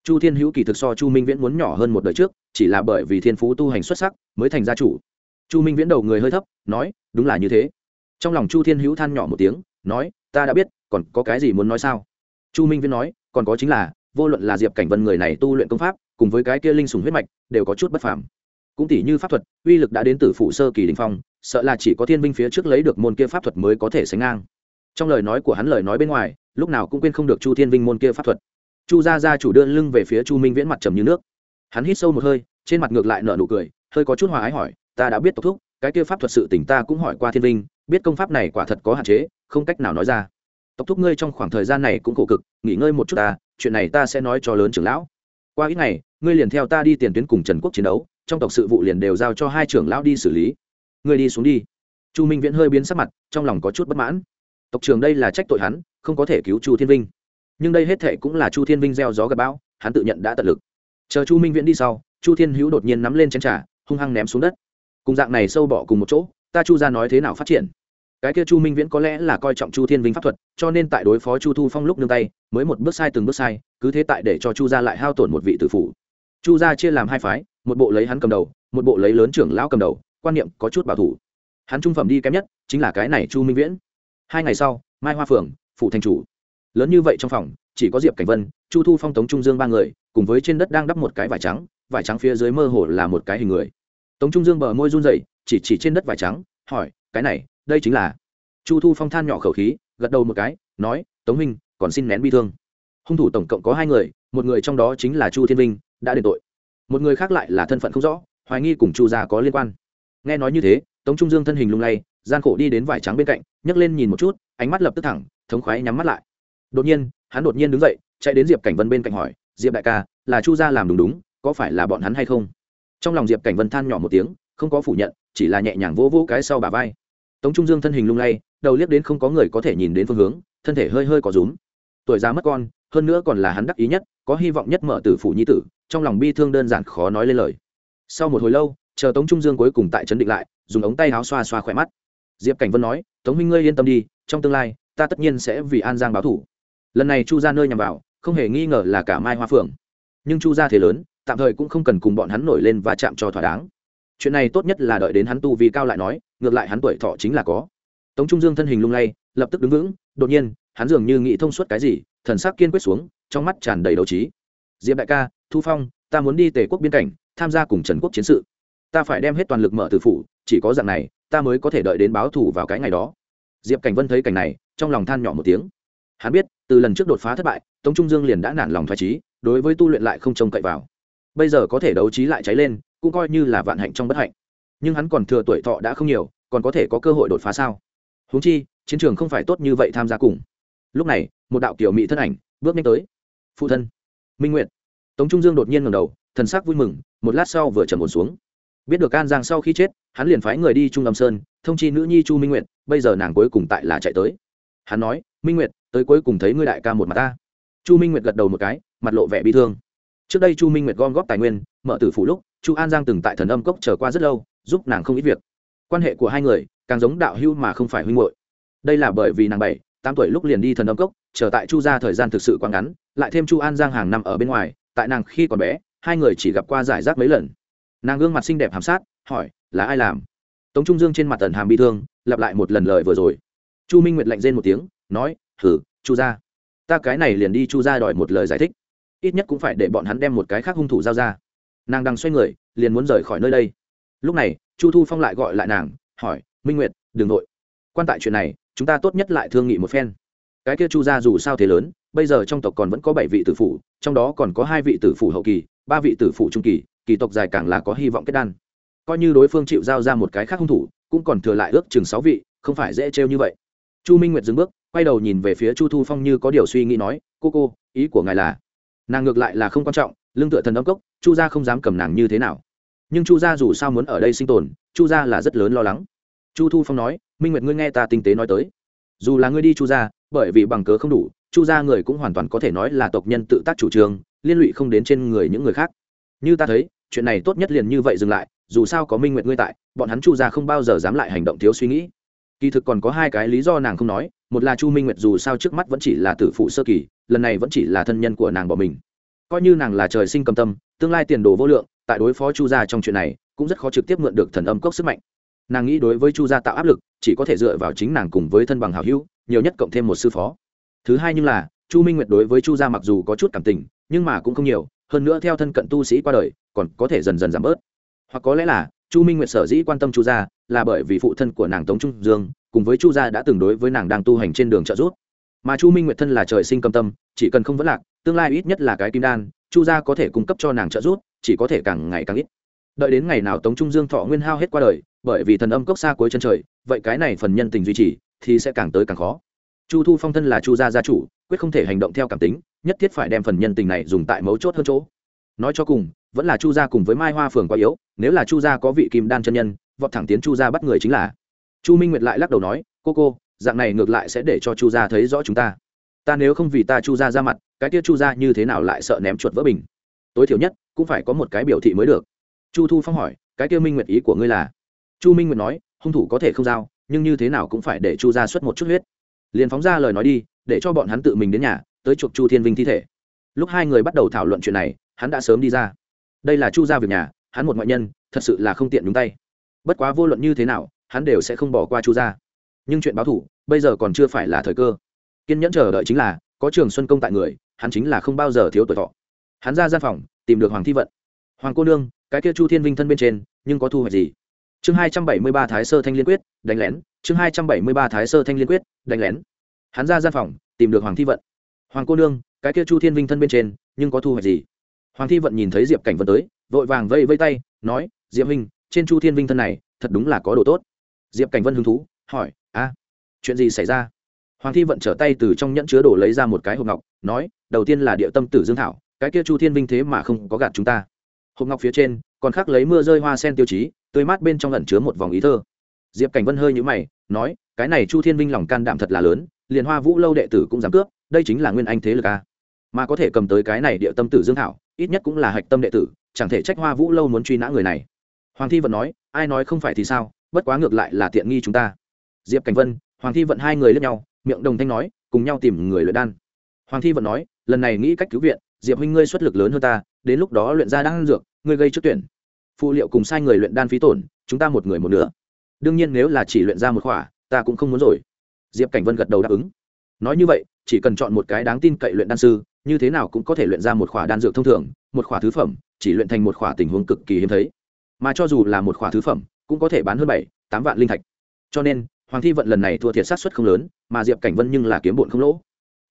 Chu thiên hữu kỳ thực so chu minh viễn muốn nhỏ hơn một đời trước, chỉ là bởi vì thiên phú tu hành xuất sắc mới thành gia chủ. Chu minh viễn đầu người hơi thấp, nói, đúng là như thế trong lòng chu thiên hữu than nhỏ một tiếng, nói, ta đã biết, còn có cái gì muốn nói sao? Chu minh viễn nói, còn có chính là, vô luận là diệp cảnh vân người này tu luyện công pháp, cùng với cái kia linh sùng huyết mạch, đều có chút bất phàm. Cũng tỷ như pháp thuật, uy lực đã đến từ phủ sơ kỳ đình phong, sợ là chỉ có thiên binh phía trước lấy được môn kia pháp thuật mới có thể sánh ngang. Trong lời nói của hắn lời nói bên ngoài, lúc nào cũng quên không được chu thiên vinh môn kia pháp thuật. Chu gia gia chủ đưa lưng về phía chu minh viễn mặt trầm như nước. Hắn hít sâu một hơi, trên mặt ngược lại nở nụ cười, hơi có chút hòa ái hỏi, ta đã biết tộc thúc cái kia pháp thuật sự tỉnh ta cũng hỏi qua thiên vinh biết công pháp này quả thật có hạn chế, không cách nào nói ra. Tộc thúc ngươi trong khoảng thời gian này cũng khổ cực, nghỉ ngơi một chút ta, chuyện này ta sẽ nói cho lớn trưởng lão. Qua ít ngày, ngươi liền theo ta đi tiền tuyến cùng trần quốc chiến đấu, trong tộc sự vụ liền đều giao cho hai trưởng lão đi xử lý. Ngươi đi xuống đi. Chu minh viễn hơi biến sắc mặt, trong lòng có chút bất mãn. Tộc trường đây là trách tội hắn, không có thể cứu chu thiên vinh. Nhưng đây hết thệ cũng là chu thiên vinh gieo gió gặp bão, hắn tự nhận đã tận lực. Chờ chu minh viễn đi sau, chu thiên hữu đột nhiên nắm lên chén trà, hung hăng ném xuống đất cùng dạng này sâu bỏ cùng một chỗ ta chu ra nói thế nào phát triển? Cái kia chu minh viễn có lẽ là coi trọng chu thiên vinh pháp thuật cho nên tại đối phó chu thu phong lúc nương tay mới một bước sai từng bước sai cứ thế tại để cho chu gia lại hao tổn một vị tử phủ chu gia chia làm hai phái một bộ lấy hắn cầm đầu một bộ lấy lớn trưởng lão cầm đầu quan niệm có chút bảo thủ. Hắn trung phẩm đi kém nhất chính là cái này chu minh viễn. Hai ngày sau mai hoa phường, phủ thành chủ. Lớn như vậy trong phòng chỉ có diệp cảnh vân chu thu phong tống trung dương ba người cùng với trên đất đang đắp một cái vải trắng vải trắng phía dưới mơ hồ là một cái hình người tống trung dương bờ môi run dậy chỉ chỉ trên đất vải trắng, hỏi, cái này, đây chính là? Chu thu phong than nhỏ khẩu khí, gật đầu một cái, nói, tống minh còn xin nén bi thương. Hung thủ tổng cộng có hai người, một người trong đó chính là chu thiên vinh, đã đền tội. Một người khác lại là thân phận không rõ, hoài nghi cùng chu gia có liên quan. Nghe nói như thế, tống trung dương thân hình lung lay, gian khổ đi đến vải trắng bên cạnh, nhấc lên nhìn một chút, ánh mắt lập tức thẳng, thống khoái nhắm mắt lại. Đột nhiên, hắn đột nhiên đứng dậy, chạy đến diệp cảnh vân bên cạnh hỏi, diệp đại ca, là chu gia làm đúng đúng, có phải là bọn hắn hay không? Trong lòng diệp cảnh vân than nhỏ một tiếng, không có phủ nhận, chỉ là nhẹ nhàng vỗ vỗ cái sau bà vai. Tống trung dương thân hình lung lay, đầu liếc đến không có người có thể nhìn đến phương hướng, thân thể hơi hơi có rúm. Tuổi già mất con, hơn nữa còn là hắn đắc ý nhất, có hy vọng nhất mở tử phủ nhi tử, trong lòng bi thương đơn giản khó nói lên lời. Sau một hồi lâu, chờ tống trung dương cuối cùng tại trấn định lại, dùng ống tay áo xoa xoa khỏe mắt. Diệp cảnh vân nói, tống minh ngươi yên tâm đi, trong tương lai, ta tất nhiên sẽ vì an giang báo thủ. Lần này chu ra nơi nhằm vào, không hề nghi ngờ là cả mai hoa phượng. Nhưng chu ra thế lớn tạm thời cũng không cần cùng bọn hắn nổi lên và chạm cho thỏa đáng. Chuyện này tốt nhất là đợi đến hắn tu vì cao lại nói, ngược lại hắn tuổi thọ chính là có. Tống trung dương thân hình lung lay, lập tức đứng vững, đột nhiên, hắn dường như nghĩ thông suốt cái gì, thần sắc kiên quyết xuống, trong mắt tràn đầy đấu trí. Diệp đại ca, thu phong, ta muốn đi tề quốc biên cảnh, tham gia cùng trần quốc chiến sự. Ta phải đem hết toàn lực mở từ phủ, chỉ có dạng này, ta mới có thể đợi đến báo thù vào cái ngày đó. Diệp cảnh vân thấy cảnh này, trong lòng than nhỏ một tiếng. Hắn biết, từ lần trước đột phá thất bại, tống trung dương liền đã nản lòng thoải trí đối với tu luyện lại không trông cậy vào bây giờ có thể đấu trí lại cháy lên, cũng coi như là vạn hạnh trong bất hạnh. Nhưng hắn còn thừa tuổi thọ đã không nhiều, còn có thể có cơ hội đột phá sao? Húng chi, chiến trường không phải tốt như vậy tham gia cùng. Lúc này, một đạo kiểu mỹ thân ảnh bước nhanh tới. Phụ thân, minh nguyện tống trung dương đột nhiên ngầm đầu, thần sắc vui mừng, một lát sau vừa trầm ổn xuống. Biết được an giang sau khi chết, hắn liền phái người đi trung âm sơn, thông chi nữ nhi chu minh nguyện bây giờ nàng cuối cùng tại là chạy tới. Hắn nói, minh nguyện tới cuối cùng thấy ngươi đại ca một mặt ta. Chu minh nguyện gật đầu một cái, mặt lộ vẻ bi thương trước đây chu minh nguyệt gom góp tài nguyên, mở tử phủ lúc, chu an giang từng tại thần âm cốc trở qua rất lâu, giúp nàng không ít việc. Quan hệ của hai người, càng giống đạo hưu mà không phải huynh hội đây là bởi vì nàng bảy, tám tuổi lúc liền đi thần âm cốc trở tại chu ra thời gian thực sự quá ngắn, lại thêm chu an giang hàng năm ở bên ngoài, tại nàng khi còn bé, hai người chỉ gặp qua giải rác mấy lần. Nàng gương mặt xinh đẹp hàm sát, hỏi, là ai làm? Tống trung dương trên mặt tần hàm bị thương, lặp lại một lần lời vừa rồi. Chu minh nguyệt lạnh rên một tiếng, nói thử chu ra ta cái này liền đi chu ra đòi một lời giải thích ít nhất cũng phải để bọn hắn đem một cái khác hung thủ giao ra. Nàng đang xoay người, liền muốn rời khỏi nơi đây. Lúc này, chu thu phong lại gọi lại nàng, hỏi, minh nguyệt, đừng nội quan tại chuyện này, chúng ta tốt nhất lại thương nghị một phen. Cái kia chu ra dù sao thế lớn, bây giờ trong tộc còn vẫn có bảy vị tử phủ, trong đó còn có hai vị tử phủ hậu kỳ, ba vị tử phủ trung kỳ kỳ tộc dài càng là có hy vọng kết đan. Coi như đối phương chịu giao ra một cái khác hung thủ, cũng còn thừa lại ước chừng sáu vị, không phải dễ trêu như vậy. Chu minh nguyệt dừng bước, quay đầu nhìn về phía chu thu phong như có điều suy nghĩ nói, cô cô, ý của ngài là nàng ngược lại là không quan trọng lương tựa thần âm cốc, chu gia không dám cầm nàng như thế nào. Nhưng chu gia dù sao muốn ở đây sinh tồn, chu gia là rất lớn lo lắng. Chu thu phong nói, minh nguyệt ngươi nghe ta tinh tế nói tới. Dù là ngươi đi chu gia, bởi vì bằng cớ không đủ, chu gia người cũng hoàn toàn có thể nói là tộc nhân tự tác chủ trương, liên lụy không đến trên người những người khác. Như ta thấy, chuyện này tốt nhất liền như vậy dừng lại, dù sao có minh nguyệt ngươi tại, bọn hắn chu gia không bao giờ dám lại hành động thiếu suy nghĩ. Kỳ thực còn có hai cái lý do nàng không nói, một là chu minh nguyệt dù sao trước mắt vẫn chỉ là tử phụ sơ kỳ lần này vẫn chỉ là thân nhân của nàng bỏ mình. Coi như nàng là trời sinh cầm tâm, tương lai tiền đồ vô lượng, tại đối phó chu gia trong chuyện này, cũng rất khó trực tiếp mượn được thần âm cốc sức mạnh. Nàng nghĩ đối với chu gia tạo áp lực, chỉ có thể dựa vào chính nàng cùng với thân bằng hào hữu, nhiều nhất cộng thêm một sư phó. Thứ hai nhưng là, chu minh nguyệt đối với chu gia mặc dù có chút cảm tình, nhưng mà cũng không nhiều, hơn nữa theo thân cận tu sĩ qua đời, còn có thể dần dần giảm bớt. Hoặc có lẽ là, chu minh nguyệt sở dĩ quan tâm chu gia, là bởi vì phụ thân của nàng tống trung dương, cùng với chu gia đã từng đối với nàng đang tu hành trên đường trợ giúp mà chu minh nguyệt thân là trời sinh cầm tâm, chỉ cần không vấn lạc, tương lai ít nhất là cái kim đan, chu gia có thể cung cấp cho nàng trợ giúp, chỉ có thể càng ngày càng ít. Đợi đến ngày nào tống trung dương thọ nguyên hao hết qua đời, bởi vì thần âm cốc xa cuối chân trời, vậy cái này phần nhân tình duy trì, thì sẽ càng tới càng khó. Chu thu phong thân là chu gia gia chủ, quyết không thể hành động theo cảm tính, nhất thiết phải đem phần nhân tình này dùng tại mấu chốt hơn chỗ. Nói cho cùng, vẫn là chu gia cùng với mai hoa phường quá yếu, nếu là chu gia có vị kim đan chân nhân, vọt thẳng tiến chu gia bắt người chính là. Chu minh nguyệt lại lắc đầu nói, cô cô dạng này ngược lại sẽ để cho chu gia thấy rõ chúng ta. Ta nếu không vì ta chu gia ra mặt, cái kia chu gia như thế nào lại sợ ném chuột vỡ bình? Tối thiểu nhất, cũng phải có một cái biểu thị mới được. Chu thu phong hỏi, cái kia minh nguyệt ý của ngươi là? Chu minh nguyệt nói, hung thủ có thể không giao, nhưng như thế nào cũng phải để chu gia xuất một chút huyết. Liền phóng ra lời nói đi, để cho bọn hắn tự mình đến nhà, tới chuộc chu thiên vinh thi thể. Lúc hai người bắt đầu thảo luận chuyện này, hắn đã sớm đi ra. Đây là chu gia việc nhà, hắn một ngoại nhân, thật sự là không tiện nhúng tay. Bất quá vô luận như thế nào, hắn đều sẽ không bỏ qua chu gia nhưng chuyện báo thủ, bây giờ còn chưa phải là thời cơ. Kiên nhẫn chờ đợi chính là, có trường xuân công tại người, hắn chính là không bao giờ thiếu tuổi thọ. Hắn ra gian phòng, tìm được hoàng thi vận. Hoàng cô nương, cái kia chu thiên vinh thân bên trên, nhưng có thu hoạch gì? Chương hai trăm bảy mươi ba thái sơ thanh liên quyết, đánh lén. Chương hai trăm bảy mươi ba thái sơ thanh liên quyết, đánh lén. Hắn ra gian phòng, tìm được hoàng thi vận. Hoàng cô nương, cái kia chu thiên vinh thân bên trên, nhưng có thu hoạch gì? Hoàng thi vận nhìn thấy diệp cảnh vân tới, vội vàng vây vây tay, nói, diệp minh trên chu thiên vinh thân này, thật đúng là có đồ tốt. Diệp cảnh vân hứng thú, hỏi a chuyện gì xảy ra? Hoàng thi vận trở tay từ trong nhẫn chứa đồ lấy ra một cái hộp ngọc, nói, đầu tiên là địa tâm tử dương thảo, cái kia chu thiên vinh thế mà không có gạt chúng ta. Hộp ngọc phía trên, còn khắc lấy mưa rơi hoa sen tiêu chí, tươi mát bên trong ẩn chứa một vòng ý thơ. Diệp cảnh vân hơi nhũ mày, nói, cái này chu thiên vinh lòng can đảm thật là lớn, liền hoa vũ lâu đệ tử cũng dám cướp, đây chính là nguyên anh thế lực a. Mà có thể cầm tới cái này địa tâm tử dương thảo, ít nhất cũng là hạch tâm đệ tử, chẳng thể trách hoa vũ lâu muốn truy nã người này. Hoàng thi vận nói, ai nói không phải thì sao, bất quá ngược lại là tiện nghi chúng ta diệp cảnh vân, hoàng thi vận hai người lướt nhau, miệng đồng thanh nói, cùng nhau tìm người luyện đan. Hoàng thi vận nói, lần này nghĩ cách cứu viện, diệp huynh ngươi xuất lực lớn hơn ta, đến lúc đó luyện ra đan dược, ngươi gây trước tuyển. Phụ liệu cùng sai người luyện đan phí tổn, chúng ta một người một nửa. Đương nhiên nếu là chỉ luyện ra một khỏa, ta cũng không muốn rồi. Diệp cảnh vân gật đầu đáp ứng. Nói như vậy, chỉ cần chọn một cái đáng tin cậy luyện đan sư, như thế nào cũng có thể luyện ra một khỏa đan dược thông thường, một khỏa thứ phẩm, chỉ luyện thành một khỏa tình huống cực kỳ hiếm thấy. Mà cho dù là một khỏa thứ phẩm, cũng có thể bán hơn bảy, tám vạn linh thạch. Cho nên hoàng thi vận lần này thua thiệt sát xuất không lớn, mà diệp cảnh vân nhưng là kiếm bụn không lỗ.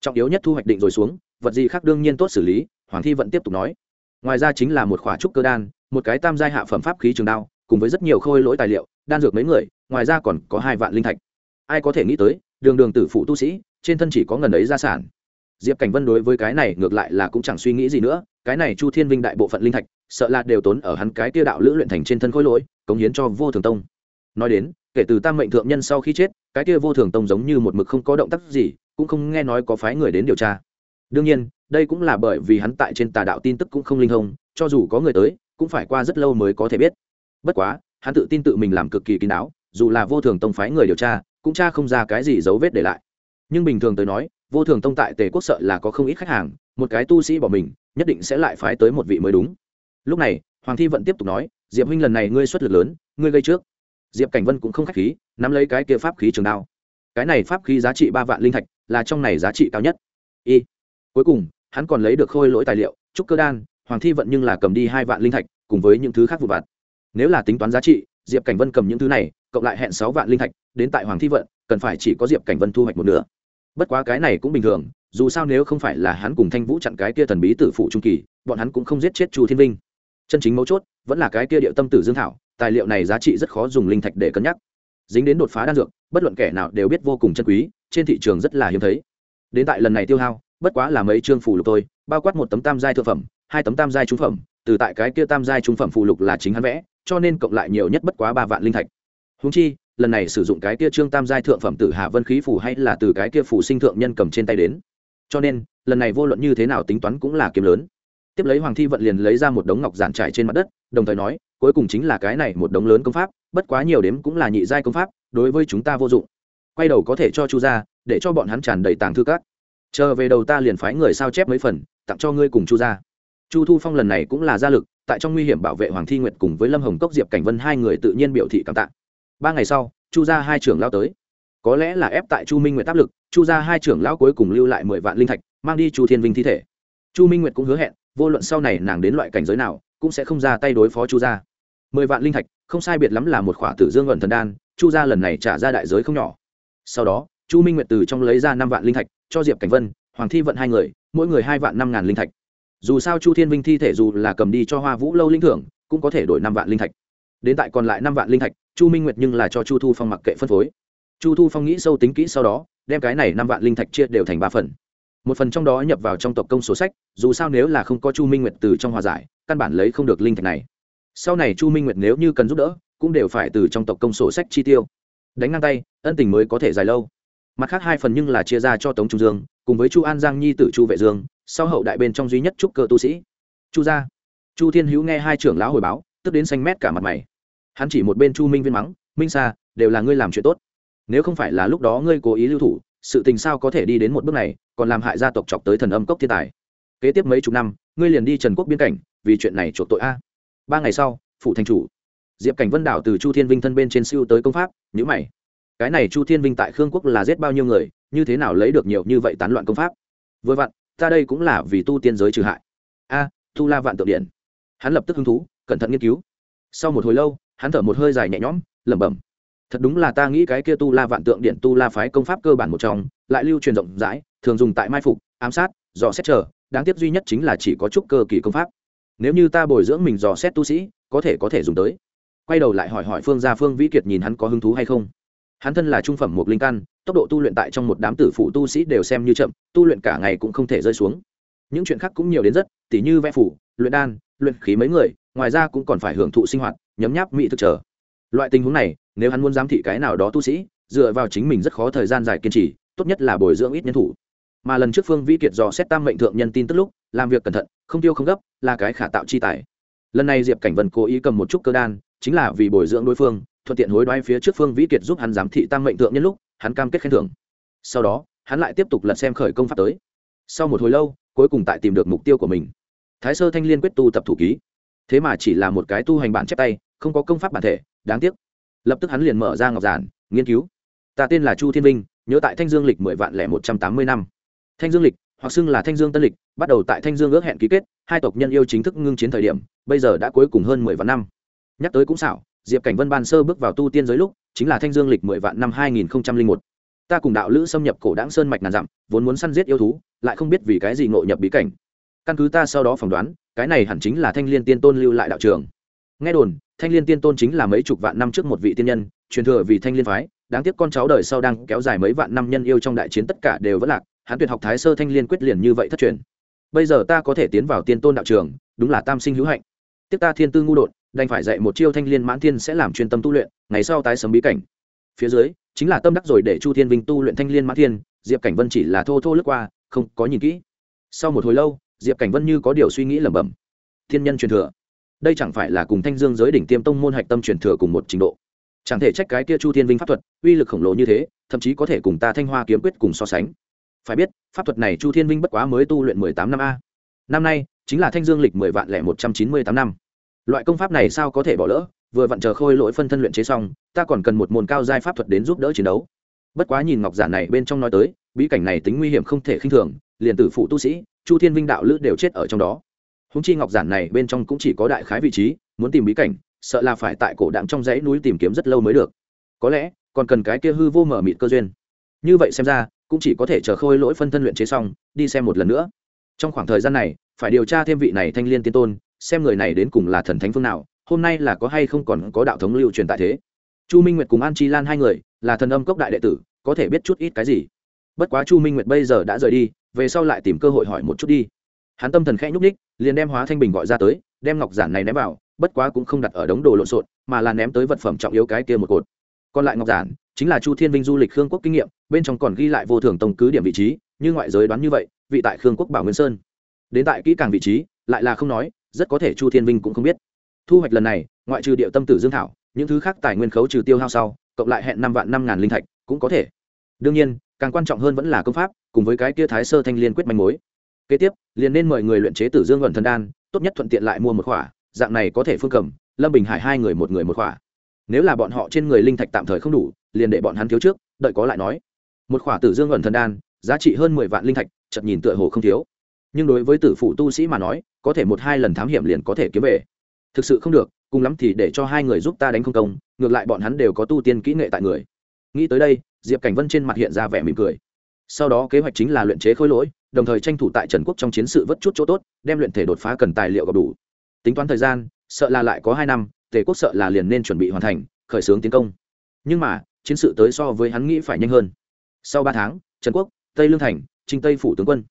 Trọng yếu nhất thu hoạch định rồi xuống, vật gì khác đương nhiên tốt xử lý, hoàng thi vận tiếp tục nói. Ngoài ra chính là một khỏa trúc cơ đan, một cái tam giai hạ phẩm pháp khí trường đao, cùng với rất nhiều khôi lỗi tài liệu, đan dược mấy người, ngoài ra còn có hai vạn linh thạch. Ai có thể nghĩ tới, đường đường tử phụ tu sĩ, trên thân chỉ có ngần ấy gia sản. Diệp cảnh vân đối với cái này ngược lại là cũng chẳng suy nghĩ gì nữa, cái này chu thiên vinh đại bộ phận linh thạch, sợ là đều tốn ở hắn cái tiêu đạo lữ luyện thành trên thân khối lỗi, cống hiến cho vô thường tông nói đến, kể từ tam mệnh thượng nhân sau khi chết, cái kia vô thường tông giống như một mực không có động tác gì, cũng không nghe nói có phái người đến điều tra. Đương nhiên, đây cũng là bởi vì hắn tại trên tà đạo tin tức cũng không linh thông, cho dù có người tới, cũng phải qua rất lâu mới có thể biết. Bất quá, hắn tự tin tự mình làm cực kỳ kín đáo, dù là vô thường tông phái người điều tra, cũng tra không ra cái gì dấu vết để lại. Nhưng bình thường tới nói, vô thường tông tại tề quốc sợ là có không ít khách hàng, một cái tu sĩ bỏ mình, nhất định sẽ lại phái tới một vị mới đúng. Lúc này, hoàng thi vẫn tiếp tục nói, diệp huynh lần này ngươi xuất lực lớn, ngươi gây trước diệp cảnh vân cũng không k h á c h khí, nắm lấy cái kia pháp khí trường đao. Cái này pháp khí giá trị ba vạn linh thạch, là trong này giá trị cao nhất. Y. Cuối cùng, hắn còn lấy được khôi lỗi tài liệu, trúc cơ đan, hoàng thi vận nhưng là cầm đi hai vạn linh thạch, cùng với những thứ khác vụ vặt. Nếu là tính toán giá trị, diệp cảnh vân cầm những thứ này, cộng lại hẹn sáu vạn linh thạch, đến tại hoàng thi vận, cần phải chỉ có diệp cảnh vân thu hoạch một nửa. Bất quá cái này cũng bình thường, dù sao nếu không phải là hắn cùng thanh vũ chặn cái kia thần bí tử phụ trung kỳ, bọn hắn cũng không giết chết chu thiên vinh. Chân chính mấu chốt, vẫn là cái kia điệu tâm tử dương thảo tài liệu này giá trị rất khó dùng linh thạch để cân nhắc. Dính đến đột phá đan dược, bất luận kẻ nào đều biết vô cùng chân quý, trên thị trường rất là hiếm thấy. Đến tại lần này tiêu hao, bất quá là mấy chương phù lục tôi bao quát một tấm tam giai thượng phẩm, hai tấm tam giai trung phẩm, từ tại cái kia tam giai trung phẩm phù lục là chính hắn vẽ, cho nên cộng lại nhiều nhất bất quá ba vạn linh thạch. Húng chi, lần này sử dụng cái kia trương tam giai thượng phẩm tử hà vân khí phù hay là từ cái kia phù sinh thượng nhân cầm trên tay đến. Cho nên, lần này vô luận như thế nào tính toán cũng là kiếm lớn tiếp lấy hoàng thi vận liền lấy ra một đống ngọc giản trải trên mặt đất, đồng thời nói, cuối cùng chính là cái này một đống lớn công pháp, bất quá nhiều đếm cũng là nhị giai công pháp, đối với chúng ta vô dụng. Quay đầu có thể cho chu ra để cho bọn hắn tràn đầy tàng thư các. Chờ về đầu ta liền phái người sao chép mấy phần, tặng cho ngươi cùng chu ra chu thu phong lần này cũng là gia lực, tại trong nguy hiểm bảo vệ hoàng thi nguyệt cùng với lâm hồng cốc diệp cảnh vân hai người tự nhiên biểu thị cảm tạ. Ba ngày sau, chu ra hai trưởng lao tới. Có lẽ là ép tại chu minh nguyệt áp lực, chu ra hai trưởng lão cuối cùng lưu lại mười vạn linh thạch, mang đi chu thiên vinh thi thể. Chu minh nguyệt cũng hứa hẹn vô luận sau này nàng đến loại cảnh giới nào, cũng sẽ không ra tay đối phó chu gia. Mười vạn linh thạch, không sai biệt lắm là một khỏa tử dương ẩn thần đan, chu gia lần này trả ra đại giới không nhỏ. Sau đó, chu minh nguyệt từ trong lấy ra năm vạn linh thạch, cho diệp cảnh vân, hoàng thi vận hai người, mỗi người hai vạn năm ngàn linh thạch. Dù sao chu thiên vinh thi thể dù là cầm đi cho hoa vũ lâu linh thưởng, cũng có thể đổi năm vạn linh thạch. Đến tại còn lại năm vạn linh thạch, chu minh nguyệt nhưng là cho chu thu phong mặc kệ phân phối. Chu thu phong nghĩ sâu tính kỹ sau đó, đem cái này năm vạn linh thạch chia đều thành ba phần một phần trong đó nhập vào trong tộc công sổ sách, dù sao nếu là không có chu minh nguyệt từ trong hòa giải, căn bản lấy không được linh thạch này. Sau này chu minh nguyệt nếu như cần giúp đỡ, cũng đều phải từ trong tộc công sổ sách chi tiêu. Đánh ngang tay, ân tình mới có thể dài lâu. Mặt khác hai phần nhưng là chia ra cho tống trung dương, cùng với chu an giang nhi t chu vệ dương, sau hậu đại bên trong duy nhất trúc cơ tu sĩ. Chu gia. Chu thiên hữu nghe hai trưởng lão hồi báo, tức đến xanh mét cả mặt mày. Hắn chỉ một bên chu minh viên mắng, minh sa, đều là ngươi làm chuyện tốt. Nếu không phải là lúc đó ngươi cố ý lưu thủ sự tình sao có thể đi đến một bước này, còn làm hại gia tộc chọc tới thần âm cốc thiên tài. Kế tiếp mấy chục năm, ngươi liền đi trần quốc biên cảnh, vì chuyện này chuộc tội a. Ba ngày sau phụ thành chủ. Diệp cảnh vân đảo từ chu thiên vinh thân bên trên siêu tới công pháp nhữ mày. Cái này chu thiên vinh tại khương quốc là giết bao nhiêu người, như thế nào lấy được nhiều như vậy tán loạn công pháp? Vừa vặn, ta đây cũng là vì tu tiên giới trừ hại. A tu la vạn tượng điện. Hắn lập tức hứng thú, cẩn thận nghiên cứu. Sau một hồi lâu, hắn thở một hơi dài nhẹ nhõm, lẩm bẩm thật đúng là ta nghĩ cái kia tu la vạn tượng điện tu la phái công pháp cơ bản một trong, lại lưu truyền rộng rãi, thường dùng tại mai phục, ám sát, dò xét chờ, đáng tiếc duy nhất chính là chỉ có chút cơ kỳ công pháp. Nếu như ta bồi dưỡng mình dò xét tu sĩ, có thể có thể dùng tới. Quay đầu lại hỏi hỏi phương gia phương vĩ kiệt nhìn hắn có hứng thú hay không. Hắn thân là trung phẩm một linh căn, tốc độ tu luyện tại trong một đám tử phụ tu sĩ đều xem như chậm, tu luyện cả ngày cũng không thể rơi xuống. Những chuyện khác cũng nhiều đến rất, tỉ như vẽ phủ, luyện đan, luyện khí mấy người, ngoài ra cũng còn phải hưởng thụ sinh hoạt, nhấm nháp mỹ thực trở loại tình huống này, nếu hắn muốn giám thị cái nào đó tu sĩ, dựa vào chính mình rất khó thời gian dài kiên trì, tốt nhất là bồi dưỡng ít nhân thủ. Mà lần trước phương vĩ kiệt dò xét tam mệnh thượng nhân tin tức lúc, làm việc cẩn thận, không tiêu không gấp, là cái khả tạo chi tài. Lần này diệp cảnh vân cố ý cầm một chút cơ đan, chính là vì bồi dưỡng đối phương, thuận tiện hối đoái phía trước phương vĩ kiệt giúp hắn giám thị tam mệnh thượng nhân lúc, hắn cam kết khen thưởng. Sau đó, hắn lại tiếp tục lật xem khởi công pháp tới. Sau một hồi lâu, cuối cùng tại tìm được mục tiêu của mình. Thái sơ thanh liên quyết tu tập thủ ký. Thế mà chỉ là một cái tu hành bản chép tay, không có công pháp bản thể đáng tiếc. Lập tức hắn liền mở ra ngọc giản, nghiên cứu. Ta tên là chu thiên vinh nhớ tại thanh dương lịch mười vạn lẻ một trăm tám mươi năm. Thanh dương lịch, hoặc xưng là thanh dương tân lịch, bắt đầu tại thanh dương ước hẹn ký kết, hai tộc nhân yêu chính thức ngưng chiến thời điểm, bây giờ đã cuối cùng hơn mười vạn năm. Nhắc tới cũng xảo, diệp cảnh vân ban sơ bước vào tu tiên giới lúc, chính là thanh dương lịch mười vạn năm hai nghìn một. Ta cùng đạo lữ xâm nhập cổ đáng sơn mạch ngàn dặm, vốn muốn săn giết yêu thú, lại không biết vì cái gì ngộ nhập bí cảnh. Căn cứ ta sau đó phỏng đoán, cái này hẳn chính là thanh liên tiên tôn lưu lại đạo trường. Nghe đồn thanh liên tiên tôn chính là mấy chục vạn năm trước một vị tiên nhân, truyền thừa vì thanh liên phái, đáng tiếc con cháu đời sau đang kéo dài mấy vạn năm nhân yêu trong đại chiến tất cả đều vẫn lạc, hắn tuyệt học thái sơ thanh liên quyết liền như vậy thất truyền. Bây giờ ta có thể tiến vào tiên tôn đạo trường, đúng là tam sinh hữu hạnh. Tiếp ta thiên tư ngu đột, đành phải dạy một chiêu thanh liên mãn thiên sẽ làm chuyên tâm tu luyện, ngày sau tái sấm bí cảnh. Phía dưới, chính là tâm đắc rồi để chu thiên vinh tu luyện thanh liên mãn thiên, diệp cảnh vân chỉ là thô thô lướt qua, không có nhìn kỹ. Sau một hồi lâu, diệp cảnh vân như có điều suy nghĩ lẩm bẩm. Thiên nhân truyền thừa đây chẳng phải là cùng thanh dương giới đỉnh tiêm tông môn hạch tâm truyền thừa cùng một trình độ. Chẳng thể trách cái kia chu thiên vinh pháp thuật, uy lực khổng lồ như thế, thậm chí có thể cùng ta thanh hoa kiếm quyết cùng so sánh. Phải biết, pháp thuật này chu thiên vinh bất quá mới tu luyện mười tám năm a. Năm nay, chính là thanh dương lịch mười vạn lẻ một trăm chín mươi tám năm. Loại công pháp này sao có thể bỏ lỡ, vừa vặn chờ khôi lỗi phân thân luyện chế xong, ta còn cần một môn cao giai pháp thuật đến giúp đỡ chiến đấu. Bất quá nhìn ngọc giả này bên trong nói tới, bí cảnh này tính nguy hiểm không thể khinh thường, liền tử phụ tu sĩ, chu thiên vinh đạo lữ đều chết ở trong đó húng chi ngọc giản này bên trong cũng chỉ có đại khái vị trí, muốn tìm bí cảnh, sợ là phải tại cổ đạm trong dãy núi tìm kiếm rất lâu mới được. Có lẽ, còn cần cái kia hư vô mở mịt cơ duyên. Như vậy xem ra, cũng chỉ có thể chờ khôi lỗi phân thân luyện chế xong, đi xem một lần nữa. Trong khoảng thời gian này, phải điều tra thêm vị này thanh liên tiên tôn, xem người này đến cùng là thần thánh phương nào, hôm nay là có hay không còn có đạo thống lưu truyền tại thế. Chu minh nguyệt cùng an chi lan hai người, là thần âm cốc đại đệ tử, có thể biết chút ít cái gì. Bất quá chu minh nguyệt bây giờ đã rời đi, về sau lại tìm cơ hội hỏi một chút đi. Hắn tâm thần khẽ nhúc ních liền đem hóa thanh bình gọi ra tới, đem ngọc giản này ném vào, bất quá cũng không đặt ở đống đồ lộn xộn, mà là ném tới vật phẩm trọng yếu cái kia một cột. Còn lại ngọc giản, chính là chu thiên vinh du lịch khương quốc kinh nghiệm, bên trong còn ghi lại vô thường tông cứ điểm vị trí, như ngoại giới đoán như vậy, vị tại khương quốc bảo nguyên sơn. Đến tại kỹ càng vị trí, lại là không nói, rất có thể chu thiên vinh cũng không biết. Thu hoạch lần này, ngoại trừ địa tâm tử dương thảo, những thứ khác tài nguyên khấu trừ tiêu hao sau, cộng lại hẹn năm vạn năm ngàn linh thạch, cũng có thể. Đương nhiên, càng quan trọng hơn vẫn là công pháp, cùng với cái kia thái sơ thanh liên quyết manh mối kế tiếp, liền nên mời người luyện chế tử dương ẩn thần đan, tốt nhất thuận tiện lại mua một khỏa, dạng này có thể phương cầm, lâm bình hải hai người một người một khỏa. Nếu là bọn họ trên người linh thạch tạm thời không đủ, liền để bọn hắn thiếu trước, đợi có lại nói. Một khỏa tử dương ẩn thần đan, giá trị hơn mười vạn linh thạch chật nhìn tựa hồ không thiếu. Nhưng đối với tử phụ tu sĩ mà nói, có thể một hai lần thám hiểm liền có thể kiếm về. Thực sự không được, cùng lắm thì để cho hai người giúp ta đánh không công, ngược lại bọn hắn đều có tu tiên kỹ nghệ tại người. Nghĩ tới đây, diệp cảnh vân trên mặt hiện ra vẻ mỉm cười sau đó kế hoạch chính là luyện chế khối lỗi, đồng thời tranh thủ tại trần quốc trong chiến sự vất chút chỗ tốt, đem luyện thể đột phá cần tài liệu gặp đủ. Tính toán thời gian, sợ là lại có hai năm, tề quốc sợ là liền nên chuẩn bị hoàn thành, khởi xướng tiến công. Nhưng mà, chiến sự tới so với hắn nghĩ phải nhanh hơn. Sau ba tháng, trần quốc, tây lương thành, trinh tây phủ tướng quân.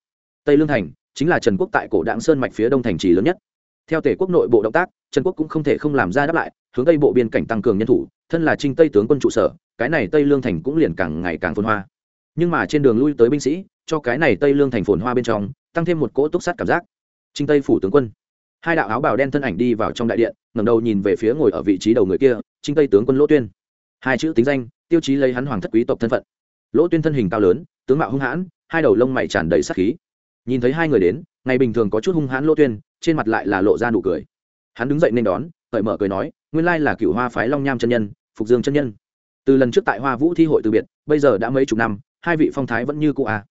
Tây lương thành chính là trần quốc tại cổ đảng sơn mạch phía đông thành trì lớn nhất. Theo tể quốc nội bộ động tác, trần quốc cũng không thể không làm ra đáp lại, hướng tây bộ biên cảnh tăng cường nhân thủ, thân là trinh tây tướng quân trụ sở, cái này tây lương thành cũng liền càng ngày càng phồn hoa nhưng mà trên đường lui tới binh sĩ, cho cái này tây lương thành phồn hoa bên trong, tăng thêm một cỗ túc sát cảm giác. Trinh tây phủ tướng quân. Hai đạo áo bào đen thân ảnh đi vào trong đại điện, ngẩng đầu nhìn về phía ngồi ở vị trí đầu người kia trinh tây tướng quân lỗ tuyên. Hai chữ tính danh, tiêu chí lấy hắn hoàng thất quý tộc thân phận. Lỗ tuyên thân hình cao lớn, tướng mạo hung hãn, hai đầu lông mày tràn đầy sắc khí. Nhìn thấy hai người đến, ngày bình thường có chút hung hãn lỗ tuyên, trên mặt lại là lộ ra nụ cười. Hắn đứng dậy nên đón, cởi mở cười nói, nguyên lai là cựu hoa phái long nham chân nhân, phục dương chân nhân. Từ lần trước tại hoa vũ thi hội từ biệt, bây giờ đã mấy chục năm hai vị phong thái vẫn như cũ à.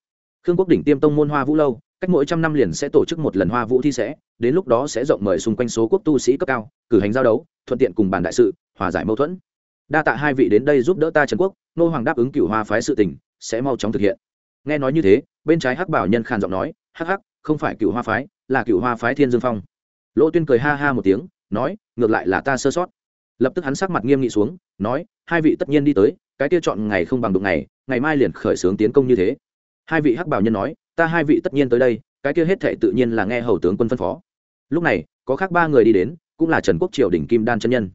khương quốc đỉnh tiêm tông môn hoa vũ lâu, cách mỗi trăm năm liền sẽ tổ chức một lần hoa vũ thi sẽ, đến lúc đó sẽ rộng mời xung quanh số quốc tu sĩ cấp cao, cử hành giao đấu, thuận tiện cùng bàn đại sự, hòa giải mâu thuẫn. Đa tạ hai vị đến đây giúp đỡ ta trần quốc, nô hoàng đáp ứng cựu hoa phái sự tình, sẽ mau chóng thực hiện. Nghe nói như thế, bên trái hắc bảo nhân khàn giọng nói, hắc hắc, không phải cựu hoa phái, là cựu hoa phái thiên dương phong. Lỗ tuyên cười ha ha một tiếng, nói, ngược lại là ta sơ sót. Lập tức hắn sắc mặt nghiêm nghị xuống, nói, hai vị tất nhiên đi tới, cái kia chọn ngày không bằng đụng ngày ngày mai liền khởi xướng tiến công như thế. Hai vị hắc bảo nhân nói, ta hai vị tất nhiên tới đây, cái kia hết thệ tự nhiên là nghe hầu tướng quân phân phó. Lúc này, có khác ba người đi đến, cũng là trần quốc triều đỉnh kim đan chân nhân.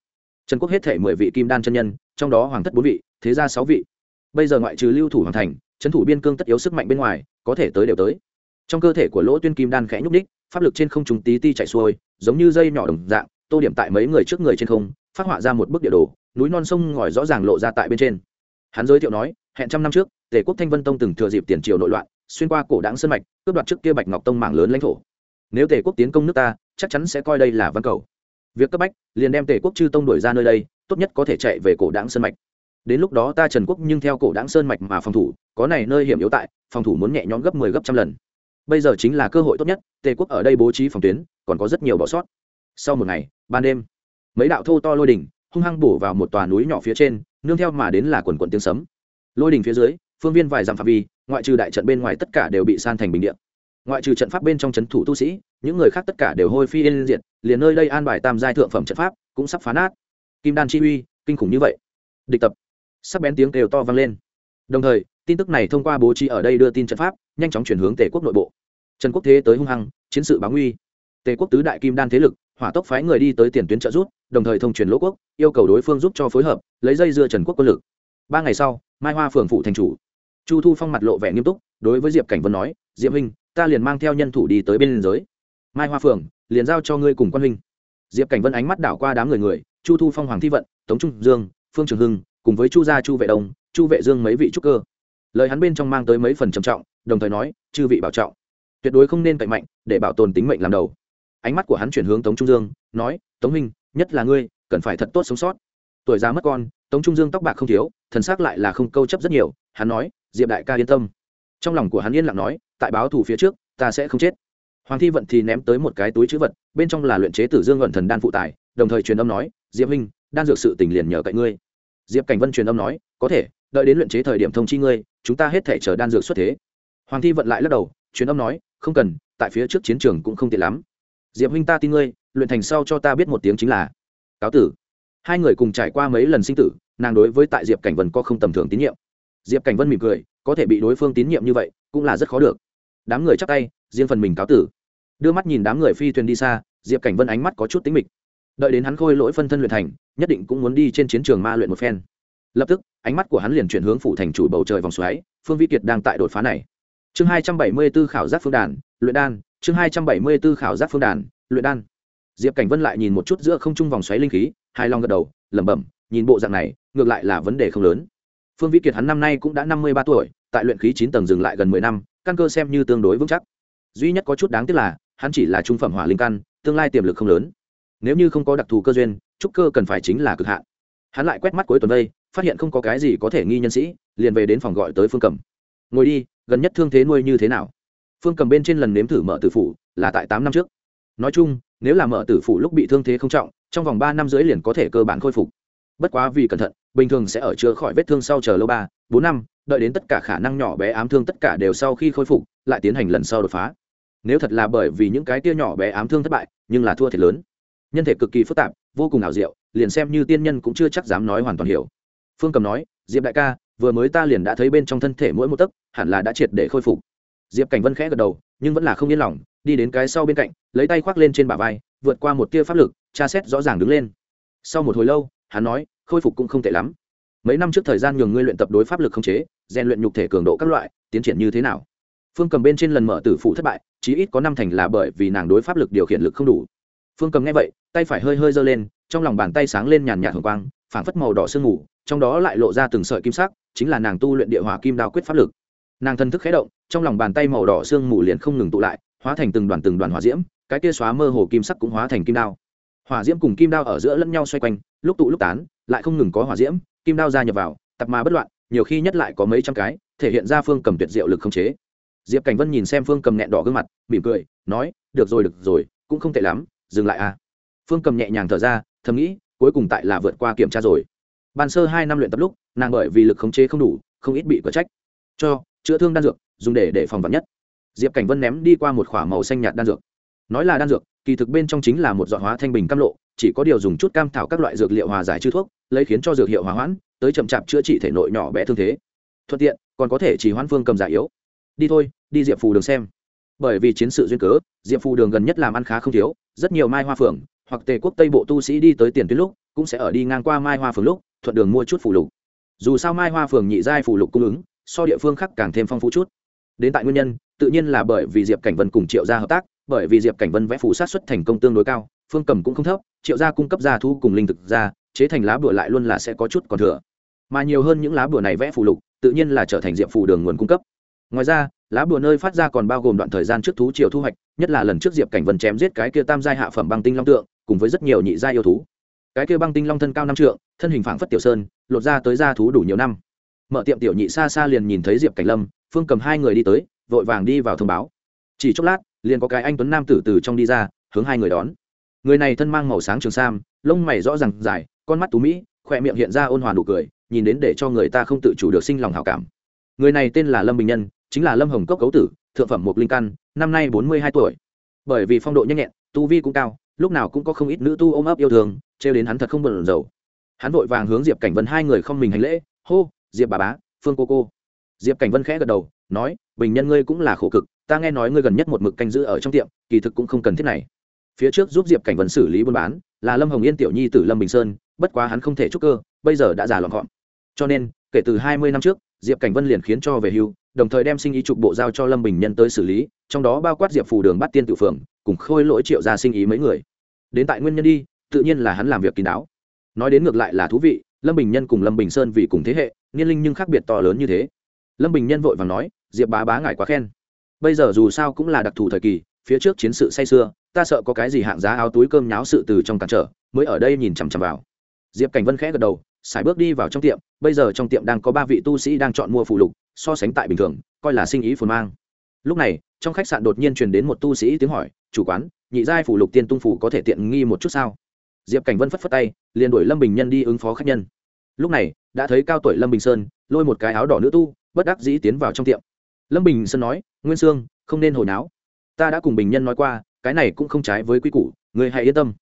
Trần quốc hết thảy mười vị kim đan chân nhân, trong đó hoàng thất bốn vị, thế gia sáu vị. Bây giờ ngoại trừ lưu thủ hoàng thành, trấn thủ biên cương tất yếu sức mạnh bên ngoài, có thể tới đều tới. Trong cơ thể của lỗ tuyên kim đan khẽ nhúc ních pháp lực trên không trùng tí ti chạy xuôi, giống như dây nhỏ đồng dạng, tô điểm tại mấy người trước người trên không, phát họa ra một bức địa đồ, núi non sông ngòi rõ ràng lộ ra tại bên trên. Hắn giới thiệu nói hẹn trăm năm trước, tề quốc thanh vân tông từng thừa dịp tiền triều nội loạn, xuyên qua cổ đáng sơn mạch, cướp đoạt trước kia bạch ngọc tông mảng lớn lãnh thổ. Nếu tề quốc tiến công nước ta, chắc chắn sẽ coi đây là văn cầu. Việc cấp bách, liền đem tề quốc chư tông đổi ra nơi đây, tốt nhất có thể chạy về cổ đáng sơn mạch. Đến lúc đó ta trần quốc nhưng theo cổ đáng sơn mạch mà phòng thủ, có này nơi hiểm yếu tại, phòng thủ muốn nhẹ nhõm gấp mười 10 gấp trăm lần. Bây giờ chính là cơ hội tốt nhất, tề quốc ở đây bố trí phòng tuyến, còn có rất nhiều bỏ sót. Sau một ngày, ban đêm, mấy đạo thô to lôi đỉnh, hung hăng bổ vào một tòa núi nhỏ phía trên, nương theo mà đến là quần quần tiếng sấm lôi đỉnh phía dưới, phương viên vài dặm phạm vi, ngoại trừ đại trận bên ngoài tất cả đều bị san thành bình điện ngoại trừ trận pháp bên trong c h ấ n thủ tu sĩ, những người khác tất cả đều hôi phi yên diệt, liền nơi đây an bài tam giai thượng phẩm trận pháp, cũng sắp phá nát. Kim đan chi uy, kinh khủng như vậy. Địch tập. Sắp bén tiếng kêu to vang lên. Đồng thời, tin tức này thông qua bố trí ở đây đưa tin trận pháp, nhanh chóng chuyển hướng tề quốc nội bộ. Trần quốc thế tới hung hăng, chiến sự báo nguy. Tề quốc tứ đại kim đan thế lực, hỏa tốc phái người đi tới tiền tuyến trợ rút đồng thời thông truyền lỗ quốc, yêu cầu đối phương giúp cho phối hợp, lấy dây dưa trần quốc quân lực. Ba ngày sau mai hoa phường phụ thành chủ. Chu thu phong mặt lộ vẻ nghiêm túc, đối với diệp cảnh vân nói, diệp huynh, ta liền mang theo nhân thủ đi tới bên liên giới. Mai hoa phường, liền giao cho ngươi cùng quan huynh. Diệp cảnh vân ánh mắt đảo qua đám người người, chu thu phong, hoàng thi vận, tống trung dương, phương trường hưng, cùng với chu gia, chu vệ đông, chu vệ dương mấy vị trúc cơ. Lời hắn bên trong mang tới mấy phần trầm trọng, đồng thời nói, chư vị bảo trọng. Tuyệt đối không nên cậy mạnh để bảo tồn tính mệnh làm đầu. Ánh mắt của hắn chuyển hướng tống trung dương, nói, tống huynh, nhất là ngươi, cần phải thật tốt sống sót. Tuổi già mất con tống trung dương tóc bạc không thiếu, thần sắc lại là không câu chấp rất nhiều, hắn nói, diệp đại ca yên tâm. Trong lòng của hắn yên lặng nói, tại báo thủ phía trước, ta sẽ không chết. Hoàng thi vận thì ném tới một cái túi chữ vật, bên trong là luyện chế tử dương luận thần đan phụ tài đồng thời truyền âm nói, diệp minh đan dược sự tình liền nhờ cậy ngươi. Diệp cảnh vân truyền âm nói, có thể, đợi đến luyện chế thời điểm thông chi ngươi, chúng ta hết thể chờ đan dược xuất thế. Hoàng thi vận lại lắc đầu, truyền âm nói, không cần, tại phía trước chiến trường cũng không tiện lắm. Diệp huynh ta tin ngươi, luyện thành sau cho ta biết một tiếng chính là. Cáo tử hai người cùng trải qua mấy lần sinh tử, nàng đối với tại diệp cảnh vân có không tầm thường tín nhiệm. Diệp cảnh vân mỉm cười, có thể bị đối phương tín nhiệm như vậy, cũng là rất khó được. Đám người chắp tay, riêng phần mình cáo tử. Đưa mắt nhìn đám người phi thuyền đi xa, diệp cảnh vân ánh mắt có chút tính mịch. Đợi đến hắn khôi lỗi phân thân luyện thành, nhất định cũng muốn đi trên chiến trường ma luyện một phen. Lập tức, ánh mắt của hắn liền chuyển hướng phủ thành chủ bầu trời vòng xoáy, phương vi kiệt đang tại đột phá này. Chương hai trăm bảy mươi b ố khảo giác phương đàn, luyện đan, chương hai trăm bảy mươi b ố khảo giác phương đàn, luyện đan diệp cảnh vân lại nhìn một chút giữa không trung vòng xoáy linh khí hai long gật đầu, lẩm bẩm, nhìn bộ dạng này, ngược lại là vấn đề không lớn. Phương vĩ kiệt hắn năm nay cũng đã năm mươi ba tuổi, tại luyện khí chín tầng dừng lại gần mười năm, căn cơ xem như tương đối vững chắc. Duy nhất có chút đáng tiếc là, hắn chỉ là trung phẩm hỏa linh căn, tương lai tiềm lực không lớn. Nếu như không có đặc thù cơ duyên, trúc cơ cần phải chính là cực hạn. Hắn lại quét mắt cuối tuần đây, phát hiện không có cái gì có thể nghi nhân sĩ, liền về đến phòng gọi tới phương cầm. Ngồi đi, gần nhất thương thế nuôi như thế nào? Phương cầm bên trên lần nếm thử mở tử phủ, là tại tám năm trước. Nói chung nếu là mở tử phủ lúc bị thương thế không trọng, trong vòng ba năm rưỡi liền có thể cơ bản khôi phục. Bất quá vì cẩn thận, bình thường sẽ ở chữa khỏi vết thương sau chờ lâu ba, bốn năm, đợi đến tất cả khả năng nhỏ bé ám thương tất cả đều sau khi khôi phục, lại tiến hành lần sau đột phá. Nếu thật là bởi vì những cái tia nhỏ bé ám thương thất bại, nhưng là thua thiệt lớn. Nhân thể cực kỳ phức tạp, vô cùng ảo diệu, liền xem như tiên nhân cũng chưa chắc dám nói hoàn toàn hiểu. Phương cầm nói, diệp đại ca, vừa mới ta liền đã thấy bên trong thân thể mỗi một tấc, hẳn là đã triệt để khôi phục. Diệp cảnh vân khẽ gật đầu, nhưng vẫn là không yên lòng đi đến cái sau bên cạnh, lấy tay khoác lên trên bả vai, vượt qua một tia pháp lực, tra xét rõ ràng đứng lên. Sau một hồi lâu, hắn nói, khôi phục cũng không tệ lắm. Mấy năm trước thời gian nhường ngươi luyện tập đối pháp lực không chế, rèn luyện nhục thể cường độ các loại, tiến triển như thế nào? Phương cầm bên trên lần mở tử phụ thất bại, chí ít có năm thành là bởi vì nàng đối pháp lực điều khiển lực không đủ. Phương cầm nghe vậy, tay phải hơi hơi giơ lên, trong lòng bàn tay sáng lên nhàn nhạt hồng quang, phảng phất màu đỏ sương mù, trong đó lại lộ ra từng sợi kim sắc, chính là nàng tu luyện địa hỏa kim đao quyết pháp lực. Nàng thân thức khé động, trong lòng bàn tay màu đỏ sương mù liền không ngừng tụ lại hóa thành từng đoàn từng đoàn hỏa diễm, cái kia xóa mơ hồ kim sắc cũng hóa thành kim đao. Hỏa diễm cùng kim đao ở giữa lẫn nhau xoay quanh, lúc tụ lúc tán, lại không ngừng có hỏa diễm, kim đao ra nhập vào, tập mà bất loạn, nhiều khi nhất lại có mấy trăm cái, thể hiện ra phương cầm tuyệt diệu lực không chế. Diệp cảnh vân nhìn xem phương cầm nhẹn đỏ gương mặt, mỉm cười, nói, được rồi được rồi, cũng không tệ lắm, dừng lại à. Phương cầm nhẹ nhàng thở ra, thầm nghĩ, cuối cùng tại là vượt qua kiểm tra rồi. Ban sơ hai năm luyện tập lúc, nàng bởi vì lực khống chế không đủ, không ít bị cửa trách. Cho, chữa thương đan dược, dùng để để phòng vật nhất diệp cảnh vân ném đi qua một k h ỏ a màu xanh nhạt đan dược. Nói là đan dược, kỳ thực bên trong chính là một dọn hóa thanh bình cam lộ, chỉ có điều dùng chút cam thảo các loại dược liệu hòa giải chư thuốc, lấy khiến cho dược hiệu hòa hoãn, tới chậm chạp chữa trị thể nội nhỏ bé thương thế. Thuận tiện, còn có thể chỉ hoãn phương cầm giải yếu. Đi thôi, đi diệp phù đường xem. Bởi vì chiến sự duyên cớ, diệp phù đường gần nhất làm ăn khá không thiếu, rất nhiều mai hoa phường hoặc tề quốc tây bộ tu sĩ đi tới tiền tuyến lúc, cũng sẽ ở đi ngang qua mai hoa phường lúc, thuận đường mua chút phù lục. Dù sao mai hoa phường nhị giai phù lục cung ứng, so địa phương khác càng thêm phong phú chút. Đến tại nguyên nhân tự nhiên là bởi vì diệp cảnh vân cùng triệu gia hợp tác, bởi vì diệp cảnh vân vẽ phù sát xuất thành công tương đối cao, phương cầm cũng không thấp, triệu gia cung cấp gia thu cùng linh thực ra, chế thành lá bùa lại luôn là sẽ có chút còn thừa. Mà nhiều hơn những lá bùa này vẽ phù lục, tự nhiên là trở thành diệp phù đường nguồn cung cấp. Ngoài ra, lá bùa nơi phát ra còn bao gồm đoạn thời gian trước thú triều thu hoạch, nhất là lần trước diệp cảnh vân chém giết cái kia tam giai hạ phẩm băng tinh long tượng, cùng với rất nhiều nhị gia yêu thú. Cái kia băng tinh long thân cao năm trượng, thân hình phảng phất tiểu sơn, lột ra tới gia thú đủ nhiều năm. Mở tiệm tiểu nhị xa xa liền nhìn thấy diệp cảnh lâm, phương cầm hai người đi tới vội vàng đi vào thông báo. Chỉ chốc lát, liền có cái anh tuấn nam tử từ trong đi ra, hướng hai người đón. Người này thân mang màu sáng trường sam, lông mày rõ ràng dài, con mắt tú mỹ, khỏe miệng hiện ra ôn hòa nụ cười, nhìn đến để cho người ta không tự chủ được sinh lòng hảo cảm. Người này tên là lâm bình nhân, chính là lâm hồng cốc cấu tử, thượng phẩm mục linh căn, năm nay bốn mươi hai tuổi. Bởi vì phong độ nhanh nhẹn, tu vi cũng cao, lúc nào cũng có không ít nữ tu ôm ấp yêu thương, trêu đến hắn thật không bận rầu. Hắn vội vàng hướng diệp cảnh vân hai người không mình hành lễ, hô, diệp bà bá, phương cô cô diệp cảnh vân khẽ gật đầu, nói, bình nhân ngươi cũng là khổ cực, ta nghe nói ngươi gần nhất một mực canh giữ ở trong tiệm, kỳ thực cũng không cần thiết này. Phía trước giúp diệp cảnh vân xử lý buôn bán, là lâm hồng yên tiểu nhi tử lâm bình sơn, bất quá hắn không thể trúc cơ, bây giờ đã già lọn gọn. Cho nên, kể từ hai mươi năm trước, diệp cảnh vân liền khiến cho về hưu, đồng thời đem sinh ý trục bộ giao cho lâm bình nhân tới xử lý, trong đó bao quát diệp phù đường bắt tiên tự phường, cùng khôi lỗi triệu ra sinh ý mấy người. Đến tại nguyên nhân đi, tự nhiên là hắn làm việc kín đáo. Nói đến ngược lại là thú vị, lâm bình nhân cùng lâm bình sơn vì cùng thế hệ, niên linh nhưng khác biệt to lớn như thế lâm bình nhân vội vàng nói diệp bá bá ngại quá khen. Bây giờ dù sao cũng là đặc thù thời kỳ phía trước chiến sự say sưa, ta sợ có cái gì hạng giá áo túi cơm nháo sự từ trong cản trở mới ở đây nhìn chằm chằm vào. Diệp cảnh vân khẽ gật đầu sải bước đi vào trong tiệm bây giờ trong tiệm đang có ba vị tu sĩ đang chọn mua phụ lục so sánh tại bình thường coi là sinh ý phồn mang. Lúc này trong khách sạn đột nhiên truyền đến một tu sĩ tiếng hỏi chủ quán nhị giai phủ lục tiên tung phủ có thể tiện nghi một chút sao? Diệp cảnh vân phất phất tay liền đuổi lâm bình nhân đi ứng phó khách nhân. Lúc này đã thấy cao tuổi lâm bình sơn lôi một cái áo đỏ nữ tu bất đắc dĩ tiến vào trong tiệm. Lâm bình sơn nói, nguyên sương, không nên hồi náo. Ta đã cùng bình nhân nói qua, cái này cũng không trái với quy củ người hãy yên tâm.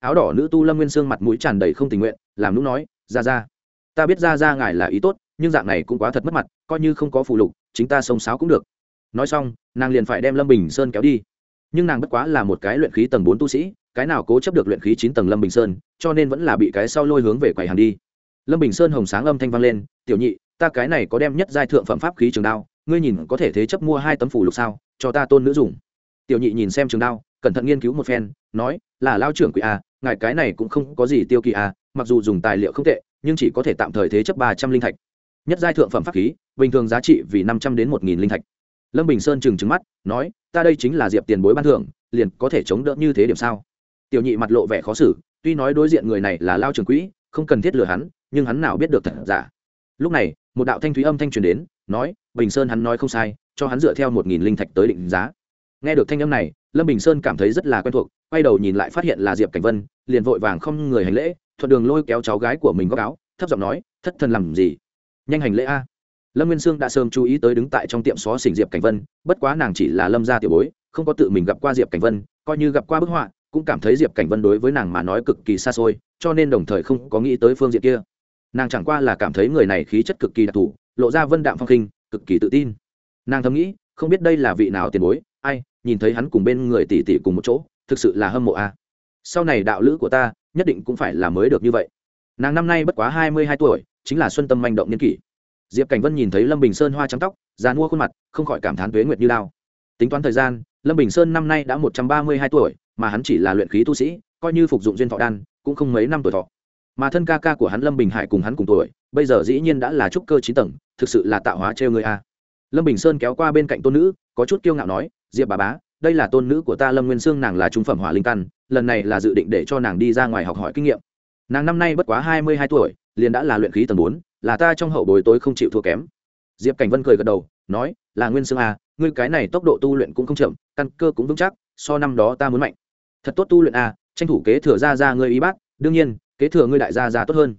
Áo đỏ nữ tu lâm nguyên sương mặt mũi tràn đầy không tình nguyện, làm lúc nói, ra ra, ta biết ra ra ngài là ý tốt, nhưng dạng này cũng quá thật mất mặt, coi như không có phụ lục, chính ta sông sáo cũng được. Nói xong, nàng liền phải đem lâm bình sơn kéo đi. Nhưng nàng bất quá là một cái luyện khí tầng bốn tu sĩ, cái nào cố chấp được luyện khí chín tầng lâm bình sơn, cho nên vẫn là bị cái sau lôi hướng về quầy hàng đi. Lâm bình sơn hồng sáng âm thanh vang lên, tiểu nhị ta cái này có đem nhất giai thượng phẩm pháp khí trường đao, ngươi nhìn có thể thế chấp mua hai tấm phủ lục sao, cho ta tôn nữ dùng. Tiểu nhị nhìn xem trường đao, cẩn thận nghiên cứu một phen, nói, là lao trưởng quỷ a, ngài cái này cũng không có gì tiêu kỳ a, mặc dù dùng tài liệu không tệ, nhưng chỉ có thể tạm thời thế chấp ba trăm linh thạch. Nhất giai thượng phẩm pháp khí, bình thường giá trị vì năm trăm đến một nghìn linh thạch. Lâm bình sơn trừng trừng mắt, nói, ta đây chính là diệp tiền bối ban thưởng, liền có thể chống đỡ như thế điểm sao? Tiểu nhị mặt lộ vẻ khó xử, tuy nói đối diện người này là lao trường quỹ không cần thiết lừa hắn, nhưng hắn nào biết được thật giả. Lúc này một đạo thanh thúy âm thanh truyền đến, nói, bình sơn hắn nói không sai, cho hắn dựa theo một nghìn linh thạch tới định giá. Nghe được thanh âm này, lâm bình sơn cảm thấy rất là quen thuộc, quay đầu nhìn lại phát hiện là diệp cảnh vân, liền vội vàng không người hành lễ, thuận đường lôi kéo cháu gái của mình góc áo, thấp giọng nói, thất thần làm gì? Nhanh hành lễ a. Lâm nguyên sương đã sớm chú ý tới đứng tại trong tiệm xó xỉnh diệp cảnh vân, bất quá nàng chỉ là lâm gia tiểu bối, không có tự mình gặp qua diệp cảnh vân, coi như gặp qua bức họa, cũng cảm thấy diệp cảnh vân đối với nàng mà nói cực kỳ xa xôi, cho nên đồng thời không có nghĩ tới phương diện kia nàng chẳng qua là cảm thấy người này khí chất cực kỳ đặc thù, lộ ra vân đạm phong khinh, cực kỳ tự tin. Nàng thầm nghĩ, không biết đây là vị nào tiền bối, ai, nhìn thấy hắn cùng bên người tỷ tỷ cùng một chỗ, thực sự là hâm mộ a. Sau này đạo lữ của ta, nhất định cũng phải là mới được như vậy. Nàng năm nay bất quá hai mươi hai tuổi, chính là xuân tâm manh động niên kỷ. Diệp cảnh vân nhìn thấy lâm bình sơn hoa trắng tóc, già mua khuôn mặt, không khỏi cảm thán tuế nguyệt như lao. Tính toán thời gian, lâm bình sơn năm nay đã một trăm ba mươi hai tuổi, mà hắn chỉ là luyện khí tu sĩ, coi như phục dụng duyên thọ đan, cũng không mấy năm tuổi thọ mà thân ca ca của hắn lâm bình hải cùng hắn cùng tuổi, bây giờ dĩ nhiên đã là trúc cơ chín tầng, thực sự là tạo hóa trêu người a. Lâm bình sơn kéo qua bên cạnh tôn nữ, có chút kiêu ngạo nói, diệp bà bá, đây là tôn nữ của ta lâm nguyên sương, nàng là trung phẩm hỏa linh căn, lần này là dự định để cho nàng đi ra ngoài học hỏi kinh nghiệm. Nàng năm nay bất quá hai mươi hai tuổi, liền đã là luyện khí tầng bốn, là ta trong hậu bồi tối không chịu thua kém. Diệp cảnh vân cười gật đầu, nói, là nguyên sương a, ngươi cái này tốc độ tu luyện cũng không chậm, căn cơ cũng vững chắc, so năm đó ta muốn mạnh. Thật tốt tu luyện a, tranh thủ kế thừa ra ra ngươi ý bác đương nhiên kế thừa ngươi đại gia gia tốt hơn.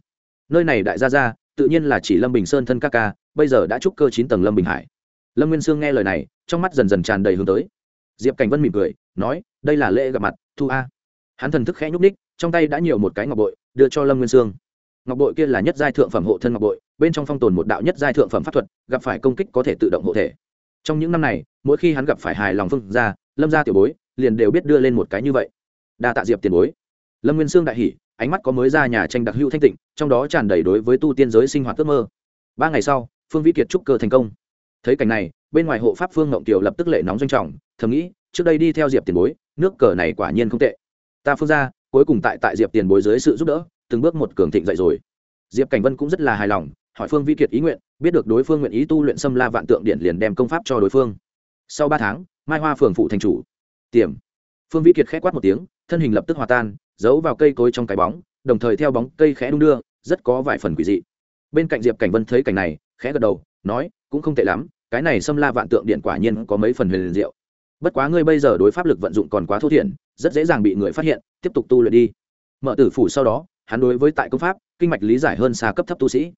Nơi này đại gia gia, tự nhiên là chỉ lâm bình sơn thân ca ca, bây giờ đã trúc cơ chín tầng lâm bình hải. Lâm nguyên sương nghe lời này, trong mắt dần dần tràn đầy hướng tới. Diệp cảnh vân mỉm cười, nói, đây là lễ gặp mặt, thu a. Hắn thần thức khẽ nhúc ních trong tay đã nhiều một cái ngọc bội, đưa cho lâm nguyên sương. Ngọc bội kia là nhất giai thượng phẩm hộ thân ngọc bội, bên trong phong tồn một đạo nhất giai thượng phẩm pháp thuật, gặp phải công kích có thể tự động hộ thể. Trong những năm này, mỗi khi hắn gặp phải hài lòng phương ra lâm ra tiểu bối, liền đều biết đưa lên một cái như vậy. Đa tạ diệp tiền bối. Lâm nguyên sương đại hỉ ánh mắt có mới ra nhà tranh đặc hữu thanh tịnh, trong đó tràn đầy đối với tu tiên giới sinh hoạt ước mơ. Ba ngày sau, phương vĩ kiệt trúc cơ thành công. Thấy cảnh này, bên ngoài hộ pháp phương ngộng kiều lập tức lệ nóng doanh trọng, thầm nghĩ, trước đây đi theo diệp tiền bối, nước cờ này quả nhiên không tệ. Ta phương ra cuối cùng tại tại diệp tiền bối dưới sự giúp đỡ, từng bước một cường thịnh dậy rồi. Diệp cảnh vân cũng rất là hài lòng, hỏi phương vi kiệt ý nguyện, biết được đối phương nguyện ý tu luyện xâm la vạn tượng điện liền đem công pháp cho đối phương. Sau ba tháng, mai hoa phường phụ thành chủ. Tiềm. Phương vi kiệt k h ẽ quát một tiếng, thân hình lập tức hòa tan giấu vào cây cối trong cái bóng, đồng thời theo bóng cây khẽ đung đưa, rất có vài phần quỷ dị. Bên cạnh diệp cảnh vân thấy cảnh này, khẽ gật đầu, nói, cũng không tệ lắm, cái này xâm la vạn tượng điện quả nhiên có mấy phần huyền liền diệu. Bất quá ngươi bây giờ đối pháp lực vận dụng còn quá thô thiển, rất dễ dàng bị người phát hiện, tiếp tục tu luyện đi. Mở tử phủ sau đó, hắn đối với tại công pháp, kinh mạch lý giải hơn xa cấp thấp tu sĩ.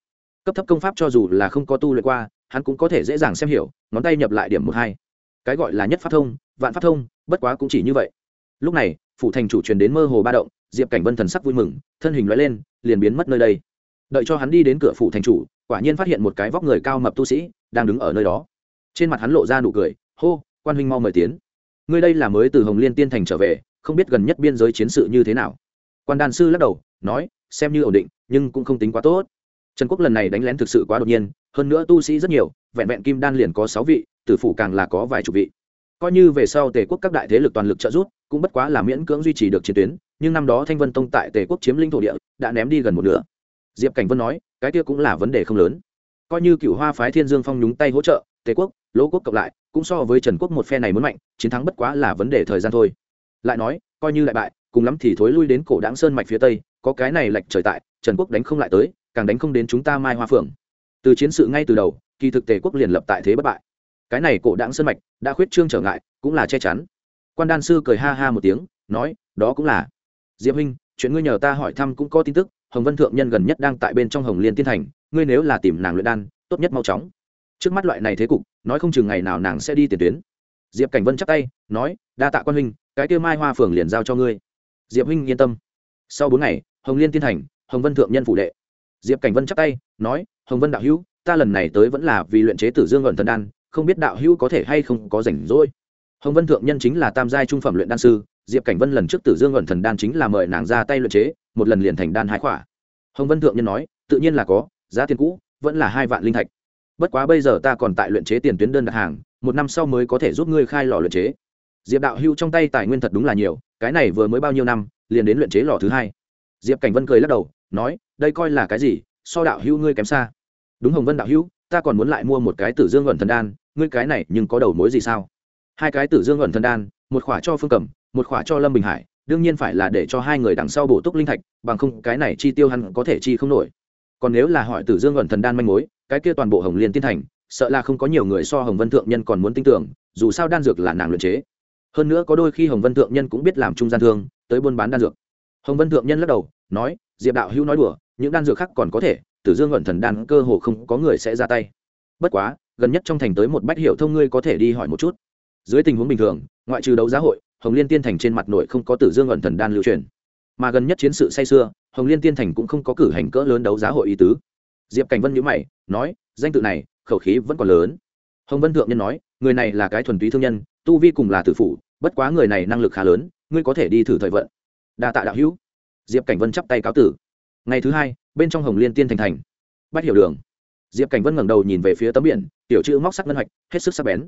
Cấp thấp công pháp cho dù là không có tu luyện qua, hắn cũng có thể dễ dàng xem hiểu, ngón tay nhập lại điểm một hai. Cái gọi là nhất pháp thông, vạn pháp thông, bất quá cũng chỉ như vậy. Lúc này phủ thành chủ truyền đến mơ hồ ba động, diệp cảnh vân thần sắc vui mừng, thân hình loại lên, liền biến mất nơi đây. Đợi cho hắn đi đến cửa phủ thành chủ, quả nhiên phát hiện một cái vóc người cao mập tu sĩ đang đứng ở nơi đó. Trên mặt hắn lộ ra nụ cười, hô, quan huynh mau mời tiến. Ngươi đây là mới từ hồng liên tiên thành trở về, không biết gần nhất biên giới chiến sự như thế nào. Quan đàn sư lắc đầu, nói, xem như ổn định, nhưng cũng không tính quá tốt. Trần quốc lần này đánh lén thực sự quá đột nhiên, hơn nữa tu sĩ rất nhiều, vẹn vẹn kim đan liền có sáu vị, tử phủ càng là có vài chục vị. Coi như về sau tề quốc các đại thế lực toàn lực trợ giúp cũng bất quá là miễn cưỡng duy trì được chiến tuyến, nhưng năm đó thanh vân tông tại tề quốc chiếm lĩnh thổ địa, đã ném đi gần một nửa. Diệp cảnh vân nói, cái kia cũng là vấn đề không lớn. Coi như cựu hoa phái thiên dương phong nhúng tay hỗ trợ, tề quốc, lỗ quốc cộng lại, cũng so với trần quốc một phe này muốn mạnh, chiến thắng bất quá là vấn đề thời gian thôi. Lại nói, coi như lại bại, cùng lắm thì thối lui đến cổ đáng sơn mạch phía tây, có cái này lệch trời tại, trần quốc đánh không lại tới, càng đánh không đến chúng ta mai hoa phượng. Từ chiến sự ngay từ đầu, kỳ thực tề quốc liền lập tại thế bất bại. Cái này cổ đáng sơn mạch, đã khuyết trương trở ngại, cũng là che chắn quan đan sư cười ha ha một tiếng, nói, đó cũng là. Diệp huynh, chuyện ngươi nhờ ta hỏi thăm cũng có tin tức, hồng vân thượng nhân gần nhất đang tại bên trong hồng liên tiên thành, ngươi nếu là tìm nàng luyện đan, tốt nhất mau chóng. Trước mắt loại này thế cục, nói không chừng ngày nào nàng sẽ đi tiền tuyến. Diệp cảnh vân chắc tay, nói, đa tạ quan huynh, cái kêu mai hoa phường liền giao cho ngươi. Diệp huynh yên tâm. Sau bốn ngày, hồng liên tiên thành, hồng vân thượng nhân phụ đệ. Diệp cảnh vân chắc tay, nói, hồng vân đạo hữu, ta lần này tới vẫn là vì luyện chế tử dương ẩn thần đan, không biết đạo hữu có thể hay không có rảnh rỗi hồng vân thượng nhân chính là tam giai trung phẩm luyện đan sư, diệp cảnh vân lần trước tử dương ẩn thần đan chính là mời nàng ra tay luyện chế, một lần liền thành đan hai khỏa. Hồng vân thượng nhân nói, tự nhiên là có, giá tiền cũ, vẫn là hai vạn linh thạch. Bất quá bây giờ ta còn tại luyện chế tiền tuyến đơn đặt hàng, một năm sau mới có thể giúp ngươi khai lò luyện chế. Diệp đạo hưu trong tay tài nguyên thật đúng là nhiều, cái này vừa mới bao nhiêu năm, liền đến luyện chế lò thứ hai. Diệp cảnh vân cười lắc đầu, nói, đây coi là cái gì, so đạo hưu ngươi kém xa. Đúng hồng vân đạo hưu, ta còn muốn lại mua một cái tử dương ẩn thần đan, ngươi cái này nhưng có đầu mối gì sao? Hai cái tử dương ẩn thần đan, một khỏa cho phương cẩm, một khỏa cho lâm bình hải, đương nhiên phải là để cho hai người đằng sau bổ túc linh thạch, bằng không cái này chi tiêu hắn có thể chi không nổi. Còn nếu là hỏi tử dương ẩn thần đan manh mối, cái kia toàn bộ hồng liên tiên thành, sợ là không có nhiều người so hồng vân thượng nhân còn muốn tin tưởng, dù sao đan dược là nàng luyện chế. Hơn nữa có đôi khi hồng vân thượng nhân cũng biết làm trung gian thương, tới buôn bán đan dược. Hồng vân thượng nhân lắc đầu, nói, diệp đạo hữu nói đùa, những đan dược khác còn có thể, tử dương ẩn thần đan cơ hồ không có người sẽ ra tay. Bất quá, gần nhất trong thành tới một bách hiệu thông ngươi có thể đi hỏi một chút dưới tình huống bình thường, ngoại trừ đấu giá hội, hồng liên tiên thành trên mặt nội không có tử dương ẩn thần đan lưu truyền. Mà gần nhất chiến sự say xưa hồng liên tiên thành cũng không có cử hành cỡ lớn đấu giá hội ý tứ. Diệp cảnh vân nhữ mày, nói, danh tự này, khẩu khí vẫn còn lớn. Hồng vân thượng nhân nói, người này là cái thuần túy thương nhân, tu vi cùng là tử phủ, bất quá người này năng lực khá lớn, ngươi có thể đi thử thời vận. Đa tạ đạo hữu. Diệp cảnh vân chắp tay cáo tử. Ngày thứ hai, bên trong hồng liên tiên thành thành. Bắt hiểu đường. Diệp cảnh vân ngẩng đầu nhìn về phía tấm biển, tiểu chữ móc sắc ngân hạch hết sức sắc bén.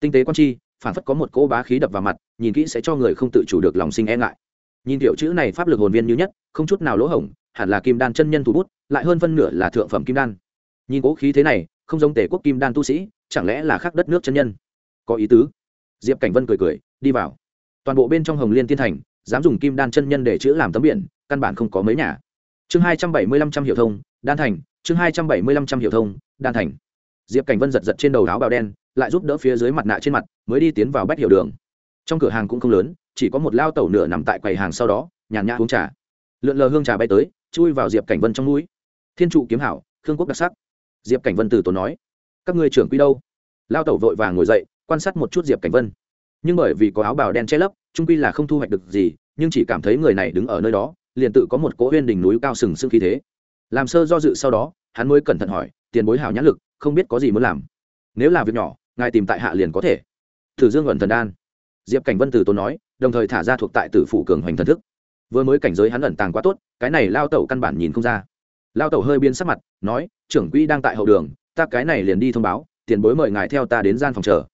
Tinh tế quan chi phản phất có một cỗ bá khí đập vào mặt, nhìn kỹ sẽ cho người không tự chủ được lòng sinh e ngại. Nhìn tiểu chữ này pháp lực hồn viên như nhất, không chút nào lỗ hổng, hẳn là kim đan chân nhân thủ bút, lại hơn phân nửa là thượng phẩm kim đan. Nhìn cố khí thế này, không giống tể quốc kim đan tu sĩ, chẳng lẽ là khác đất nước chân nhân? Có ý tứ. Diệp cảnh vân cười cười, đi vào. Toàn bộ bên trong hồng liên tiên thành, dám dùng kim đan chân nhân để chữ làm tấm biển, căn bản không có mấy nhà. Chương hai trăm bảy mươi lăm trăm hiệu thông, đan thành, chương hai trăm bảy mươi lăm trăm hiệu thông, đan thành diệp cảnh vân giật giật trên đầu áo bào đen lại giúp đỡ phía dưới mặt nạ trên mặt mới đi tiến vào bách hiệu đường trong cửa hàng cũng không lớn chỉ có một lao tẩu nửa nằm tại quầy hàng sau đó nhàn nhã uống trà lượn lờ hương trà bay tới chui vào diệp cảnh vân trong núi thiên trụ kiếm hảo khương quốc đặc sắc diệp cảnh vân từ tốn nói các ngươi trưởng quy đâu lao tẩu vội vàng ngồi dậy quan sát một chút diệp cảnh vân nhưng bởi vì có áo bào đen che lấp trung quy là không thu hoạch được gì nhưng chỉ cảm thấy người này đứng ở nơi đó liền tự có một cỗ huyên đỉnh núi cao sừng sững khí thế làm sơ do dự sau đó hắn mới cẩn thận hỏi, tiền bối hảo nhãn lực, không biết có gì muốn làm. Nếu là việc nhỏ, ngài tìm tại hạ liền có thể. Thử dương ẩn thần đan. Diệp cảnh vân từ tốn nói, đồng thời thả ra thuộc tại tử phủ cường hoành thần thức. Vừa mới cảnh giới hắn ẩn tàng quá tốt, cái này lao tẩu căn bản nhìn không ra. Lao tẩu hơi biên sắc mặt, nói, trưởng quỹ đang tại hậu đường, ta cái này liền đi thông báo, tiền bối mời ngài theo ta đến gian phòng chờ.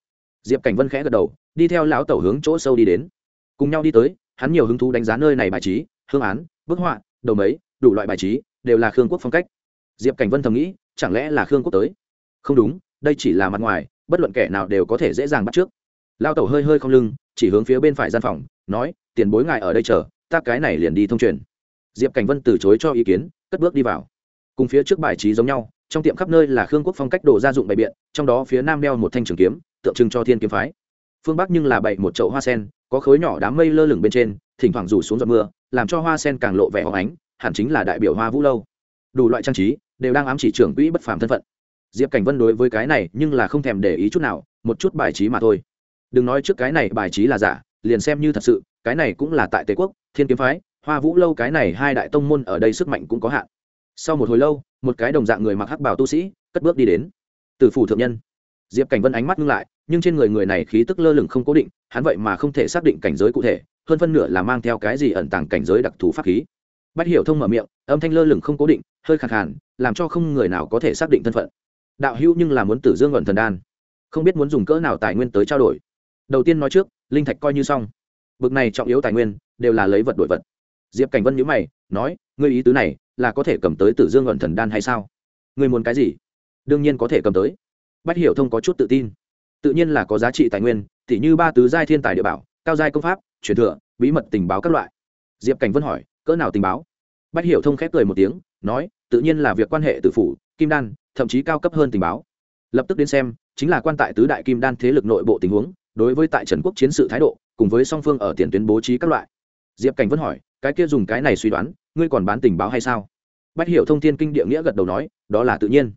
Diệp cảnh vân khẽ gật đầu, đi theo lão tẩu hướng chỗ sâu đi đến. Cùng nhau đi tới, hắn nhiều hứng thú đánh giá nơi này bài trí, hương án, bức họa, đầu mấy, đủ loại bài trí, đều là khương quốc phong cách diệp cảnh vân thầm nghĩ, chẳng lẽ là khương quốc tới? Không đúng, đây chỉ là mặt ngoài, bất luận kẻ nào đều có thể dễ dàng bắt trước. Lao tẩu hơi hơi không lưng, chỉ hướng phía bên phải gian phòng, nói, tiền bối ngài ở đây chờ, ta cái này liền đi thông truyền. Diệp cảnh vân từ chối cho ý kiến, cất bước đi vào. Cùng phía trước bài trí giống nhau, trong tiệm khắp nơi là khương quốc phong cách đồ gia dụng bày biện, trong đó phía nam đeo một thanh trường kiếm, tượng trưng cho thiên kiếm phái. Phương bắc nhưng là bày một chậu hoa sen, có khối nhỏ đám mây lơ lửng bên trên, thỉnh thoảng rủ xuống giọt mưa, làm cho hoa sen càng lộ vẻ hóng ánh, hẳn chính là đại biểu hoa vũ lâu. Đủ loại trang trí đều đang ám chỉ trưởng quỹ bất phàm thân phận. Diệp cảnh vân đối với cái này nhưng là không thèm để ý chút nào, một chút bài trí mà thôi. Đừng nói trước cái này bài trí là giả, liền xem như thật sự, cái này cũng là tại tề quốc, thiên kiếm phái, hoa vũ lâu cái này hai đại tông môn ở đây sức mạnh cũng có hạn. Sau một hồi lâu, một cái đồng dạng người mặc hắc bảo tu sĩ, cất bước đi đến. Từ phủ thượng nhân. Diệp cảnh vân ánh mắt ngưng lại, nhưng trên người người này khí tức lơ lửng không cố định, hắn vậy mà không thể xác định cảnh giới cụ thể, hơn phân nửa là mang theo cái gì ẩn tàng cảnh giới đặc thù pháp khí bắt hiểu thông mở miệng, âm thanh lơ lửng không cố định, hơi khẳng khàn, làm cho không người nào có thể xác định thân phận. Đạo hữu nhưng là muốn tử dương ẩn thần đan, không biết muốn dùng cỡ nào tài nguyên tới trao đổi. Đầu tiên nói trước, linh thạch coi như xong. Bực này trọng yếu tài nguyên, đều là lấy vật đổi vật. Diệp cảnh vân nhữ mày, nói, ngươi ý tứ này là có thể cầm tới tử dương ẩn thần đan hay sao? Ngươi muốn cái gì? Đương nhiên có thể cầm tới. Bách hiểu thông có chút tự tin. Tự nhiên là có giá trị tài nguyên t h như ba tứ giai thiên tài địa bảo, cao giai công pháp, truyền thừa, bí mật tình báo các loại. Diệp cảnh vân hỏi cỡ nào tình báo? Bách hiểu thông khép cười một tiếng, nói, tự nhiên là việc quan hệ tự phủ, kim đan, thậm chí cao cấp hơn tình báo. Lập tức đến xem, chính là quan tại tứ đại kim đan thế lực nội bộ tình huống, đối với tại trần quốc chiến sự thái độ, cùng với song phương ở tiền tuyến bố trí các loại. Diệp cảnh vẫn hỏi, cái kia dùng cái này suy đoán, ngươi còn bán tình báo hay sao? Bách hiểu thông tin kinh địa nghĩa gật đầu nói, đó là tự nhiên.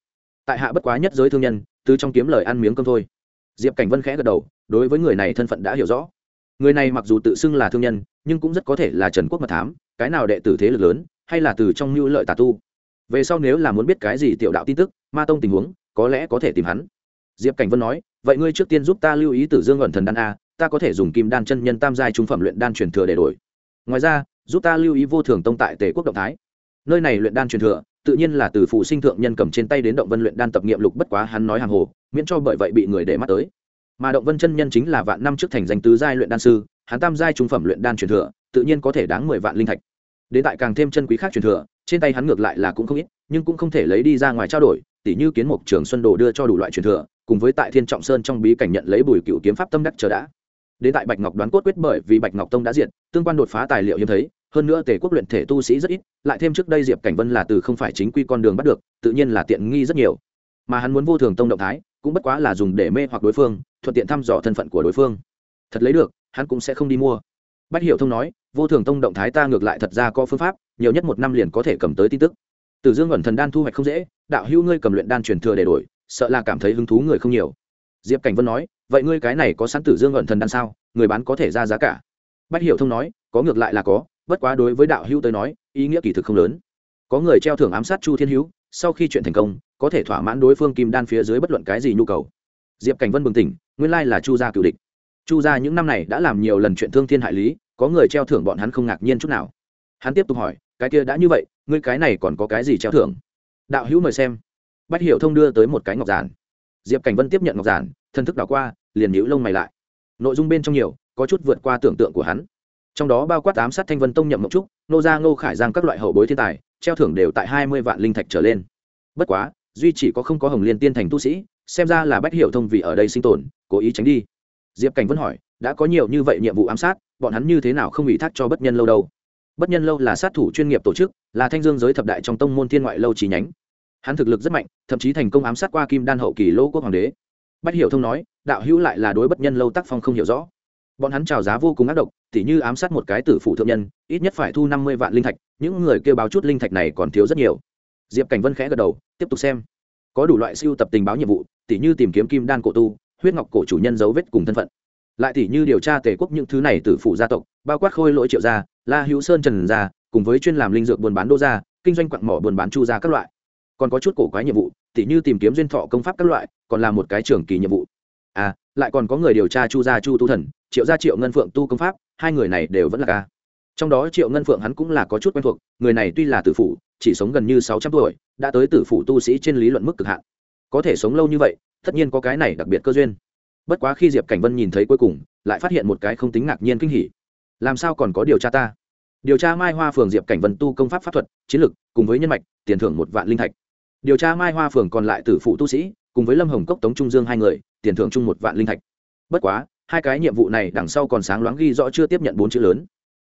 Tại hạ bất quá nhất giới thương nhân, từ trong kiếm lời ăn miếng cơm thôi. Diệp cảnh vân khẽ gật đầu, đối với người này thân phận đã hiểu rõ người này mặc dù tự xưng là thương nhân, nhưng cũng rất có thể là trần quốc mật thám, cái nào đệ tử thế lực lớn, hay là từ trong mưu lợi tà tu. Về sau nếu là muốn biết cái gì tiểu đạo tin tức, ma tông tình huống, có lẽ có thể tìm hắn. Diệp cảnh vân nói, vậy ngươi trước tiên giúp ta lưu ý tử dương ẩn thần đan a, ta có thể dùng kim đan chân nhân tam giai trung phẩm luyện đan truyền thừa để đổi. Ngoài ra, giúp ta lưu ý vô thường tông tại tề quốc động thái. Nơi này luyện đan truyền thừa, tự nhiên là từ phụ sinh thượng nhân cầm trên tay đến động vân luyện đan tập nghiệm lục bất quá hắn nói hàng hồ, miễn cho bởi vậy bị người để mắt tới mà động vân chân nhân chính là vạn năm trước thành danh tứ giai luyện đan sư, hắn tam giai trung phẩm luyện đan truyền thừa, tự nhiên có thể đáng mười vạn linh thạch. Đến tại càng thêm chân quý khác truyền thừa, trên tay hắn ngược lại là cũng không ít, nhưng cũng không thể lấy đi ra ngoài trao đổi, tỉ như kiến mục trường xuân đồ đưa cho đủ loại truyền thừa, cùng với tại thiên trọng sơn trong bí cảnh nhận lấy bùi cựu kiếm pháp tâm đắc chờ đã. Đến tại bạch ngọc đoán cốt quyết bởi vì bạch ngọc tông đã diệt, tương quan đột phá tài liệu hiếm thấy, hơn nữa tề quốc luyện thể tu sĩ rất ít, lại thêm trước đây diệp cảnh vân là từ không phải chính quy con đường bắt được, tự nhiên là tiện nghi rất nhiều. Mà hắn muốn vô thường tông động thái, cũng bất quá là dùng để mê hoặc đối phương thuận tiện thăm dò thân phận của đối phương. Thật lấy được, hắn cũng sẽ không đi mua. Bách hiểu thông nói, vô thường tông động thái ta ngược lại thật ra có phương pháp, nhiều nhất một năm liền có thể cầm tới tin tức. Từ dương ẩn thần đan thu hoạch không dễ, đạo hữu ngươi cầm luyện đan truyền thừa để đổi, sợ là cảm thấy hứng thú người không nhiều. Diệp cảnh vân nói, vậy ngươi cái này có sẵn tử dương ẩn thần đan sao? Người bán có thể ra giá cả. Bách hiểu thông nói, có ngược lại là có, bất quá đối với đạo hữu tới nói, ý nghĩa kỳ thực không lớn. Có người treo thưởng ám sát chu thiên hữu, sau khi chuyện thành công, có thể thỏa mãn đối phương kim đan phía dưới bất luận cái gì nhu cầu. Diệp cảnh vân bừng tỉnh nguyên lai là chu gia cựu địch. Chu gia những năm này đã làm nhiều lần chuyện thương thiên hại lý, có người treo thưởng bọn hắn không ngạc nhiên chút nào. Hắn tiếp tục hỏi, cái kia đã như vậy, ngươi cái này còn có cái gì treo thưởng? Đạo hữu mời xem. Bách hiểu thông đưa tới một cái ngọc giản. Diệp cảnh vân tiếp nhận ngọc giản thân thức đảo qua, liền nhíu lông mày lại. Nội dung bên trong nhiều, có chút vượt qua tưởng tượng của hắn. Trong đó bao quát ám sát thanh vân tông nhậm mộc trúc, nô gia ngô khải giang các loại hậu bối thiên tài, treo thưởng đều tại hai mươi vạn linh thạch trở lên. Bất quá, duy chỉ có không có hồng liên tiên thành tu sĩ xem ra là bách hiểu thông vì ở đây sinh tồn, cố ý tránh đi. Diệp cảnh vẫn hỏi, đã có nhiều như vậy nhiệm vụ ám sát, bọn hắn như thế nào không ủy thác cho bất nhân lâu đâu? Bất nhân lâu là sát thủ chuyên nghiệp tổ chức, là thanh dương giới thập đại trong tông môn thiên ngoại lâu chi nhánh. Hắn thực lực rất mạnh, thậm chí thành công ám sát qua kim đan hậu kỳ lỗ quốc hoàng đế. Bách hiểu thông nói, đạo hữu lại là đối bất nhân lâu tác phong không hiểu rõ. Bọn hắn trào giá vô cùng ác độc, tỉ như ám sát một cái tử phụ thượng nhân, ít nhất phải thu năm mươi vạn linh thạch, những người kêu báo chút linh thạch này còn thiếu rất nhiều. Diệp cảnh vân khẽ gật đầu, tiếp tục xem có đủ loại siêu tập tình báo nhiệm vụ, tỉ như tìm kiếm kim đan cổ tu, huyết ngọc cổ chủ nhân dấu vết cùng thân phận. Lại tỷ như điều tra tề quốc những thứ này từ phủ gia tộc, bao quát khôi lỗi triệu gia, la hữu sơn trần gia, cùng với chuyên làm linh dược buôn bán đô gia, kinh doanh quặng mỏ buôn bán chu gia các loại. Còn có chút cổ quái nhiệm vụ tỷ như tìm kiếm duyên thọ công pháp các loại, còn là một cái trường kỳ nhiệm vụ. À lại còn có người điều tra chu gia chu tu thần, triệu gia triệu ngân phượng tu công pháp, hai người này đều vẫn là ca trong đó triệu ngân phượng hắn cũng là có chút quen thuộc, người này tuy là tử phủ, chỉ sống gần như sáu trăm tuổi, đã tới tử phủ tu sĩ trên lý luận mức cực hạn. Có thể sống lâu như vậy, tất nhiên có cái này đặc biệt cơ duyên. Bất quá khi diệp cảnh vân nhìn thấy cuối cùng, lại phát hiện một cái không tính ngạc nhiên kinh hỉ. Làm sao còn có điều tra ta? Điều tra mai hoa phường diệp cảnh vân tu công pháp pháp thuật, chiến lược cùng với nhân mạch, tiền thưởng một vạn linh thạch. Điều tra mai hoa phường còn lại tử phụ tu sĩ, cùng với lâm hồng cốc tống trung dương hai người, tiền thưởng chung một vạn linh thạch. Bất quá, hai cái nhiệm vụ này đằng sau còn sáng loáng ghi rõ chưa tiếp nhận bốn chữ lớn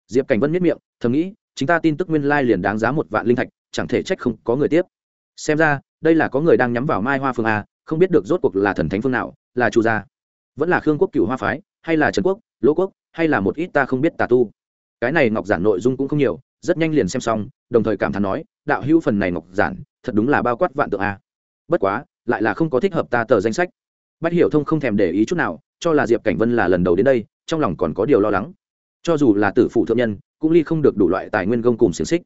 diệp cảnh vân miết miệng, thầm nghĩ chúng ta tin tức nguyên lai liền đáng giá một vạn linh thạch, chẳng thể trách không có người tiếp. Xem ra, đây là có người đang nhắm vào mai hoa phương a, không biết được rốt cuộc là thần thánh phương nào, là chu gia. Vẫn là khương quốc cựu hoa phái, hay là trần quốc, lỗ quốc, hay là một ít ta không biết tà tu. Cái này ngọc giản nội dung cũng không nhiều, rất nhanh liền xem xong, đồng thời cảm thán nói, đạo hữu phần này ngọc giản, thật đúng là bao quát vạn tượng a. Bất quá, lại là không có thích hợp ta tờ danh sách. Bách hiểu thông không thèm để ý chút nào, cho là diệp cảnh vân là lần đầu đến đây, trong lòng còn có điều lo lắng cho dù là tử phụ thượng nhân, cũng ly không được đủ loại tài nguyên gông cùng xiềng xích.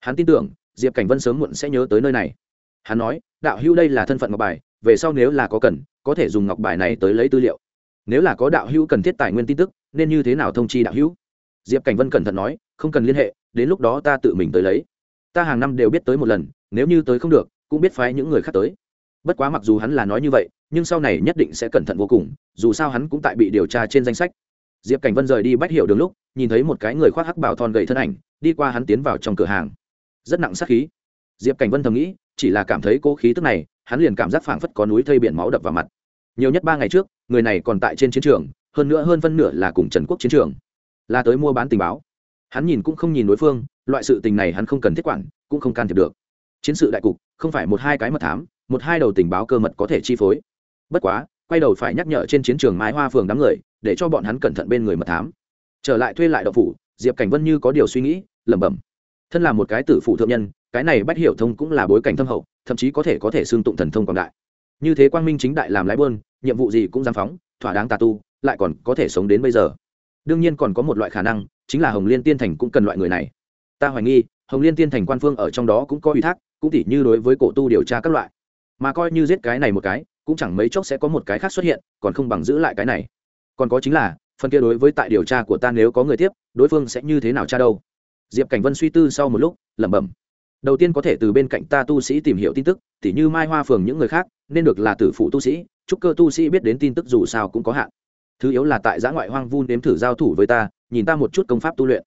Hắn tin tưởng, diệp cảnh vân sớm muộn sẽ nhớ tới nơi này. Hắn nói, đạo hữu đây là thân phận ngọc bài, về sau nếu là có cần, có thể dùng ngọc bài này tới lấy tư liệu. Nếu là có đạo hữu cần thiết tài nguyên tin tức, nên như thế nào thông chi đạo hữu? Diệp cảnh vân cẩn thận nói, không cần liên hệ, đến lúc đó ta tự mình tới lấy. Ta hàng năm đều biết tới một lần, nếu như tới không được, cũng biết phái những người khác tới. Bất quá mặc dù hắn là nói như vậy, nhưng sau này nhất định sẽ cẩn thận vô cùng, dù sao hắn cũng tại bị điều tra trên danh sách. Diệp cảnh vân rời đi bách hiểu đường lúc nhìn thấy một cái người khoác hắc bảo thon gầy thân ảnh, đi qua hắn tiến vào trong cửa hàng. Rất nặng sát khí. Diệp cảnh vân thầm nghĩ, chỉ là cảm thấy cố khí tức này, hắn liền cảm giác phảng phất có núi thây biển máu đập vào mặt. Nhiều nhất ba ngày trước, người này còn tại trên chiến trường, hơn nữa hơn phân nửa là cùng trần quốc chiến trường. Là tới mua bán tình báo. Hắn nhìn cũng không nhìn đối phương, loại sự tình này hắn không cần thiết quản, cũng không can thiệp được. Chiến sự đại cục, không phải một hai cái mật thám, một hai đầu tình báo cơ mật có thể chi phối. Bất quá, quay đầu phải nhắc nhở trên chiến trường mái hoa phường đám người, để cho bọn hắn cẩn thận bên người mật thám trở lại thuê lại đậu phủ, diệp cảnh vân như có điều suy nghĩ, lẩm bẩm. Thân là một cái tử phụ thượng nhân, cái này bách hiểu thông cũng là bối cảnh thâm hậu, thậm chí có thể có thể xương tụng thần thông quảng đại. Như thế quang minh chính đại làm lái bơn nhiệm vụ gì cũng dám phóng, thỏa đáng tà tu, lại còn có thể sống đến bây giờ. Đương nhiên còn có một loại khả năng, chính là hồng liên tiên thành cũng cần loại người này. Ta hoài nghi, hồng liên tiên thành quan phương ở trong đó cũng có ủy thác, cũng tỉ như đối với cổ tu điều tra các loại. Mà coi như giết cái này một cái, cũng chẳng mấy chốc sẽ có một cái khác xuất hiện, còn không bằng giữ lại cái này. Còn có chính là phần kia đối với tại điều tra của ta nếu có người tiếp, đối phương sẽ như thế nào tra đâu? Diệp cảnh vân suy tư sau một lúc, lẩm bẩm. Đầu tiên có thể từ bên cạnh ta tu sĩ tìm hiểu tin tức, tỉ như mai hoa phường những người khác, nên được là tử phụ tu sĩ, chúc cơ tu sĩ biết đến tin tức dù sao cũng có hạn. Thứ yếu là tại giã ngoại hoang vu nếm thử giao thủ với ta, nhìn ta một chút công pháp tu luyện.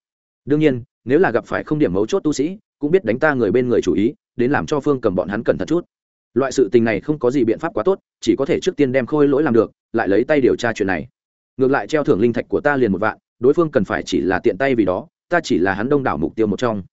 Đương nhiên, nếu là gặp phải không điểm mấu chốt tu sĩ, cũng biết đánh ta người bên người chủ ý, đến làm cho phương cầm bọn hắn cẩn thận chút. Loại sự tình này không có gì biện pháp quá tốt, chỉ có thể trước tiên đem khôi lỗi làm được, lại lấy tay điều tra chuyện này ngược lại treo thưởng linh thạch của ta liền một vạn, đối phương cần phải chỉ là tiện tay vì đó, ta chỉ là hắn đông đảo mục tiêu một trong.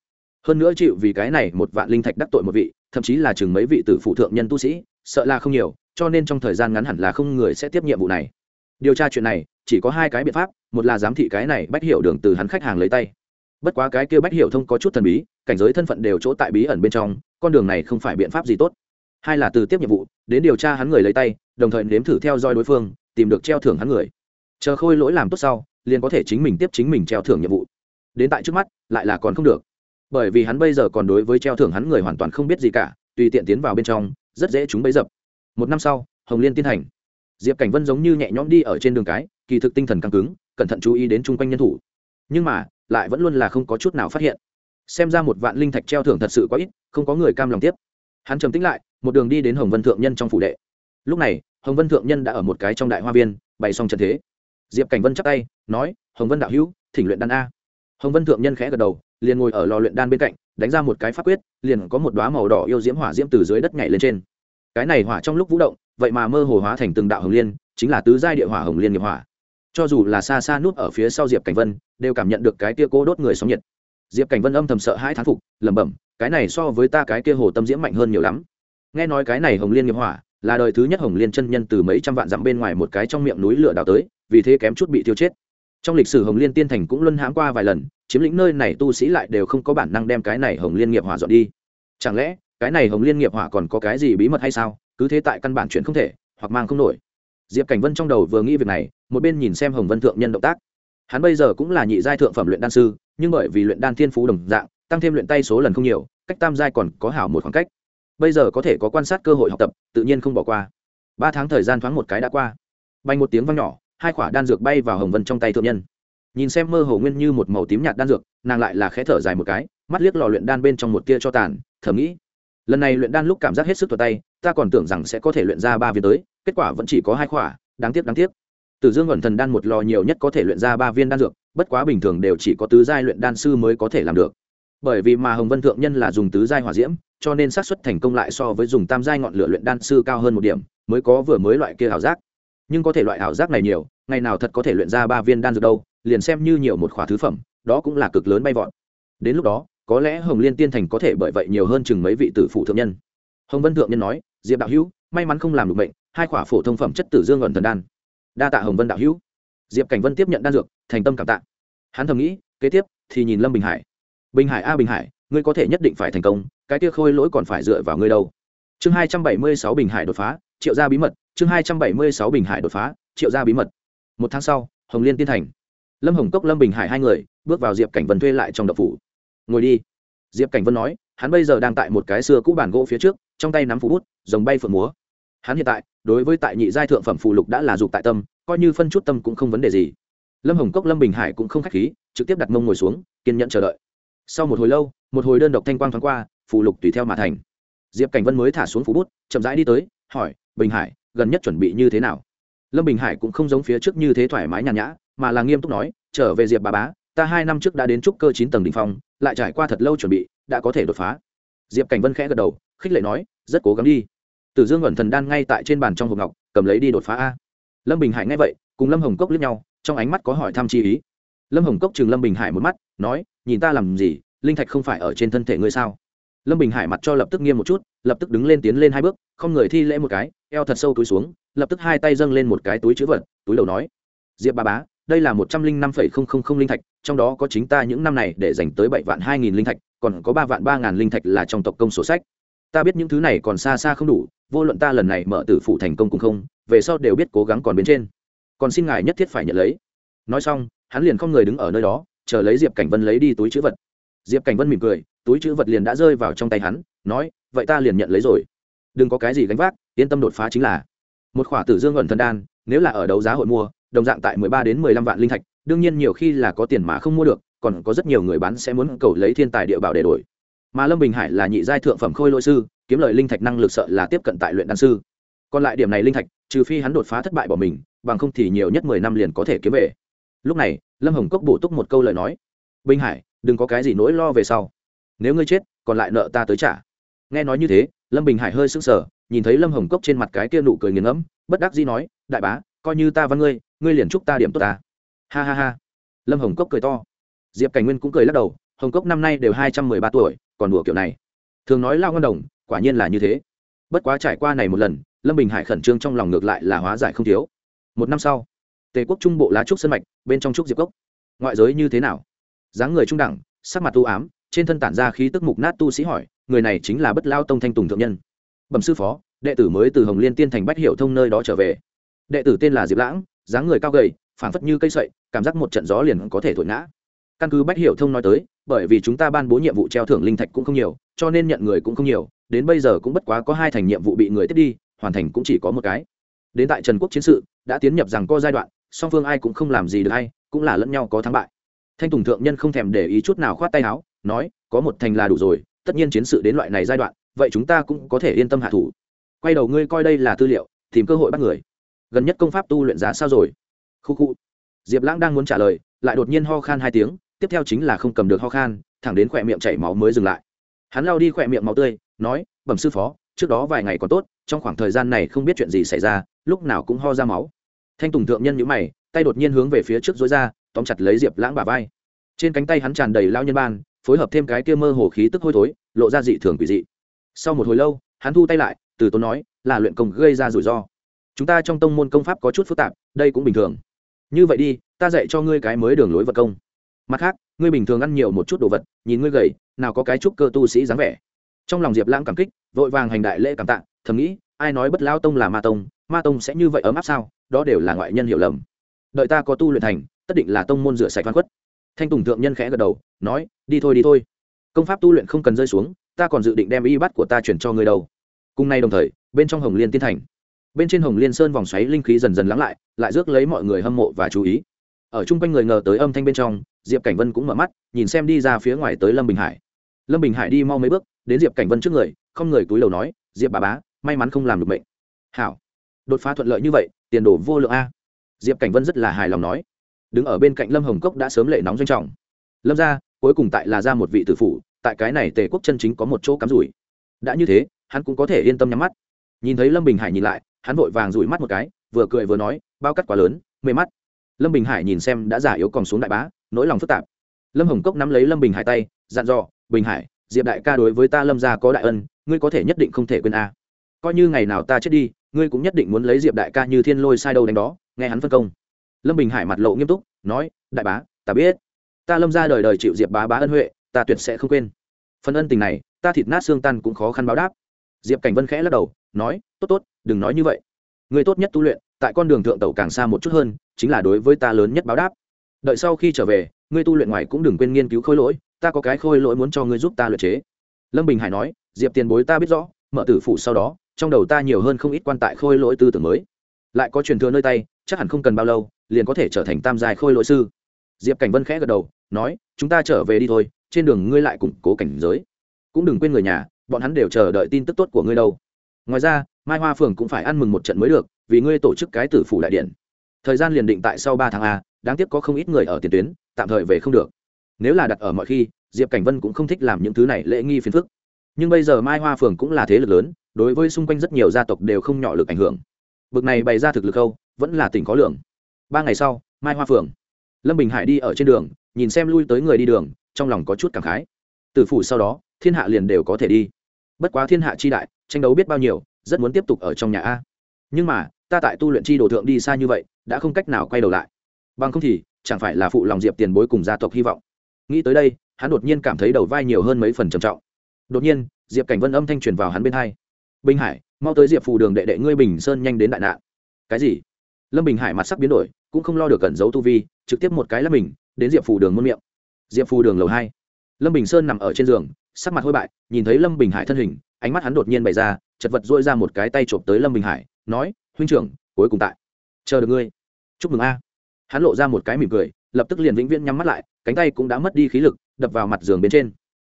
Hơn nữa chịu vì cái này một vạn linh thạch đắc tội một vị, thậm chí là chừng mấy vị tử phụ thượng nhân tu sĩ, sợ là không nhiều, cho nên trong thời gian ngắn hẳn là không người sẽ tiếp nhiệm vụ này. Điều tra chuyện này, chỉ có hai cái biện pháp, một là giám thị cái này bách hiểu đường từ hắn khách hàng lấy tay. Bất quá cái kia bách hiểu thông có chút thần bí, cảnh giới thân phận đều chỗ tại bí ẩn bên trong, con đường này không phải biện pháp gì tốt. Hai là từ tiếp nhiệm vụ, đến điều tra hắn người lấy tay, đồng thời nếm thử theo dõi đối phương, tìm được treo thưởng hắn người chờ khôi lỗi làm tốt sau, liền có thể chính mình tiếp chính mình treo thưởng nhiệm vụ. Đến tại trước mắt, lại là còn không được. Bởi vì hắn bây giờ còn đối với treo thưởng hắn người hoàn toàn không biết gì cả, tùy tiện tiến vào bên trong, rất dễ chúng bấy dập. Một năm sau, hồng liên tiên thành diệp cảnh vân giống như nhẹ nhõm đi ở trên đường cái, kỳ thực tinh thần căng cứng, cẩn thận chú ý đến chung quanh nhân thủ. Nhưng mà, lại vẫn luôn là không có chút nào phát hiện. Xem ra một vạn linh thạch treo thưởng thật sự quá ít, không có người cam lòng tiếp. Hắn trầm tính lại, một đường đi đến hồng vân thượng nhân trong phủ đệ. Lúc này, hồng vân thượng nhân đã ở một cái trong đại hoa viên, bày xong trận thế diệp cảnh vân chắp tay, nói, hồng vân đạo hữu, thỉnh luyện đan a. Hồng vân thượng nhân khẽ gật đầu, liền ngồi ở lò luyện đan bên cạnh, đánh ra một cái pháp quyết, liền có một đoá màu đỏ yêu diễm hỏa diễm từ dưới đất nhảy lên trên. Cái này hỏa trong lúc vũ động, vậy mà mơ hồ hóa thành từng đạo hồng liên, chính là tứ giai địa hỏa hồng liên nghiệp hỏa. Cho dù là xa xa nút ở phía sau diệp cảnh vân, đều cảm nhận được cái tia cố đốt người sóng nhiệt. Diệp cảnh vân âm thầm sợ hai thán phục, lẩm bẩm, cái này so với ta cái kia hồ tâm diễm mạnh hơn nhiều lắm. Nghe nói cái này hồng liên nghiệp hỏa là đời thứ nhất hồng liên chân nhân từ mấy trăm vạn dặm bên ngoài một cái trong miệng núi lửa đào tới, vì thế kém chút bị tiêu chết. Trong lịch sử hồng liên tiên thành cũng luân hãm qua vài lần, chiếm lĩnh nơi này tu sĩ lại đều không có bản năng đem cái này hồng liên nghiệp hỏa dọn đi. Chẳng lẽ, cái này hồng liên nghiệp hỏa còn có cái gì bí mật hay sao? Cứ thế tại căn bản chuyện không thể, hoặc mang không nổi. Diệp cảnh vân trong đầu vừa nghĩ việc này, một bên nhìn xem hồng vân thượng nhân động tác. Hắn bây giờ cũng là nhị giai thượng phẩm luyện đan sư, nhưng bởi vì luyện đan thiên phú đồng dạng, tăng thêm luyện tay số lần không nhiều, cách tam giai còn có hảo một khoảng cách bây giờ có thể có quan sát cơ hội học tập tự nhiên không bỏ qua. Ba tháng thời gian thoáng một cái đã qua. Bay một tiếng văng nhỏ hai quả đan dược bay vào hồng vân trong tay thượng nhân. Nhìn xem mơ hồ nguyên như một màu tím nhạt đan dược nàng lại là khẽ thở dài một cái mắt liếc lò luyện đan bên trong một tia cho tàn thầm nghĩ lần này luyện đan lúc cảm giác hết sức thuật tay ta còn tưởng rằng sẽ có thể luyện ra ba viên tới kết quả vẫn chỉ có hai quả đáng tiếc đáng tiếc. Tử Dương ẩn thần đan một lò nhiều nhất có thể luyện ra ba viên đan dược, bất quá bình thường đều chỉ có tứ giai luyện đan sư mới có thể làm được. Bởi vì mà Hồng Vân thượng nhân là dùng tứ giai hỏa diễm, cho nên xác suất thành công lại so với dùng tam giai ngọn lửa luyện đan sư cao hơn một điểm, mới có vừa mới loại kia ảo giác. Nhưng có thể loại ảo giác này nhiều, ngày nào thật có thể luyện ra ba viên đan dược đâu, liền xem như nhiều một khỏa thứ phẩm, đó cũng là cực lớn bay vọt. Đến lúc đó, có lẽ Hồng Liên Tiên Thành có thể bởi vậy nhiều hơn chừng mấy vị tử phụ thượng nhân. Hồng Vân thượng nhân nói, Diệp đạo hữu, may mắn không làm được bệnh, hai khỏa phổ thông phẩm chất tử dương ẩn thần đan. Đa tạ Hồng Vân đạo hữu diệp cảnh vân tiếp nhận đan dược thành tâm cảm tạ hắn thầm nghĩ kế tiếp thì nhìn lâm bình hải bình hải a bình hải ngươi có thể nhất định phải thành công, cái kia khôi lỗi còn phải dựa vào ngươi đâu. Chương hai trăm bảy mươi sáu bình hải đột phá, triệu gia bí mật. Chương hai trăm bảy mươi sáu bình hải đột phá, triệu gia bí mật. Một tháng sau, hồng liên tiên thành. Lâm hồng cốc, lâm bình hải hai người, bước vào diệp cảnh vân thuê lại trong đậu phủ. Ngồi đi. Diệp cảnh vân nói, hắn bây giờ đang tại một cái xưa cũ bản gỗ phía trước, trong tay nắm phú bút dòng bay phượng múa. Hắn hiện tại, đối với tại nhị giai thượng phẩm phù lục đã là dục tại tâm, coi như phân chút tâm cũng không vấn đề gì. Lâm hồng cốc, lâm bình hải cũng không k h á c h khí, trực tiếp đặt mông ngồi xuống, kiên nhẫn chờ đợi. Sau một hồi lâu một hồi đơn độc thanh quang thoáng qua, phù lục tùy theo mà thành. Diệp cảnh vân mới thả xuống phú bút, chậm rãi đi tới, hỏi, bình hải, gần nhất chuẩn bị như thế nào? Lâm bình hải cũng không giống phía trước như thế thoải mái nhàn nhã, mà là nghiêm túc nói, trở về diệp bà bá, ta hai năm trước đã đến trúc cơ chín tầng đ ỉ n h phong, lại trải qua thật lâu chuẩn bị, đã có thể đột phá. Diệp cảnh vân khẽ gật đầu, khích lệ nói, rất cố gắng đi. Tử dương ẩn thần đan ngay tại trên bàn trong hộp ngọc, cầm lấy đi đột phá a. Lâm bình hải nghe vậy, cùng lâm hồng cốc lướt nhau, trong ánh mắt có hỏi thăm chi ý. Lâm hồng cốc chừng lâm bình hải một mắt, nói, nhìn ta làm gì linh thạch không phải ở trên thân thể ngươi sao? Lâm bình hải mặt cho lập tức nghiêm một chút, lập tức đứng lên tiến lên hai bước, không người thi lễ một cái, eo thật sâu túi xuống, lập tức hai tay dâng lên một cái túi chữ vật, túi đầu nói, diệp ba bá, đây là một trăm linh năm phẩy không không không linh thạch, trong đó có chính ta những năm này để dành tới bảy vạn hai nghìn linh thạch, còn có ba vạn ba ngàn linh thạch là trong tộc công sổ sách. Ta biết những thứ này còn xa xa không đủ, vô luận ta lần này mở tử phụ thành công cùng không, về sau đều biết cố gắng còn bên trên. Còn xin ngài nhất thiết phải nhận lấy. Nói xong, hắn liền không người đứng ở nơi đó, chờ lấy diệp cảnh vân lấy đi túi chữ vật diệp cảnh vân mỉm cười, túi chữ vật liền đã rơi vào trong tay hắn, nói, vậy ta liền nhận lấy rồi. Đừng có cái gì gánh vác, yên tâm đột phá chính là. Một khỏa tử dương ẩn thần đan, nếu là ở đấu giá hội mua, đồng dạng tại mười ba đến mười lăm vạn linh thạch, đương nhiên nhiều khi là có tiền mà không mua được, còn có rất nhiều người bán sẽ muốn cầu lấy thiên tài địa bảo để đổi. Mà lâm bình hải là nhị giai thượng phẩm khôi lỗi sư, kiếm lời linh thạch năng lực sợ là tiếp cận tại luyện đan sư. Còn lại điểm này linh thạch, trừ phi hắn đột phá thất bại bỏ mình, bằng không thì nhiều nhất mười năm liền có thể kiếm về. Lúc này, lâm hồng cốc bổ túc một câu lời nói. Bình hải đừng có cái gì nỗi lo về sau. Nếu ngươi chết, còn lại nợ ta tới trả. Nghe nói như thế, lâm bình hải hơi sững sờ, nhìn thấy lâm hồng cốc trên mặt cái kia nụ cười nghiền ngẫm, bất đắc dĩ nói, đại bá, coi như ta văn ngươi ngươi liền chúc ta điểm tốt ta. Ha ha ha. Lâm hồng cốc cười to. Diệp cảnh nguyên cũng cười lắc đầu, hồng cốc năm nay đều hai trăm mười ba tuổi, còn đùa kiểu này. Thường nói lao ngân đồng, quả nhiên là như thế. Bất quá trải qua này một lần, lâm bình hải khẩn trương trong lòng ngược lại là hóa giải không thiếu. Một năm sau, tề quốc trung bộ lá trúc sân mạch, bên trong trúc diệp cốc. Ngoại giới như thế nào? Dáng người trung đẳng, sắc mặt tu ám, trên thân tản ra khí tức mục nát tu sĩ hỏi, người này chính là bất lao tông thanh tùng thượng nhân. Bẩm sư phó, đệ tử mới từ hồng liên tiên thành bách hiệu thông nơi đó trở về. Đệ tử tên là diệp lãng, dáng người cao gầy, phảng phất như cây sậy, cảm giác một trận gió liền có thể thổi ngã. Căn cứ bách hiệu thông nói tới, bởi vì chúng ta ban bố nhiệm vụ treo thưởng linh thạch cũng không nhiều, cho nên nhận người cũng không nhiều, đến bây giờ cũng bất quá có hai thành nhiệm vụ bị người tiếp đi, hoàn thành cũng chỉ có một cái. Đến tại trần quốc chiến sự, đã tiến nhập rằng có giai đoạn, song phương ai cũng không làm gì được hay cũng là lẫn nhau có thắng bại thanh tùng thượng nhân không thèm để ý chút nào khoát tay áo, nói, có một thành là đủ rồi, tất nhiên chiến sự đến loại này giai đoạn, vậy chúng ta cũng có thể yên tâm hạ thủ. Quay đầu ngươi coi đây là tư liệu, tìm cơ hội bắt người. Gần nhất công pháp tu luyện giá sao rồi? Khu khu diệp lãng đang muốn trả lời, lại đột nhiên ho khan hai tiếng, tiếp theo chính là không cầm được ho khan, thẳng đến khỏe miệng chảy máu mới dừng lại. Hắn lao đi khỏe miệng máu tươi, nói, bẩm sư phó, trước đó vài ngày còn tốt, trong khoảng thời gian này không biết chuyện gì xảy ra, lúc nào cũng ho ra máu. Thanh tùng thượng nhân nhữ mày, tay đột nhiên hướng về phía trước dối ra tóm chặt lấy diệp lãng bà vai. Trên cánh tay hắn tràn đầy lao nhân ban, phối hợp thêm cái kia mơ hồ khí tức hôi thối, lộ ra dị thường quỷ dị. Sau một hồi lâu, hắn thu tay lại, từ tốn nói, là luyện công gây ra rủi ro. Chúng ta trong tông môn công pháp có chút phức tạp, đây cũng bình thường. Như vậy đi, ta dạy cho ngươi cái mới đường lối vật công. Mặt khác, ngươi bình thường ăn nhiều một chút đồ vật, nhìn ngươi gầy, nào có cái trúc cơ tu sĩ dáng vẻ. Trong lòng diệp lãng cảm kích, vội vàng hành đại lễ cảm tạ, thầm nghĩ, ai nói bất lao tông là ma tông ma tông sẽ như vậy ấm áp sao? Đó đều là ngoại nhân hiểu lầm. Đợi ta có tu luyện thành tất định là tông môn rửa sạch văn khuất. Thanh tùng thượng nhân khẽ gật đầu, nói, đi thôi đi thôi. Công pháp tu luyện không cần rơi xuống, ta còn dự định đem y bắt của ta chuyển cho người đầu cùng nay đồng thời, bên trong hồng liên tiên thành. Bên trên hồng liên sơn vòng xoáy linh khí dần dần lắng lại lại rước lấy mọi người hâm mộ và chú ý. Ở chung quanh người ngờ tới âm thanh bên trong, diệp cảnh vân cũng mở mắt, nhìn xem đi ra phía ngoài tới lâm bình hải. Lâm bình hải đi mau mấy bước, đến diệp cảnh vân trước người, không người túi đầu nói, diệp bà bá, may mắn không làm được bệnh hảo. Đột phá thuận lợi như vậy, tiền đồ vô lượng a. Diệp cảnh vân rất là hài lòng nói đứng ở bên cạnh lâm hồng cốc đã sớm lệ nóng doanh trọng. Lâm ra cuối cùng tại là ra một vị tử phủ, tại cái này tề quốc chân chính có một chỗ cắm rủi. Đã như thế, hắn cũng có thể yên tâm nhắm mắt. Nhìn thấy lâm bình hải nhìn lại, hắn vội vàng rủi mắt một cái, vừa cười vừa nói, bao cắt quá lớn, mê mắt. Lâm bình hải nhìn xem đã giả yếu còn xuống đại bá, nỗi lòng phức tạp. Lâm hồng cốc nắm lấy lâm bình hải tay, dặn dò, bình hải, diệp đại ca đối với ta lâm gia có đại ân, ngươi có thể nhất định không thể quên a. Coi như ngày nào ta chết đi, ngươi cũng nhất định muốn lấy diệp đại ca như thiên lôi sai đâu đánh đó, nghe hắn phân công lâm bình hải mặt lộ nghiêm túc, nói, đại bá, ta biết. Ta lâm ra đời đời chịu diệp bá bá ân huệ, ta tuyệt sẽ không quên. Phần ân tình này, ta thịt nát xương tan cũng khó khăn báo đáp. Diệp cảnh vân khẽ lắc đầu, nói, tốt tốt, đừng nói như vậy. Người tốt nhất tu luyện, tại con đường thượng tẩu càng xa một chút hơn, chính là đối với ta lớn nhất báo đáp. Đợi sau khi trở về, ngươi tu luyện ngoài cũng đừng quên nghiên cứu khôi lỗi, ta có cái khôi lỗi muốn cho ngươi giúp ta luyện chế. Lâm bình hải nói, diệp tiền bối ta biết rõ, mở tử phủ sau đó, trong đầu ta nhiều hơn không ít quan tại khôi lỗi tư tưởng mới. Lại có truyền thừa nơi tay, chắc hẳn không cần bao lâu liền có thể trở thành tam giai khôi lỗi sư. Diệp cảnh vân khẽ gật đầu, nói, chúng ta trở về đi thôi, trên đường ngươi lại củng cố cảnh giới. Cũng đừng quên người nhà, bọn hắn đều chờ đợi tin tức tốt của ngươi đâu. Ngoài ra, mai hoa phường cũng phải ăn mừng một trận mới được, vì ngươi tổ chức cái tử phủ đại điện. Thời gian liền định tại sau ba tháng a, đáng tiếc có không ít người ở tiền tuyến, tạm thời về không được. Nếu là đặt ở mọi khi, diệp cảnh vân cũng không thích làm những thứ này lễ nghi phiền phức. Nhưng bây giờ mai hoa phường cũng là thế lực lớn, đối với xung quanh rất nhiều gia tộc đều không nhỏ lực ảnh hưởng. Bực này bày ra thực lực khâu, vẫn là tỉnh có lượng ba ngày sau, mai hoa phường lâm bình hải đi ở trên đường, nhìn xem lui tới người đi đường, trong lòng có chút cảm khái. Từ phủ sau đó, thiên hạ liền đều có thể đi. Bất quá thiên hạ chi đại, tranh đấu biết bao nhiêu, rất muốn tiếp tục ở trong nhà a. Nhưng mà, ta tại tu luyện chi đồ thượng đi xa như vậy, đã không cách nào quay đầu lại. Bằng không thì, chẳng phải là phụ lòng diệp tiền bối cùng gia tộc hy vọng. Nghĩ tới đây, hắn đột nhiên cảm thấy đầu vai nhiều hơn mấy phần trầm trọng. Đột nhiên, diệp cảnh vân âm thanh truyền vào hắn bên hai. Bình hải, mau tới diệp phù đường đệ đệ ngươi bình sơn nhanh đến đại nạn. Cái gì? Lâm bình hải mặt sắc biến đổi cũng không lo được cẩn giấu tu vi, trực tiếp một cái lâm mình, đến diệp phù đường muôn miệng. Diệp phù đường lầu hai. Lâm bình sơn nằm ở trên giường, sắc mặt hôi bại, nhìn thấy lâm bình hải thân hình, ánh mắt hắn đột nhiên bày ra, chật vật dỗi ra một cái tay chụp tới lâm bình hải, nói, huynh trưởng, cuối cùng tại. Chờ được ngươi. Chúc mừng a. Hắn lộ ra một cái mỉm cười, lập tức liền vĩnh viễn nhắm mắt lại, cánh tay cũng đã mất đi khí lực, đập vào mặt giường bên trên.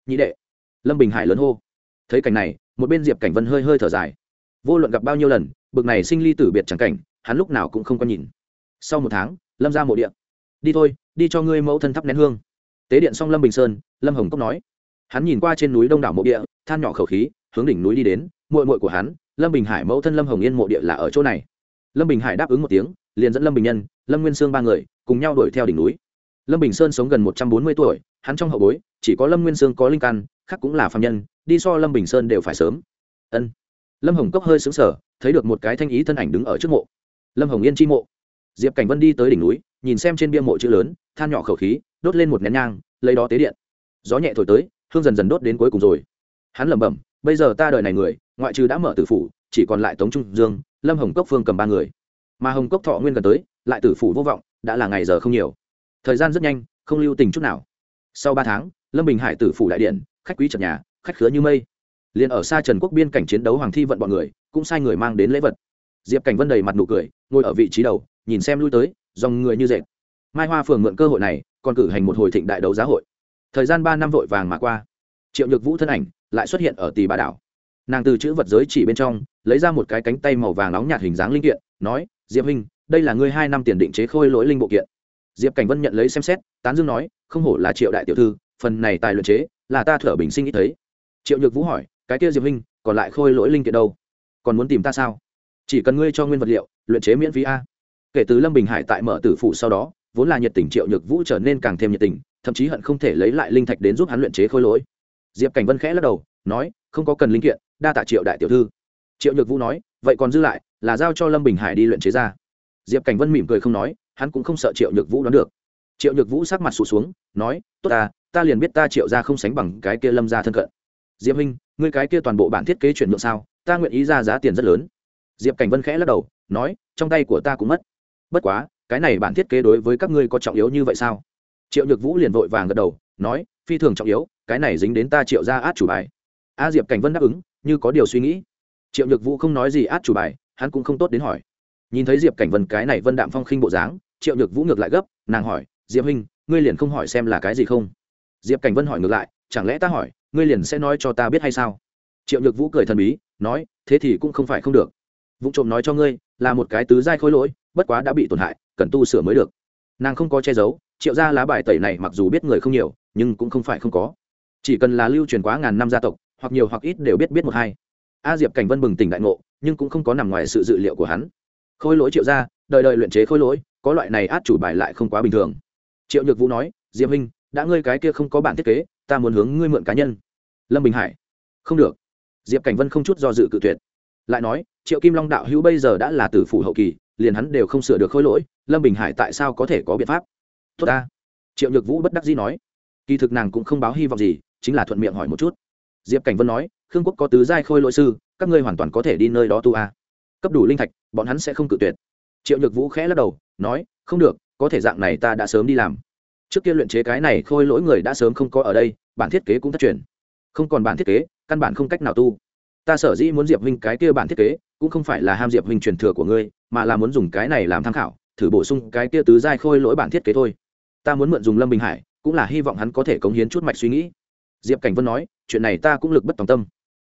Nhị đệ. Lâm bình hải lớn hô. Thấy cảnh này, một bên diệp cảnh vân hơi hơi thở dài. Vô luận gặp bao nhiêu lần, bực này sinh ly tử biệt chẳng cảnh, hắn lúc nào cũng không có nhìn sau một tháng, lâm ra mộ điện đi thôi, đi cho ngươi mẫu thân thắp nén hương. Tế điện xong lâm bình sơn, lâm hồng cốc nói. Hắn nhìn qua trên núi đông đảo mộ địa, than nhỏ khẩu khí, hướng đỉnh núi đi đến, muội muội của hắn, lâm bình hải mẫu thân lâm hồng yên mộ địa là ở chỗ này. Lâm bình hải đáp ứng một tiếng, liền dẫn lâm bình nhân, lâm nguyên sương ba người, cùng nhau đuổi theo đỉnh núi. Lâm bình sơn sống gần một trăm bốn mươi tuổi, hắn trong hậu bối, chỉ có lâm nguyên sương có linh căn, khác cũng là phạm nhân, đi so lâm bình sơn đều phải sớm. Ân. Lâm hồng cốc hơi xứng sở thấy được một cái thanh ý thân ảnh đứng ở trước mộ. Lâm hồng yên chi mộ diệp cảnh vân đi tới đỉnh núi, nhìn xem trên bia mộ chữ lớn, than nhỏ khẩu khí, đốt lên một nén nhang, lấy đó tế điện. Gió nhẹ thổi tới, hương dần dần đốt đến cuối cùng rồi. Hắn lẩm bẩm, bây giờ ta đời này người, ngoại trừ đã mở tử phủ, chỉ còn lại tống trung dương, lâm hồng cốc phương cầm ba người. Mà hồng cốc thọ nguyên gần tới, lại tử phủ vô vọng, đã là ngày giờ không nhiều. Thời gian rất nhanh, không lưu tình chút nào. Sau ba tháng, lâm bình hải tử phủ đại điện, khách quý trật nhà, khách khứa như mây. Liền ở xa trần quốc biên cảnh chiến đấu hoàng thi vận bọn người, cũng sai người mang đến lễ vật. Diệp cảnh vân đầy mặt nụ cười, ngồi ở vị trí đầu nhìn xem lui tới, dòng người như dệt. Mai hoa phường mượn cơ hội này, còn cử hành một hồi thịnh đại đấu giá hội. Thời gian ba năm vội vàng mà qua. Triệu nhược vũ thân ảnh lại xuất hiện ở tì bà đảo. Nàng từ chữ vật giới chỉ bên trong, lấy ra một cái cánh tay màu vàng nóng nhạt hình dáng linh kiện, nói, diệp huynh, đây là ngươi hai năm tiền định chế khôi lỗi linh bộ kiện. Diệp cảnh vân nhận lấy xem xét, tán dương nói, không hổ là triệu đại tiểu thư, phần này tài luyện chế là ta thở bình sinh ít thấy. Triệu nhược vũ hỏi, cái kia diệp huynh, còn lại khôi lỗi linh kiện đâu? Còn muốn tìm ta sao? Chỉ cần ngươi cho nguyên vật liệu, luyện chế miễn phí a kể từ lâm bình hải tại mở tử phụ sau đó, vốn là nhiệt tình triệu nhược vũ trở nên càng thêm nhiệt tình, thậm chí hận không thể lấy lại linh thạch đến giúp hắn luyện chế khôi lỗi. Diệp cảnh vân khẽ lắc đầu, nói, không có cần linh kiện, đa tạ triệu đại tiểu thư. Triệu nhược vũ nói, vậy còn dư lại, là giao cho lâm bình hải đi luyện chế ra. Diệp cảnh vân mỉm cười không nói, hắn cũng không sợ triệu nhược vũ đoán được. Triệu nhược vũ sắc mặt sụt xuống, nói, tốt ta ta liền biết ta triệu ra không sánh bằng cái kia lâm ra thân cận. Diệp huynh, ngươi cái kia toàn bộ bản thiết kế chuyển nhượng sao? Ta nguyện ý ra giá tiền rất lớn. Diệp cảnh vân khẽ lắc đầu, nói, trong tay của ta cũng mất bất quá, cái này bản thiết kế đối với các ngươi có trọng yếu như vậy sao? Triệu nhược vũ liền vội vàng gật đầu, nói, phi thường trọng yếu, cái này dính đến ta triệu ra át chủ bài. A diệp cảnh vân đáp ứng, như có điều suy nghĩ. Triệu nhược vũ không nói gì át chủ bài, hắn cũng không tốt đến hỏi. Nhìn thấy diệp cảnh vân cái này vân đạm phong khinh bộ dáng, triệu nhược vũ ngược lại gấp, nàng hỏi, diệp huynh, ngươi liền không hỏi xem là cái gì không? Diệp cảnh vân hỏi ngược lại, chẳng lẽ ta hỏi, ngươi liền sẽ nói cho ta biết hay sao? Triệu nhược vũ cười thần bí, nói, thế thì cũng không phải không được. Vụ trộm nói cho ngươi là một cái tứ giai khối lỗi, bất quá đã bị tổn hại, cần tu sửa mới được. Nàng không có che giấu, triệu ra lá bài tẩy này mặc dù biết người không nhiều, nhưng cũng không phải không có. Chỉ cần là lưu truyền quá ngàn năm gia tộc, hoặc nhiều hoặc ít đều biết biết một hai. A diệp cảnh vân bừng tỉnh đại ngộ, nhưng cũng không có nằm ngoài sự dự liệu của hắn. Khôi lỗi triệu ra đời đời luyện chế khôi lỗi, có loại này át chủ bài lại không quá bình thường. Triệu nhược vũ nói, diệp minh đã ngươi cái kia không có bản thiết kế, ta muốn hướng ngươi mượn cá nhân. Lâm bình hải, không được. Diệp cảnh vân không chút do dự cự tuyệt lại nói, triệu kim long đạo hữu bây giờ đã là tử phủ hậu kỳ, liền hắn đều không sửa được khôi lỗi, lâm bình hải tại sao có thể có biện pháp? Tốt ta. Triệu nhược vũ bất đắc dĩ nói. Kỳ thực nàng cũng không báo hy vọng gì, chính là thuận miệng hỏi một chút. Diệp cảnh vân nói, khương quốc có tứ giai khôi lỗi sư, các ngươi hoàn toàn có thể đi nơi đó tu a. Cấp đủ linh thạch, bọn hắn sẽ không cự tuyệt. Triệu nhược vũ khẽ lắc đầu, nói, không được, có thể dạng này ta đã sớm đi làm. Trước kia luyện chế cái này khôi lỗi người đã sớm không có ở đây, bản thiết kế cũng thất truyền. Không còn bản thiết kế, căn bản không cách nào tu ta sở dĩ muốn diệp huynh cái kia bản thiết kế, cũng không phải là ham diệp huynh truyền thừa của ngươi, mà là muốn dùng cái này làm tham khảo, thử bổ sung cái kia tứ giai khôi lỗi bản thiết kế thôi. Ta muốn mượn dùng lâm bình hải, cũng là hy vọng hắn có thể cống hiến chút mạch suy nghĩ. Diệp cảnh vân nói, chuyện này ta cũng lực bất tòng tâm.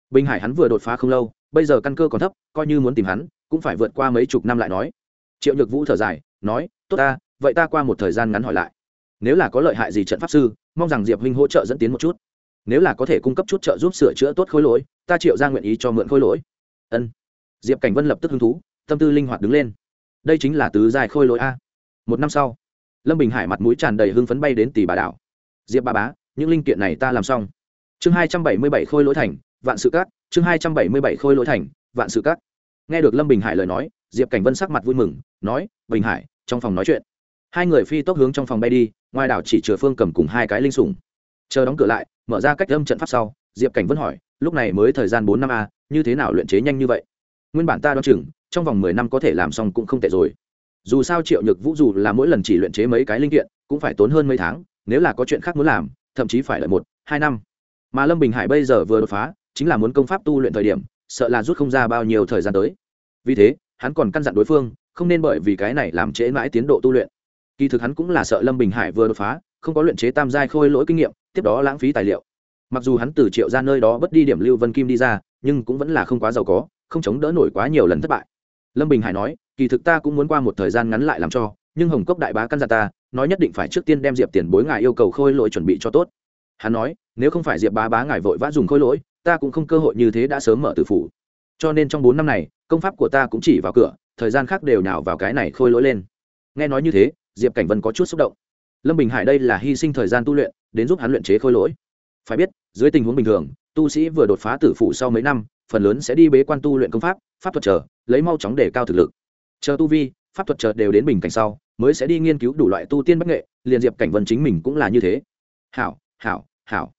Bình hải hắn vừa đột phá không lâu, bây giờ căn cơ còn thấp, coi như muốn tìm hắn, cũng phải vượt qua mấy chục năm lại nói. Triệu nhược vũ thở dài, nói, tốt ta, vậy ta qua một thời gian ngắn hỏi lại. Nếu là có lợi hại gì trận pháp sư, mong rằng diệp huynh hỗ trợ dẫn tiến một chút nếu là có thể cung cấp chút trợ giúp sửa chữa tốt khối lỗi, ta triệu ra nguyện ý cho mượn khối lỗi. Ân. Diệp cảnh vân lập tức hứng thú, tâm tư linh hoạt đứng lên. Đây chính là tứ dài khôi lỗi a. Một năm sau, lâm bình hải mặt mũi tràn đầy hưng phấn bay đến tỷ bà đảo. Diệp ba bá, những linh kiện này ta làm xong. Chương hai trăm bảy mươi bảy khôi lỗi thành, vạn sự cát. Chương hai trăm bảy mươi bảy khôi lỗi thành, vạn sự cát. Nghe được lâm bình hải lời nói, diệp cảnh vân sắc mặt vui mừng, nói, bình hải, trong phòng nói chuyện. Hai người phi tốc hướng trong phòng bay đi, ngoài đảo chỉ chừa phương cầm cùng hai cái linh sủng. Chờ đóng cửa lại mở ra cách âm trận pháp sau, diệp cảnh vẫn hỏi, lúc này mới thời gian bốn năm a, như thế nào luyện chế nhanh như vậy? Nguyên bản ta đoán chừng, trong vòng mười năm có thể làm xong cũng không tệ rồi. Dù sao triệu nhược vũ dù là mỗi lần chỉ luyện chế mấy cái linh kiện, cũng phải tốn hơn mấy tháng, nếu là có chuyện khác muốn làm, thậm chí phải lợi một, hai năm. Mà lâm bình hải bây giờ vừa đột phá, chính là muốn công pháp tu luyện thời điểm, sợ là rút không ra bao nhiêu thời gian tới. Vì thế, hắn còn căn dặn đối phương, không nên bởi vì cái này làm trễ mãi tiến độ tu luyện. Kỳ thực hắn cũng là sợ lâm bình hải vừa đột phá, không có luyện chế tam giai khôi lỗi kinh nghiệm tiếp đó lãng phí tài liệu. Mặc dù hắn từ triệu ra nơi đó bất đi điểm lưu vân kim đi ra, nhưng cũng vẫn là không quá giàu có, không chống đỡ nổi quá nhiều lần thất bại. Lâm bình hải nói, kỳ thực ta cũng muốn qua một thời gian ngắn lại làm cho, nhưng hồng cốc đại bá căn dặn ta, nói nhất định phải trước tiên đem diệp tiền bối ngài yêu cầu khôi lỗi chuẩn bị cho tốt. Hắn nói, nếu không phải diệp bá bá ngài vội vã dùng khôi lỗi, ta cũng không cơ hội như thế đã sớm mở từ phủ. Cho nên trong bốn năm này, công pháp của ta cũng chỉ vào cửa, thời gian khác đều nào vào cái này khôi lỗi lên. Nghe nói như thế, diệp cảnh vân có chút xúc động lâm bình hải đây là hy sinh thời gian tu luyện, đến giúp hắn luyện chế khôi lỗi. Phải biết, dưới tình huống bình thường, tu sĩ vừa đột phá tử phủ sau mấy năm, phần lớn sẽ đi bế quan tu luyện công pháp pháp thuật chờ, lấy mau chóng để cao thực lực. Chờ tu vi, pháp thuật chờ đều đến bình cảnh sau, mới sẽ đi nghiên cứu đủ loại tu tiên bách nghệ, liền diệp cảnh vân chính mình cũng là như thế. Hảo hảo hảo.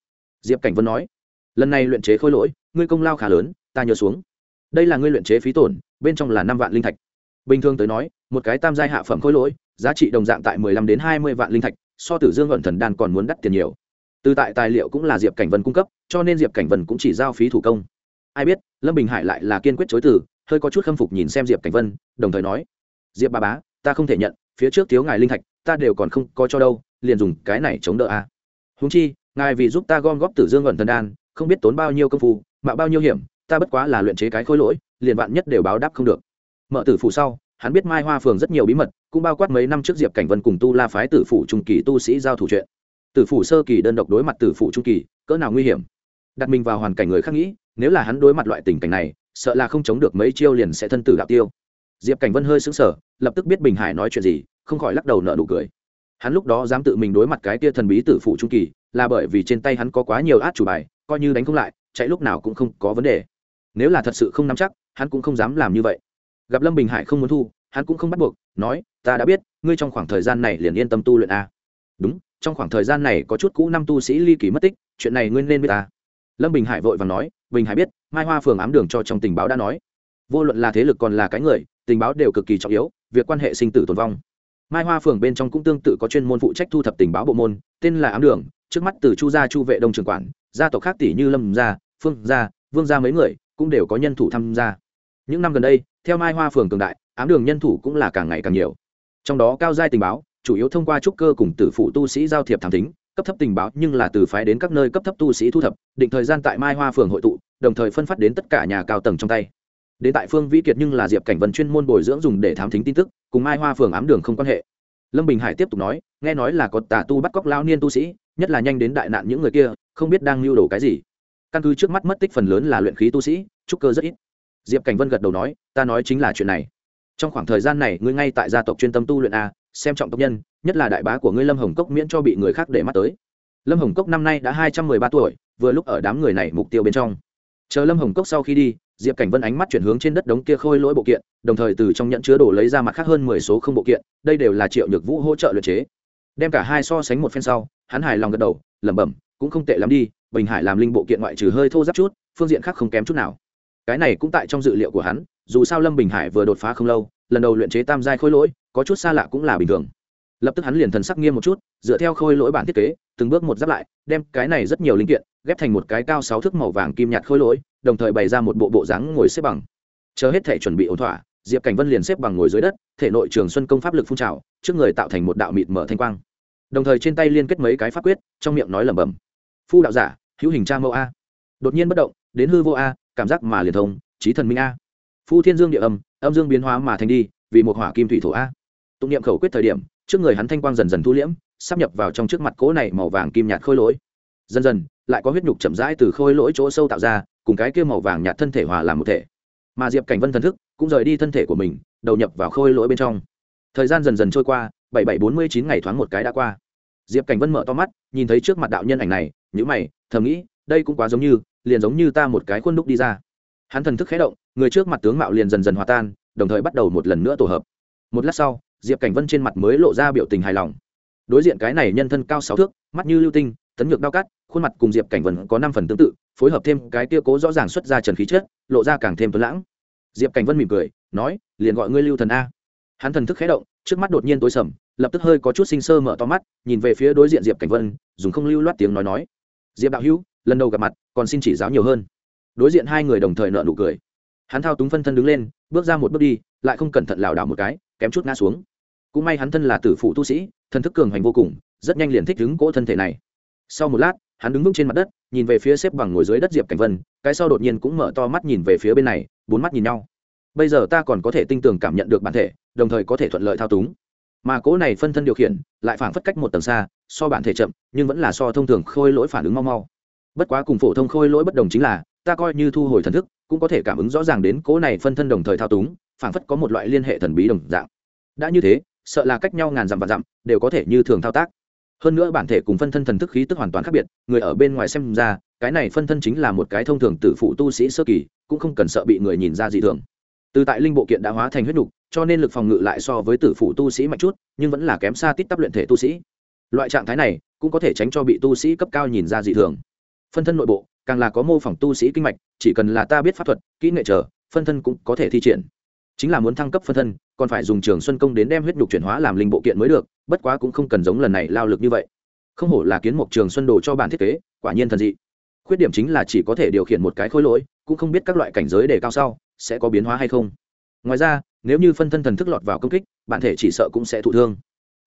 Diệp cảnh vân nói, lần này luyện chế khôi lỗi, ngươi công lao khá lớn, ta nhớ xuống. Đây là ngươi luyện chế phí tổn, bên trong là năm vạn linh thạch. Bình thường tới nói, một cái tam giai hạ phẩm khôi lỗi giá trị đồng dạng tại mười lăm đến hai mươi vạn linh thạch, so tử dương ẩn thần đan còn muốn đắt tiền nhiều. Từ tại tài liệu cũng là diệp cảnh vân cung cấp, cho nên diệp cảnh vân cũng chỉ giao phí thủ công. Ai biết, lâm bình hải lại là kiên quyết chối từ, hơi có chút khâm phục nhìn xem diệp cảnh vân, đồng thời nói, diệp ba bá, ta không thể nhận, phía trước thiếu ngài linh thạch, ta đều còn không có cho đâu, liền dùng cái này chống đỡ a. À. húng chi, ngài vì giúp ta gom góp tử dương ẩn thần đan, không biết tốn bao nhiêu công phu mà bao nhiêu hiểm, ta bất quá là luyện chế cái khối lỗi, liền vạn nhất đều báo đáp không được. Mở tử phủ sau hắn biết mai hoa phường rất nhiều bí mật, cũng bao quát mấy năm trước diệp cảnh vân cùng tu la phái tử phủ trung kỳ tu sĩ giao thủ chuyện. Tử phủ sơ kỳ đơn độc đối mặt tử phủ trung kỳ, cỡ nào nguy hiểm? Đặt mình vào hoàn cảnh người khác nghĩ, nếu là hắn đối mặt loại tình cảnh này, sợ là không chống được mấy chiêu liền sẽ thân tử đạo tiêu. Diệp cảnh vân hơi sững sờ, lập tức biết bình hải nói chuyện gì, không khỏi lắc đầu nợ nụ cười. Hắn lúc đó dám tự mình đối mặt cái tia thần bí tử phụ trung kỳ, là bởi vì trên tay hắn có quá nhiều át chủ bài, coi như đánh không lại, chạy lúc nào cũng không có vấn đề. Nếu là thật sự không nắm chắc, hắn cũng không dám làm như vậy gặp lâm bình hải không muốn thu, hắn cũng không bắt buộc, nói, ta đã biết, ngươi trong khoảng thời gian này liền yên tâm tu luyện a. Đúng, trong khoảng thời gian này có chút cũ năm tu sĩ ly kỳ mất tích, chuyện này ngươi nên biết ta. Lâm bình hải vội và nói, bình hải biết, mai hoa phường ám đường cho trong tình báo đã nói. Vô luận là thế lực còn là cái người, tình báo đều cực kỳ trọng yếu, việc quan hệ sinh tử tồn vong. Mai hoa phường bên trong cũng tương tự có chuyên môn phụ trách thu thập tình báo bộ môn, tên là ám đường, trước mắt từ chu gia chu vệ đông trường quản, gia tộc khác tỷ như lâm gia, phương gia, vương gia mấy người cũng đều có nhân thủ tham gia. Những năm gần đây theo mai hoa phường cường đại, ám đường nhân thủ cũng là càng ngày càng nhiều. Trong đó cao giai tình báo, chủ yếu thông qua trúc cơ cùng tử phụ tu sĩ giao thiệp thám tính cấp thấp tình báo nhưng là từ phái đến các nơi cấp thấp tu sĩ thu thập, định thời gian tại mai hoa phường hội tụ, đồng thời phân phát đến tất cả nhà cao tầng trong tay. Đến tại phương vĩ kiệt nhưng là diệp cảnh vân chuyên môn bồi dưỡng dùng để thám thính tin tức, cùng mai hoa phường ám đường không quan hệ. Lâm bình hải tiếp tục nói, nghe nói là có tà tu bắt cóc lao niên tu sĩ, nhất là nhanh đến đại nạn những người kia, không biết đang lưu đồ cái gì. Căn cứ trước mắt mất tích phần lớn là luyện khí tu sĩ, trúc cơ rất ít diệp cảnh vân gật đầu nói, ta nói chính là chuyện này. Trong khoảng thời gian này, ngươi ngay tại gia tộc chuyên tâm tu luyện a, xem trọng tộc nhân, nhất là đại bá của ngươi lâm hồng cốc miễn cho bị người khác để mắt tới. Lâm hồng cốc năm nay đã hai trăm mười ba tuổi, vừa lúc ở đám người này mục tiêu bên trong. Chờ lâm hồng cốc sau khi đi, diệp cảnh vân ánh mắt chuyển hướng trên đất đống kia khôi lỗi bộ kiện, đồng thời từ trong nhận chứa đồ lấy ra mặt khác hơn mười số không bộ kiện, đây đều là triệu nhược vũ hỗ trợ luyện chế. Đem cả hai so sánh một phen sau, hắn hài lòng gật đầu, lẩm bẩm, cũng không tệ lắm đi, bình hải làm linh bộ kiện ngoại trừ hơi thô giáp chút, phương diện khác không kém chút nào cái này cũng tại trong dự liệu của hắn, dù sao lâm bình hải vừa đột phá không lâu, lần đầu luyện chế tam giai khôi lỗi, có chút xa lạ cũng là bình thường. Lập tức hắn liền thần sắc nghiêm một chút, dựa theo khôi lỗi bản thiết kế, từng bước một giáp lại, đem cái này rất nhiều linh kiện, ghép thành một cái cao sáu thước màu vàng kim nhạt khôi lỗi, đồng thời bày ra một bộ bộ dáng ngồi xếp bằng. Chờ hết thể chuẩn bị ổn thỏa, diệp cảnh vân liền xếp bằng ngồi dưới đất, thể nội trường xuân công pháp lực phun trào, trước người tạo thành một đạo mịt mở thanh quang. Đồng thời trên tay liên kết mấy cái pháp quyết, trong miệng nói lẩm bẩm. Phu đạo giả, hữu hình cha mẫu a. Đột nhiên bất động, đến hư vô a cảm giác mà liền thông, trí thần minh a. Phu thiên dương địa âm âm dương biến hóa mà thành đi, vì một hỏa kim thủy thổ a. Tụng niệm khẩu quyết thời điểm, trước người hắn thanh quang dần dần thu liễm, sắp nhập vào trong trước mặt cỗ này màu vàng kim nhạt khôi lỗi. Dần dần, lại có huyết nhục chậm rãi từ khôi lỗi chỗ sâu tạo ra, cùng cái kia màu vàng nhạt thân thể hòa làm một thể. Mà diệp cảnh vân thần thức cũng rời đi thân thể của mình, đầu nhập vào khôi lỗi bên trong. Thời gian dần dần trôi qua, bảy bảy bốn mươi chín ngày thoáng một cái đã qua. Diệp cảnh vân mở to mắt, nhìn thấy trước mặt đạo nhân ảnh này nhữ mày, thầm nghĩ đây cũng quá giống như, liền giống như ta một cái khuôn đúc đi ra. Hắn thần thức khé động, người trước mặt tướng mạo liền dần dần hòa tan, đồng thời bắt đầu một lần nữa tổ hợp. Một lát sau, diệp cảnh vân trên mặt mới lộ ra biểu tình hài lòng. Đối diện cái này nhân thân cao sáu thước, mắt như lưu tinh, tấn ngược đao cắt, khuôn mặt cùng diệp cảnh vân có năm phần tương tự, phối hợp thêm cái tia cố rõ ràng xuất ra trần khí chất, lộ ra càng thêm tuấn lãng. Diệp cảnh vân mỉm cười, nói, liền gọi ngươi lưu thần a. Hắn thần thức khé động, trước mắt đột nhiên tối sầm, lập tức hơi có chút sinh sơ mở to mắt, nhìn về phía đối diện diệp cảnh vân, dùng không lưu loát tiếng nói nói, diệp đạo hữu lần đầu gặp mặt, còn xin chỉ giáo nhiều hơn. Đối diện hai người đồng thời nợ nụ cười. Hắn thao túng phân thân đứng lên, bước ra một bước đi, lại không cẩn thận lảo đảo một cái, kém chút ngã xuống. Cũng may hắn thân là tử phụ tu sĩ thân thức cường hành vô cùng, rất nhanh liền thích đứng cỗ thân thể này. Sau một lát, hắn đứng vững trên mặt đất, nhìn về phía xếp bằng ngồi dưới đất diệp cảnh vân, cái sau đột nhiên cũng mở to mắt nhìn về phía bên này, bốn mắt nhìn nhau. Bây giờ ta còn có thể tinh tường cảm nhận được bản thể, đồng thời có thể thuận lợi thao túng. Mà cỗ này phân thân điều khiển, lại phản phất cách một tầng xa, so bản thể chậm, nhưng vẫn là so thông thường khôi lỗi phản ứng mau mau bất quá cùng phổ thông khôi lỗi bất đồng chính là, ta coi như thu hồi thần thức, cũng có thể cảm ứng rõ ràng đến cố này phân thân đồng thời thao túng, phảng phất có một loại liên hệ thần bí đồng dạng. Đã như thế, sợ là cách nhau ngàn dặm và dặm, đều có thể như thường thao tác. Hơn nữa bản thể cùng phân thân thần thức khí tức hoàn toàn khác biệt, người ở bên ngoài xem ra, cái này phân thân chính là một cái thông thường tử phụ tu sĩ sơ kỳ, cũng không cần sợ bị người nhìn ra dị thường. Từ tại linh bộ kiện đã hóa thành huyết nục, cho nên lực phòng ngự lại so với tử phụ tu sĩ mạnh chút, nhưng vẫn là kém xa tít tắp luyện thể tu sĩ. Loại trạng thái này, cũng có thể tránh cho bị tu sĩ cấp cao nhìn ra dị thường phân thân nội bộ, càng là có mô phỏng tu sĩ kinh mạch, chỉ cần là ta biết pháp thuật, kỹ nghệ trở, phân thân cũng có thể thi triển. Chính là muốn thăng cấp phân thân, còn phải dùng trường xuân công đến đem huyết nhục chuyển hóa làm linh bộ kiện mới được, bất quá cũng không cần giống lần này lao lực như vậy. Không hổ là kiến mục trường xuân đồ cho bản thiết kế, quả nhiên thần dị. Khuyết điểm chính là chỉ có thể điều khiển một cái khối lỗi, cũng không biết các loại cảnh giới đề cao sau, sẽ có biến hóa hay không. Ngoài ra, nếu như phân thân thần thức lọt vào công kích, bản thể chỉ sợ cũng sẽ thụ thương.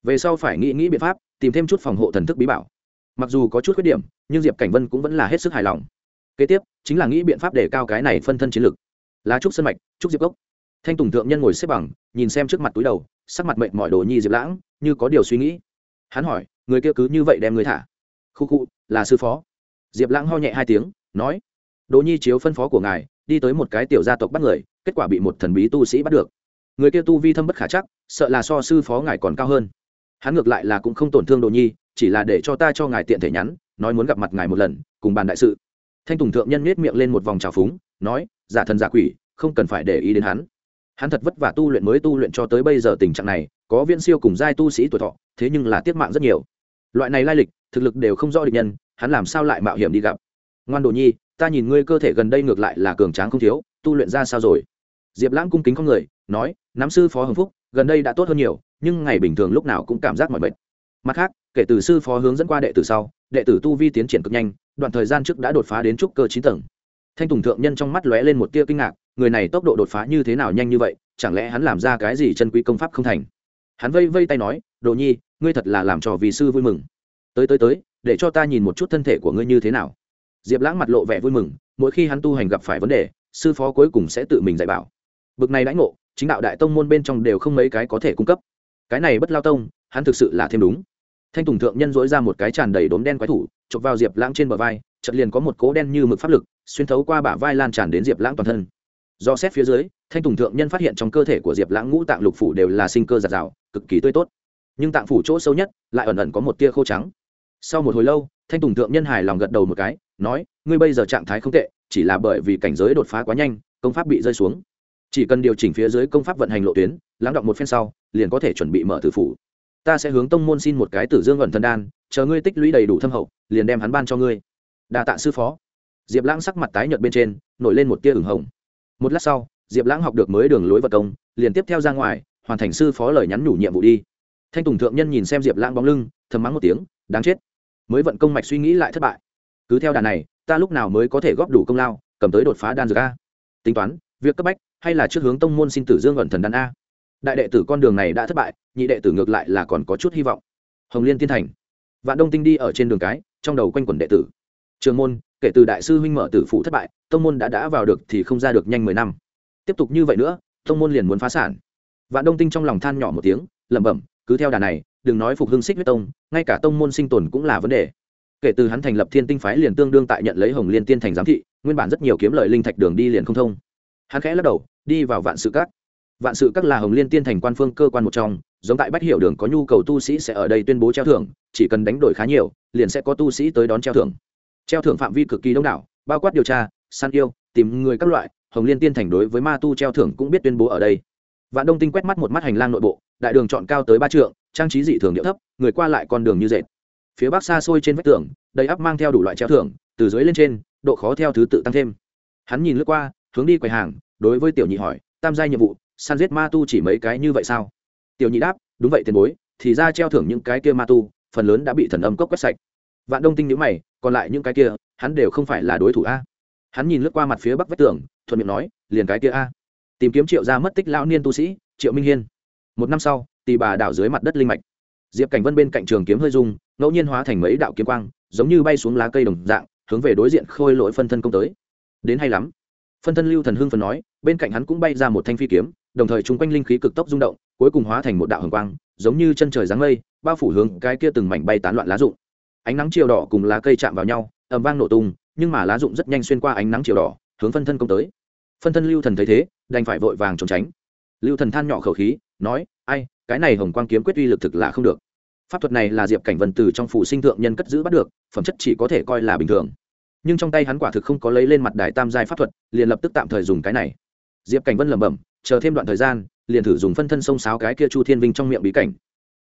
Về sau phải nghĩ nghĩ biện pháp, tìm thêm chút phòng hộ thần thức bí bảo mặc dù có chút khuyết điểm, nhưng diệp cảnh vân cũng vẫn là hết sức hài lòng. Kế tiếp, chính là nghĩ biện pháp để cao cái này phân thân chiến lược lá trúc sân mạch, trúc diệp gốc thanh tùng thượng nhân ngồi xếp bằng, nhìn xem trước mặt túi đầu, sắc mặt mệnh mọi đồ nhi diệp lãng, như có điều suy nghĩ. Hắn hỏi, người kia cứ như vậy đem người thả? Khu khu, là sư phó. Diệp lãng ho nhẹ hai tiếng, nói, đồ nhi chiếu phân phó của ngài, đi tới một cái tiểu gia tộc bắt người, kết quả bị một thần bí tu sĩ bắt được. Người kia tu vi thâm bất khả chắc, sợ là so sư phó ngài còn cao hơn. Hắn ngược lại là cũng không tổn thương đồ nhi chỉ là để cho ta cho ngài tiện thể nhắn, nói muốn gặp mặt ngài một lần, cùng bàn đại sự. Thanh tùng thượng nhân miết miệng lên một vòng trào phúng, nói, giả thần giả quỷ, không cần phải để ý đến hắn. Hắn thật vất vả tu luyện mới tu luyện cho tới bây giờ tình trạng này, có viên siêu cùng giai tu sĩ tuổi thọ, thế nhưng là tiết mạng rất nhiều. Loại này lai lịch, thực lực đều không rõ định nhân, hắn làm sao lại mạo hiểm đi gặp? Ngoan đồ nhi, ta nhìn ngươi cơ thể gần đây ngược lại là cường tráng không thiếu, tu luyện ra sao rồi? Diệp lãng cung kính con người, nói, nắm sư phó hồng phúc, gần đây đã tốt hơn nhiều, nhưng ngày bình thường lúc nào cũng cảm giác mỏi mệt mặt khác, kể từ sư phó hướng dẫn qua đệ tử sau, đệ tử tu vi tiến triển cực nhanh, đoạn thời gian trước đã đột phá đến trúc cơ chín tầng. Thanh tùng thượng nhân trong mắt lóe lên một tia kinh ngạc, người này tốc độ đột phá như thế nào nhanh như vậy, chẳng lẽ hắn làm ra cái gì chân quý công pháp không thành? Hắn vây vây tay nói, đồ nhi, ngươi thật là làm trò vì sư vui mừng. Tới tới tới, để cho ta nhìn một chút thân thể của ngươi như thế nào. Diệp lãng mặt lộ vẻ vui mừng, mỗi khi hắn tu hành gặp phải vấn đề, sư phó cuối cùng sẽ tự mình dạy bảo. Bực này đãi ngộ, chính đạo đại tông môn bên trong đều không mấy cái có thể cung cấp. Cái này bất lao tông hắn thực sự là thêm đúng. Thanh tùng thượng nhân dối ra một cái tràn đầy đốm đen quái thủ, chụp vào diệp lãng trên bờ vai chật liền có một cố đen như mực pháp lực, xuyên thấu qua bả vai lan tràn đến diệp lãng toàn thân. Do xét phía dưới, thanh tùng thượng nhân phát hiện trong cơ thể của diệp lãng ngũ tạng lục phủ đều là sinh cơ giạt rào, cực kỳ tươi tốt. Nhưng tạng phủ chỗ sâu nhất, lại ẩn ẩn có một tia khô trắng. Sau một hồi lâu, thanh tùng thượng nhân hài lòng gật đầu một cái, nói, ngươi bây giờ trạng thái không tệ, chỉ là bởi vì cảnh giới đột phá quá nhanh, công pháp bị rơi xuống. Chỉ cần điều chỉnh phía dưới công pháp vận hành lộ tuyến, lắng động một phen sau, liền có thể chuẩn bị mở tử phủ ta sẽ hướng tông môn xin một cái tử dương ẩn thần đan, chờ ngươi tích lũy đầy đủ thâm hậu, liền đem hắn ban cho ngươi. Đa tạ sư phó. Diệp lãng sắc mặt tái nhợt bên trên, nổi lên một tia ửng hồng. Một lát sau, diệp lãng học được mới đường lối vật công, liền tiếp theo ra ngoài, hoàn thành sư phó lời nhắn nhủ nhiệm vụ đi. Thanh tùng thượng nhân nhìn xem diệp lãng bóng lưng, thầm mắng một tiếng, đáng chết. Mới vận công mạch suy nghĩ lại thất bại. Cứ theo đà này, ta lúc nào mới có thể góp đủ công lao, cầm tới đột phá đan dược a? Tính toán, việc cấp bách hay là trước hướng tông môn xin tử dương ẩn thần đan a? Đại đệ tử con đường này đã thất bại, nhị đệ tử ngược lại là còn có chút hy vọng. Hồng liên tiên thành. Vạn đông tinh đi ở trên đường cái, trong đầu quanh quẩn đệ tử. Trường môn, kể từ đại sư huynh mở tử phụ thất bại, tông môn đã đã vào được thì không ra được nhanh mười năm. Tiếp tục như vậy nữa, tông môn liền muốn phá sản. Vạn đông tinh trong lòng than nhỏ một tiếng, lẩm bẩm, cứ theo đà này, đừng nói phục hưng xích huyết tông, ngay cả tông môn sinh tồn cũng là vấn đề. Kể từ hắn thành lập thiên tinh phái liền tương đương tại nhận lấy hồng liên tiên thành giám thị, nguyên bản rất nhiều kiếm lợi linh thạch đường đi liền không thông. Hắn khẽ lắc đầu, đi vào vạn sự Cát vạn sự các là hồng liên tiên thành quan phương cơ quan một trong, giống tại bách hiệu đường có nhu cầu tu sĩ sẽ ở đây tuyên bố treo thưởng, chỉ cần đánh đổi khá nhiều, liền sẽ có tu sĩ tới đón treo thưởng. Treo thưởng phạm vi cực kỳ đông đảo, bao quát điều tra, săn yêu, tìm người các loại, hồng liên tiên thành đối với ma tu treo thưởng cũng biết tuyên bố ở đây. Vạn đông tinh quét mắt một mắt hành lang nội bộ, đại đường chọn cao tới ba trượng, trang trí dị thường điệu thấp, người qua lại con đường như dệt. Phía bắc xa xôi trên vách tường, đầy ắp mang theo đủ loại treo thưởng, từ dưới lên trên, độ khó theo thứ tự tăng thêm. Hắn nhìn lướt qua, hướng đi quầy hàng, đối với tiểu nhị hỏi, tam giai nhiệm vụ săn giết ma tu chỉ mấy cái như vậy sao? Tiểu nhị đáp, đúng vậy tiền bối, thì ra treo thưởng những cái kia ma tu, phần lớn đã bị thần âm cốc quét sạch. Vạn đông tinh nhữ mày, còn lại những cái kia, hắn đều không phải là đối thủ a. Hắn nhìn lướt qua mặt phía bắc vách tường, thuận miệng nói, liền cái kia a. Tìm kiếm triệu gia mất tích lão niên tu sĩ, triệu minh hiên. Một năm sau tì bà đảo dưới mặt đất linh mạch. Diệp cảnh vân bên cạnh trường kiếm hơi dung ngẫu nhiên hóa thành mấy đạo kiếm quang, giống như bay xuống lá cây đồng dạng, hướng về đối diện khôi lỗi phân thân công tới. Đến hay lắm. Phân thân lưu thần hưng phần nói, bên cạnh hắn cũng bay ra một thanh phi kiếm đồng thời chúng quanh linh khí cực tốc rung động, cuối cùng hóa thành một đạo hồng quang, giống như chân trời dáng mây, bao phủ hướng cái kia từng mảnh bay tán loạn lá rụng. Ánh nắng chiều đỏ cùng lá cây chạm vào nhau, ầm vang nổ tung, nhưng mà lá rụng rất nhanh xuyên qua ánh nắng chiều đỏ, hướng phân thân công tới. Phân thân lưu thần thấy thế, đành phải vội vàng trốn tránh. Lưu thần than nhỏ khẩu khí, nói, ai, cái này hồng quang kiếm quyết uy lực thực là không được. Pháp thuật này là diệp cảnh vân từ trong phủ sinh thượng nhân cất giữ bắt được, phẩm chất chỉ có thể coi là bình thường. Nhưng trong tay hắn quả thực không có lấy lên mặt đài tam giai pháp thuật, liền lập tức tạm thời dùng cái này. Diệp cảnh vân lẩm bẩm chờ thêm đoạn thời gian liền thử dùng phân thân sông sáo cái kia chu thiên vinh trong miệng bí cảnh.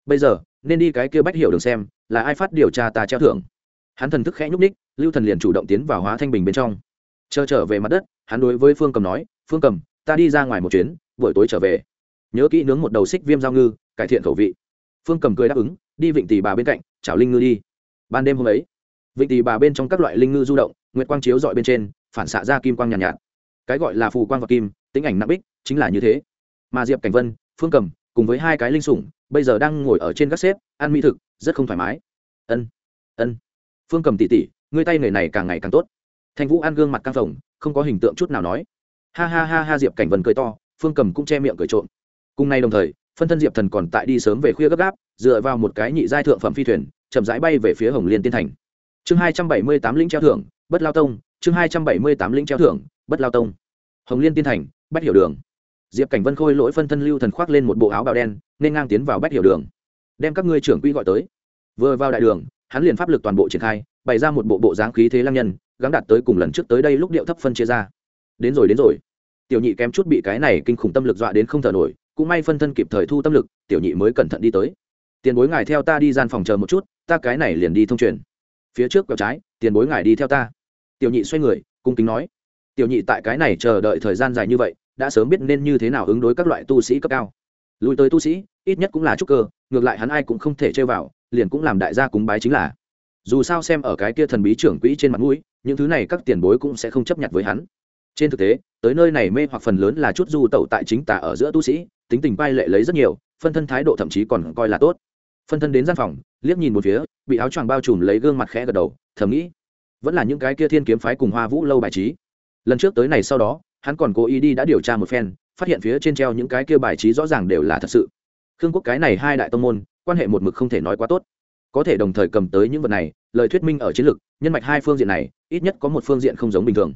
Bây giờ nên đi cái kia bách hiểu đường xem là ai phát điều tra ta treo thưởng. Hắn thần thức khẽ nhúc ních lưu thần liền chủ động tiến vào hóa thanh bình bên trong. Chờ trở về mặt đất hắn đối với phương cầm nói phương cầm ta đi ra ngoài một chuyến buổi tối trở về. Nhớ kỹ nướng một đầu xích viêm giao ngư cải thiện khẩu vị. Phương cầm cười đáp ứng đi vịnh tỷ bà bên cạnh chảo linh ngư đi. Ban đêm hôm ấy vịnh tỷ bà bên trong các loại linh ngư du động nguyệt quang chiếu dọi bên trên phản xạ ra kim quang nhàn nhạt, nhạt. Cái gọi là phù quang và kim tính ảnh nặng bích, chính là như thế. Mà diệp cảnh vân, phương cầm, cùng với hai cái linh sủng, bây giờ đang ngồi ở trên các xếp, ăn mỹ thực, rất không thoải mái. Ân ân. Phương cầm tỉ tỉ, ngươi tay người này càng ngày càng tốt. Thanh vũ ăn gương mặt căng phồng, không có hình tượng chút nào nói. Ha ha ha ha, diệp cảnh vân cười to, phương cầm cũng che miệng cười trộm. Cùng nay đồng thời, phân thân diệp thần còn tại đi sớm về khuya gấp gáp, dựa vào một cái nhị giai thượng phẩm phi thuyền, chậm rãi bay về phía hồng liên tiên thành. Chương hai trăm bảy mươi tám lĩnh treo thưởng, bất lao tông, chương hai trăm bảy mươi tám lĩnh treo thưởng, bất lao tông. Hồng liên tiên thành bách hiểu đường. Diệp cảnh vân khôi lỗi phân thân lưu thần khoác lên một bộ áo bào đen, nên ngang tiến vào bách hiểu đường. Đem các ngươi trưởng quỹ gọi tới. Vừa vào đại đường, hắn liền pháp lực toàn bộ triển khai, bày ra một bộ bộ dáng khí thế lăng nhân gắn đạt tới cùng lần trước tới đây lúc điệu thấp phân chia ra. Đến rồi đến rồi. Tiểu nhị kém chút bị cái này kinh khủng tâm lực dọa đến không thở nổi, cũng may phân thân kịp thời thu tâm lực, tiểu nhị mới cẩn thận đi tới. Tiền bối ngài theo ta đi gian phòng chờ một chút, ta cái này liền đi thông truyền. Phía trước quẹo trái, tiền bối ngài đi theo ta. Tiểu nhị xoay người, cung kính nói tiểu nhị tại cái này chờ đợi thời gian dài như vậy, đã sớm biết nên như thế nào ứng đối các loại tu sĩ cấp cao. Lùi tới tu sĩ, ít nhất cũng là trúc cơ, ngược lại hắn ai cũng không thể chơi vào, liền cũng làm đại gia cúng bái chính là. Dù sao xem ở cái kia thần bí trưởng quỹ trên mặt mũi, những thứ này các tiền bối cũng sẽ không chấp nhận với hắn. Trên thực tế, tới nơi này mê hoặc phần lớn là chút du tẩu tại chính tả ở giữa tu sĩ, tính tình quay lệ lấy rất nhiều, phân thân thái độ thậm chí còn coi là tốt. Phân thân đến gian phòng, liếc nhìn một phía, bị áo choàng bao trùm lấy gương mặt khẽ gật đầu, thầm nghĩ, vẫn là những cái kia thiên kiếm phái cùng hoa vũ lâu bài trí lần trước tới này sau đó, hắn còn cố ý đi đã điều tra một phen, phát hiện phía trên treo những cái kia bài trí rõ ràng đều là thật sự. Khương quốc cái này hai đại tông môn, quan hệ một mực không thể nói quá tốt. Có thể đồng thời cầm tới những vật này, lời thuyết minh ở chiến lược, nhân mạch hai phương diện này, ít nhất có một phương diện không giống bình thường.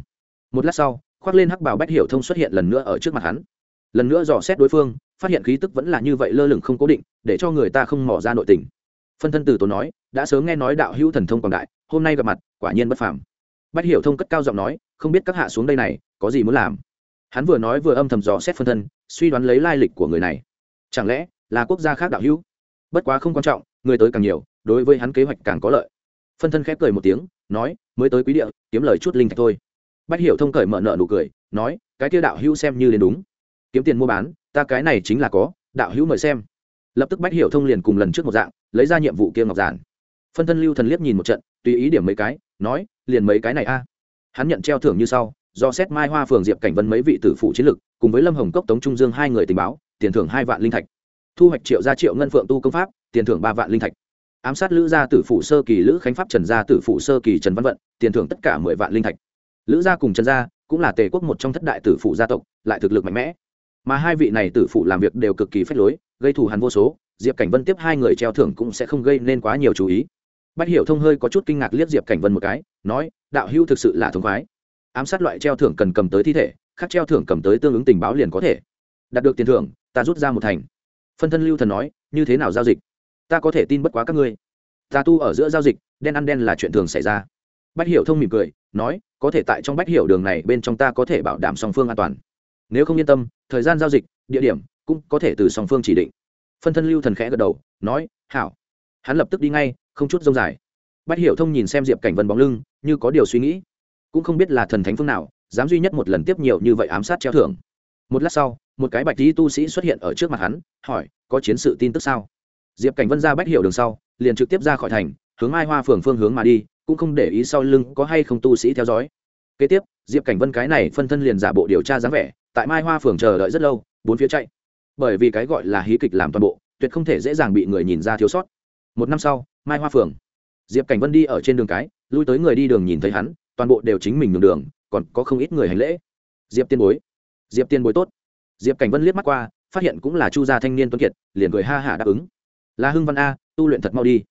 Một lát sau, khoác lên hắc bào bách hiểu thông xuất hiện lần nữa ở trước mặt hắn. Lần nữa dò xét đối phương, phát hiện khí tức vẫn là như vậy lơ lửng không cố định, để cho người ta không mỏ ra nội tình. Phân thân từ tốn nói, đã sớm nghe nói đạo hữu thần thông quảng đại, hôm nay gặp mặt, quả nhiên bất phàm bách hiểu thông cất cao giọng nói, không biết các hạ xuống đây này, có gì muốn làm? Hắn vừa nói vừa âm thầm dò xét phân thân, suy đoán lấy lai lịch của người này. Chẳng lẽ là quốc gia khác đạo hữu? Bất quá không quan trọng, người tới càng nhiều, đối với hắn kế hoạch càng có lợi. Phân thân khép cười một tiếng, nói, mới tới quý địa, kiếm lời chút linh thạch thôi. Bách hiểu thông cởi mở nợ nụ cười, nói, cái kia đạo hữu xem như đến đúng. Kiếm tiền mua bán, ta cái này chính là có, đạo hữu mời xem. Lập tức bách hiểu thông liền cùng lần trước một dạng, lấy ra nhiệm vụ kia ngọc giản. Phân thân lưu thần liếc nhìn một trận, tùy ý điểm mấy cái nói, liền mấy cái này a. Hắn nhận treo thưởng như sau, do xét mai hoa phường diệp cảnh vân mấy vị tử phụ chiến lực, cùng với lâm hồng cốc tống trung dương hai người tình báo, tiền thưởng hai vạn linh thạch. Thu hoạch triệu gia triệu ngân phượng tu công pháp, tiền thưởng ba vạn linh thạch. Ám sát lữ gia tử phụ sơ kỳ lữ khánh pháp trần gia tử phụ sơ kỳ trần văn vận, tiền thưởng tất cả mười vạn linh thạch. Lữ gia cùng trần gia cũng là tề quốc một trong thất đại tử phụ gia tộc, lại thực lực mạnh mẽ. Mà hai vị này tử phụ làm việc đều cực kỳ phách lối, gây thù hắn vô số, diệp cảnh vân tiếp hai người treo thưởng cũng sẽ không gây nên quá nhiều chú ý bách hiểu thông hơi có chút kinh ngạc liếc diệp cảnh vân một cái, nói, đạo hưu thực sự là thống khoái. Ám sát loại treo thưởng cần cầm tới thi thể, khác treo thưởng cầm tới tương ứng tình báo liền có thể. Đạt được tiền thưởng, ta rút ra một thành. Phân thân lưu thần nói, như thế nào giao dịch? Ta có thể tin bất quá các ngươi. Ta tu ở giữa giao dịch, đen ăn đen là chuyện thường xảy ra. Bách hiểu thông mỉm cười, nói, có thể tại trong bách hiểu đường này bên trong ta có thể bảo đảm song phương an toàn. Nếu không yên tâm, thời gian giao dịch, địa điểm cũng có thể từ song phương chỉ định. Phân thân lưu thần khẽ gật đầu, nói, hảo hắn lập tức đi ngay, không chút rông dài. Bách hiểu thông nhìn xem diệp cảnh vân bóng lưng, như có điều suy nghĩ. Cũng không biết là thần thánh phương nào, dám duy nhất một lần tiếp nhiều như vậy ám sát treo thưởng. Một lát sau, một cái bạch tí tu sĩ xuất hiện ở trước mặt hắn, hỏi, có chiến sự tin tức sao? Diệp cảnh vân ra bách hiểu đường sau, liền trực tiếp ra khỏi thành, hướng mai hoa phường phương hướng mà đi, cũng không để ý sau lưng có hay không tu sĩ theo dõi. Kế tiếp, diệp cảnh vân cái này phân thân liền giả bộ điều tra dáng vẻ, tại mai hoa phường chờ đợi rất lâu, bốn phía chạy. Bởi vì cái gọi là hí kịch làm toàn bộ, tuyệt không thể dễ dàng bị người nhìn ra thiếu sót một năm sau, mai hoa phường, diệp cảnh vân đi ở trên đường cái, lui tới người đi đường nhìn thấy hắn, toàn bộ đều chính mình đường đường, còn có không ít người hành lễ. Diệp tiên bối, diệp tiên bối tốt. Diệp cảnh vân liếc mắt qua, phát hiện cũng là chu gia thanh niên tuấn kiệt, liền cười ha hả đáp ứng. Là hưng văn a, tu luyện thật mau đi.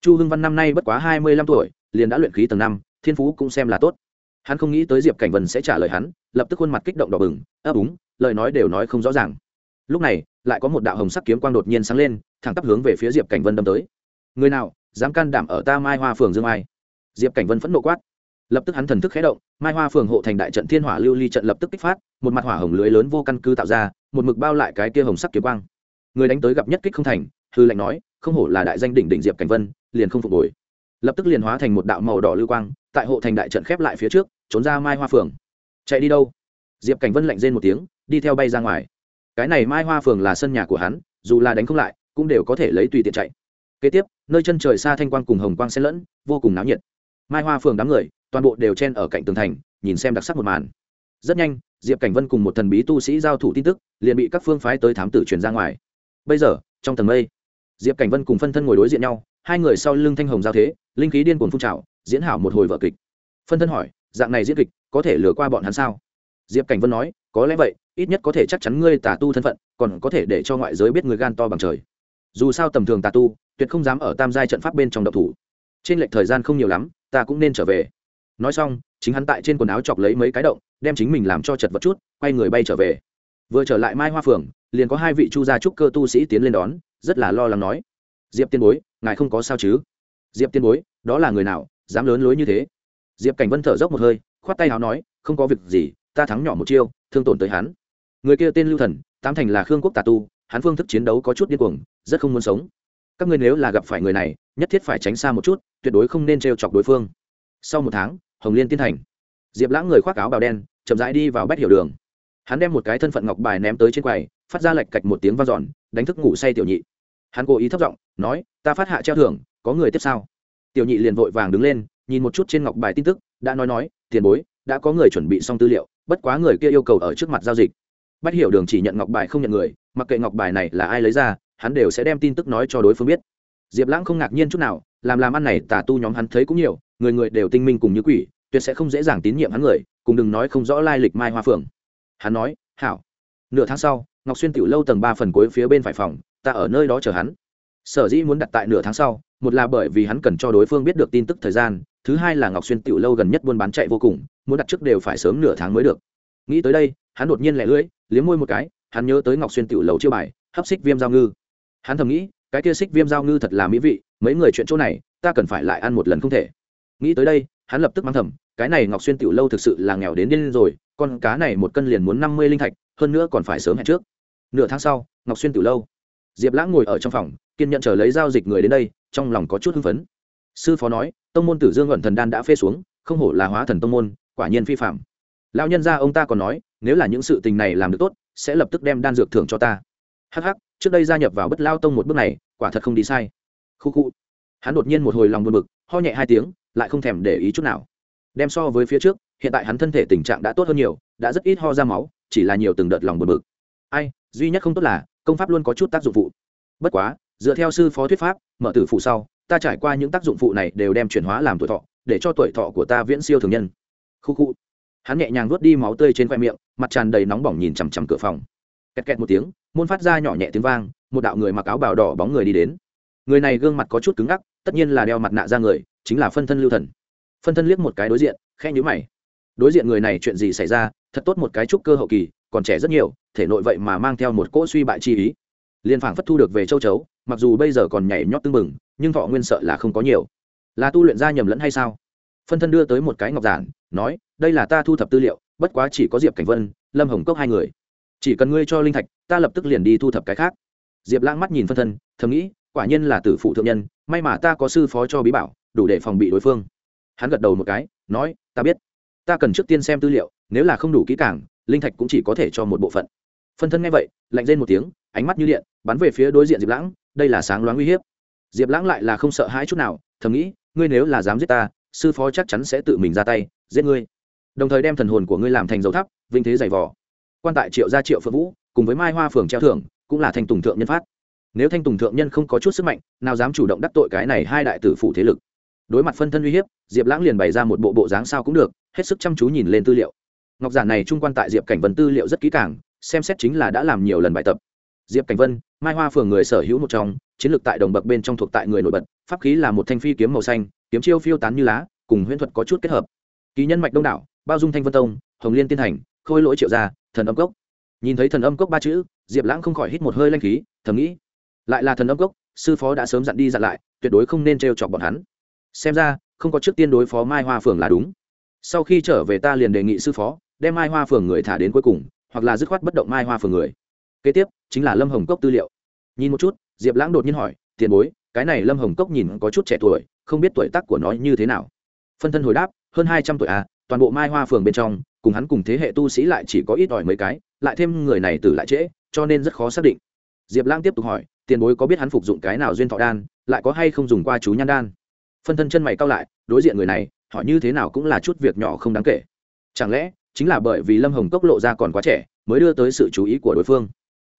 Chu hưng văn năm nay bất quá hai mươi lăm tuổi, liền đã luyện khí tầng năm, thiên phú cũng xem là tốt. Hắn không nghĩ tới diệp cảnh vân sẽ trả lời hắn, lập tức khuôn mặt kích động đỏ bừng, ấp úng, lời nói đều nói không rõ ràng. Lúc này, lại có một đạo hồng sắc kiếm quang đột nhiên sáng lên, thẳng tắp hướng về phía diệp cảnh vân đâm tới người nào dám can đảm ở ta mai hoa phường dương ai? Diệp cảnh vân phẫn nộ quát. Lập tức hắn thần thức khé động, mai hoa phường hộ thành đại trận thiên hỏa lưu ly trận lập tức kích phát, một mặt hỏa hồng lưới lớn vô căn cứ tạo ra, một mực bao lại cái kia hồng sắc kiếm quang. Người đánh tới gặp nhất kích không thành, hư lệnh nói, không hổ là đại danh đỉnh đỉnh diệp cảnh vân, liền không phục hồi. Lập tức liền hóa thành một đạo màu đỏ lưu quang, tại hộ thành đại trận khép lại phía trước, trốn ra mai hoa phường. Chạy đi đâu? Diệp cảnh vân lạnh rên một tiếng, đi theo bay ra ngoài. Cái này mai hoa phường là sân nhà của hắn, dù là đánh không lại, cũng đều có thể lấy tùy tiện chạy. Kế tiếp nơi chân trời xa thanh quang cùng hồng quang xen lẫn, vô cùng náo nhiệt. Mai hoa phường đám người, toàn bộ đều chen ở cạnh tường thành, nhìn xem đặc sắc một màn. Rất nhanh, diệp cảnh vân cùng một thần bí tu sĩ giao thủ tin tức, liền bị các phương phái tới thám tử truyền ra ngoài. Bây giờ, trong tầng mây, diệp cảnh vân cùng phân thân ngồi đối diện nhau, hai người sau lưng thanh hồng giao thế, linh khí điên cuồng phun trào, diễn hảo một hồi vở kịch. Phân thân hỏi, dạng này diễn kịch có thể lừa qua bọn hắn sao? Diệp cảnh vân nói, có lẽ vậy, ít nhất có thể chắc chắn ngươi tà tu thân phận, còn có thể để cho ngoại giới biết người gan to bằng trời dù sao tầm thường tà tu, tuyệt không dám ở tam giai trận pháp bên trong độc thủ. Trên lệch thời gian không nhiều lắm, ta cũng nên trở về. Nói xong, chính hắn tại trên quần áo chọc lấy mấy cái động, đem chính mình làm cho chật vật chút, quay người bay trở về. Vừa trở lại mai hoa phường, liền có hai vị chu gia trúc cơ tu sĩ tiến lên đón, rất là lo lắng nói, diệp tiên bối, ngài không có sao chứ? Diệp tiên bối, đó là người nào, dám lớn lối như thế? Diệp cảnh vân thở dốc một hơi, khoát tay áo nói, không có việc gì, ta thắng nhỏ một chiêu, thương tổn tới hắn. Người kia tên lưu thần, tám thành là khương quốc tà tu hắn phương thức chiến đấu có chút điên cuồng, rất không muốn sống. Các ngươi nếu là gặp phải người này, nhất thiết phải tránh xa một chút, tuyệt đối không nên trêu chọc đối phương. Sau một tháng, hồng liên tiên thành. Diệp lãng người khoác áo bào đen, chậm rãi đi vào bách hiểu đường. Hắn đem một cái thân phận ngọc bài ném tới trên quầy, phát ra lạch cạch một tiếng v a n giòn đánh thức ngủ say tiểu nhị. Hắn cố ý thấp giọng, nói, ta phát hạ treo thưởng, có người tiếp sau tiểu nhị liền vội vàng đứng lên, nhìn một chút trên ngọc bài tin tức, đã nói nói, tiền bối, đã có người chuẩn bị xong tư liệu, bất quá người kia yêu cầu ở trước mặt giao dịch. Bách hiểu đường chỉ nhận ngọc bài không nhận người mặc kệ ngọc bài này là ai lấy ra, hắn đều sẽ đem tin tức nói cho đối phương biết. Diệp lãng không ngạc nhiên chút nào, làm làm ăn này, tà tu nhóm hắn thấy cũng nhiều, người người đều tinh minh cùng như quỷ, tuyệt sẽ không dễ dàng tín nhiệm hắn người, cùng đừng nói không rõ lai lịch mai hoa phượng. Hắn nói, hảo. Nửa tháng sau, ngọc xuyên tiểu lâu tầng ba phần cuối phía bên phải phòng, ta ở nơi đó chờ hắn. Sở dĩ muốn đặt tại nửa tháng sau, một là bởi vì hắn cần cho đối phương biết được tin tức thời gian, thứ hai là ngọc xuyên tiểu lâu gần nhất buôn bán chạy vô cùng, muốn đặt trước đều phải sớm nửa tháng mới được. Nghĩ tới đây, hắn đột nhiên lẻ lưỡi, liếm môi một cái hắn nhớ tới ngọc xuyên tiểu lâu chiêu bài, hấp xích viêm giao ngư. Hắn thầm nghĩ, cái kia xích viêm giao ngư thật là mỹ vị, mấy người chuyện chỗ này, ta cần phải lại ăn một lần không thể. Nghĩ tới đây, hắn lập tức mang thầm, cái này ngọc xuyên tiểu lâu thực sự là nghèo đến điên rồi, con cá này một cân liền muốn năm mươi linh thạch, hơn nữa còn phải sớm hẹn trước. Nửa tháng sau, ngọc xuyên tiểu lâu. Diệp lãng ngồi ở trong phòng, kiên nhận chờ lấy giao dịch người đến đây, trong lòng có chút hưng phấn. Sư phó nói, tông môn tử dương luận thần đan đã phê xuống, không hổ là hóa thần tông môn, quả nhiên phi phạm. Lão nhân gia ông ta còn nói, nếu là những sự tình này làm được tốt sẽ lập tức đem đan dược thưởng cho ta. Hắc hắc, trước đây gia nhập vào bất lao tông một bước này, quả thật không đi sai. Khu khu. Hắn đột nhiên một hồi lòng buồn bực, ho nhẹ hai tiếng, lại không thèm để ý chút nào. Đem so với phía trước, hiện tại hắn thân thể tình trạng đã tốt hơn nhiều, đã rất ít ho ra máu, chỉ là nhiều từng đợt lòng buồn bực. Ai, duy nhất không tốt là, công pháp luôn có chút tác dụng phụ. Bất quá, dựa theo sư phó thuyết pháp, mở tử phụ sau, ta trải qua những tác dụng phụ này đều đem chuyển hóa làm tuổi thọ, để cho tuổi thọ của ta viễn siêu thường nhân. Khu khu hắn nhẹ nhàng nuốt đi máu tươi trên khoe miệng, mặt tràn đầy nóng bỏng nhìn chằm chằm cửa phòng. Kẹt kẹt một tiếng, môn phát ra nhỏ nhẹ tiếng vang, một đạo người mặc áo bào đỏ bóng người đi đến. Người này gương mặt có chút cứng ngắc, tất nhiên là đeo mặt nạ ra người, chính là phân thân lưu thần. Phân thân liếc một cái đối diện khe nhữ mày. Đối diện người này chuyện gì xảy ra, thật tốt một cái trúc cơ hậu kỳ, còn trẻ rất nhiều, thể nội vậy mà mang theo một cỗ suy bại chi ý. Liên phảng phất thu được về châu chấu, mặc dù bây giờ còn nhảy nhót tưng bừng, nhưng thọ nguyên sợ là không có nhiều. Là tu luyện ra nhầm lẫn hay sao? Phân thân đưa tới một cái ngọc giản, nói, đây là ta thu thập tư liệu, bất quá chỉ có diệp cảnh vân, lâm hồng cốc hai người. Chỉ cần ngươi cho linh thạch, ta lập tức liền đi thu thập cái khác. Diệp lãng mắt nhìn phân thân, thầm nghĩ, quả nhiên là tử phụ thượng nhân, may mà ta có sư phó cho bí bảo, đủ để phòng bị đối phương. Hắn gật đầu một cái, nói, ta biết. Ta cần trước tiên xem tư liệu, nếu là không đủ kỹ càng, linh thạch cũng chỉ có thể cho một bộ phận. Phân thân nghe vậy, lạnh lên một tiếng, ánh mắt như điện, bắn về phía đối diện diệp lãng, đây là sáng loáng uy hiếp. Diệp lãng lại là không sợ hãi chút nào, thầm nghĩ, ngươi nếu là dám giết ta sư phó chắc chắn sẽ tự mình ra tay, giết ngươi. Đồng thời đem thần hồn của ngươi làm thành dầu thắp, vinh thế giày vò. Quan tại triệu gia triệu phượng vũ, cùng với mai hoa phường treo thưởng, cũng là thanh tùng thượng nhân phát. Nếu thanh tùng thượng nhân không có chút sức mạnh, nào dám chủ động đắc tội cái này hai đại tử phụ thế lực. Đối mặt phân thân uy hiếp, diệp lãng liền bày ra một bộ bộ dáng sao cũng được, hết sức chăm chú nhìn lên tư liệu. Ngọc giản này trung quan tại diệp cảnh vân tư liệu rất kỹ càng, xem xét chính là đã làm nhiều lần bài tập. Diệp cảnh vân, mai hoa phường người sở hữu một trong, chiến lược tại đồng bậc bên trong thuộc tại người nổi bật, pháp khí là một thanh phi kiếm màu xanh kiếm chiêu phiêu tán như lá, cùng huyễn thuật có chút kết hợp. Kỳ nhân mạch đông đảo, bao dung thanh vân tông, hồng liên tiên thành, khôi lỗi triệu gia, thần âm cốc. Nhìn thấy thần âm cốc ba chữ, diệp lãng không khỏi hít một hơi lanh khí, thầm nghĩ, lại là thần âm cốc, sư phó đã sớm dặn đi dặn lại, tuyệt đối không nên t chọc bọn hắn. Xem ra, không có trước tiên đối phó mai hoa phường là đúng. Sau khi trở về ta liền đề nghị sư phó, đem mai hoa phường người thả đến cuối cùng, hoặc là dứt khoát bất động mai hoa phường người. Kế tiếp, chính là lâm hồng cốc tư liệu. Nhìn một chút, diệp lãng đột nhiên hỏi, tiền bối cái này lâm hồng cốc nhìn có chút trẻ tuổi, không biết tuổi tác của nó như thế nào. Phân thân hồi đáp, hơn hai trăm tuổi à toàn bộ mai hoa phường bên trong, cùng hắn cùng thế hệ tu sĩ lại chỉ có ít ỏi mấy cái, lại thêm người này từ lại trễ, cho nên rất khó xác định. Diệp lang tiếp tục hỏi, tiền bối có biết hắn phục dụng cái nào duyên thọ đan, lại có hay không dùng qua chú nhan đan? Phân thân chân mày cao lại, đối diện người này họ như thế nào cũng là chút việc nhỏ không đáng kể. Chẳng lẽ, chính là bởi vì lâm hồng cốc lộ ra còn quá trẻ, mới đưa tới sự chú ý của đối phương?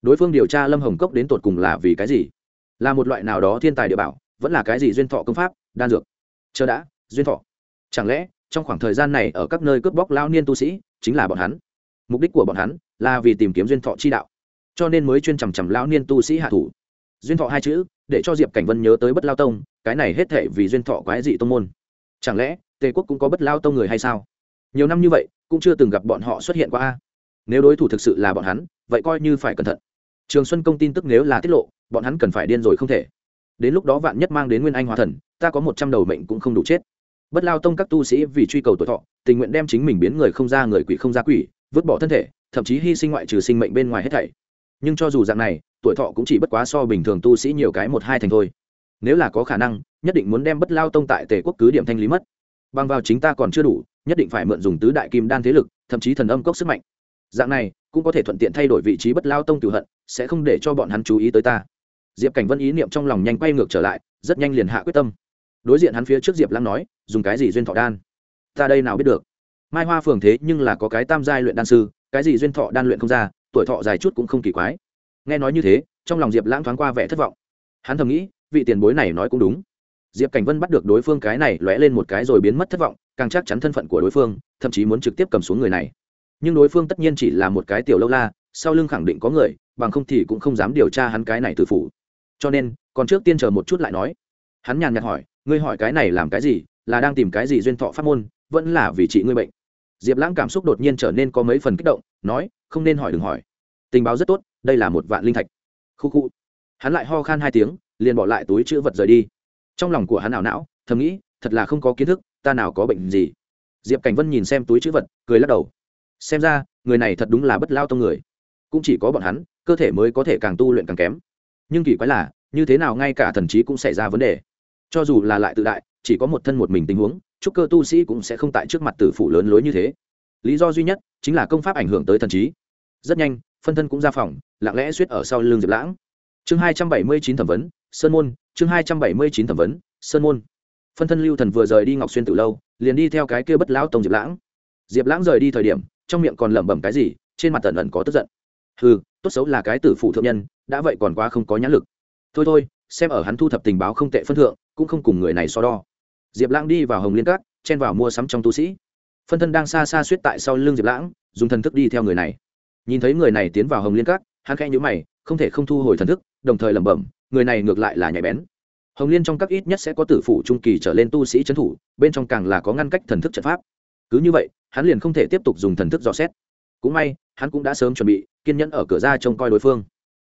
Đối phương điều tra lâm hồng cốc đến tột cùng là vì cái gì? Là một loại nào đó thiên tài địa bảo, vẫn là cái gì duyên thọ công pháp, đan dược. Chờ đã, duyên thọ. Chẳng lẽ, trong khoảng thời gian này ở các nơi cướp bóc lao niên tu sĩ, chính là bọn hắn? Mục đích của bọn hắn là vì tìm kiếm duyên thọ chi đạo, cho nên mới chuyên chằm chằm lao niên tu sĩ hạ thủ. Duyên thọ hai chữ, để cho diệp cảnh vân nhớ tới bất lao tông, cái này hết thể vì duyên thọ quái dị tông môn. Chẳng lẽ, tề quốc cũng có bất lao tông người hay sao? Nhiều năm như vậy, cũng chưa từng gặp bọn họ xuất hiện qua a. Nếu đối thủ thực sự là bọn hắn, vậy coi như phải cẩn thận. Trường xuân công tin tức nếu là tiết lộ bọn hắn cần phải điên rồi không thể. Đến lúc đó vạn nhất mang đến nguyên anh hóa thần, ta có một trăm đầu mệnh cũng không đủ chết. Bất lao tông các tu sĩ vì truy cầu tuổi thọ, tình nguyện đem chính mình biến người không ra người quỷ không ra quỷ, vứt bỏ thân thể, thậm chí hy sinh ngoại trừ sinh mệnh bên ngoài hết thảy. Nhưng cho dù dạng này, tuổi thọ cũng chỉ bất quá so bình thường tu sĩ nhiều cái một hai thành thôi. Nếu là có khả năng, nhất định muốn đem bất lao tông tại tề quốc cứ điểm thanh lý mất. Bằng vào chính ta còn chưa đủ, nhất định phải mượn dùng tứ đại kim đan thế lực, thậm chí thần âm cốc sức mạnh. Dạng này, cũng có thể thuận tiện thay đổi vị trí bất lao tông cửu hận, sẽ không để cho bọn hắn chú ý tới ta diệp cảnh vân ý niệm trong lòng nhanh quay ngược trở lại, rất nhanh liền hạ quyết tâm. Đối diện hắn phía trước diệp lăng nói, dùng cái gì duyên thọ đan? Ta đây nào biết được? Mai hoa phường thế nhưng là có cái tam giai luyện đan sư, cái gì duyên thọ đan luyện không ra, tuổi thọ dài chút cũng không kỳ quái. Nghe nói như thế, trong lòng diệp lãng thoáng qua vẻ thất vọng. Hắn thầm nghĩ, vị tiền bối này nói cũng đúng. Diệp cảnh vân bắt được đối phương cái này lóe lên một cái rồi biến mất thất vọng, càng chắc chắn thân phận của đối phương, thậm chí muốn trực tiếp cầm xuống người này. Nhưng đối phương tất nhiên chỉ là một cái tiểu lâu la, sau lưng khẳng định có người, bằng không thì cũng không dám điều tra hắn cái này từ phủ cho nên, còn trước tiên chờ một chút lại nói. Hắn nhàn nhạt hỏi, ngươi hỏi cái này làm cái gì? Là đang tìm cái gì duyên thọ pháp môn? Vẫn là vì trị ngươi bệnh? Diệp lãng cảm xúc đột nhiên trở nên có mấy phần kích động, nói, không nên hỏi đừng hỏi. Tình báo rất tốt, đây là một vạn linh thạch. Khu khu. Hắn lại ho khan hai tiếng, liền bỏ lại túi chữ vật rời đi. Trong lòng của hắn ảo não, thầm nghĩ, thật là không có kiến thức, ta nào có bệnh gì? Diệp cảnh vân nhìn xem túi chữ vật, cười lắc đầu. Xem ra, người này thật đúng là bất lao tông người. Cũng chỉ có bọn hắn, cơ thể mới có thể càng tu luyện càng kém nhưng kỳ quái là, như thế nào ngay cả thần trí cũng xảy ra vấn đề. Cho dù là lại tự đại, chỉ có một thân một mình tình huống, trúc cơ tu sĩ cũng sẽ không tại trước mặt tử phủ lớn lối như thế. Lý do duy nhất chính là công pháp ảnh hưởng tới thần trí. Rất nhanh, phân thân cũng ra phòng, lặng lẽ suýt ở sau l ư n g diệp lãng. Chương hai trăm bảy mươi chín thẩm vấn, sơn môn, chương hai trăm bảy mươi chín thẩm vấn, sơn môn. Phân thân lưu thần vừa rời đi ngọc xuyên từ lâu, liền đi theo cái kia bất lão tông diệp lãng. Diệp lãng rời đi thời điểm, trong miệng còn lẩm bẩm cái gì, trên mặt tần ẩn có tức giận ừ tốt xấu là cái tử phụ thượng nhân, đã vậy còn quá không có nhãn lực. Thôi thôi, xem ở hắn thu thập tình báo không tệ phân thượng, cũng không cùng người này so đo. Diệp lãng đi vào hồng liên cát chen vào mua sắm trong tu sĩ. Phân thân đang xa xa suýt tại sau lưng diệp lãng, dùng thần thức đi theo người này. Nhìn thấy người này tiến vào hồng liên cát hắn khẽ nhữ mày, không thể không thu hồi thần thức, đồng thời lẩm bẩm, người này ngược lại là nhạy bén. Hồng liên trong các ít nhất sẽ có tử phủ trung kỳ trở lên tu sĩ trấn thủ, bên trong càng là có ngăn cách thần thức trận pháp. Cứ như vậy, hắn liền không thể tiếp tục dùng thần thức dò xét cũng may, hắn cũng đã sớm chuẩn bị, kiên nhẫn ở cửa ra trông coi đối phương.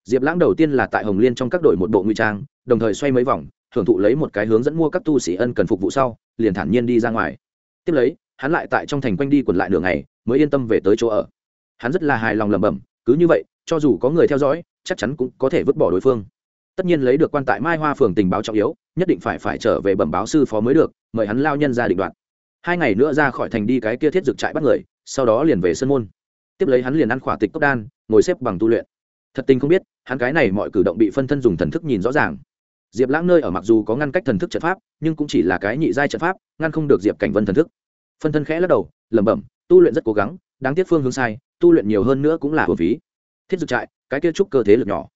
Diệp lãng đầu tiên là tại hồng liên trong các đội một bộ nguy trang, đồng thời xoay mấy vòng, hưởng thụ lấy một cái hướng dẫn mua các tu sĩ ân cần phục vụ sau, liền thản nhiên đi ra ngoài. Tiếp lấy, hắn lại tại trong thành quanh đi quẩn lại nửa ngày, mới yên tâm về tới chỗ ở. Hắn rất là hài lòng lẩm bẩm, cứ như vậy, cho dù có người theo dõi, chắc chắn cũng có thể vứt bỏ đối phương. Tất nhiên lấy được quan tại mai hoa phường tình báo trọng yếu, nhất định phải phải trở về bẩm báo sư phó mới được, mời hắn lao nhân ra định đoạn. hai ngày nữa ra khỏi thành đi cái kia thiết dực trại bắt người, sau đó liền về sân môn tiếp lấy hắn liền ăn khỏa tịch cốc đan, ngồi xếp bằng tu luyện. Thật tình không biết, hắn cái này mọi cử động bị phân thân dùng thần thức nhìn rõ ràng. Diệp lãng nơi ở mặc dù có ngăn cách thần thức trận pháp, nhưng cũng chỉ là cái nhị giai trận pháp, ngăn không được diệp cảnh vân thần thức. Phân thân khẽ lắc đầu, lẩm bẩm, tu luyện rất cố gắng, đáng tiếc phương hướng sai, tu luyện nhiều hơn nữa cũng là hồn phí. Thiết dược trại, cái kia trúc cơ thế lực nhỏ.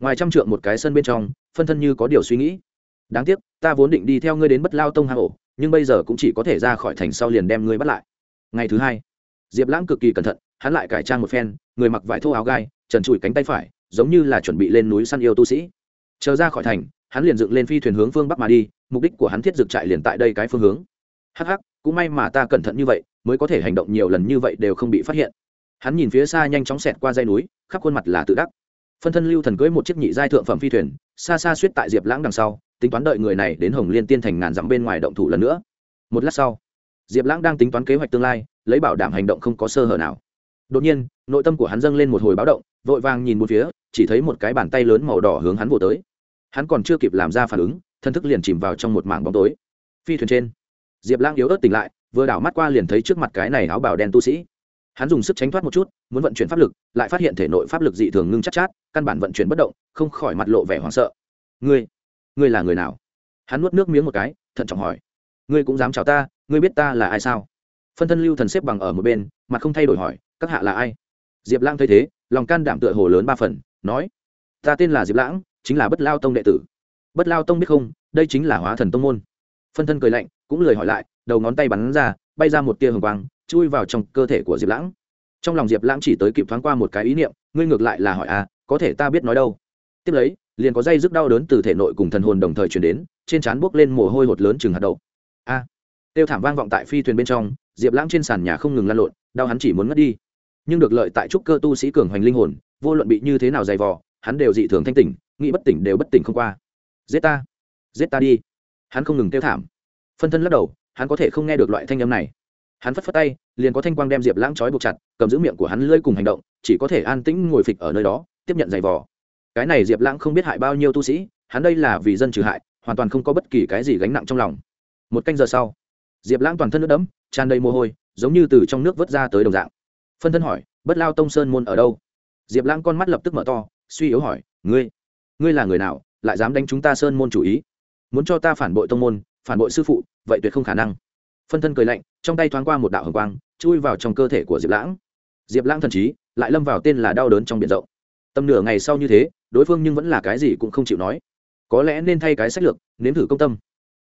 Ngoài trăm trượng một cái sân bên trong, phân thân như có điều suy nghĩ. Đáng tiếc, ta vốn định đi theo ngươi đến bất lao tông hang ổ, nhưng bây giờ cũng chỉ có thể ra khỏi thành sau liền đem ngươi bắt lại. Ngày thứ hai, diệp lãng cực kỳ cẩn thận hắn lại cải trang một phen, người mặc vải thô áo gai, trần trụi cánh tay phải, giống như là chuẩn bị lên núi săn yêu tu sĩ. Chờ ra khỏi thành, hắn liền dựng lên phi thuyền hướng phương bắc mà đi, mục đích của hắn thiết dực trại liền tại đây cái phương hướng. Hắc hắc, cũng may mà ta cẩn thận như vậy, mới có thể hành động nhiều lần như vậy đều không bị phát hiện. Hắn nhìn phía xa nhanh chóng xẹt qua dây núi, khắp khuôn mặt là tự đắc. Phân thân lưu thần cưới một chiếc nhị giai thượng phẩm phi thuyền, xa xa suýt tại diệp lãng đằng sau, tính toán đợi người này đến hồng liên tiên thành ngàn dặm bên ngoài động thủ lần nữa. Một lát sau, diệp lãng đang tính toán kế hoạch tương lai, lấy bảo đảm hành động không có sơ hở nào đột nhiên nội tâm của hắn dâng lên một hồi báo động vội vàng nhìn một phía chỉ thấy một cái bàn tay lớn màu đỏ hướng hắn vỗ tới. Hắn còn chưa kịp làm ra phản ứng thân thức liền chìm vào trong một mảng bóng tối. Phi thuyền trên. Diệp Lang yếu ớt tỉnh lại vừa đảo mắt qua liền thấy trước mặt cái này áo bào đen tu sĩ. Hắn dùng sức tránh thoát một chút muốn vận chuyển pháp lực lại phát hiện thể nội pháp lực dị thường ngưng chắc chát, chát căn bản vận chuyển bất động không khỏi mặt lộ vẻ hoảng sợ. Ngươi ngươi là người nào? Hắn nuốt nước miếng một cái thận trọng hỏi. Ngươi cũng dám chào ta ngươi biết ta là ai sao? Phân thân lưu thần xếp bằng ở một bên mặt không thay đổi hỏi các hạ là ai? Diệp lãng thấy thế lòng can đảm tựa hồ lớn ba phần nói ta tên là diệp lãng chính là bất lao tông đệ tử. Bất lao tông biết không đây chính là hóa thần tông môn. Phân thân cười lạnh cũng lời hỏi lại đầu ngón tay bắn ra bay ra một tia hồng quang chui vào trong cơ thể của diệp lãng. Trong lòng diệp lãng chỉ tới kịp thoáng qua một cái ý niệm ngươi ngược lại là hỏi à có thể ta biết nói đâu? Tiếp lấy liền có dây rức đau đớn từ thể nội cùng thần hồn đồng thời chuyển đến trên trán buốc lên mồ hôi hột lớn chừng hạt đậu. A! À, tiêu thảm vang vọng tại phi thuyền bên trong diệp lãng trên sàn nhà không ngừng lăn lộn đau hắn chỉ muốn ngất đi nhưng được lợi tại trúc cơ tu sĩ cường hoành linh hồn, vô luận bị như thế nào dày vò, hắn đều dị thường thanh tỉnh, nghĩ bất tỉnh đều bất tỉnh không qua. Giết ta. Giết ta đi. Hắn không ngừng tiêu thảm. Phân thân lắc đầu, hắn có thể không nghe được loại thanh âm này. Hắn phất phất tay, liền có thanh quang đem diệp lãng trói buộc chặt, cầm giữ miệng của hắn lơi cùng hành động, chỉ có thể an tĩnh ngồi phịch ở nơi đó, tiếp nhận giày vò. Cái này diệp lãng không biết hại bao nhiêu tu sĩ, hắn đây là vì dân trừ hại, hoàn toàn không có bất kỳ cái gì gánh nặng trong lòng. Một canh giờ sau, diệp lãng toàn thân nước đẫm, tràn đầy mồ hôi, giống như từ trong nước vớt ra tới đồng dạng phân thân hỏi, bất lao tông sơn môn ở đâu? Diệp lãng con mắt lập tức mở to, suy yếu hỏi, ngươi ngươi là người nào, lại dám đánh chúng ta sơn môn chủ ý? Muốn cho ta phản bội tông môn, phản bội sư phụ, vậy tuyệt không khả năng. Phân thân cười lạnh, trong tay thoáng qua một đạo hồng quang, chui vào trong cơ thể của diệp lãng. Diệp lãng thần trí, lại lâm vào tên là đau đớn trong biển rộng. Tầm nửa ngày sau như thế, đối phương nhưng vẫn là cái gì cũng không chịu nói. Có lẽ nên thay cái sách lược, nếm thử công tâm.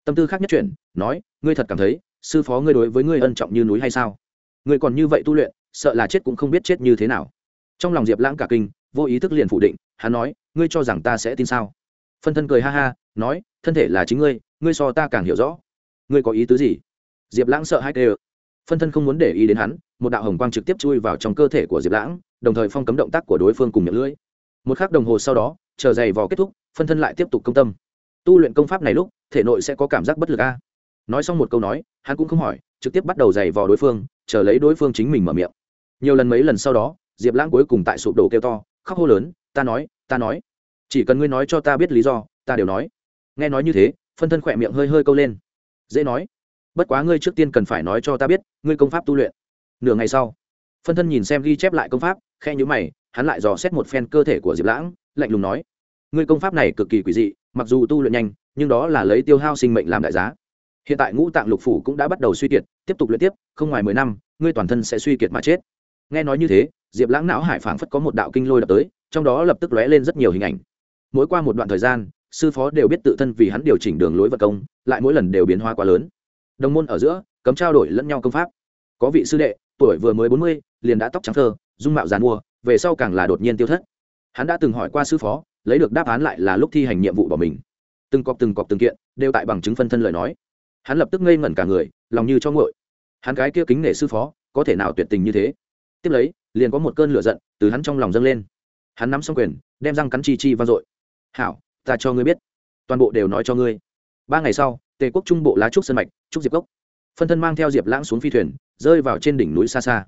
Tâm tư khác nhất chuyển, nói, ngươi thật cảm thấy, sư phó ngươi đối với ngươi ân trọng như núi hay sao? Ngươi còn như vậy tu luyện sợ là chết cũng không biết chết như thế nào. Trong lòng diệp lãng cả kinh, vô ý thức liền phủ định, hắn nói, ngươi cho rằng ta sẽ tin sao? Phân thân cười ha ha, nói, thân thể là chính ngươi ngươi so ta càng hiểu rõ. Ngươi có ý tứ gì? Diệp lãng sợ hai tê phân thân không muốn để ý đến hắn, một đạo hồng quang trực tiếp chui vào trong cơ thể của diệp lãng, đồng thời phong cấm động tác của đối phương cùng miệng lưỡi. Một k h ắ c đồng hồ sau đó, chờ giày vò kết thúc, phân thân lại tiếp tục công tâm. Tu luyện công pháp này lúc, thể nội sẽ có cảm giác bất lực a. Nói xong một câu nói, hắn cũng không hỏi, trực tiếp bắt đầu giày vò đối phương, chờ lấy đối phương chính mình mở miệng nhiều lần mấy lần sau đó, diệp lãng cuối cùng tại sụp đổ kêu to, khóc hô lớn, ta nói ta nói. Chỉ cần ngươi nói cho ta biết lý do, ta đều nói. Nghe nói như thế, phân thân khỏe miệng hơi hơi câu lên. Dễ nói. Bất quá ngươi trước tiên cần phải nói cho ta biết, ngươi công pháp tu luyện. Nửa ngày sau, phân thân nhìn xem ghi chép lại công pháp khe nhữ mày, hắn lại dò xét một phen cơ thể của diệp lãng, lạnh lùng nói, ngươi công pháp này cực kỳ quỷ dị, mặc dù tu luyện nhanh, nhưng đó là lấy tiêu hao sinh mệnh làm đại giá. Hiện tại ngũ tạng lục phủ cũng đã bắt đầu suy kiệt, tiếp tục luyện tiếp, không ngoài mười năm, ngươi toàn thân sẽ suy kiệt mà chết nghe nói như thế, diệp lãng não hải phảng phất có một đạo kinh lôi đập tới, trong đó lập tức lóe lên rất nhiều hình ảnh. Mỗi qua một đoạn thời gian, sư phó đều biết tự thân vì hắn điều chỉnh đường lối vật công, lại mỗi lần đều biến hóa quá lớn. Đồng môn ở giữa, cấm trao đổi lẫn nhau công pháp. Có vị sư đệ, tuổi vừa mới bốn mươi, liền đã tóc trắng thơ, dung mạo dàn mua, về sau càng là đột nhiên tiêu thất. Hắn đã từng hỏi qua sư phó, lấy được đáp án lại là lúc thi hành nhiệm vụ bỏ mình. Từng cọc từng cọc từng kiện, đều tại bằng chứng phân thân lời nói. Hắn lập tức ngây ngẩn cả người, lòng như cho ngội hắn cái kia kính nể sư phó, có thể nào tuyệt tình như thế? Tiếp lấy, liền có một cơn lửa giận từ hắn trong lòng dâng lên. Hắn nắm xong quyền, đem răng cắn chi chi vang dội. Hảo, ta cho ngươi biết. Toàn bộ đều nói cho ngươi. Ba ngày sau, tề quốc trung bộ lá trúc sân mạch, trúc diệp cốc. Phân thân mang theo diệp lãng xuống phi thuyền, rơi vào trên đỉnh núi xa xa.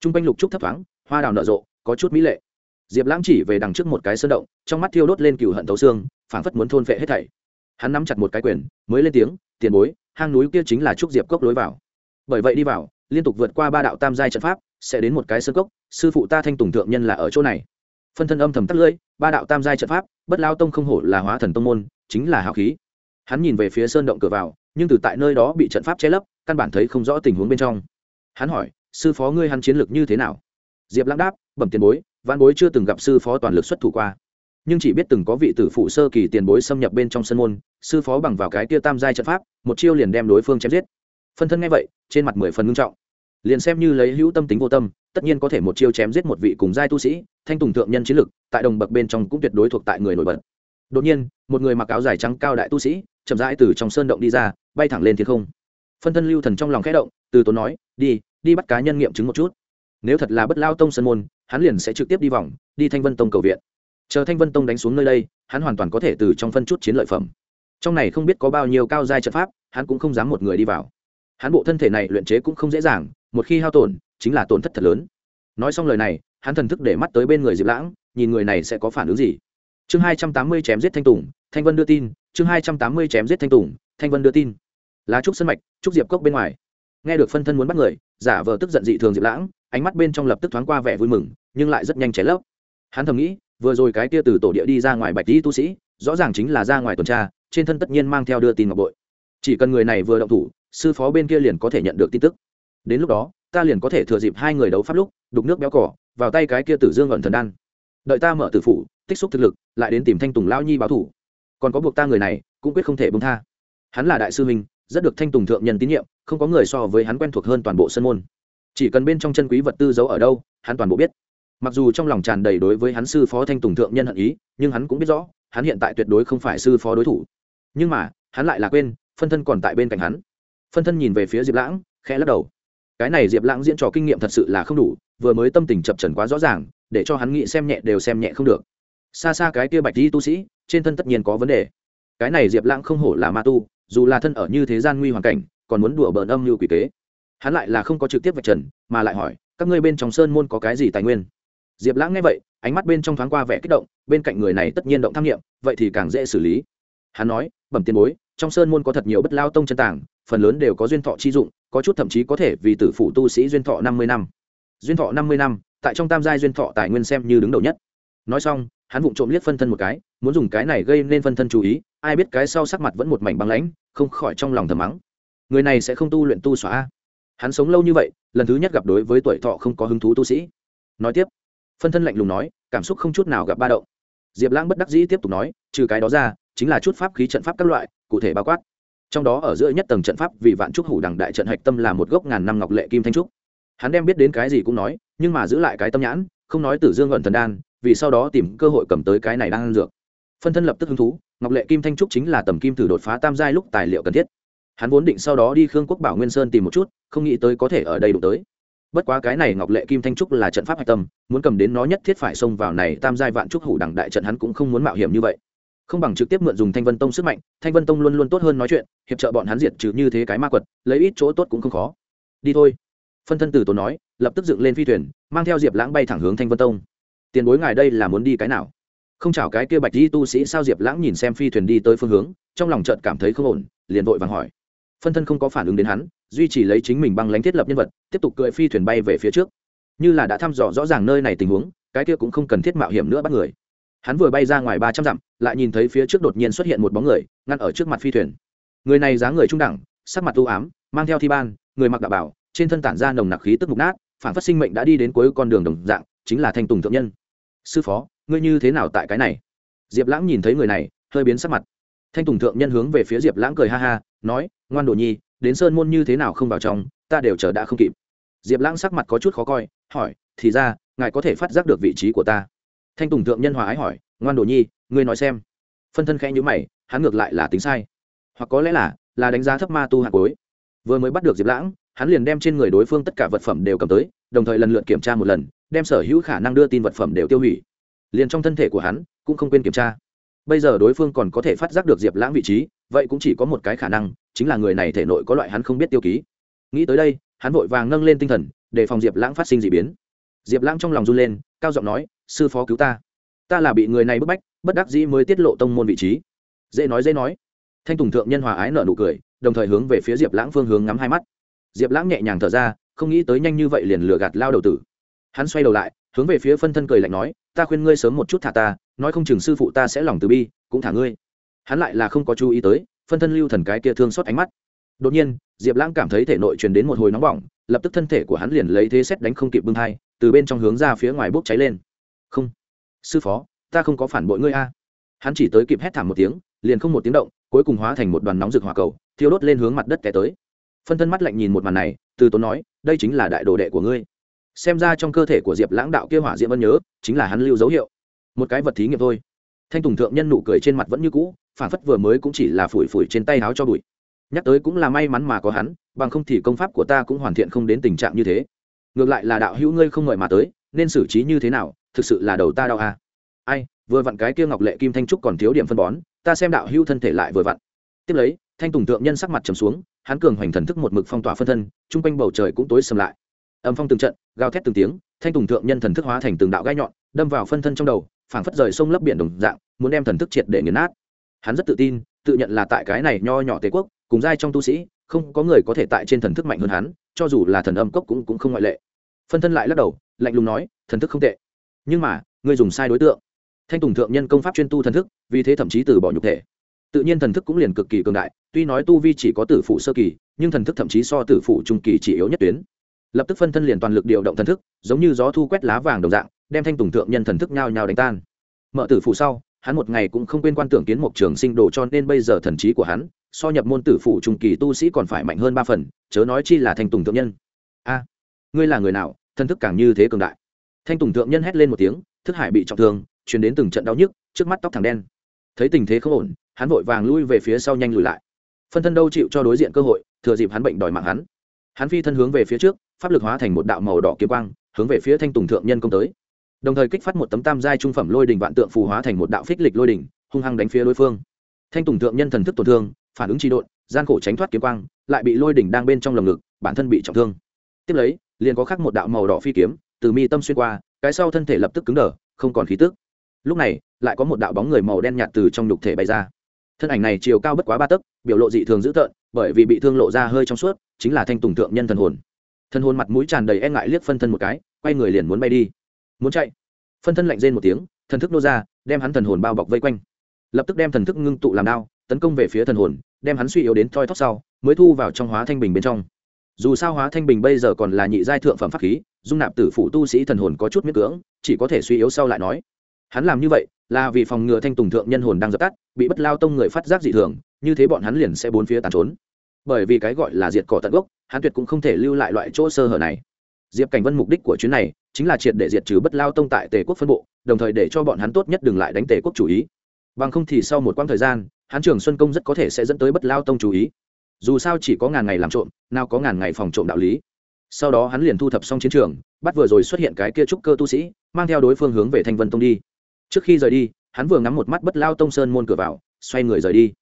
T r u n g quanh lục trúc thấp thoáng, hoa đào nở rộ, có chút mỹ lệ. Diệp lãng chỉ về đằng trước một cái sơn động, trong mắt thiêu đốt lên cựu hận tấu xương, phảng phất muốn thôn phệ hết thảy. Hắn nắm chặt một cái quyền, mới lên tiếng, tiền bối, hang núi kia chính là trúc diệp cốc lối vào. Bởi vậy đi vào, liên tục vượt qua ba đạo tam giai trận pháp sẽ đến một cái sơn cốc, sư phụ ta thanh tùng thượng nhân là ở chỗ này. Phân thân âm thầm tắt lưỡi, ba đạo tam giai trận pháp, bất lao tông không hổ là hóa thần tông môn, chính là hào khí. Hắn nhìn về phía sơn động cửa vào, nhưng từ tại nơi đó bị trận pháp che lấp, căn bản thấy không rõ tình huống bên trong. Hắn hỏi, sư phó ngươi hắn chiến lược như thế nào? Diệp lãng đáp, bẩm tiền bối văn bối chưa từng gặp sư phó toàn lực xuất thủ qua. Nhưng chỉ biết từng có vị tử phụ sơ kỳ tiền bối xâm nhập bên trong sân môn, sư phó bằng vào cái tia tam giai trận pháp, một chiêu liền đem đối phương chém giết. Phân thân nghe vậy, trên mặt mười phần ngưng trọng liền xem như lấy hữu tâm tính vô tâm, tất nhiên có thể một chiêu chém giết một vị cùng giai tu sĩ, thanh tùng thượng nhân chiến lực, tại đồng bậc bên trong cũng tuyệt đối thuộc tại người nổi bật. Đột nhiên, một người mặc áo dài trắng cao đại tu sĩ, chậm rãi từ trong sơn động đi ra, bay thẳng lên thiên không. Phân thân lưu thần trong lòng khẽ động, từ tốn nói, đi đi bắt cá nhân nghiệm chứng một chút. Nếu thật là bất lao tông sơn môn, hắn liền sẽ trực tiếp đi vòng, đi thanh vân tông cầu viện. Chờ thanh vân tông đánh xuống nơi đây, hắn hoàn toàn có thể từ trong phân chút chiến lợi phẩm. Trong này không biết có bao nhiêu cao giai trận pháp, hắn cũng không dám một người đi vào hắn bộ thân thể này luyện chế cũng không dễ dàng, một khi hao tổn, chính là tổn thất thật lớn. Nói xong lời này, hắn thần thức để mắt tới bên người diệp lãng, nhìn người này sẽ có phản ứng gì. Chương hai trăm tám mươi chém giết thanh tùng, thanh vân đưa tin, chương hai trăm tám mươi chém giết thanh tùng, thanh vân đưa tin. Lá trúc sân mạch, trúc diệp cốc bên ngoài. Nghe được phân thân muốn bắt người, giả vờ tức giận dị thường diệp lãng, ánh mắt bên trong lập tức thoáng qua vẻ vui mừng, nhưng lại rất nhanh cháy lấp. Hắn thầm nghĩ, vừa rồi cái kia từ tổ địa đi ra ngoài bạch lý tu sĩ, rõ ràng chính là ra ngoài tuần tra, trên thân tất nhiên mang theo đưa tin ngọc bội. Chỉ cần người này vừa động thủ sư phó bên kia liền có thể nhận được tin tức. Đến lúc đó ta liền có thể thừa dịp hai người đấu pháp lúc đục nước béo cỏ vào tay cái kia tử dương ẩn thần đan. Đợi ta mở tử phủ tích xúc thực lực lại đến tìm thanh tùng lão nhi báo thủ. Còn có buộc ta người này cũng quyết không thể bông tha. Hắn là đại sư huynh, rất được thanh tùng thượng nhân tín nhiệm không có người so với hắn quen thuộc hơn toàn bộ sân môn. Chỉ cần bên trong chân quý vật tư giấu ở đâu hắn toàn bộ biết. Mặc dù trong lòng tràn đầy đối với hắn sư phó thanh tùng thượng nhân hận ý nhưng hắn cũng biết rõ hắn hiện tại tuyệt đối không phải sư phó đối thủ. Nhưng mà hắn lại là quên phân thân còn tại bên cạnh hắn phân thân nhìn về phía diệp lãng, khẽ lắc đầu. Cái này diệp lãng diễn trò kinh nghiệm thật sự là không đủ, vừa mới tâm tình chập trần quá rõ ràng, để cho hắn nghĩ xem nhẹ đều xem nhẹ không được. Xa xa cái kia bạch di tu sĩ, trên thân tất nhiên có vấn đề. Cái này diệp lãng không hổ là ma tu, dù là thân ở như thế gian nguy hoàn cảnh, còn muốn đùa bỡn âm như quỷ kế. Hắn lại là không có trực tiếp vạch trần, mà lại hỏi, các ngươi bên trong sơn môn có cái gì tài nguyên? Diệp lãng nghe vậy, ánh mắt bên trong thoáng qua vẻ kích động, bên cạnh người này tất nhiên động tham nghiệm, vậy thì càng dễ xử lý. Hắn nói, bẩm tiền bối trong sơn môn có thật nhiều bất lao tông chân tảng phần lớn đều có duyên thọ chi dụng, có chút thậm chí có thể vì tử phụ tu sĩ duyên thọ năm mươi năm. Duyên thọ năm mươi năm, tại trong tam giai duyên thọ tài nguyên xem như đứng đầu nhất. Nói xong, hắn vụng trộm liếc phân thân một cái, muốn dùng cái này gây nên phân thân chú ý, ai biết cái sau sắc mặt vẫn một mảnh băng lãnh, không khỏi trong lòng thầm mắng. Người này sẽ không tu luyện tu xóa hắn sống lâu như vậy, lần thứ nhất gặp đối với tuổi thọ không có hứng thú tu sĩ. Nói tiếp, phân thân lạnh lùng nói, cảm xúc không chút nào gặp ba động. Diệp lãng bất đắc dĩ tiếp tục nói, trừ cái đó ra chính là chút pháp khí trận pháp các loại, cụ thể bao quát. Trong đó ở giữa nhất tầng trận pháp vì vạn trúc hủ đằng đại trận hạch tâm là một gốc ngàn năm ngọc lệ kim thanh trúc. Hắn đem biết đến cái gì cũng nói, nhưng mà giữ lại cái tâm nhãn, không nói tử dương gần thần đan, vì sau đó tìm cơ hội cầm tới cái này đang ăn dược. Phân thân lập tức hứng thú, ngọc lệ kim thanh trúc chính là tầm kim thử đột phá tam giai lúc tài liệu cần thiết. Hắn vốn định sau đó đi khương quốc bảo nguyên sơn tìm một chút, không nghĩ tới có thể ở đây đủ tới. Bất quá cái này ngọc lệ kim thanh trúc là trận pháp hạch tâm, muốn cầm đến nó nhất thiết phải xông vào này tam giai vạn trúc hủ đẳng đại trận hắn cũng không muốn mạo hiểm như vậy không bằng trực tiếp mượn dùng thanh vân tông sức mạnh, thanh vân tông luôn luôn tốt hơn nói chuyện, hiệp trợ bọn hắn diệt trừ như thế cái ma quật, lấy ít chỗ tốt cũng không khó. Đi thôi. Phân thân tử tốn nói, lập tức dựng lên phi thuyền, mang theo diệp lãng bay thẳng hướng thanh vân tông. Tiền bối ngài đây là muốn đi cái nào? Không chào cái kia bạch di tu sĩ sao diệp lãng nhìn xem phi thuyền đi tới phương hướng, trong lòng trợt cảm thấy không ổn, liền vội vàng hỏi. Phân thân không có phản ứng đến hắn, duy trì lấy chính mình băng lánh thiết lập nhân vật, tiếp tục cưỡi phi thuyền bay về phía trước. Như là đã thăm dò rõ ràng nơi này tình huống, cái kia cũng không cần thiết mạo hiểm nữa bắt người hắn vừa bay ra ngoài ba trăm dặm, lại nhìn thấy phía trước đột nhiên xuất hiện một bóng người, ngăn ở trước mặt phi thuyền. Người này dáng người trung đẳng, sắc mặt u ám, mang theo thi ban, người mặc đạo bảo, trên thân tản ra nồng nặc khí tức mục nát, phản phát sinh mệnh đã đi đến cuối con đường đồng dạng, chính là thanh tùng thượng nhân. Sư phó, ngươi như thế nào tại cái này? Diệp lãng nhìn thấy người này, hơi biến sắc mặt. Thanh tùng thượng nhân hướng về phía diệp lãng cười ha ha, nói, ngoan đồ nhi, đến sơn môn như thế nào không vào trong, ta đều chờ đã không kịp. Diệp lãng sắc mặt có chút khó coi, hỏi, thì ra, ngài có thể phát giác được vị trí của ta? Thanh tùng thượng nhân hòa ái hỏi, ngoan đồ nhi, ngươi nói xem. Phân thân khẽ nhữ mày, hắn ngược lại là tính sai. Hoặc có lẽ là là đánh giá thấp ma tu hạt cối vừa mới bắt được diệp lãng, hắn liền đem trên người đối phương tất cả vật phẩm đều cầm tới, đồng thời lần lượt kiểm tra một lần, đem sở hữu khả năng đưa tin vật phẩm đều tiêu hủy. Liền trong thân thể của hắn, cũng không quên kiểm tra. Bây giờ đối phương còn có thể phát giác được diệp lãng vị trí, vậy cũng chỉ có một cái khả năng, chính là người này thể nội có loại hắn không biết tiêu ký. Nghĩ tới đây, hắn vội vàng nâng lên tinh thần để phòng diệp lãng phát sinh d ị biến diệp lãng trong lòng run lên, cao giọng nói, sư phó cứu ta. Ta là bị người này bức bách, bất đắc dĩ mới tiết lộ tông môn vị trí. Dễ nói dễ nói. Thanh tùng thượng nhân hòa ái nợ nụ cười, đồng thời hướng về phía diệp lãng phương hướng ngắm hai mắt. Diệp lãng nhẹ nhàng thở ra, không nghĩ tới nhanh như vậy liền lừa gạt lao đầu tử. Hắn xoay đầu lại, hướng về phía phân thân cười lạnh nói, ta khuyên ngươi sớm một chút thả ta, nói không chừng sư phụ ta sẽ lòng từ bi, cũng thả ngươi. Hắn lại là không có chú ý tới, phân thân lưu thần cái kia thương xót ánh mắt. Đột nhiên, diệp lãng cảm thấy thể nội truyền đến một hồi nóng bỏng, lập tức thân thể của hắn liền lấy thế xét đánh không kịp bưng thai từ bên trong hướng ra phía ngoài bốc cháy lên. Không. Sư phó, ta không có phản bội ngươi a. Hắn chỉ tới kịp hét thảm một tiếng, liền không một tiếng động, cuối cùng hóa thành một đoàn nóng rực hỏa cầu, thiêu đốt lên hướng mặt đất té tới. Phân thân mắt lạnh nhìn một màn này, từ tốn nói, đây chính là đại đồ đệ của ngươi. Xem ra trong cơ thể của diệp lãng đạo kia hỏa diễm ân nhớ, chính là hắn lưu dấu hiệu. Một cái vật thí nghiệm thôi. Thanh tùng thượng nhân nụ cười trên mặt vẫn như cũ, phản phất vừa mới cũng chỉ là phủi phủi trên tay áo cho bụi. Nhắc tới cũng là may mắn mà có hắn, bằng không thì công pháp của ta cũng hoàn thiện không đến tình trạng như thế ngược lại là đạo hữu ngươi không ngợi mà tới, nên xử trí như thế nào, thực sự là đầu ta đau à. ai, vừa vặn cái kia ngọc lệ kim thanh trúc còn thiếu điểm phân bón, ta xem đạo hữu thân thể lại vừa vặn. Tiếp lấy, thanh tùng tượng nhân sắc mặt trầm xuống, hắn cường hoành thần thức một mực phong tỏa phân thân, chung quanh bầu trời cũng tối sầm lại. Âm phong từng trận, gào thét từng tiếng, thanh tùng thượng nhân thần thức hóa thành từng đạo gai nhọn, đâm vào phân thân trong đầu, phảng phất rời sông lấp biển đồng dạng, muốn đem thần thức triệt để nghiền nát. Hắn rất tự tin, tự nhận là tại cái này nho nhỏ tề quốc, cùng giai trong tu sĩ, không có người có thể tại trên thần thức mạnh hơn hắn cho dù là thần âm cốc cũng cũng không ngoại lệ. Phân thân lại lắc đầu, lạnh lùng nói, thần thức không tệ. Nhưng mà, ngươi dùng sai đối tượng. Thanh tùng thượng nhân công pháp chuyên tu thần thức, vì thế thậm chí từ bỏ nhục thể. Tự nhiên thần thức cũng liền cực kỳ cường đại, tuy nói tu vi chỉ có tử phụ sơ kỳ, nhưng thần thức thậm chí so tử phụ trung kỳ chỉ yếu nhất tuyến. Lập tức phân thân liền toàn lực điều động thần thức, giống như gió thu quét lá vàng đồng dạng, đem thanh tùng thượng nhân thần thức nhao nhao đánh tan. Mở tử phụ sau, hắn một ngày cũng không quên quan tưởng kiến một trường sinh đồ cho nên bây giờ thần trí của hắn so nhập môn tử phụ trung kỳ tu sĩ còn phải mạnh hơn ba phần, chớ nói chi là thanh tùng thượng nhân. A, ngươi là người nào, thân thức càng như thế cường đại? Thanh tùng thượng nhân hét lên một tiếng, thức hải bị trọng thương chuyển đến từng trận đau nhức, trước mắt tóc thẳng đen. Thấy tình thế không ổn, hắn vội vàng lui về phía sau nhanh lùi lại. Phân thân đâu chịu cho đối diện cơ hội, thừa dịp hắn bệnh đòi mạng hắn. Hắn phi thân hướng về phía trước, pháp lực hóa thành một đạo màu đỏ kiếm quang, hướng về phía thanh tùng thượng nhân công tới. Đồng thời kích phát một tấm tam giai trung phẩm lôi đình vạn tượng phù hóa thành một đạo phích lịch lôi đình, hung hăng đánh phía đối phương. Thanh tùng thượng nhân thần thức tổn thương phản ứng trị độn, gian khổ tránh thoát kiếm quang, lại bị lôi đỉnh đang bên trong lồng ngực, bản thân bị trọng thương. Tiếp lấy, liền có khắc một đạo màu đỏ phi kiếm, từ mi tâm xuyên qua, cái sau thân thể lập tức cứng đờ, không còn khí tức. Lúc này, lại có một đạo bóng người màu đen nhạt từ trong nhục thể bay ra. Thân ảnh này chiều cao bất quá ba tấc, biểu lộ dị thường dữ tợn, bởi vì bị thương lộ ra hơi trong suốt, chính là thanh tùng thượng nhân thần hồn. Thần hồn mặt mũi tràn đầy e ngại liếc phân thân một cái, quay người liền muốn bay đi. Muốn chạy. Phân thân lạnh rên một tiếng, thần thức nô ra, đem hắn thần hồn bao bọc vây quanh. Lập tức đem thần thức ngưng tụ làm đao tấn công về phía thần hồn, đem hắn suy yếu đến thoi thóp sau, mới thu vào trong hóa thanh bình bên trong. Dù sao hóa thanh bình bây giờ còn là nhị giai thượng phẩm pháp khí, dung nạp tử phụ tu sĩ thần hồn có chút miễn cưỡng, chỉ có thể suy yếu sau lại nói. Hắn làm như vậy là vì phòng ngừa thanh tùng thượng nhân hồn đang dập tắt, bị bất lao tông người phát giác dị thường, như thế bọn hắn liền sẽ bốn phía tàn trốn. Bởi vì cái gọi là diệt cỏ tận gốc, hắn tuyệt cũng không thể lưu lại loại chỗ sơ hở này. Diệp cảnh vân mục đích của chuyến này chính là triệt để diệt trừ bất lao tông tại tề quốc phân bộ, đồng thời để cho bọn hắn tốt nhất đừng lại đánh tề quốc chủ ý. Bằng không thì sau một quãng thời gian hắn trường xuân công rất có thể sẽ dẫn tới bất lao tông chú ý. Dù sao chỉ có ngàn ngày làm trộm, nào có ngàn ngày phòng trộm đạo lý. Sau đó hắn liền thu thập xong chiến trường, bắt vừa rồi xuất hiện cái kia trúc cơ tu sĩ, mang theo đối phương hướng về thanh vân tông đi. Trước khi rời đi, hắn vừa ngắm một mắt bất lao tông sơn môn cửa vào, xoay người rời đi.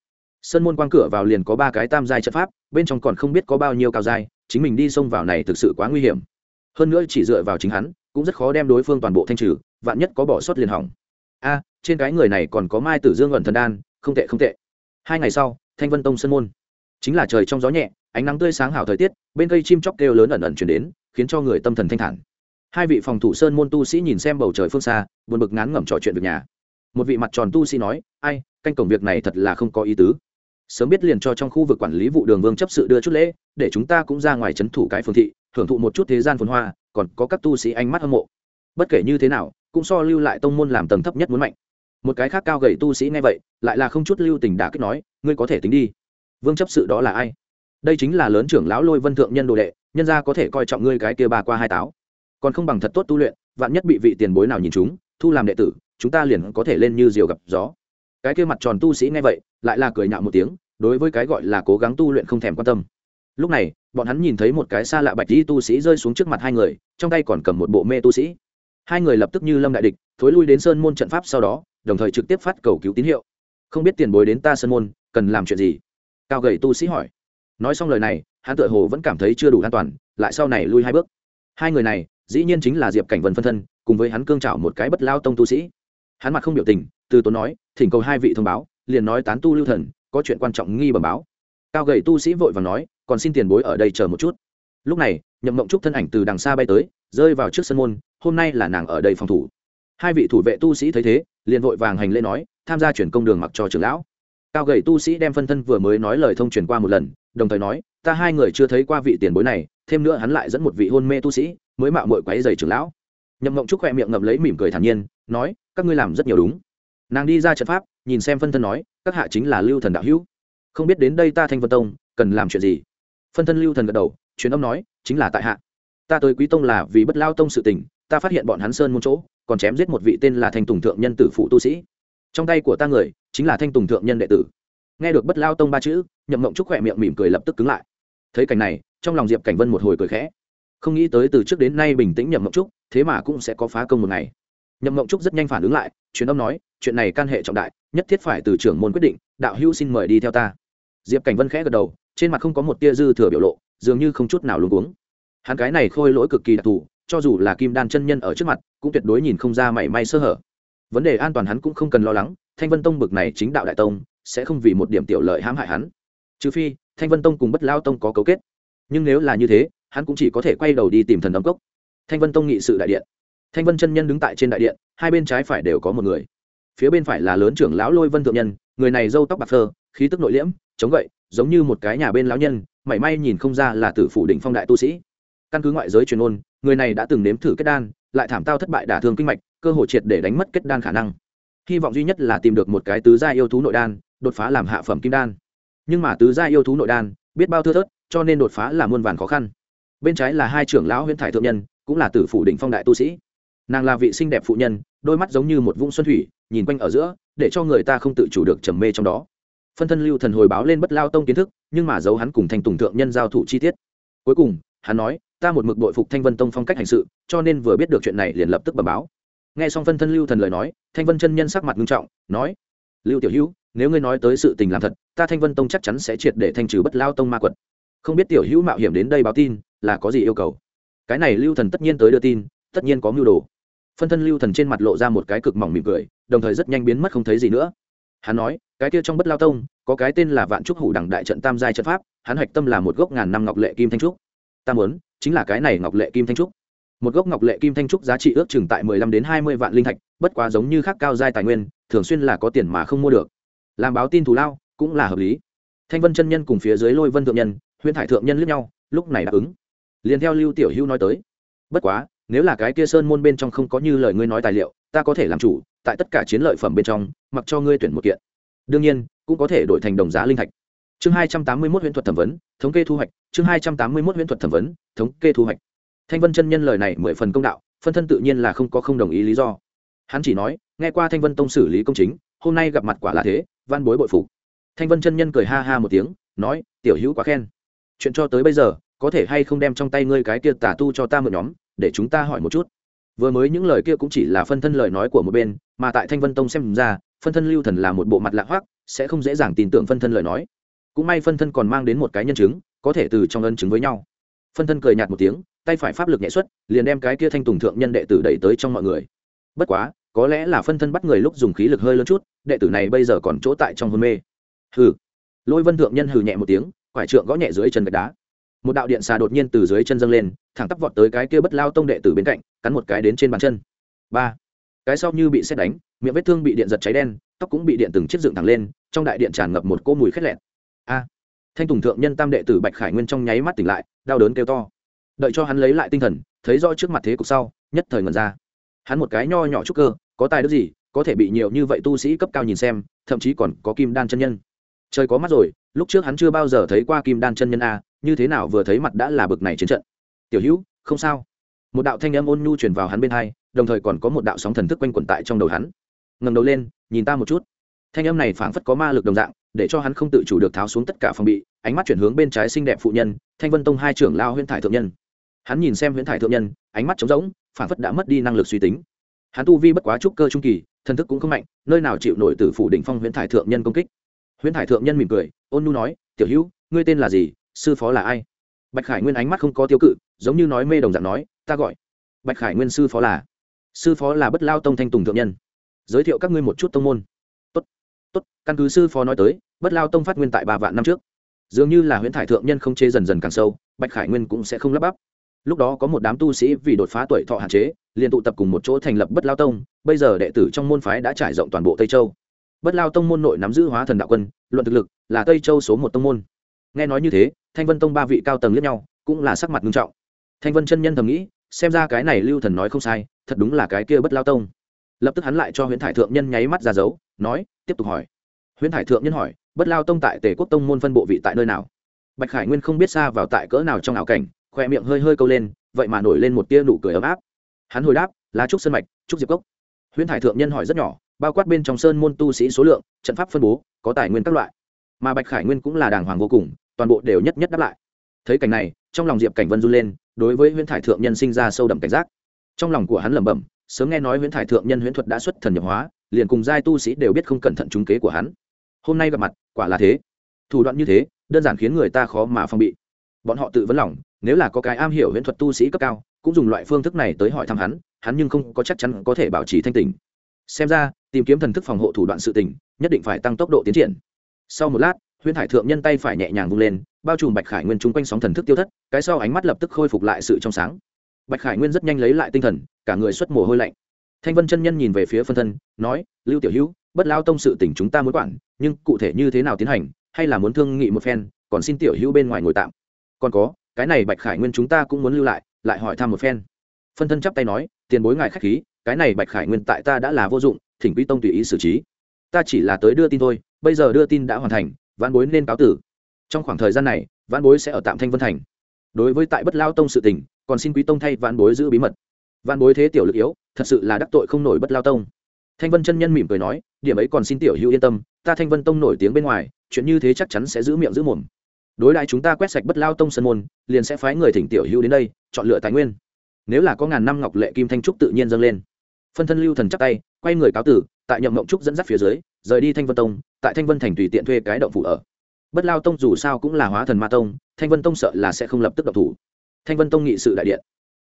Sơn môn quang cửa vào liền có ba cái tam giai trận pháp, bên trong còn không biết có bao nhiêu cao giai, chính mình đi xông vào này thực sự quá nguy hiểm. Hơn nữa chỉ dựa vào chính hắn, cũng rất khó đem đối phương toàn bộ thanh trừ, vạn nhất có bỏ sót liền hỏng. A, trên cái người này còn có mai tử dương ẩn thần đan không tệ không tệ. Hai ngày sau, thanh vân tông sơn môn. Chính là trời trong gió nhẹ, ánh nắng tươi sáng hảo thời tiết, bên cây chim chóc kêu lớn ẩn ẩn chuyển đến, khiến cho người tâm thần thanh thản. Hai vị phòng thủ sơn môn tu sĩ nhìn xem bầu trời phương xa, buồn bực ngán ngẩm trò chuyện việc nhà. Một vị mặt tròn tu sĩ nói, ai, canh cổng việc này thật là không có ý tứ. Sớm biết liền cho trong khu vực quản lý vụ đường vương chấp sự đưa chút lễ, để chúng ta cũng ra ngoài c h ấ n thủ cái phương thị hưởng thụ một chút thế gian phồn hoa, còn có các tu sĩ ánh mắt hâm mộ. Bất kể như thế nào, cũng so lưu lại tông môn làm tầng thấp nhất muốn mạnh một cái khác cao gầy tu sĩ nghe vậy, lại là không chút lưu tình đã kích nói, ngươi có thể tính đi. Vương chấp sự đó là ai? Đây chính là lớn trưởng lão lôi vân thượng nhân đồ đệ, nhân ra có thể coi trọng ngươi cái kia ba qua hai táo. Còn không bằng thật tốt tu luyện, vạn nhất bị vị tiền bối nào nhìn chúng, thu làm đệ tử, chúng ta liền có thể lên như diều gặp gió. Cái kia mặt tròn tu sĩ nghe vậy, lại là cười nhạo một tiếng, đối với cái gọi là cố gắng tu luyện không thèm quan tâm. Lúc này, bọn hắn nhìn thấy một cái xa lạ bạch di tu sĩ rơi xuống trước mặt hai người, trong tay còn cầm một bộ mê tu sĩ. Hai người lập tức như lâm đại địch, thối lui đến sơn môn trận pháp sau đó đồng thời trực tiếp phát cầu cứu tín hiệu. Không biết tiền bối đến ta sân môn, cần làm chuyện gì? Cao gầy tu sĩ hỏi. Nói xong lời này, hắn tự hồ vẫn cảm thấy chưa đủ an toàn, lại sau này lui hai bước. Hai người này, dĩ nhiên chính là diệp cảnh vân phân thân, cùng với hắn cương trảo một cái bất lao tông tu sĩ. Hắn mặt không biểu tình, từ tốn nói, thỉnh cầu hai vị thông báo, liền nói tán tu lưu thần, có chuyện quan trọng nghi bẩm báo. Cao gầy tu sĩ vội và nói, còn xin tiền bối ở đây chờ một chút. Lúc này, nhậm mộng trúc thân ảnh từ đằng xa bay tới, rơi vào trước sân môn, hôm nay là nàng ở đây phòng thủ. Hai vị thủ vệ tu sĩ thấy thế liền vội vàng hành lễ nói, tham gia chuyển công đường mặc cho trưởng lão. Cao gầy tu sĩ đem phân thân vừa mới nói lời thông truyền qua một lần, đồng thời nói, ta hai người chưa thấy qua vị tiền bối này, thêm nữa hắn lại dẫn một vị hôn mê tu sĩ, mới mạo mội quáy dày trưởng lão. Nhậm mộng trúc khoe miệng ngậm lấy mỉm cười thản nhiên, nói, các ngươi làm rất nhiều đúng. Nàng đi ra trận pháp, nhìn xem phân thân nói, các hạ chính là lưu thần đạo hữu. Không biết đến đây ta thanh vân tông, cần làm chuyện gì? Phân thân lưu thần gật đầu, truyền âm nói, chính là tại hạ. Ta tới quý tông là vì bất lao tông sự tình ta phát hiện bọn hắn sơn môn chỗ, còn chém giết một vị tên là thanh tùng thượng nhân tử phụ tu sĩ. Trong tay của ta người, chính là thanh tùng thượng nhân đệ tử. Nghe được bất lao tông ba chữ, nhậm mộng trúc khỏe miệng mỉm cười lập tức cứng lại. Thấy cảnh này, trong lòng diệp cảnh vân một hồi cười khẽ. Không nghĩ tới từ trước đến nay bình tĩnh nhậm mộng trúc, thế mà cũng sẽ có phá công một ngày. Nhậm mộng trúc rất nhanh phản ứng lại, truyền âm nói, chuyện này can hệ trọng đại, nhất thiết phải từ trưởng môn quyết định, đạo hữu xin mời đi theo ta. Diệp cảnh vân khẽ gật đầu, trên mặt không có một tia dư thừa biểu lộ, dường như không chút nào luôn cuống. Hắn cái này khôi lỗi cực kỳ đặc thù cho dù là kim đan chân nhân ở trước mặt, cũng tuyệt đối nhìn không ra mảy may sơ hở. Vấn đề an toàn hắn cũng không cần lo lắng, thanh vân tông bực này chính đạo đại tông, sẽ không vì một điểm tiểu lợi hãm hại hắn. Trừ phi, thanh vân tông cùng bất lao tông có cấu kết. Nhưng nếu là như thế, hắn cũng chỉ có thể quay đầu đi tìm thần đóng cốc. Thanh vân tông nghị sự đại điện. Thanh vân chân nhân đứng tại trên đại điện, hai bên trái phải đều có một người. Phía bên phải là lớn trưởng lão lôi vân thượng nhân, người này râu tóc bạc phơ, khí tức nội liễm, chống gậy, giống như một cái nhà bên lão nhân, mảy may nhìn không ra là tử phủ Đỉnh phong đại tu sĩ. Căn cứ ngoại giới truyền ôn người này đã từng nếm thử kết đan, lại thảm tao thất bại đả thương kinh mạch, cơ hội triệt để đánh mất kết đan khả năng. Hy vọng duy nhất là tìm được một cái tứ gia yêu thú nội đan, đột phá làm hạ phẩm kim đan. Nhưng mà tứ gia yêu thú nội đan, biết bao thưa thớt, cho nên đột phá là muôn vàn khó khăn. Bên trái là hai trưởng lão huyễn thải thượng nhân, cũng là tử phủ đỉnh phong đại tu sĩ. Nàng là vị xinh đẹp phụ nhân, đôi mắt giống như một vũng xuân thủy, nhìn quanh ở giữa, để cho người ta không tự chủ được trầm mê trong đó. Phân thân lưu thần hồi báo lên bất lao tông kiến thức, nhưng mà giấu hắn cùng thanh tùng thượng nhân giao thủ chi tiết. Cuối cùng, hắn nói ta một mực đội phục thanh vân tông phong cách hành sự, cho nên vừa biết được chuyện này liền lập tức bẩm báo. Nghe xong phân thân lưu thần lời nói, thanh vân chân nhân sắc mặt nghiêm trọng, nói, lưu tiểu hữu, nếu ngươi nói tới sự tình làm thật, ta thanh vân tông chắc chắn sẽ triệt để thanh trừ bất lao tông ma quật. Không biết tiểu hữu mạo hiểm đến đây báo tin, là có gì yêu cầu? Cái này lưu thần tất nhiên tới đưa tin, tất nhiên có mưu đồ. Phân thân lưu thần trên mặt lộ ra một cái cực mỏng mỉm cười, đồng thời rất nhanh biến mất không thấy gì nữa. Hắn nói, cái kia trong bất lao tông, có cái tên là vạn trúc hủ đẳng đại trận tam giai trận pháp, hắn hạch tâm là một gốc ngàn năm ngọc lệ kim thanh trúc ta muốn, chính là cái này ngọc lệ kim thanh trúc. Một gốc ngọc lệ kim thanh trúc giá trị ước chừng tại mười lăm đến hai mươi vạn linh thạch, bất quá giống như khác cao giai tài nguyên, thường xuyên là có tiền mà không mua được. Làm báo tin thù lao, cũng là hợp lý. Thanh vân chân nhân cùng phía dưới lôi vân thượng nhân, huyễn thải thượng nhân lướt nhau, lúc này đáp ứng. Liền theo lưu tiểu hữu nói tới. Bất quá, nếu là cái kia sơn môn bên trong không có như lời ngươi nói tài liệu, ta có thể làm chủ, tại tất cả chiến lợi phẩm bên trong, mặc cho ngươi tuyển một kiện. Đương nhiên, cũng có thể đổi thành đồng giá linh thạch chương hai trăm tám mươi mốt huyễn thuật thẩm vấn, thống kê thu hoạch. Chương hai trăm tám mươi mốt huyễn thuật thẩm vấn, thống kê thu hoạch. Thanh vân chân nhân lời này mười phần công đạo, phân thân tự nhiên là không có không đồng ý lý do. Hắn chỉ nói, nghe qua thanh vân tông xử lý công chính, hôm nay gặp mặt quả là thế văn bối bội phục. Thanh vân chân nhân cười ha ha một tiếng, nói, tiểu hữu quá khen. Chuyện cho tới bây giờ, có thể hay không đem trong tay ngươi cái kia tả tu cho ta mượn nhóm, để chúng ta hỏi một chút. Vừa mới những lời kia cũng chỉ là phân thân lời nói của một bên, mà tại thanh vân tông xem ra, phân thân lưu thần là một bộ mặt lạ hoác sẽ không dễ dàng tin tưởng phân thân lời nói cũng may phân thân còn mang đến một cái nhân chứng, có thể từ trong ân chứng với nhau. Phân thân cười nhạt một tiếng, tay phải pháp lực nhẹ xuất, liền đem cái kia thanh tùng thượng nhân đệ tử đẩy tới trong mọi người. Bất quá, có lẽ là phân thân bắt người lúc dùng khí lực hơi lớn chút, đệ tử này bây giờ còn chỗ tại trong hôn mê. Hừ. Lôi vân thượng nhân hừ nhẹ một tiếng, quải trượng gõ nhẹ dưới chân gạch đá. Một đạo điện xà đột nhiên từ dưới chân dâng lên, thẳng tắp vọt tới cái kia bất lao tông đệ tử bên cạnh, cắn một cái đến trên bàn chân. Ba. Cái sau như bị xét đánh, miệng vết thương bị điện giật cháy đen, tóc cũng bị điện từng chiếc dựng thẳng lên, trong đại điện tràn ngập một cỗ mùi khét lẹn a. Thanh tùng thượng nhân tam đệ tử bạch khải nguyên trong nháy mắt tỉnh lại, đau đớn kêu to. Đợi cho hắn lấy lại tinh thần, thấy rõ trước mặt thế cục sau, nhất thời ngần ra. Hắn một cái nho nhỏ chút cơ, có tài đức gì, có thể bị nhiều như vậy tu sĩ cấp cao nhìn xem, thậm chí còn có kim đan chân nhân. Trời có mắt rồi, lúc trước hắn chưa bao giờ thấy qua kim đan chân nhân a, như thế nào vừa thấy mặt đã là bực này chiến trận. Tiểu hữu, không sao. Một đạo thanh âm ôn nhu truyền vào hắn bên hai, đồng thời còn có một đạo sóng thần thức quanh quẩn tại trong đầu hắn. Ngẩng đầu lên, nhìn ta một chút. Thanh âm này phảng phất có ma lực đồng dạng để cho hắn không tự chủ được tháo xuống tất cả phòng bị, ánh mắt chuyển hướng bên trái xinh đẹp phụ nhân, thanh vân tông hai trưởng lao huyễn thải thượng nhân. Hắn nhìn xem huyễn thải thượng nhân, ánh mắt trống rỗng phảng phất đã mất đi năng lực suy tính. Hắn tu vi bất quá trúc cơ trung kỳ thần thức cũng không mạnh, nơi nào chịu nổi từ phủ đỉnh phong huyễn thải thượng nhân công kích. Huyễn thải thượng nhân mỉm cười, ôn nu nói, tiểu hữu, ngươi tên là gì? Sư phó là ai? Bạch khải nguyên ánh mắt không có tiêu cự, giống như nói mê đồng dạng nói, ta gọi. Bạch khải nguyên sư phó là, sư phó là bất lao tông thanh tùng thượng nhân. Giới thiệu các ngươi một chút tông môn tốt, căn cứ sư phó nói tới, bất lao tông phát nguyên tại ba vạn năm trước. Dường như là huyễn thải thượng nhân không chê dần dần càng sâu, bạch khải nguyên cũng sẽ không lắp bắp. Lúc đó có một đám tu sĩ vì đột phá tuổi thọ hạn chế, liền tụ tập cùng một chỗ thành lập bất lao tông, bây giờ đệ tử trong môn phái đã trải rộng toàn bộ tây châu. Bất lao tông môn nội nắm giữ hóa thần đạo quân, luận thực lực là tây châu số một tông môn. Nghe nói như thế, thanh vân tông ba vị cao tầng lẫn nhau, cũng là sắc mặt nghiêm trọng. Thanh vân chân nhân thầm nghĩ, xem ra cái này lưu thần nói không sai, thật đúng là cái kia bất lao tông. Lập tức hắn lại cho huyễn thải thượng nhân nháy mắt ra dấu, nói tiếp tục hỏi. Huyễn thải thượng nhân hỏi, bất lao tông tại tề quốc tông môn phân bộ vị tại nơi nào? Bạch khải nguyên không biết xa vào tại cỡ nào trong ảo cảnh, khoe miệng hơi hơi câu lên, vậy mà nổi lên một tia nụ cười ấm áp. Hắn hồi đáp, lá trúc sơn mạch, trúc diệp cốc. Huyễn thải thượng nhân hỏi rất nhỏ, bao quát bên trong sơn môn tu sĩ số lượng, trận pháp phân bố, có tài nguyên các loại. Mà bạch khải nguyên cũng là đàng hoàng vô cùng, toàn bộ đều nhất nhất đáp lại. Thấy cảnh này, trong lòng diệp cảnh vân run lên, đối với huyễn thải thượng nhân sinh ra sâu đậm cảnh giác. Trong lòng của hắn lẩm bẩm, sớm nghe nói huyễn thải thượng nhân huyễn thuật đã xuất thần nhập hóa liền cùng giai tu sĩ đều biết không cẩn thận trúng kế của hắn. Hôm nay gặp mặt, quả là thế. Thủ đoạn như thế, đơn giản khiến người ta khó mà phòng bị. Bọn họ tự vấn lòng, nếu là có cái am hiểu huyễn thuật tu sĩ cấp cao, cũng dùng loại phương thức này tới hỏi thăm hắn hắn nhưng không có chắc chắn có thể bảo trì thanh tình xem ra, tìm kiếm thần thức phòng hộ thủ đoạn sự tình, nhất định phải tăng tốc độ tiến triển. Sau một lát, huyễn hải thượng nhân tay phải nhẹ nhàng vung lên, bao trùm bạch khải nguyên chung quanh sóng thần thức tiêu thất, cái sau ánh mắt lập tức khôi phục lại sự trong sáng. Bạch khải nguyên rất nhanh lấy lại tinh thần, cả người xuất mồ hôi lạnh thanh vân chân nhân nhìn về phía phân thân, nói, lưu tiểu hữu, bất lao tông sự tỉnh chúng ta muốn quản, nhưng cụ thể như thế nào tiến hành, hay là muốn thương nghị một phen, còn xin tiểu hữu bên ngoài ngồi tạm. Còn có, cái này bạch khải nguyên chúng ta cũng muốn lưu lại lại hỏi thăm một phen. Phân thân chắp tay nói, tiền bối ngài khách khí, cái này bạch khải nguyên tại ta đã là vô dụng, thỉnh quý tông tùy ý xử trí. Ta chỉ là tới đưa tin thôi, bây giờ đưa tin đã hoàn thành văn bối nên cáo tử. Trong khoảng thời gian này văn bối sẽ ở tạm thanh vân thành. Đối với tại bất lao tông sự tình, còn xin quý tông thay văn bối giữ bí mật. Văn bối thế tiểu lực yếu thật sự là đắc tội không nổi bất lao tông. Thanh vân chân nhân mỉm cười nói, điểm ấy còn xin tiểu hữu yên tâm, ta thanh vân tông nổi tiếng bên ngoài, chuyện như thế chắc chắn sẽ giữ miệng giữ mồm. Đối đại chúng ta quét sạch bất lao tông sân môn, liền sẽ phái người thỉnh tiểu hữu đến đây, chọn lựa tài nguyên. Nếu là có ngàn năm ngọc lệ kim thanh trúc tự nhiên dâng lên. Phân thân lưu thần chắc tay, quay người cáo tử, tại nhậm mộng trúc dẫn dắt phía dưới, rời đi thanh vân tông, tại thanh vân thành tùy tiện thuê cái động phủ ở. Bất lao tông dù sao cũng là hóa thần ma tông, thanh vân tông sợ là sẽ không lập tức độc thủ. Thanh vân tông nghị sự đại điện.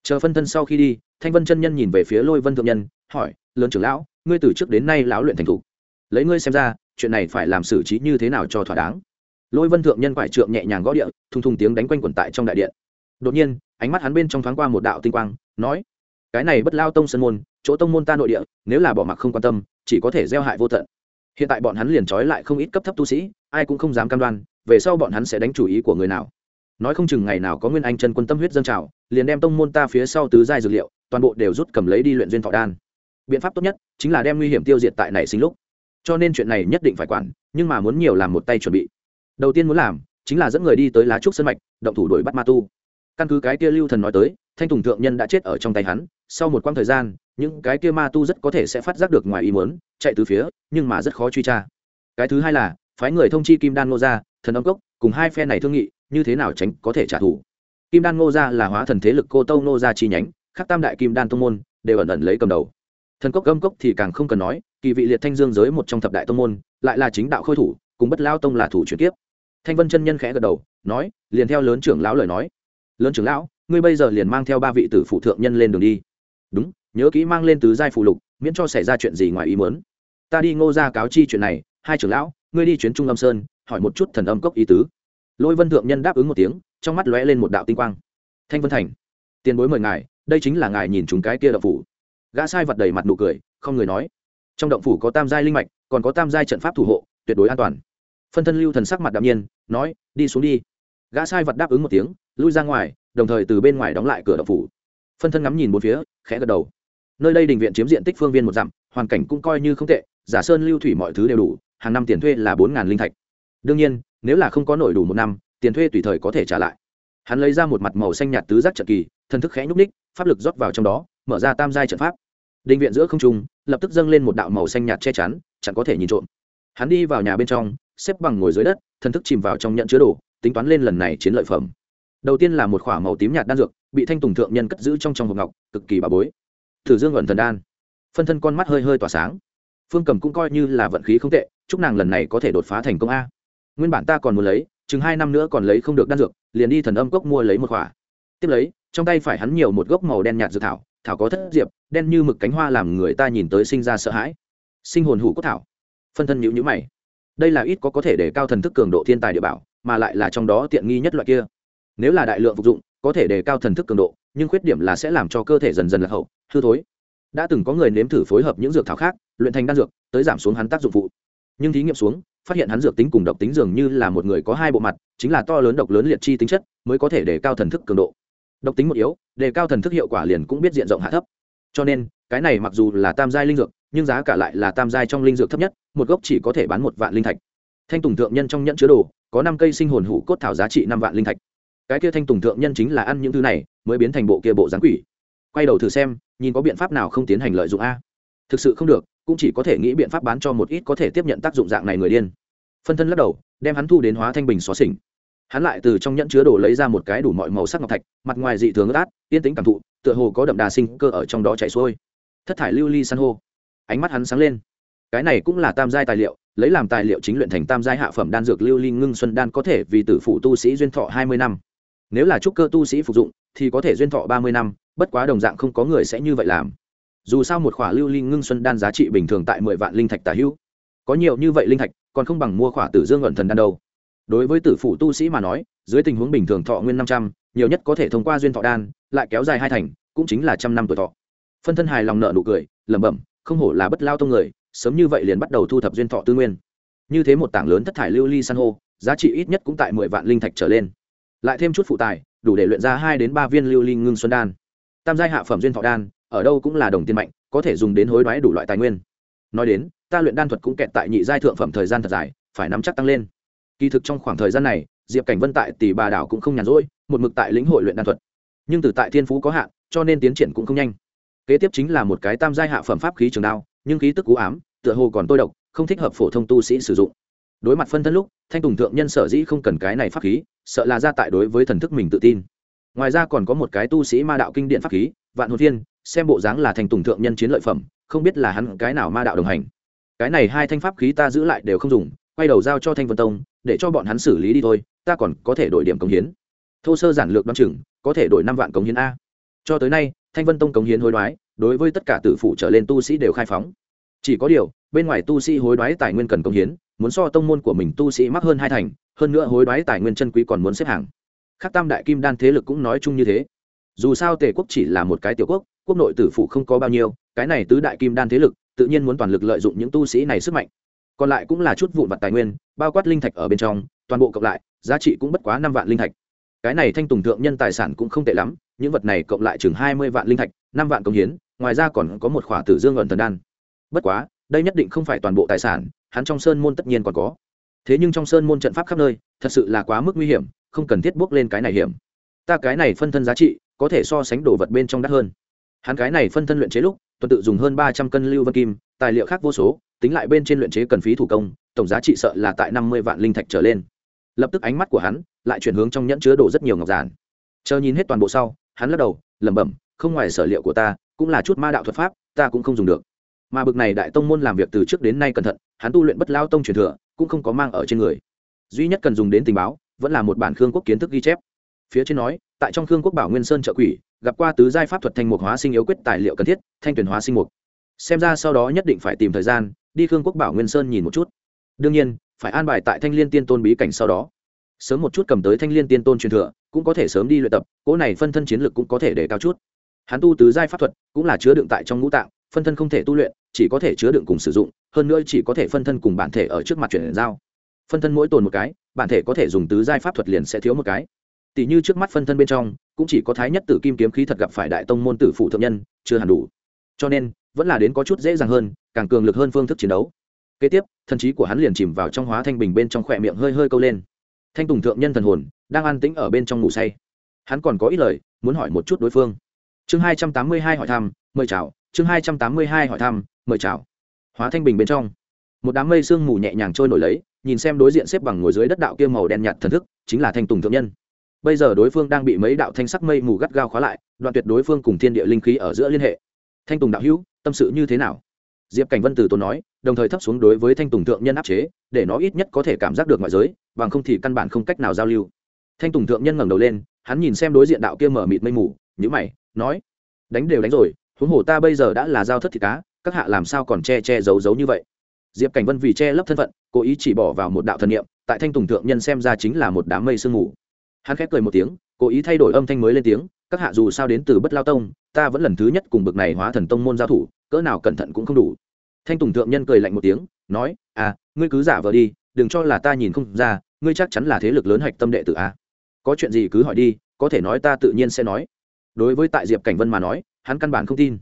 Chờ phân thân sau khi đi thanh vân chân nhân nhìn về phía lôi vân thượng nhân, hỏi, lớn trưởng lão, ngươi từ trước đến nay lão luyện thành thục lấy ngươi xem ra, chuyện này phải làm xử trí như thế nào cho thỏa đáng? Lôi vân thượng nhân quải trượng nhẹ nhàng gõ địa, thùng thùng tiếng đánh quanh quẩn tại trong đại điện. Đột nhiên, ánh mắt hắn bên trong thoáng qua một đạo tinh quang, nói, cái này bất lao tông sân môn, chỗ tông môn ta nội địa, nếu là bỏ mặc không quan tâm, chỉ có thể gieo hại vô tận. Hiện tại bọn hắn liền trói lại không ít cấp thấp tu sĩ, ai cũng không dám cam đoan, về sau bọn hắn sẽ đánh chủ ý của người nào. Nói không chừng ngày nào có nguyên anh chân quân tâm huyết dân trào, liền đem tông môn ta phía sau tứ giai dược liệu toàn bộ đều rút cầm lấy đi luyện duyên thọ đan. Biện pháp tốt nhất chính là đem nguy hiểm tiêu diệt tại nảy sinh lúc. Cho nên chuyện này nhất định phải quản nhưng mà muốn nhiều làm một tay chuẩn bị. Đầu tiên muốn làm chính là dẫn người đi tới lá trúc sân mạch động thủ đuổi bắt ma tu. Căn cứ cái kia lưu thần nói tới thanh tùng thượng nhân đã chết ở trong tay hắn sau một quãng thời gian những cái kia ma tu rất có thể sẽ phát giác được ngoài ý muốn chạy từ phía nhưng mà rất khó truy tra. Cái thứ hai là phái người thông chi kim đan ngô gia, thần âm cốc cùng hai phe này thương nghị như thế nào tránh có thể trả thù. Kim đan ngô gia là hóa thần thế lực cô tâu ngô gia chi nhánh khác tam đại kim đan tông môn đều ẩn ẩn lấy cầm đầu. Thần cốc gâm cốc thì càng không cần nói, kỳ vị liệt thanh dương giới một trong thập đại tông môn, lại là chính đạo khôi thủ, cùng bất lao tông là thủ chuyển tiếp thanh vân chân nhân khẽ gật đầu, nói, liền theo lớn trưởng lão lời nói. Lớn trưởng lão, ngươi bây giờ liền mang theo ba vị tử phụ thượng nhân lên đường đi. Đúng, nhớ kỹ mang lên tứ giai phụ lục, miễn cho xảy ra chuyện gì ngoài ý muốn. Ta đi ngô ra cáo chi chuyện này, hai trưởng lão, ngươi đi chuyến trung âm sơn, hỏi một chút thần âm cốc ý tứ. Lôi vân thượng nhân đáp ứng một tiếng, trong mắt lóe lên một đạo tinh quang. Thanh vân thành, tiền bối mời ngài đây chính là ngài nhìn chúng cái kia động phủ. Gã sai vật đầy mặt nụ cười, không người nói. Trong động phủ có tam giai linh mạch, còn có tam giai trận pháp thủ hộ, tuyệt đối an toàn. Phân thân lưu thần sắc mặt đạm nhiên, nói, đi xuống đi. Gã sai vật đáp ứng một tiếng, lui ra ngoài, đồng thời từ bên ngoài đóng lại cửa động phủ. Phân thân ngắm nhìn bốn phía, khẽ gật đầu. Nơi đây đình viện chiếm diện tích phương viên một dặm, hoàn cảnh cũng coi như không tệ, giả sơn lưu thủy mọi thứ đều đủ, hàng năm tiền thuê là bốn linh thạch. Đương nhiên, nếu là không có nổi đủ một năm, tiền thuê tùy thời có thể trả lại. Hắn lấy ra một mặt màu xanh nhạt tứ giác trận kỳ thân thức khẽ nhúc ních pháp lực rót vào trong đó, mở ra tam giai trận pháp. Định viện giữa không trung, lập tức dâng lên một đạo màu xanh nhạt che chắn, chẳng có thể nhìn trộm. Hắn đi vào nhà bên trong, xếp bằng ngồi dưới đất thân thức chìm vào trong nhận chứa đồ, tính toán lên lần này chiến lợi phẩm. Đầu tiên là một k h ỏ a màu tím nhạt đan dược, bị thanh tùng thượng nhân cất giữ trong trong hộp ngọc, cực kỳ bà bối. Thử dương ẩn thần đan. Phân thân con mắt hơi hơi tỏa sáng. Phương cầm cũng coi như là vận khí không tệ, chúc nàng lần này có thể đột phá thành công a. Nguyên bản ta còn muốn lấy, chừng hai năm nữa còn lấy không được đan dược, liền đi thần âm cốc mua lấy một khỏa tiếp lấy, trong tay phải hắn nhiều một gốc màu đen nhạt dược thảo thảo có thất diệp, đen như mực cánh hoa làm người ta nhìn tới sinh ra sợ hãi. Sinh hồn hủ cốt thảo. Phân thân nhữ nhữ mày. Đây là ít có có thể để cao thần thức cường độ thiên tài địa bảo, mà lại là trong đó tiện nghi nhất loại kia. Nếu là đại lượng phục dụng, có thể đề cao thần thức cường độ, nhưng khuyết điểm là sẽ làm cho cơ thể dần dần lạc hậu, hư thối. Đã từng có người nếm thử phối hợp những dược thảo khác, luyện thành đan dược, tới giảm xuống hắn tác dụng phụ. Nhưng thí nghiệm xuống, phát hiện hắn dược tính cùng độc tính dường như là một người có hai bộ mặt, chính là to lớn độc lớn liệt chi tính chất, mới có thể để cao thần thức cường độ độc tính một yếu, đề cao thần thức hiệu quả liền cũng biết diện rộng hạ thấp. Cho nên, cái này mặc dù là tam giai linh dược, nhưng giá cả lại là tam giai trong linh dược thấp nhất, một gốc chỉ có thể bán một vạn linh thạch. Thanh tùng thượng nhân trong nhẫn chứa đồ, có năm cây sinh hồn hủ cốt thảo giá trị năm vạn linh thạch. Cái kia thanh tùng thượng nhân chính là ăn những thứ này, mới biến thành bộ kia bộ giáng quỷ. Quay đầu thử xem, nhìn có biện pháp nào không tiến hành lợi dụng a. Thực sự không được, cũng chỉ có thể nghĩ biện pháp bán cho một ít có thể tiếp nhận tác dụng dạng này người điên. Phân thân lắc đầu, đem hắn thu đến hóa thanh bình xóa xỉnh hắn lại từ trong nhẫn chứa đồ lấy ra một cái đủ mọi màu sắc ngọc thạch, mặt ngoài dị thường át, yên tính cảm thụ, tựa hồ có đậm đà sinh cơ ở trong đó chảy xuôi. Thất thải lưu ly san hô. Ánh mắt hắn sáng lên. Cái này cũng là tam giai tài liệu, lấy làm tài liệu chính luyện thành tam giai hạ phẩm đan dược lưu ly ngưng xuân đan có thể vì tử phụ tu sĩ duyên thọ hai mươi năm. Nếu là trúc cơ tu sĩ phục dụng, thì có thể duyên thọ ba mươi năm, bất quá đồng dạng không có người sẽ như vậy làm. Dù sao một khỏa lưu ly ngưng xuân đan giá trị bình thường tại mười vạn linh thạch tả hữu. Có nhiều như vậy linh thạch, còn không bằng mua khỏa tử dương ẩn thần đan đâu đối với tử phụ tu sĩ mà nói, dưới tình huống bình thường thọ nguyên năm trăm, nhiều nhất có thể thông qua duyên thọ đan, lại kéo dài hai thành, cũng chính là trăm năm tuổi thọ. Phân thân hài lòng nợ nụ cười, lẩm bẩm, không hổ là bất lao tông người, sớm như vậy liền bắt đầu thu thập duyên thọ tư nguyên. Như thế một tảng lớn thất thải lưu ly san hô, giá trị ít nhất cũng tại mười vạn linh thạch trở lên. Lại thêm chút phụ tài, đủ để luyện ra hai đến ba viên lưu ly ngưng xuân đan. Tam giai hạ phẩm duyên thọ đan, ở đâu cũng là đồng tiền mạnh, có thể dùng đến hối đoái đủ loại tài nguyên. Nói đến, ta luyện đan thuật cũng kẹt tại nhị giai thượng phẩm thời gian thật dài, phải nắm chắc tăng lên kỳ thực trong khoảng thời gian này, diệp cảnh vân tại tỷ bà đảo cũng không nhàn rỗi, một mực tại lĩnh hội luyện đan thuật. Nhưng từ tại thiên phú có hạn, cho nên tiến triển cũng không nhanh. Kế tiếp chính là một cái tam giai hạ phẩm pháp khí trường đao, nhưng khí tức cú ám, tựa hồ còn tôi độc, không thích hợp phổ thông tu sĩ sử dụng. Đối mặt phân thân lúc, thanh tùng thượng nhân sở dĩ không cần cái này pháp khí, sợ là ra tại đối với thần thức mình tự tin. Ngoài ra còn có một cái tu sĩ ma đạo kinh điện pháp khí, vạn hồn thiên, xem bộ dáng là thanh tùng thượng nhân chiến lợi phẩm, không biết là hắn cái nào ma đạo đồng hành. Cái này hai thanh pháp khí ta giữ lại đều không dùng, quay đầu giao cho thanh vân tông để cho bọn hắn xử lý đi thôi, ta còn có thể đổi điểm cống hiến. Thô sơ giản lược đ o á n chừng, có thể đổi năm vạn cống hiến a. Cho tới nay, thanh vân tông cống hiến hối đoái, đối với tất cả tử phụ trở lên tu sĩ đều khai phóng. Chỉ có điều, bên ngoài tu sĩ hối đoái tài nguyên cần cống hiến, muốn so tông môn của mình tu sĩ mắc hơn hai thành, hơn nữa hối đoái tài nguyên chân quý còn muốn xếp hàng. Khắc tam đại kim đan thế lực cũng nói chung như thế. Dù sao tề quốc chỉ là một cái tiểu quốc quốc nội tử phụ không có bao nhiêu, cái này tứ đại kim đan thế lực, tự nhiên muốn toàn lực lợi dụng những tu sĩ này sức mạnh còn lại cũng là chút vụn vặt tài nguyên, bao quát linh thạch ở bên trong, toàn bộ cộng lại, giá trị cũng bất quá năm vạn linh thạch. Cái này thanh tùng thượng nhân tài sản cũng không tệ lắm, những vật này cộng lại chừng hai mươi vạn linh thạch, năm vạn công hiến, ngoài ra còn có một khỏa tử dương ẩn thần đan. Bất quá, đây nhất định không phải toàn bộ tài sản, hắn trong sơn môn tất nhiên còn có. Thế nhưng trong sơn môn trận pháp khắp nơi, thật sự là quá mức nguy hiểm, không cần thiết bước lên cái này hiểm. Ta cái này phân thân giá trị, có thể so sánh đồ vật bên trong đắt hơn. Hắn cái này phân thân luyện chế lúc, tuần tự dùng hơn ba trăm cân lưu vân kim, tài liệu khác vô số tính lại bên trên luyện chế cần phí thủ công, tổng giá trị sợ là tại năm mươi vạn linh thạch trở lên. Lập tức ánh mắt của hắn lại chuyển hướng trong nhẫn chứa đồ rất nhiều ngọc giản. Chờ nhìn hết toàn bộ sau, hắn lắc đầu, lẩm bẩm, không ngoài sở liệu của ta, cũng là chút ma đạo thuật pháp, ta cũng không dùng được. Mà bực này đại tông môn làm việc từ trước đến nay cẩn thận, hắn tu luyện bất lao tông truyền thừa, cũng không có mang ở trên người. Duy nhất cần dùng đến tình báo, vẫn là một bản khương quốc kiến thức ghi chép. Phía trên nói, tại trong khương quốc bảo nguyên sơn trợ quỷ, gặp qua tứ giai pháp thuật thanh mục hóa sinh yếu quyết tài liệu cần thiết, thanh tuyển hóa sinh mục. Xem ra sau đó nhất định phải tìm thời gian đi khương quốc bảo nguyên sơn nhìn một chút. Đương nhiên, phải an bài tại thanh liên tiên tôn bí cảnh sau đó. Sớm một chút cầm tới thanh liên tiên tôn truyền thừa, cũng có thể sớm đi luyện tập, cỗ này phân thân chiến lược cũng có thể để cao chút. Hắn tu tứ giai pháp thuật, cũng là chứa đựng tại trong ngũ tạng, phân thân không thể tu luyện, chỉ có thể chứa đựng cùng sử dụng, hơn nữa chỉ có thể phân thân cùng bản thể ở trước mặt chuyển giao. Phân thân mỗi tồn một cái, bản thể có thể dùng tứ giai pháp thuật liền sẽ thiếu một cái. Tỷ như trước mắt phân thân bên trong, cũng chỉ có thái nhất tử kim kiếm khí thật gặp phải đại tông môn tử phụ thượng nhân, chưa hẳn đủ. Cho nên vẫn là đến có chút dễ dàng hơn, càng cường lực hơn phương thức chiến đấu. Kế tiếp, thần trí của hắn liền chìm vào trong hóa thanh bình bên trong khỏe miệng hơi hơi câu lên. Thanh tùng thượng nhân thần hồn, đang an tĩnh ở bên trong ngủ say. Hắn còn có ít lời, muốn hỏi một chút đối phương. Chương hai trăm tám mươi hai hỏi thăm, mời chào. Chương hai trăm tám mươi hai hỏi thăm, mời chào. Hóa thanh bình bên trong. Một đám mây sương mù nhẹ nhàng trôi nổi lấy, nhìn xem đối diện xếp bằng ngồi dưới đất đạo kia màu đen nhạt thần thức, chính là thanh tùng thượng nhân. Bây giờ đối phương đang bị mấy đạo thanh sắc mây mù gắt gao khóa lại, đoạn tuyệt đối phương cùng thiên địa linh khí ở giữa liên hệ. Thanh tùng đạo hữu tâm sự như thế nào? Diệp cảnh vân từ tốn nói, đồng thời thấp xuống đối với thanh tùng thượng nhân áp chế, để nó ít nhất có thể cảm giác được ngoại giới, bằng không thì căn bản không cách nào giao lưu. Thanh tùng thượng nhân ngẩng đầu lên, hắn nhìn xem đối diện đạo kia mở mịt mây mù nhữ mày, nói, đánh đều đánh rồi, huống hồ ta bây giờ đã là giao thất thịt cá, các hạ làm sao còn che che giấu giấu như vậy? Diệp cảnh vân vì che lấp thân phận, cố ý chỉ bỏ vào một đạo thần niệm, tại thanh tùng thượng nhân xem ra chính là một đám mây sương mù. Hắn khép cười một tiếng, cố ý thay đổi âm thanh mới lên tiếng, các hạ dù sao đến từ bất lao tông, ta vẫn lần thứ nhất cùng bực này hóa thần tông môn giao thủ cỡ nào cẩn thận cũng không đủ. Thanh tùng thượng nhân cười lạnh một tiếng, nói à ngươi cứ giả vờ đi, đừng cho là ta nhìn không ra, ngươi chắc chắn là thế lực lớn hạch tâm đệ tử a. Có chuyện gì cứ hỏi đi, có thể nói ta tự nhiên sẽ nói. Đối với tại diệp cảnh vân mà nói, hắn căn bản không tin.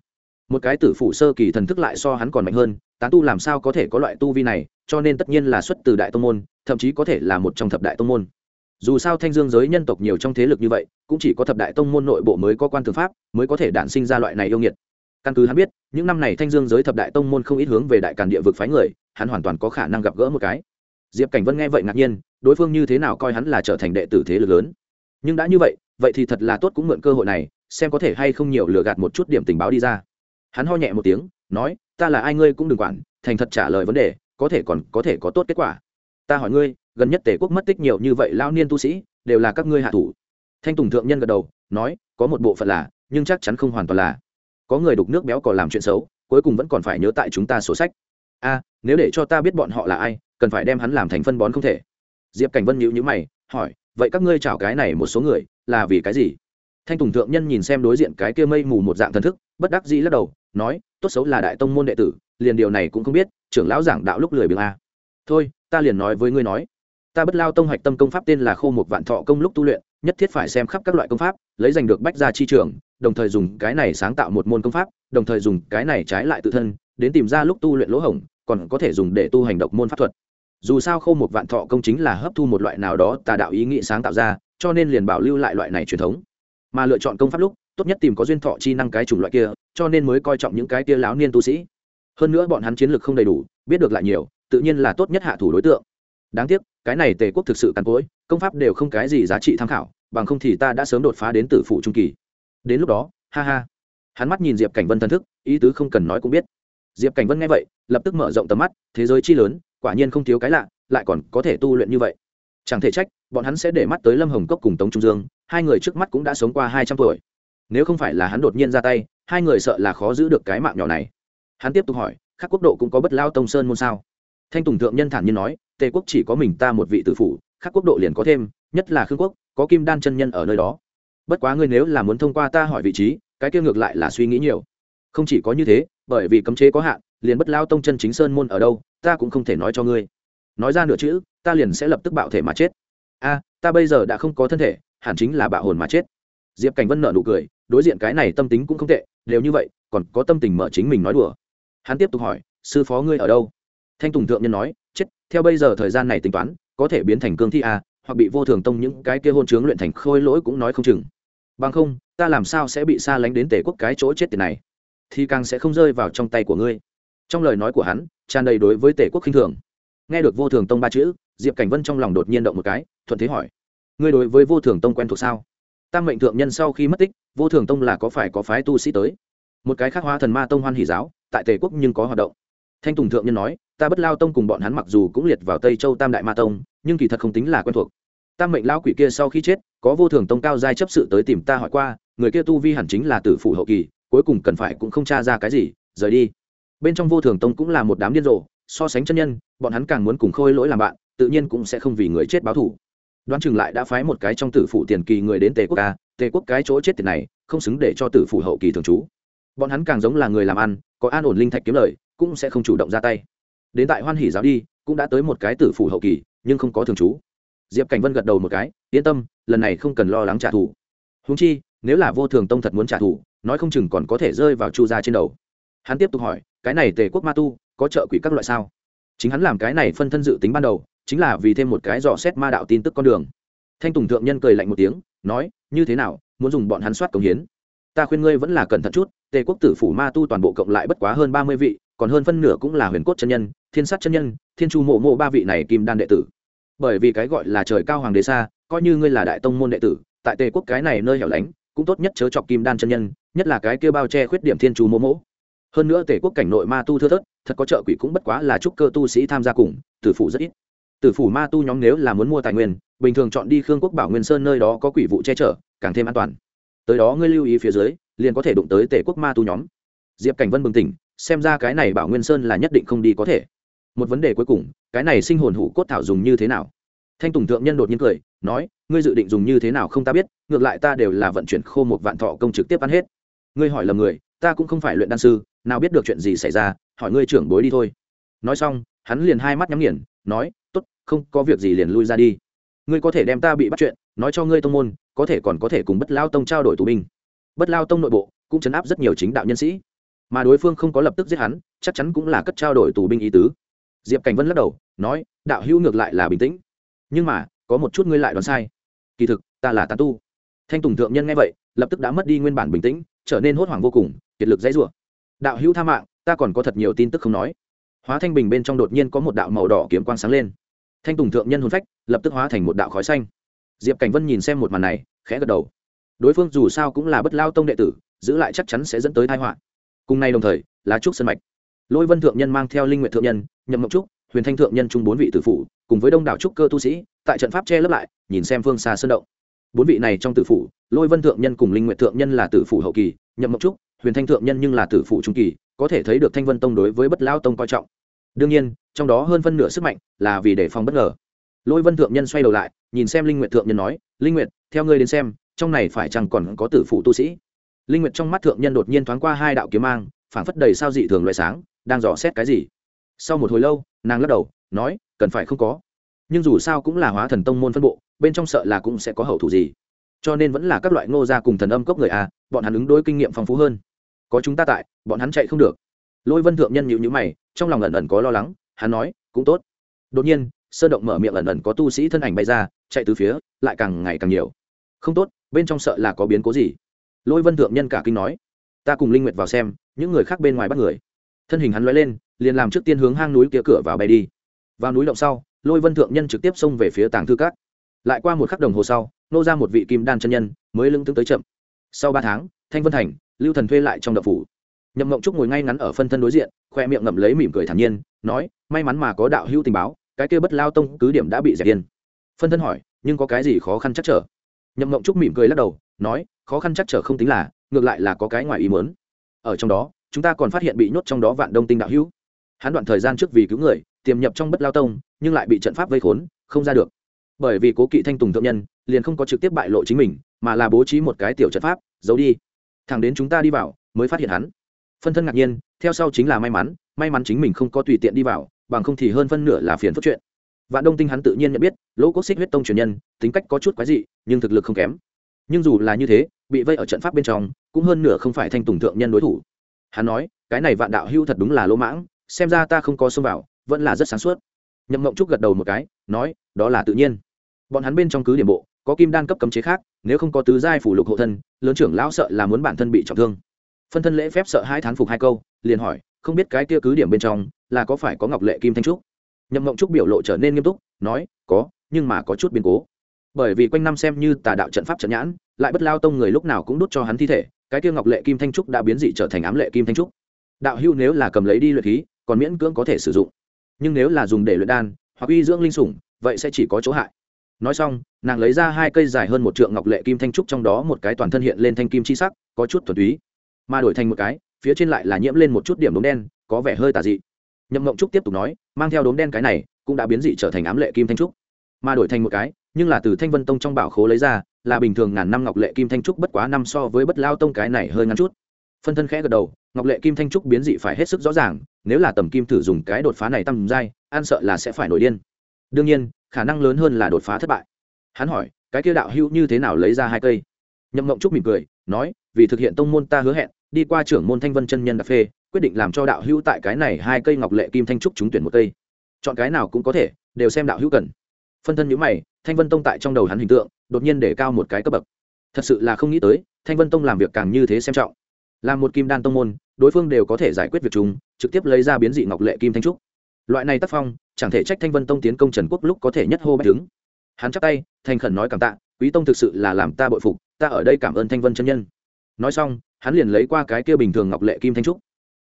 Một cái tử phụ sơ kỳ thần thức lại so hắn còn mạnh hơn, tán tu làm sao có thể có loại tu vi này, cho nên tất nhiên là xuất từ đại tông môn, thậm chí có thể là một trong thập đại tông môn. Dù sao thanh dương giới nhân tộc nhiều trong thế lực như vậy, cũng chỉ có thập đại tông môn nội bộ mới có quan tư pháp, mới có thể đản sinh ra loại này yêu nghiệt căn cứ hắn biết, những năm này thanh dương giới thập đại tông môn không ít hướng về đại càn địa vực phái người, hắn hoàn toàn có khả năng gặp gỡ một cái. Diệp cảnh vân nghe vậy ngạc nhiên, đối phương như thế nào coi hắn là trở thành đệ tử thế lực lớn. Nhưng đã như vậy vậy thì thật là tốt cũng mượn cơ hội này, xem có thể hay không nhiều lừa gạt một chút điểm tình báo đi ra. Hắn ho nhẹ một tiếng, nói, ta là ai ngươi cũng đừng quản, thành thật trả lời vấn đề, có thể còn có thể có tốt kết quả. Ta hỏi ngươi, gần nhất tể quốc mất tích nhiều như vậy lao niên tu sĩ, đều là các ngươi hạ thủ. Thanh tùng thượng nhân gật đầu, nói, có một bộ phận là, nhưng chắc chắn không hoàn toàn là có người đục nước béo còn làm chuyện xấu, cuối cùng vẫn còn phải nhớ tại chúng ta sổ sách. A, nếu để cho ta biết bọn họ là ai, cần phải đem hắn làm thành phân bón không thể. Diệp cảnh vân nhữ nhữ mày, hỏi, vậy các ngươi chào cái này một số người, là vì cái gì? Thanh tùng thượng nhân nhìn xem đối diện cái kia mây mù một dạng thần thức, bất đắc dĩ lắc đầu, nói, tốt xấu là đại tông môn đệ tử, liền điều này cũng không biết, trưởng lão giảng đạo lúc lười biếng a. Thôi, ta liền nói với ngươi nói. Ta bất lao tông hạch tâm công pháp tên là khô một vạn thọ công lúc tu luyện, nhất thiết phải xem khắp các loại công pháp, lấy giành được bách gia chi trường đồng thời dùng cái này sáng tạo một môn công pháp, đồng thời dùng cái này trái lại tự thân, đến tìm ra lúc tu luyện lỗ hổng, còn có thể dùng để tu hành độc môn pháp thuật. Dù sao khâu một vạn thọ công chính là hấp thu một loại nào đó tà đạo ý nghĩ sáng tạo ra, cho nên liền bảo lưu lại loại này truyền thống. Mà lựa chọn công pháp lúc, tốt nhất tìm có duyên thọ chi năng cái chủng loại kia, cho nên mới coi trọng những cái kia láo niên tu sĩ. Hơn nữa bọn hắn chiến lược không đầy đủ, biết được lại nhiều, tự nhiên là tốt nhất hạ thủ đối tượng. Đáng tiếc, cái này tề quốc thực sự càn cối công pháp đều không cái gì giá trị tham khảo, bằng không thì ta đã sớm đột phá đến tử phụ trung kỳ đến lúc đó, ha ha. Hắn mắt nhìn diệp cảnh vân thân thức, ý tứ không cần nói cũng biết. Diệp cảnh vân nghe vậy, lập tức mở rộng tầm mắt, thế giới chi lớn, quả nhiên không thiếu cái lạ, lại còn có thể tu luyện như vậy. Chẳng thể trách, bọn hắn sẽ để mắt tới lâm hồng cốc cùng tống trung dương, hai người trước mắt cũng đã sống qua hai trăm tuổi. Nếu không phải là hắn đột nhiên ra tay, hai người sợ là khó giữ được cái mạng nhỏ này. Hắn tiếp tục hỏi các quốc độ cũng có bất lao tông sơn môn sao? Thanh tùng thượng nhân thản nhiên nói, tề quốc chỉ có mình ta một vị tử phủ các quốc độ liền có thêm, nhất là khương quốc, có kim đan chân nhân ở nơi đó bất quá ngươi nếu là muốn thông qua ta hỏi vị trí, cái kia ngược lại là suy nghĩ nhiều. Không chỉ có như thế, bởi vì cấm chế có hạn, liền bất lao tông chân chính sơn môn ở đâu, ta cũng không thể nói cho ngươi. Nói ra nửa chữ, ta liền sẽ lập tức bạo thể mà chết. A, ta bây giờ đã không có thân thể, hẳn chính là bạo hồn mà chết. Diệp cảnh vân nợ nụ cười, đối diện cái này tâm tính cũng không tệ, đều như vậy, còn có tâm tình mở chính mình nói đùa. Hắn tiếp tục hỏi, sư phó ngươi ở đâu? Thanh tùng thượng nhân nói, chết, theo bây giờ thời gian này tính toán, có thể biến thành cương thi a, hoặc bị vô thường tông những cái kia hôn chướng luyện thành khôi lỗi cũng nói không chừng bằng không, ta làm sao sẽ bị xa lánh đến tể quốc cái chỗ chết tiền này? Thì càng sẽ không rơi vào trong tay của ngươi. Trong lời nói của hắn, tràn đầy đối với tể quốc khinh thường. Nghe được vô thường tông ba chữ, diệp cảnh vân trong lòng đột nhiên động một cái, thuận thế hỏi, ngươi đối với vô thường tông quen thuộc sao? Tam mệnh thượng nhân sau khi mất tích, vô thường tông là có phải có phái tu sĩ tới? Một cái khác hóa thần ma tông hoan hỷ giáo, tại tề quốc nhưng có hoạt động. Thanh tùng thượng nhân nói, ta bất lao tông cùng bọn hắn mặc dù cũng liệt vào tây châu tam đại ma tông, nhưng kỳ thật không tính là quen thuộc tam mệnh lão quỷ kia sau khi chết, có vô thường tông cao giai chấp sự tới tìm ta hỏi qua, người kia tu vi hẳn chính là tử phủ hậu kỳ, cuối cùng cần phải cũng không tra ra cái gì, rời đi. Bên trong vô thường tông cũng là một đám điên rồ, so sánh chân nhân, bọn hắn càng muốn cùng khôi lỗi làm bạn, tự nhiên cũng sẽ không vì người chết báo thủ đoán chừng lại đã phái một cái trong tử phủ tiền kỳ người đến tề quốc ca tề quốc cái chỗ chết tiền này, không xứng để cho tử phủ hậu kỳ thường trú. Bọn hắn càng giống là người làm ăn, có an ổn linh thạch kiếm lời, cũng sẽ không chủ động ra tay. Đến tại hoan hỷ giáo đi, cũng đã tới một cái tử phủ hậu kỳ, nhưng không có thường trú diệp cảnh vân gật đầu một cái, yên tâm, lần này không cần lo lắng trả thù. Húng chi, nếu là vô thường tông thật muốn trả thù, nói không chừng còn có thể rơi vào chu gia trên đầu. Hắn tiếp tục hỏi, cái này tề quốc ma tu, có trợ quỷ các loại sao? Chính hắn làm cái này phân thân dự tính ban đầu, chính là vì thêm một cái dò xét ma đạo tin tức con đường. Thanh tùng thượng nhân cười lạnh một tiếng, nói, như thế nào, muốn dùng bọn hắn soát cống hiến? Ta khuyên ngươi vẫn là cẩn thận chút, tề quốc tử phủ ma tu toàn bộ cộng lại bất quá hơn ba mươi vị, còn hơn phân nửa cũng là huyền cốt chân nhân, thiên sát chân nhân, thiên chu mộ mộ ba vị này kim đan đệ tử bởi vì cái gọi là trời cao hoàng đế xa, coi như ngươi là đại tông môn đệ tử, tại tề quốc cái này nơi hẻo lánh, cũng tốt nhất chớ chọc kim đan chân nhân, nhất là cái kia bao che khuyết điểm thiên chu mô mỗ. Hơn nữa tề quốc cảnh nội ma tu thưa thớt, thật có trợ quỷ cũng bất quá là chúc cơ tu sĩ tham gia cùng, tử phủ rất ít. Tử phủ ma tu nhóm nếu là muốn mua tài nguyên, bình thường chọn đi khương quốc bảo nguyên sơn nơi đó có quỷ vụ che chở, càng thêm an toàn. Tới đó ngươi lưu ý phía dưới, liền có thể đụng tới tề quốc ma tu nhóm. Diệp cảnh vân bừng tỉnh, xem ra cái này bảo nguyên sơn là nhất định không đi có thể một vấn đề cuối cùng, cái này sinh hồn hủ cốt thảo dùng như thế nào? Thanh tùng thượng nhân đột nhiên cười, nói, ngươi dự định dùng như thế nào không ta biết, ngược lại ta đều là vận chuyển khô một vạn thọ công trực tiếp ăn hết. Ngươi hỏi lầm người, ta cũng không phải luyện đan sư, nào biết được chuyện gì xảy ra, hỏi ngươi trưởng bối đi thôi. Nói xong, hắn liền hai mắt nhắm nghiền, nói t ố t không có việc gì liền lui ra đi. Ngươi có thể đem ta bị bắt chuyện, nói cho ngươi tông môn, có thể còn có thể cùng bất lao tông trao đổi tù binh. Bất lao tông nội bộ cũng chấn áp rất nhiều chính đạo nhân sĩ, mà đối phương không có lập tức giết hắn, chắc chắn cũng là cất trao đổi tù binh ý tứ diệp cảnh vân lắc đầu, nói, đạo hữu ngược lại là bình tĩnh. Nhưng mà, có một chút ngươi lại đoán sai. Kỳ thực, ta là tán tu. Thanh tùng thượng nhân nghe vậy, lập tức đã mất đi nguyên bản bình tĩnh, trở nên hốt hoảng vô cùng, kiệt lực dãy rủa. Đạo hữu tha mạng, ta còn có thật nhiều tin tức không nói. Hóa thanh bình bên trong đột nhiên có một đạo màu đỏ kiếm quang sáng lên. Thanh tùng thượng nhân hồn phách, lập tức hóa thành một đạo khói xanh. Diệp cảnh vân nhìn xem một màn này, khẽ gật đầu. Đối phương dù sao cũng là bất lao tông đệ tử, giữ lại chắc chắn sẽ dẫn tới thái họa. Cùng nay đồng thời là trúc sân mạch. Lôi vân thượng nhân mang theo linh nguyện thượng nhân nhậm mộng trúc, huyền thanh thượng nhân chung bốn vị tử phủ, cùng với đông đảo trúc cơ tu sĩ, tại trận pháp che lấp lại, nhìn xem phương xa sơn động. Bốn vị này trong tử phủ, lôi vân thượng nhân cùng linh nguyện thượng nhân là tử phủ hậu kỳ, nhậm mộng trúc, huyền thanh thượng nhân nhưng là tử phủ trung kỳ, có thể thấy được thanh vân tông đối với bất lao tông coi trọng. Đương nhiên, trong đó hơn phân nửa sức mạnh là vì đề phòng bất ngờ. Lôi vân thượng nhân xoay đầu lại, nhìn xem linh nguyện thượng nhân nói, linh nguyện theo ngươi đến xem, trong này phải chăng còn có tử phụ tu sĩ? Linh nguyện trong mắt thượng nhân đột nhiên thoáng qua hai đạo kiếm mang, phảng phất đầy sao dị thường loại sáng, đang dò xét cái gì sau một hồi lâu, nàng lắc đầu, nói, cần phải không có. Nhưng dù sao cũng là hóa thần tông môn phân bộ, bên trong sợ là cũng sẽ có hậu thủ gì. Cho nên vẫn là các loại ngô gia cùng thần âm cốc người a bọn hắn ứng đối kinh nghiệm phong phú hơn. Có chúng ta tại, bọn hắn chạy không được. Lôi vân thượng nhân nhịu nhữ mày, trong lòng ẩn ẩn có lo lắng, hắn nói, cũng tốt. Đột nhiên sơ động mở miệng ẩn ẩn có tu sĩ thân ảnh bay ra, chạy từ phía, lại càng ngày càng nhiều. Không tốt, bên trong sợ là có biến cố gì. Lôi vân thượng nhân cả kinh nói, ta cùng linh nguyệt vào xem, những người khác bên ngoài bắt người. Thân hình hắn loay lên liền làm trước tiên hướng hang núi kia cửa vào bay đi. Vào núi động sau, lôi vân thượng nhân trực tiếp xông về phía tàng thư cát lại qua một khắc đồng hồ sau, nô ra một vị kim đan chân nhân, mới lưng tướng tới chậm. Sau ba tháng, thanh vân thành, lưu thần thuê lại trong đậu phủ. Nhậm mộng trúc ngồi ngay ngắn ở phân thân đối diện, khoe miệng ngậm lấy mỉm cười thản nhiên, nói, may mắn mà có đạo hữu tình báo, cái kia bất lao tông cứ điểm đã bị dẹp yên. Phân thân hỏi, nhưng có cái gì khó khăn chắc trở? Nhậm mộng trúc mỉm cười lắc đầu, nói, khó khăn chắc trở không tính là, ngược lại là có cái ngoài ý mớn ở trong đó, chúng ta còn phát hiện bị nhốt trong đó vạn đông tinh đạo hữu hắn đoạn thời gian trước vì cứu người, tiềm nhập trong bất lao tông, nhưng lại bị trận pháp vây khốn, không ra được. Bởi vì cố kỵ thanh tùng thượng nhân, liền không có trực tiếp bại lộ chính mình, mà là bố trí một cái tiểu trận pháp, giấu đi. Thẳng đến chúng ta đi vào, mới phát hiện hắn. Phân thân ngạc nhiên, theo sau chính là may mắn may mắn chính mình không có tùy tiện đi vào, bằng không thì hơn phân nửa là phiền phức chuyện. Vạn đông tinh hắn tự nhiên nhận biết, lỗ quốc xích huyết tông truyền nhân, tính cách có chút quái dị, nhưng thực lực không kém. Nhưng dù là như thế, bị vây ở trận pháp bên trong, cũng hơn nửa không phải thanh tùng thượng nhân đối thủ. Hắn nói, cái này vạn đạo hưu thật đúng là lỗ mãng xem ra ta không có xông vào, vẫn là rất sáng suốt. Nhậm mộng trúc gật đầu một cái, nói, đó là tự nhiên. Bọn hắn bên trong cứ điểm bộ, có kim đan cấp cấm chế khác, nếu không có tứ giai phủ lục hộ thân, lớn trưởng lão sợ là muốn bản thân bị trọng thương. Phân thân lễ phép sợ hai thán phục hai câu, liền hỏi, không biết cái kia cứ điểm bên trong, là có phải có ngọc lệ kim thanh trúc? Nhậm mộng trúc biểu lộ trở nên nghiêm túc, nói, có, nhưng mà có chút biến cố. Bởi vì quanh năm xem như tà đạo trận pháp trận nhãn, lại bất lao tông người lúc nào cũng đút cho hắn thi thể, cái kia ngọc lệ kim thanh trúc đã biến dị trở thành ám lệ kim thanh trúc đạo hưu nếu là cầm lấy đi luyện khí, còn miễn cưỡng có thể sử dụng. Nhưng nếu là dùng để luyện đan, hoặc uy dưỡng linh sủng, vậy sẽ chỉ có chỗ hại. Nói xong, nàng lấy ra hai cây dài hơn một trượng ngọc lệ kim thanh trúc trong đó một cái toàn thân hiện lên thanh kim chi sắc, có chút thuần túy. Mà đổi thành một cái, phía trên lại là nhiễm lên một chút điểm đốm đen, có vẻ hơi tà dị. Nhậm mộng trúc tiếp tục nói, mang theo đốm đen cái này, cũng đã biến dị trở thành ám lệ kim thanh trúc. Mà đổi thành một cái, nhưng là từ thanh vân tông trong bảo khố lấy ra, là bình thường ngàn năm ngọc lệ kim thanh trúc bất quá năm so với bất lao tông cái này hơi ngắn chút. Phân thân khẽ gật đầu ngọc lệ kim thanh trúc biến dị phải hết sức rõ ràng, nếu là tầm kim thử dùng cái đột phá này tăng dai, an sợ là sẽ phải nổi điên. Đương nhiên, khả năng lớn hơn là đột phá thất bại. Hắn hỏi, cái kia đạo hữu như thế nào lấy ra hai cây? Nhậm mộng trúc mỉm cười, nói, vì thực hiện tông môn ta hứa hẹn, đi qua trưởng môn thanh vân chân nhân đặc phê, quyết định làm cho đạo hữu tại cái này hai cây ngọc lệ kim thanh trúc trúng tuyển một cây. Chọn cái nào cũng có thể, đều xem đạo hữu cần. Phân thân nhữ mày, thanh vân tông tại trong đầu hắn hình tượng, đột nhiên để cao một cái cấp bậc. Thật sự là không nghĩ tới, thanh vân tông làm việc càng như thế xem trọng. Là một kim đan tông môn đối phương đều có thể giải quyết việc chúng, trực tiếp lấy ra biến dị ngọc lệ kim thanh trúc. Loại này tác phong, chẳng thể trách thanh vân tông tiến công trần quốc lúc có thể nhất hô bách đứng. Hắn chắp tay, thành khẩn nói cảm tạ, quý tông thực sự là làm ta bội phục, ta ở đây cảm ơn thanh vân chân nhân. Nói xong, hắn liền lấy qua cái kia bình thường ngọc lệ kim thanh trúc.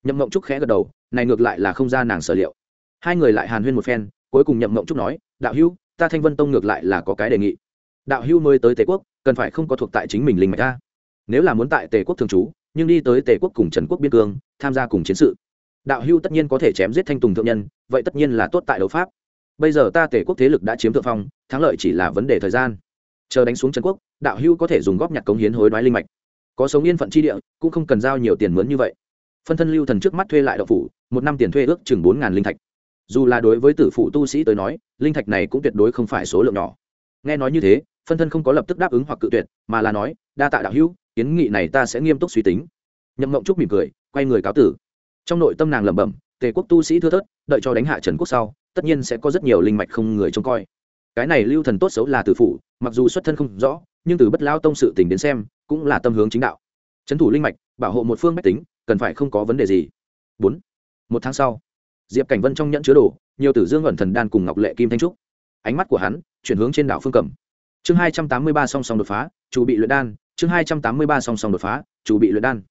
Nhậm mộng trúc khẽ gật đầu, này ngược lại là không ra nàng sở liệu. Hai người lại hàn huyên một phen, cuối cùng nhậm mộng trúc nói, đạo hữu, ta thanh vân tông ngược lại là có cái đề nghị. Đạo hữu mới tới tề quốc, cần phải không có thuộc tại chính mình linh mạch ta. Nếu là muốn tại tề quốc thường trú nhưng đi tới tề quốc cùng trần quốc biên cương, tham gia cùng chiến sự. Đạo Hưu tất nhiên có thể chém giết thanh tùng thượng nhân, vậy tất nhiên là tốt tại đấu pháp. Bây giờ ta tề quốc thế lực đã chiếm thượng phong, thắng lợi chỉ là vấn đề thời gian. Chờ đánh xuống trần quốc, đạo Hưu có thể dùng góp nhặt cống hiến hối đoái linh mạch. Có sống yên phận chi địa, cũng không cần giao nhiều tiền mướn như vậy. Phân thân lưu thần trước mắt thuê lại đậu phủ, một năm tiền thuê ước chừng bốn linh thạch. Dù là đối với tử phụ tu sĩ tới nói, linh thạch này cũng tuyệt đối không phải số lượng nhỏ. Nghe nói như thế, phân thân không có lập tức đáp ứng hoặc cự tuyệt, mà là nói đa tạ đạo hữu, kiến nghị này ta sẽ nghiêm túc suy tính. Nhậm mộng trúc mỉm cười, quay người cáo tử. Trong nội tâm nàng lẩm bẩm, tề quốc tu sĩ thưa thớt, đợi cho đánh hạ trần quốc sau, tất nhiên sẽ có rất nhiều linh mạch không người trông coi. Cái này lưu thần tốt xấu là tử phụ mặc dù xuất thân không rõ, nhưng từ bất lao tông sự tình đến xem, cũng là tâm hướng chính đạo. Trấn thủ linh mạch, bảo hộ một phương bách tính, cần phải không có vấn đề gì. Bốn, một tháng sau, diệp cảnh vân trong nhẫn chứa đồ, nhiều tử dương ẩn thần đan cùng ngọc lệ kim thanh trúc. Ánh mắt của hắn chuyển hướng trên đảo phương cẩm. Chương hai trăm tám mươi ba song song đột phá, chủ bị luyện đan chương hai trăm tám mươi ba song song đột phá, chủ bị luyện đan.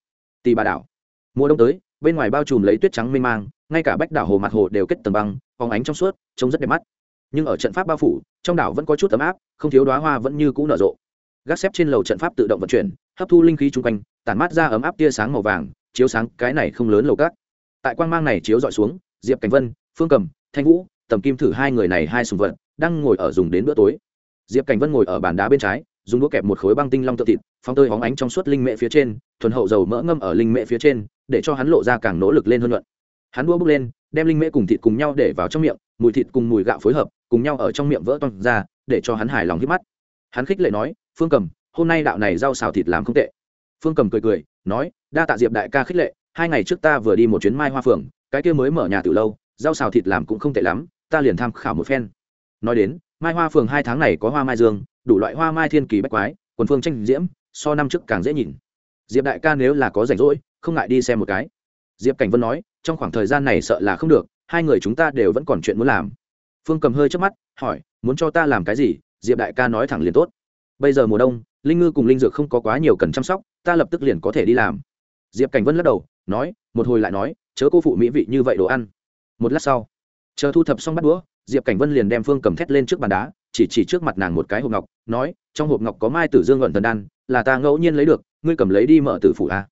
Tì bà đảo. Mùa đông tới, bên ngoài bao trùm lấy tuyết trắng mênh mang, ngay cả bách đảo hồ mặt hồ đều kết tầng băng, phóng ánh trong suốt, trông rất đẹp mắt. Nhưng ở trận pháp bao phủ, trong đảo vẫn có chút ấm áp, không thiếu đoá hoa vẫn như cũ nở rộ. Gác xếp trên lầu trận pháp tự động vận chuyển, hấp thu linh khí chung quanh, tản mát ra ấm áp tia sáng màu vàng, chiếu sáng cái này không lớn lầu cát tại quang mang này chiếu dọi xuống, diệp cảnh vân, phương cầm, thanh vũ, tầm kim thử hai người này hai sùng vật, đang ngồi ở dùng đến bữa tối. Diệp cảnh vân ngồi ở bàn đá bên trái dùng đũa kẹp một khối băng tinh long tự thịt phong tơi hóng ánh trong suốt linh mệ phía trên, thuần hậu dầu mỡ ngâm ở linh mệ phía trên, để cho hắn lộ ra càng nỗ lực lên hơn luận hắn đũa bước lên, đem linh mễ cùng thịt cùng nhau để vào trong miệng, mùi thịt cùng mùi gạo phối hợp, cùng nhau ở trong miệng vỡ toang ra, để cho hắn hài lòng hít mắt. Hắn khích lệ nói, phương cầm, hôm nay đạo này rau xào thịt làm không tệ. Phương cầm cười cười, nói, đa tạ diệp đại ca khích lệ, hai ngày trước ta vừa đi một chuyến mai hoa phường, cái kia mới mở nhà từ lâu, rau xào thịt làm cũng không tệ lắm, ta liền tham khảo một phen. Nói đến, mai hoa phường hai tháng này có hoa mai dương đủ loại hoa mai thiên kỳ bách quái, quần phương tranh diễm, so năm trước càng dễ nhìn. Diệp đại ca nếu là có rảnh rỗi, không ngại đi xem một cái. Diệp cảnh vân nói, trong khoảng thời gian này sợ là không được, hai người chúng ta đều vẫn còn chuyện muốn làm. Phương cầm hơi trước mắt, hỏi, muốn cho ta làm cái gì? Diệp đại ca nói thẳng liền tốt. Bây giờ mùa đông, linh ngư cùng linh dược không có quá nhiều cần chăm sóc, ta lập tức liền có thể đi làm. Diệp cảnh vân lắc đầu, nói, một hồi lại nói, chớ cô phụ mỹ vị như vậy đồ ăn. Một lát sau, chờ thu thập xong bắt đũa, diệp cảnh vân liền đem phương cầm thét lên trước bàn đá chỉ chỉ trước mặt nàng một cái hộp ngọc, nói, trong hộp ngọc có mai tử dương luận thần đan, là ta ngẫu nhiên lấy được, ngươi cầm lấy đi mở tử phủ a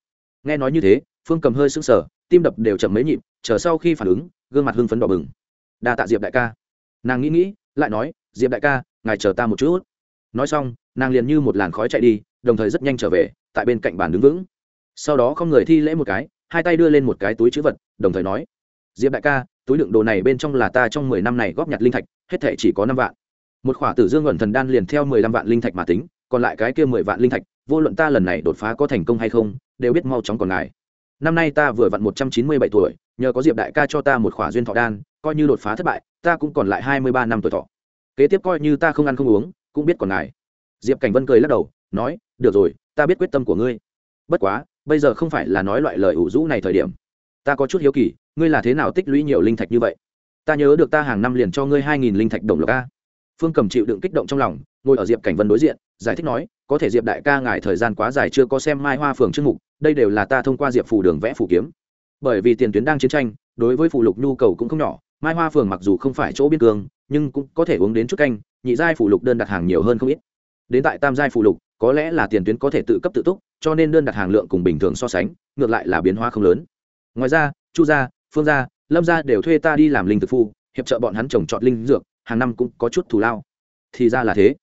nghe nói như thế, phương cầm hơi sững sờ, tim đập đều chậm mấy nhịp, chờ sau khi phản ứng, gương mặt hưng phấn đỏ bừng. Đa tạ diệp đại ca. Nàng nghĩ nghĩ, lại nói, diệp đại ca, ngài chờ ta một chút. Nói xong, nàng liền như một làn khói chạy đi, đồng thời rất nhanh trở về, tại bên cạnh bàn đứng vững. Sau đó không người thi lễ một cái, hai tay đưa lên một cái túi chữ vật, đồng thời nói, diệp đại ca, túi đựng đồ này bên trong là ta trong mười năm này góp nhặt linh thạch, hết thể chỉ có năm vạn một khỏa tử dương ẩn thần đan liền theo mười lăm vạn linh thạch mà tính, còn lại cái kia mười vạn linh thạch, vô luận ta lần này đột phá có thành công hay không, đều biết mau chóng còn ngài năm nay ta vừa vặn một trăm chín mươi bảy tuổi, nhờ có diệp đại ca cho ta một khỏa duyên thọ đan, coi như đột phá thất bại, ta cũng còn lại hai mươi ba năm tuổi thọ. Kế tiếp coi như ta không ăn không uống, cũng biết còn ngài diệp cảnh vân cười lắc đầu, nói, được rồi, ta biết quyết tâm của ngươi. Bất quá, bây giờ không phải là nói loại lời ủ rũ này thời điểm. Ta có chút hiếu kỳ, ngươi là thế nào tích lũy nhiều linh thạch như vậy? Ta nhớ được ta hàng năm liền cho ngươi hai nghìn linh thạch đồng lộc a phương cầm chịu đựng kích động trong lòng, ngồi ở diệp cảnh vân đối diện, giải thích nói, có thể diệp đại ca ngài thời gian quá dài chưa có xem mai hoa phường chương mục, đây đều là ta thông qua diệp phủ đường vẽ phủ kiếm. Bởi vì tiền tuyến đang chiến tranh, đối với phụ lục nhu cầu cũng không nhỏ, mai hoa phường mặc dù không phải chỗ biên cương, nhưng cũng có thể uống đến chút canh, nhị giai phụ lục đơn đặt hàng nhiều hơn không ít. Đến tại tam giai phụ lục, có lẽ là tiền tuyến có thể tự cấp tự túc, cho nên đơn đặt hàng lượng cùng bình thường so sánh, ngược lại là biến hóa không lớn. Ngoài ra, chu gia, phương gia, lâm gia đều thuê ta đi làm linh thực phu, hiệp trợ bọn hắn trồng trọt linh dược hàng năm cũng có chút thù lao. Thì ra là thế.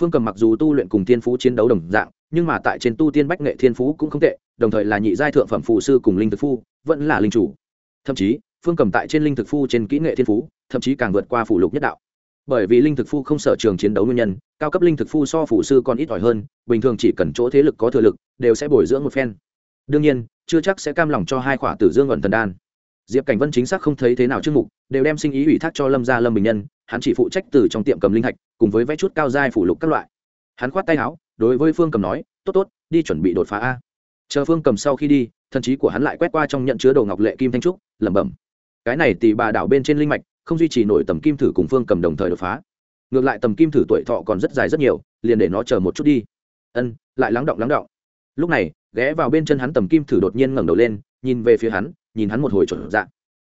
Phương cầm mặc dù tu luyện cùng thiên phú chiến đấu đồng dạng, nhưng mà tại trên tu tiên bách nghệ thiên phú cũng không tệ, đồng thời là nhị giai thượng phẩm phù sư cùng linh thực phu, vẫn là linh chủ. Thậm chí, phương cầm tại trên linh thực phu trên kỹ nghệ thiên phú, thậm chí càng vượt qua phủ lục nhất đạo. Bởi vì linh thực phu không sở trường chiến đấu nguyên nhân, cao cấp linh thực phu so phủ sư còn ít ỏi hơn, bình thường chỉ cần chỗ thế lực có thừa lực, đều sẽ bồi dưỡng một phen. Đương nhiên, chưa chắc sẽ cam lòng cho hai khỏa tử dương ẩn thần đan. Diệp cảnh vân chính xác không thấy thế nào trước mục, đều đem sinh ý ủy thác cho lâm gia lâm bình nhân hắn chỉ phụ trách từ trong tiệm cầm linh hạch cùng với vẽ chút cao giai phủ lục các loại. Hắn khoát tay áo, đối với phương cầm nói, tốt tốt, đi chuẩn bị đột phá a. Chờ phương cầm sau khi đi thần trí của hắn lại quét qua trong nhận chứa đồ ngọc lệ kim thanh trúc, lẩm bẩm, cái này tỷ bà đảo bên trên linh mạch, không duy trì nổi tầm kim thử cùng phương cầm đồng thời đột phá. Ngược lại tầm kim thử tuổi thọ còn rất dài rất nhiều, liền để nó chờ một chút đi. Ân, lại lắng động lắng động. Lúc này, ghé vào bên chân hắn tầm kim thử đột nhiên ngẩng đầu lên, nhìn về phía hắn, nhìn hắn một hồi chuẩn dạng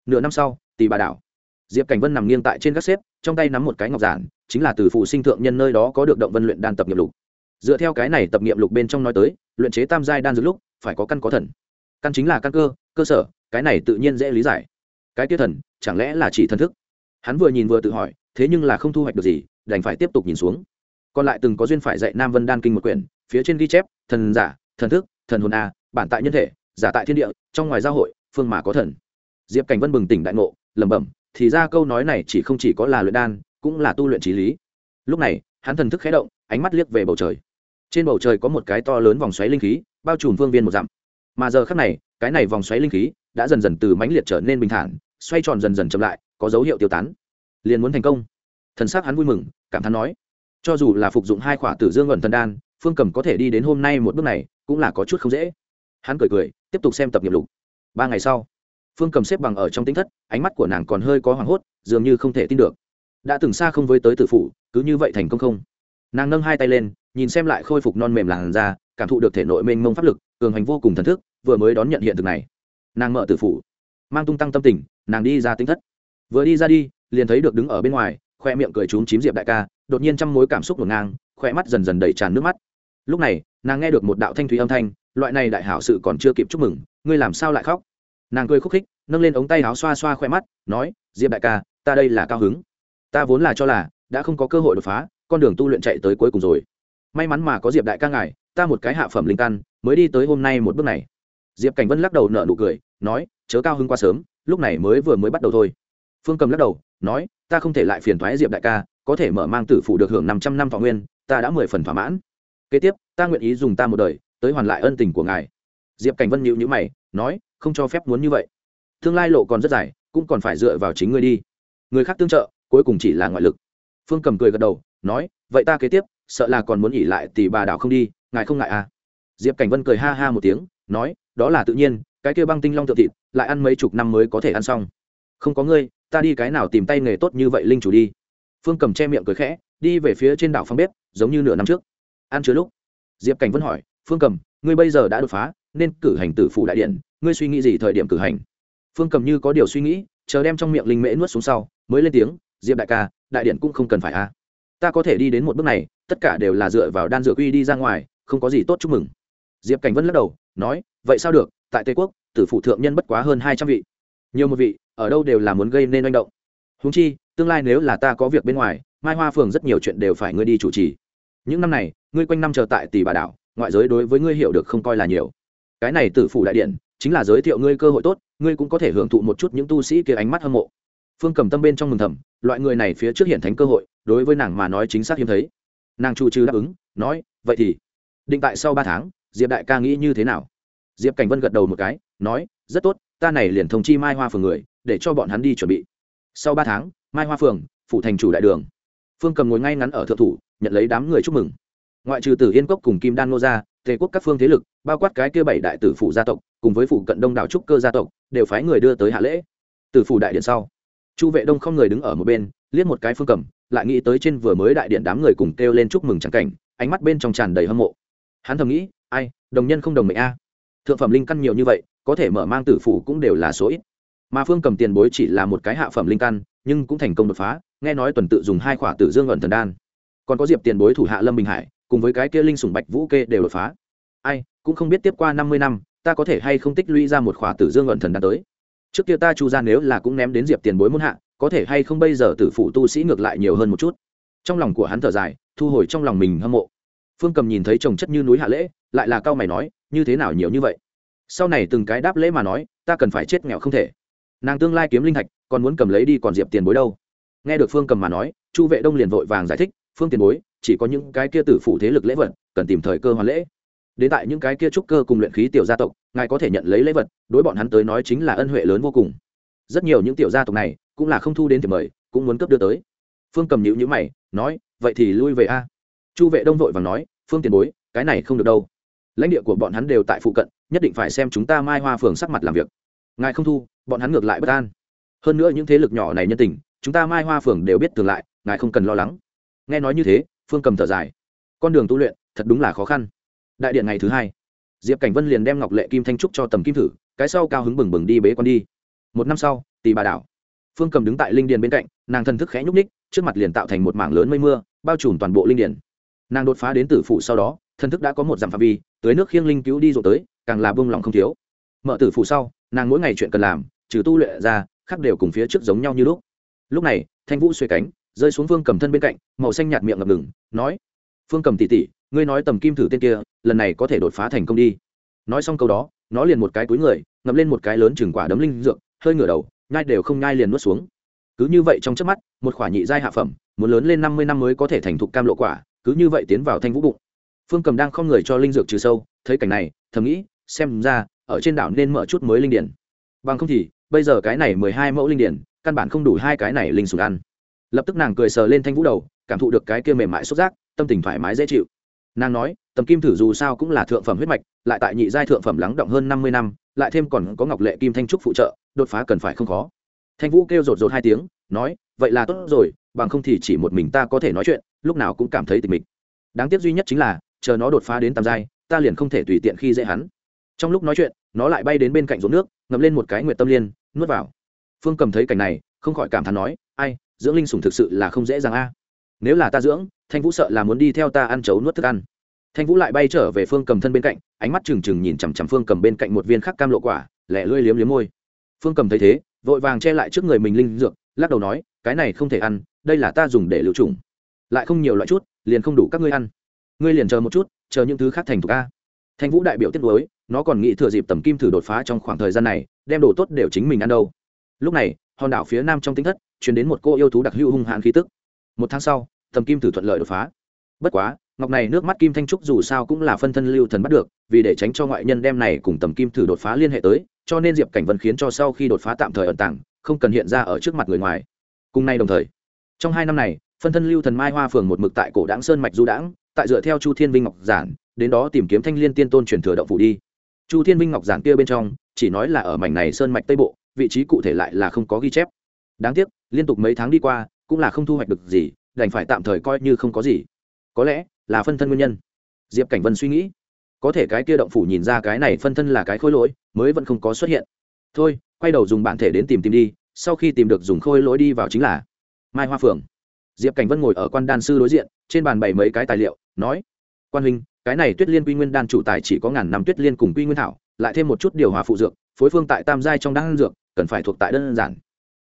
nửa năm sau, tỷ bà đảo diệp cảnh vân nằm nghiêng tại trên gác xếp, trong tay nắm một cái ngọc giản, chính là từ phụ sinh thượng nhân nơi đó có được động vân luyện đan tập nghiệm lục. Dựa theo cái này tập nghiệm lục bên trong nói tới, luyện chế tam giai đan dược lúc, phải có căn có thần. Căn chính là căn cơ cơ sở, cái này tự nhiên dễ lý giải. Cái tia thần, chẳng lẽ là chỉ thần thức? Hắn vừa nhìn vừa tự hỏi, thế nhưng là không thu hoạch được gì, đành phải tiếp tục nhìn xuống. Còn lại từng có duyên phải dạy nam vân đan kinh một quyển, phía trên ghi chép, thần giả, thần thức, thần hồn a, bản tại nhân thể, giả tại thiên địa, trong ngoài giao hội, phương mà có thần. Diệp cảnh vân bừng tỉnh đại ngộ, lẩm bẩm thì ra câu nói này chỉ không chỉ có là luyện đan, cũng là tu luyện trí lý. Lúc này, hắn thần thức khé động, ánh mắt liếc về bầu trời. Trên bầu trời có một cái to lớn vòng xoáy linh khí, bao trùm vương viên một dặm. Mà giờ khắc này, cái này vòng xoáy linh khí đã dần dần từ mãnh liệt trở nên bình thản, xoay tròn dần dần chậm lại, có dấu hiệu tiêu tán. Liền muốn thành công. Thần sắc hắn vui mừng, cảm thán nói, cho dù là phục dụng hai khỏa tử dương ẩn thần đan, phương cầm có thể đi đến hôm nay một bước này, cũng là có chút không dễ. Hắn cười cười, tiếp tục xem tập nghiệp lục. Ba ngày sau phương cầm xếp bằng ở trong tính thất ánh mắt của nàng còn hơi có hoảng hốt dường như không thể tin được. Đã từng xa không với tới tử Phụ, cứ như vậy thành công không? Nàng nâng hai tay lên nhìn xem lại khôi phục non mềm làn da cảm thụ được thể nội mênh mông pháp lực cường hành vô cùng thần thức vừa mới đón nhận hiện thực này. Nàng mở tử Phụ, mang tung tăng tâm tình nàng đi ra tính thất. Vừa đi ra đi liền thấy được đứng ở bên ngoài khoe miệng cười trúng chím diệp đại ca đột nhiên trăm mối cảm xúc ngổn ngang khoe mắt dần dần đầy tràn nước mắt. Lúc này nàng nghe được một đạo thanh thúy âm thanh loại này đại hảo sự còn chưa kịp chúc mừng ngươi làm sao lại khóc? Nàng cười khúc khích, nâng lên ống tay áo xoa xoa khoe mắt, nói, diệp đại ca, ta đây là cao hứng. Ta vốn là cho là, đã không có cơ hội đột phá, con đường tu luyện chạy tới cuối cùng rồi. May mắn mà có diệp đại ca ngài, ta một cái hạ phẩm linh căn, mới đi tới hôm nay một bước này. Diệp cảnh vân lắc đầu nở nụ cười, nói, chớ cao hứng quá sớm, lúc này mới vừa mới bắt đầu thôi. Phương cầm lắc đầu, nói, ta không thể lại phiền thoái diệp đại ca, có thể mở mang tử phủ được hưởng năm trăm năm thọ nguyên, ta đã mười phần thỏa mãn. Kế tiếp, ta nguyện ý dùng ta một đời, tới hoàn lại ân tình của ngài. Diệp cảnh vân nhịu nhữ mày, nói không cho phép muốn như vậy. Tương lai lộ còn rất dài, cũng còn phải dựa vào chính ngươi đi. Người khác tương trợ, cuối cùng chỉ là ngoại lực. Phương cầm cười gật đầu, nói, vậy ta kế tiếp, sợ là còn muốn nghỉ lại thì bà đảo không đi, ngài không ngại à? Diệp cảnh vân cười ha ha một tiếng, nói, đó là tự nhiên, cái kia băng tinh long tự thịt, lại ăn mấy chục năm mới có thể ăn xong. Không có ngươi, ta đi cái nào tìm tay nghề tốt như vậy linh chủ đi. Phương cầm che miệng cười khẽ, đi về phía trên đảo phong bếp, giống như nửa năm trước. Ăn chứa lúc, diệp cảnh vân hỏi, phương cầm, ngươi bây giờ đã đột phá, nên cử hành tử phủ đại điện ngươi suy nghĩ gì thời điểm cử hành? Phương cầm như có điều suy nghĩ, chờ đem trong miệng linh mễ nuốt xuống sau, mới lên tiếng, diệp đại ca, đại điện cũng không cần phải a. Ta có thể đi đến một bước này, tất cả đều là dựa vào đan dược uy đi ra ngoài, không có gì tốt chúc mừng. Diệp cảnh vân lắc đầu, nói, vậy sao được, tại tây quốc, tử phụ thượng nhân bất quá hơn hai trăm vị. Nhiều một vị, ở đâu đều là muốn gây nên manh động. Húng chi, tương lai nếu là ta có việc bên ngoài, mai hoa phường rất nhiều chuyện đều phải ngươi đi chủ trì. Những năm này, ngươi quanh năm chờ tại tỷ bà đảo, ngoại giới đối với ngươi hiểu được không coi là nhiều. Cái này tử phủ đại điện chính là giới thiệu ngươi cơ hội tốt, ngươi cũng có thể hưởng thụ một chút những tu sĩ kia ánh mắt hâm mộ. Phương cầm tâm bên trong mừng thầm, loại người này phía trước hiện thánh cơ hội, đối với nàng mà nói chính xác hiếm thấy. Nàng chu trừ đáp ứng, nói, vậy thì, định tại sau ba tháng, diệp đại ca nghĩ như thế nào? Diệp cảnh vân gật đầu một cái, nói, rất tốt, ta này liền thông chi mai hoa phường người, để cho bọn hắn đi chuẩn bị. Sau ba tháng, mai hoa phường phụ thành chủ đại đường. Phương cầm ngồi ngay ngắn ở thượng thủ, nhận lấy đám người chúc mừng ngoại trừ tử yên cốc cùng kim đan nô gia, tề quốc các phương thế lực, bao quát cái kia bảy đại tử phủ gia tộc, cùng với phụ cận đông đảo trúc cơ gia tộc, đều phái người đưa tới hạ lễ. Tử phủ đại điện sau, chu vệ đông không người đứng ở một bên, liếc một cái phương cầm, lại nghĩ tới trên vừa mới đại điện đám người cùng kêu lên chúc mừng chẳng cảnh, ánh mắt bên trong tràn đầy hâm mộ. Hắn thầm nghĩ, ai, đồng nhân không đồng mệnh a. Thượng phẩm linh căn nhiều như vậy, có thể mở mang tử phủ cũng đều là số ít. Mà phương cầm tiền bối chỉ là một cái hạ phẩm linh căn, nhưng cũng thành công đột phá, nghe nói tuần tự dùng hai khỏa tử dương ẩn thần đan. Còn có diệp tiền bối thủ hạ lâm bình hải cùng với cái kia linh sủng bạch vũ kê đều đột phá. Ai, cũng không biết tiếp qua năm mươi năm, ta có thể hay không tích lũy ra một khỏa tử dương ẩn thần đan tới. Trước kia ta chu ra nếu là cũng ném đến diệp tiền bối muốn hạ, có thể hay không bây giờ tử phụ tu sĩ ngược lại nhiều hơn một chút. Trong lòng của hắn thở dài, thu hồi trong lòng mình hâm mộ. Phương cầm nhìn thấy chồng chất như núi hạ lễ, lại là cao mày nói, như thế nào nhiều như vậy? Sau này từng cái đáp lễ mà nói, ta cần phải chết nghèo không thể. Nàng tương lai kiếm linh thạch còn muốn cầm lấy đi còn diệp tiền bối đâu. Nghe được phương cầm mà nói, chu vệ đông liền vội vàng giải thích, phương tiền bối chỉ có những cái kia tử phụ thế lực lễ vật cần tìm thời cơ hoàn lễ. Đến tại những cái kia trúc cơ cùng luyện khí tiểu gia tộc, ngài có thể nhận lấy lễ vật, đối bọn hắn tới nói chính là ân huệ lớn vô cùng. Rất nhiều những tiểu gia tộc này cũng là không thu đến thì mời, cũng muốn cấp đưa tới. Phương cầm nhữ nhữ mày, nói, vậy thì lui về a. Chu vệ đông vội và nói, phương tiền bối, cái này không được đâu. Lãnh địa của bọn hắn đều tại phụ cận, nhất định phải xem chúng ta mai hoa phường sắc mặt làm việc. Ngài không thu, bọn hắn ngược lại bất an. Hơn nữa những thế lực nhỏ này nhân tình, chúng ta mai hoa phường đều biết tương lại, ngài không cần lo lắng. Nghe nói như thế phương cầm thở dài. Con đường tu luyện, thật đúng là khó khăn. Đại điện ngày thứ hai, diệp cảnh vân liền đem ngọc lệ kim thanh trúc cho tầm kim thử, cái sau cao hứng bừng bừng đi bế con đi. Một năm sau tì bà đảo. Phương cầm đứng tại linh điền bên cạnh, nàng thân thức khẽ nhúc ních trước mặt liền tạo thành một mảng lớn mây mưa, bao trùm toàn bộ linh điền. Nàng đột phá đến tử phụ sau đó thân thức đã có một dặm phạm vi tới nước khiêng linh cứu đi rồi tới, càng là bông lòng không thiếu. Mở tử phụ sau, nàng mỗi ngày chuyện cần làm, trừ tu luyện ra khác đều cùng phía trước giống nhau như lúc. Lúc này, thanh vũ xuê cánh rơi xuống phương cầm thân bên cạnh, màu xanh nhạt miệng ngập ngừng, nói, phương cầm tỉ tỉ ngươi nói tầm kim thử tên kia, lần này có thể đột phá thành công đi. Nói xong câu đó, nó liền một cái túi người ngậm lên một cái lớn chừng quả đấm linh dược, hơi ngửa đầu, nhai đều không nhai liền nuốt xuống. Cứ như vậy trong chớp mắt, một khỏa nhị giai hạ phẩm, muốn lớn lên năm mươi năm mới có thể thành thục cam lộ quả, cứ như vậy tiến vào thanh vũ bụng. Phương cầm đang không người cho linh dược trừ sâu, thấy cảnh này, thầm nghĩ, xem ra, ở trên đảo nên mở chút mới linh điển. Bằng không thì, bây giờ cái này mười hai mẫu linh điển, căn bản không đủ hai cái này linh sùng ăn lập tức nàng cười sờ lên thanh vũ đầu, cảm thụ được cái kia mềm mại xúc giác, tâm tình thoải mái dễ chịu. Nàng nói, tầm kim thử dù sao cũng là thượng phẩm huyết mạch, lại tại nhị giai thượng phẩm lắng động hơn năm mươi năm, lại thêm còn có ngọc lệ kim thanh trúc phụ trợ, đột phá cần phải không khó. Thanh vũ kêu rột rột hai tiếng, nói, vậy là tốt rồi, bằng không thì chỉ một mình ta có thể nói chuyện, lúc nào cũng cảm thấy tình mình đáng tiếc duy nhất chính là, chờ nó đột phá đến tam giai, ta liền không thể tùy tiện khi dễ hắn. Trong lúc nói chuyện, nó lại bay đến bên cạnh ruộng nước, ngậm lên một cái nguyệt tâm liên, nuốt vào. Phương cầm thấy cảnh này không khỏi cảm thán nói, ai, dưỡng linh sủng thực sự là không dễ dàng a. Nếu là ta dưỡng, thanh vũ sợ là muốn đi theo ta ăn chấu nuốt thức ăn. Thanh vũ lại bay trở về phương cầm thân bên cạnh, ánh mắt trừng trừng nhìn chằm chằm phương cầm bên cạnh một viên khắc cam lộ quả, lẻ lươi liếm liếm môi. Phương cầm thấy thế, vội vàng che lại trước người mình linh dược, lắc đầu nói, cái này không thể ăn, đây là ta dùng để lưu trùng. Lại không nhiều loại chút, liền không đủ các ngươi ăn. Ngươi liền chờ một chút, chờ những thứ khác thành thục a. Thanh vũ đại biểu tiết đối, nó còn nghĩ thừa dịp tầm kim thử đột phá trong khoảng thời gian này, đem đồ tốt đều chính mình ăn đâu. Lúc này hòn đảo phía nam trong tính thất chuyển đến một cô yêu thú đặc hữu hung hãn khí tức. Một tháng sau tầm kim tử thuận lợi đột phá. Bất quá, ngọc này nước mắt kim thanh trúc dù sao cũng là phân thân lưu thần bắt được, vì để tránh cho ngoại nhân đem này cùng tầm kim thử đột phá liên hệ tới, cho nên diệp cảnh vân khiến cho sau khi đột phá tạm thời ẩn tàng, không cần hiện ra ở trước mặt người ngoài. Cùng nay đồng thời, trong hai năm này, phân thân lưu thần mai hoa phường một mực tại cổ đáng sơn mạch du đãng, tại dựa theo chu thiên vinh ngọc giản, đến đó tìm kiếm thanh liên tiên tôn truyền thừa động phủ đi. Chu thiên vinh ngọc giản kia bên trong, chỉ nói là ở mảnh này sơn mạch tây bộ vị trí cụ thể lại là không có ghi chép. Đáng tiếc, liên tục mấy tháng đi qua, cũng là không thu hoạch được gì, đành phải tạm thời coi như không có gì. Có lẽ là phân thân nguyên nhân. Diệp cảnh vân suy nghĩ. Có thể cái kia động phủ nhìn ra cái này phân thân là cái khôi lỗi, mới vẫn không có xuất hiện. Thôi, quay đầu dùng bản thể đến tìm tìm đi, sau khi tìm được dùng khôi lỗi đi vào chính là mai hoa phường diệp cảnh vân ngồi ở quan đan sư đối diện, trên bàn bày mấy cái tài liệu, nói, quan huynh, cái này tuyết liên quy nguyên đan chủ tài chỉ có ngàn năm tuyết liên cùng quy nguyên thảo, lại thêm một chút điều hòa phụ dược, phối phương tại tam giai trong đan dược cần phải thuộc tại đơn giản.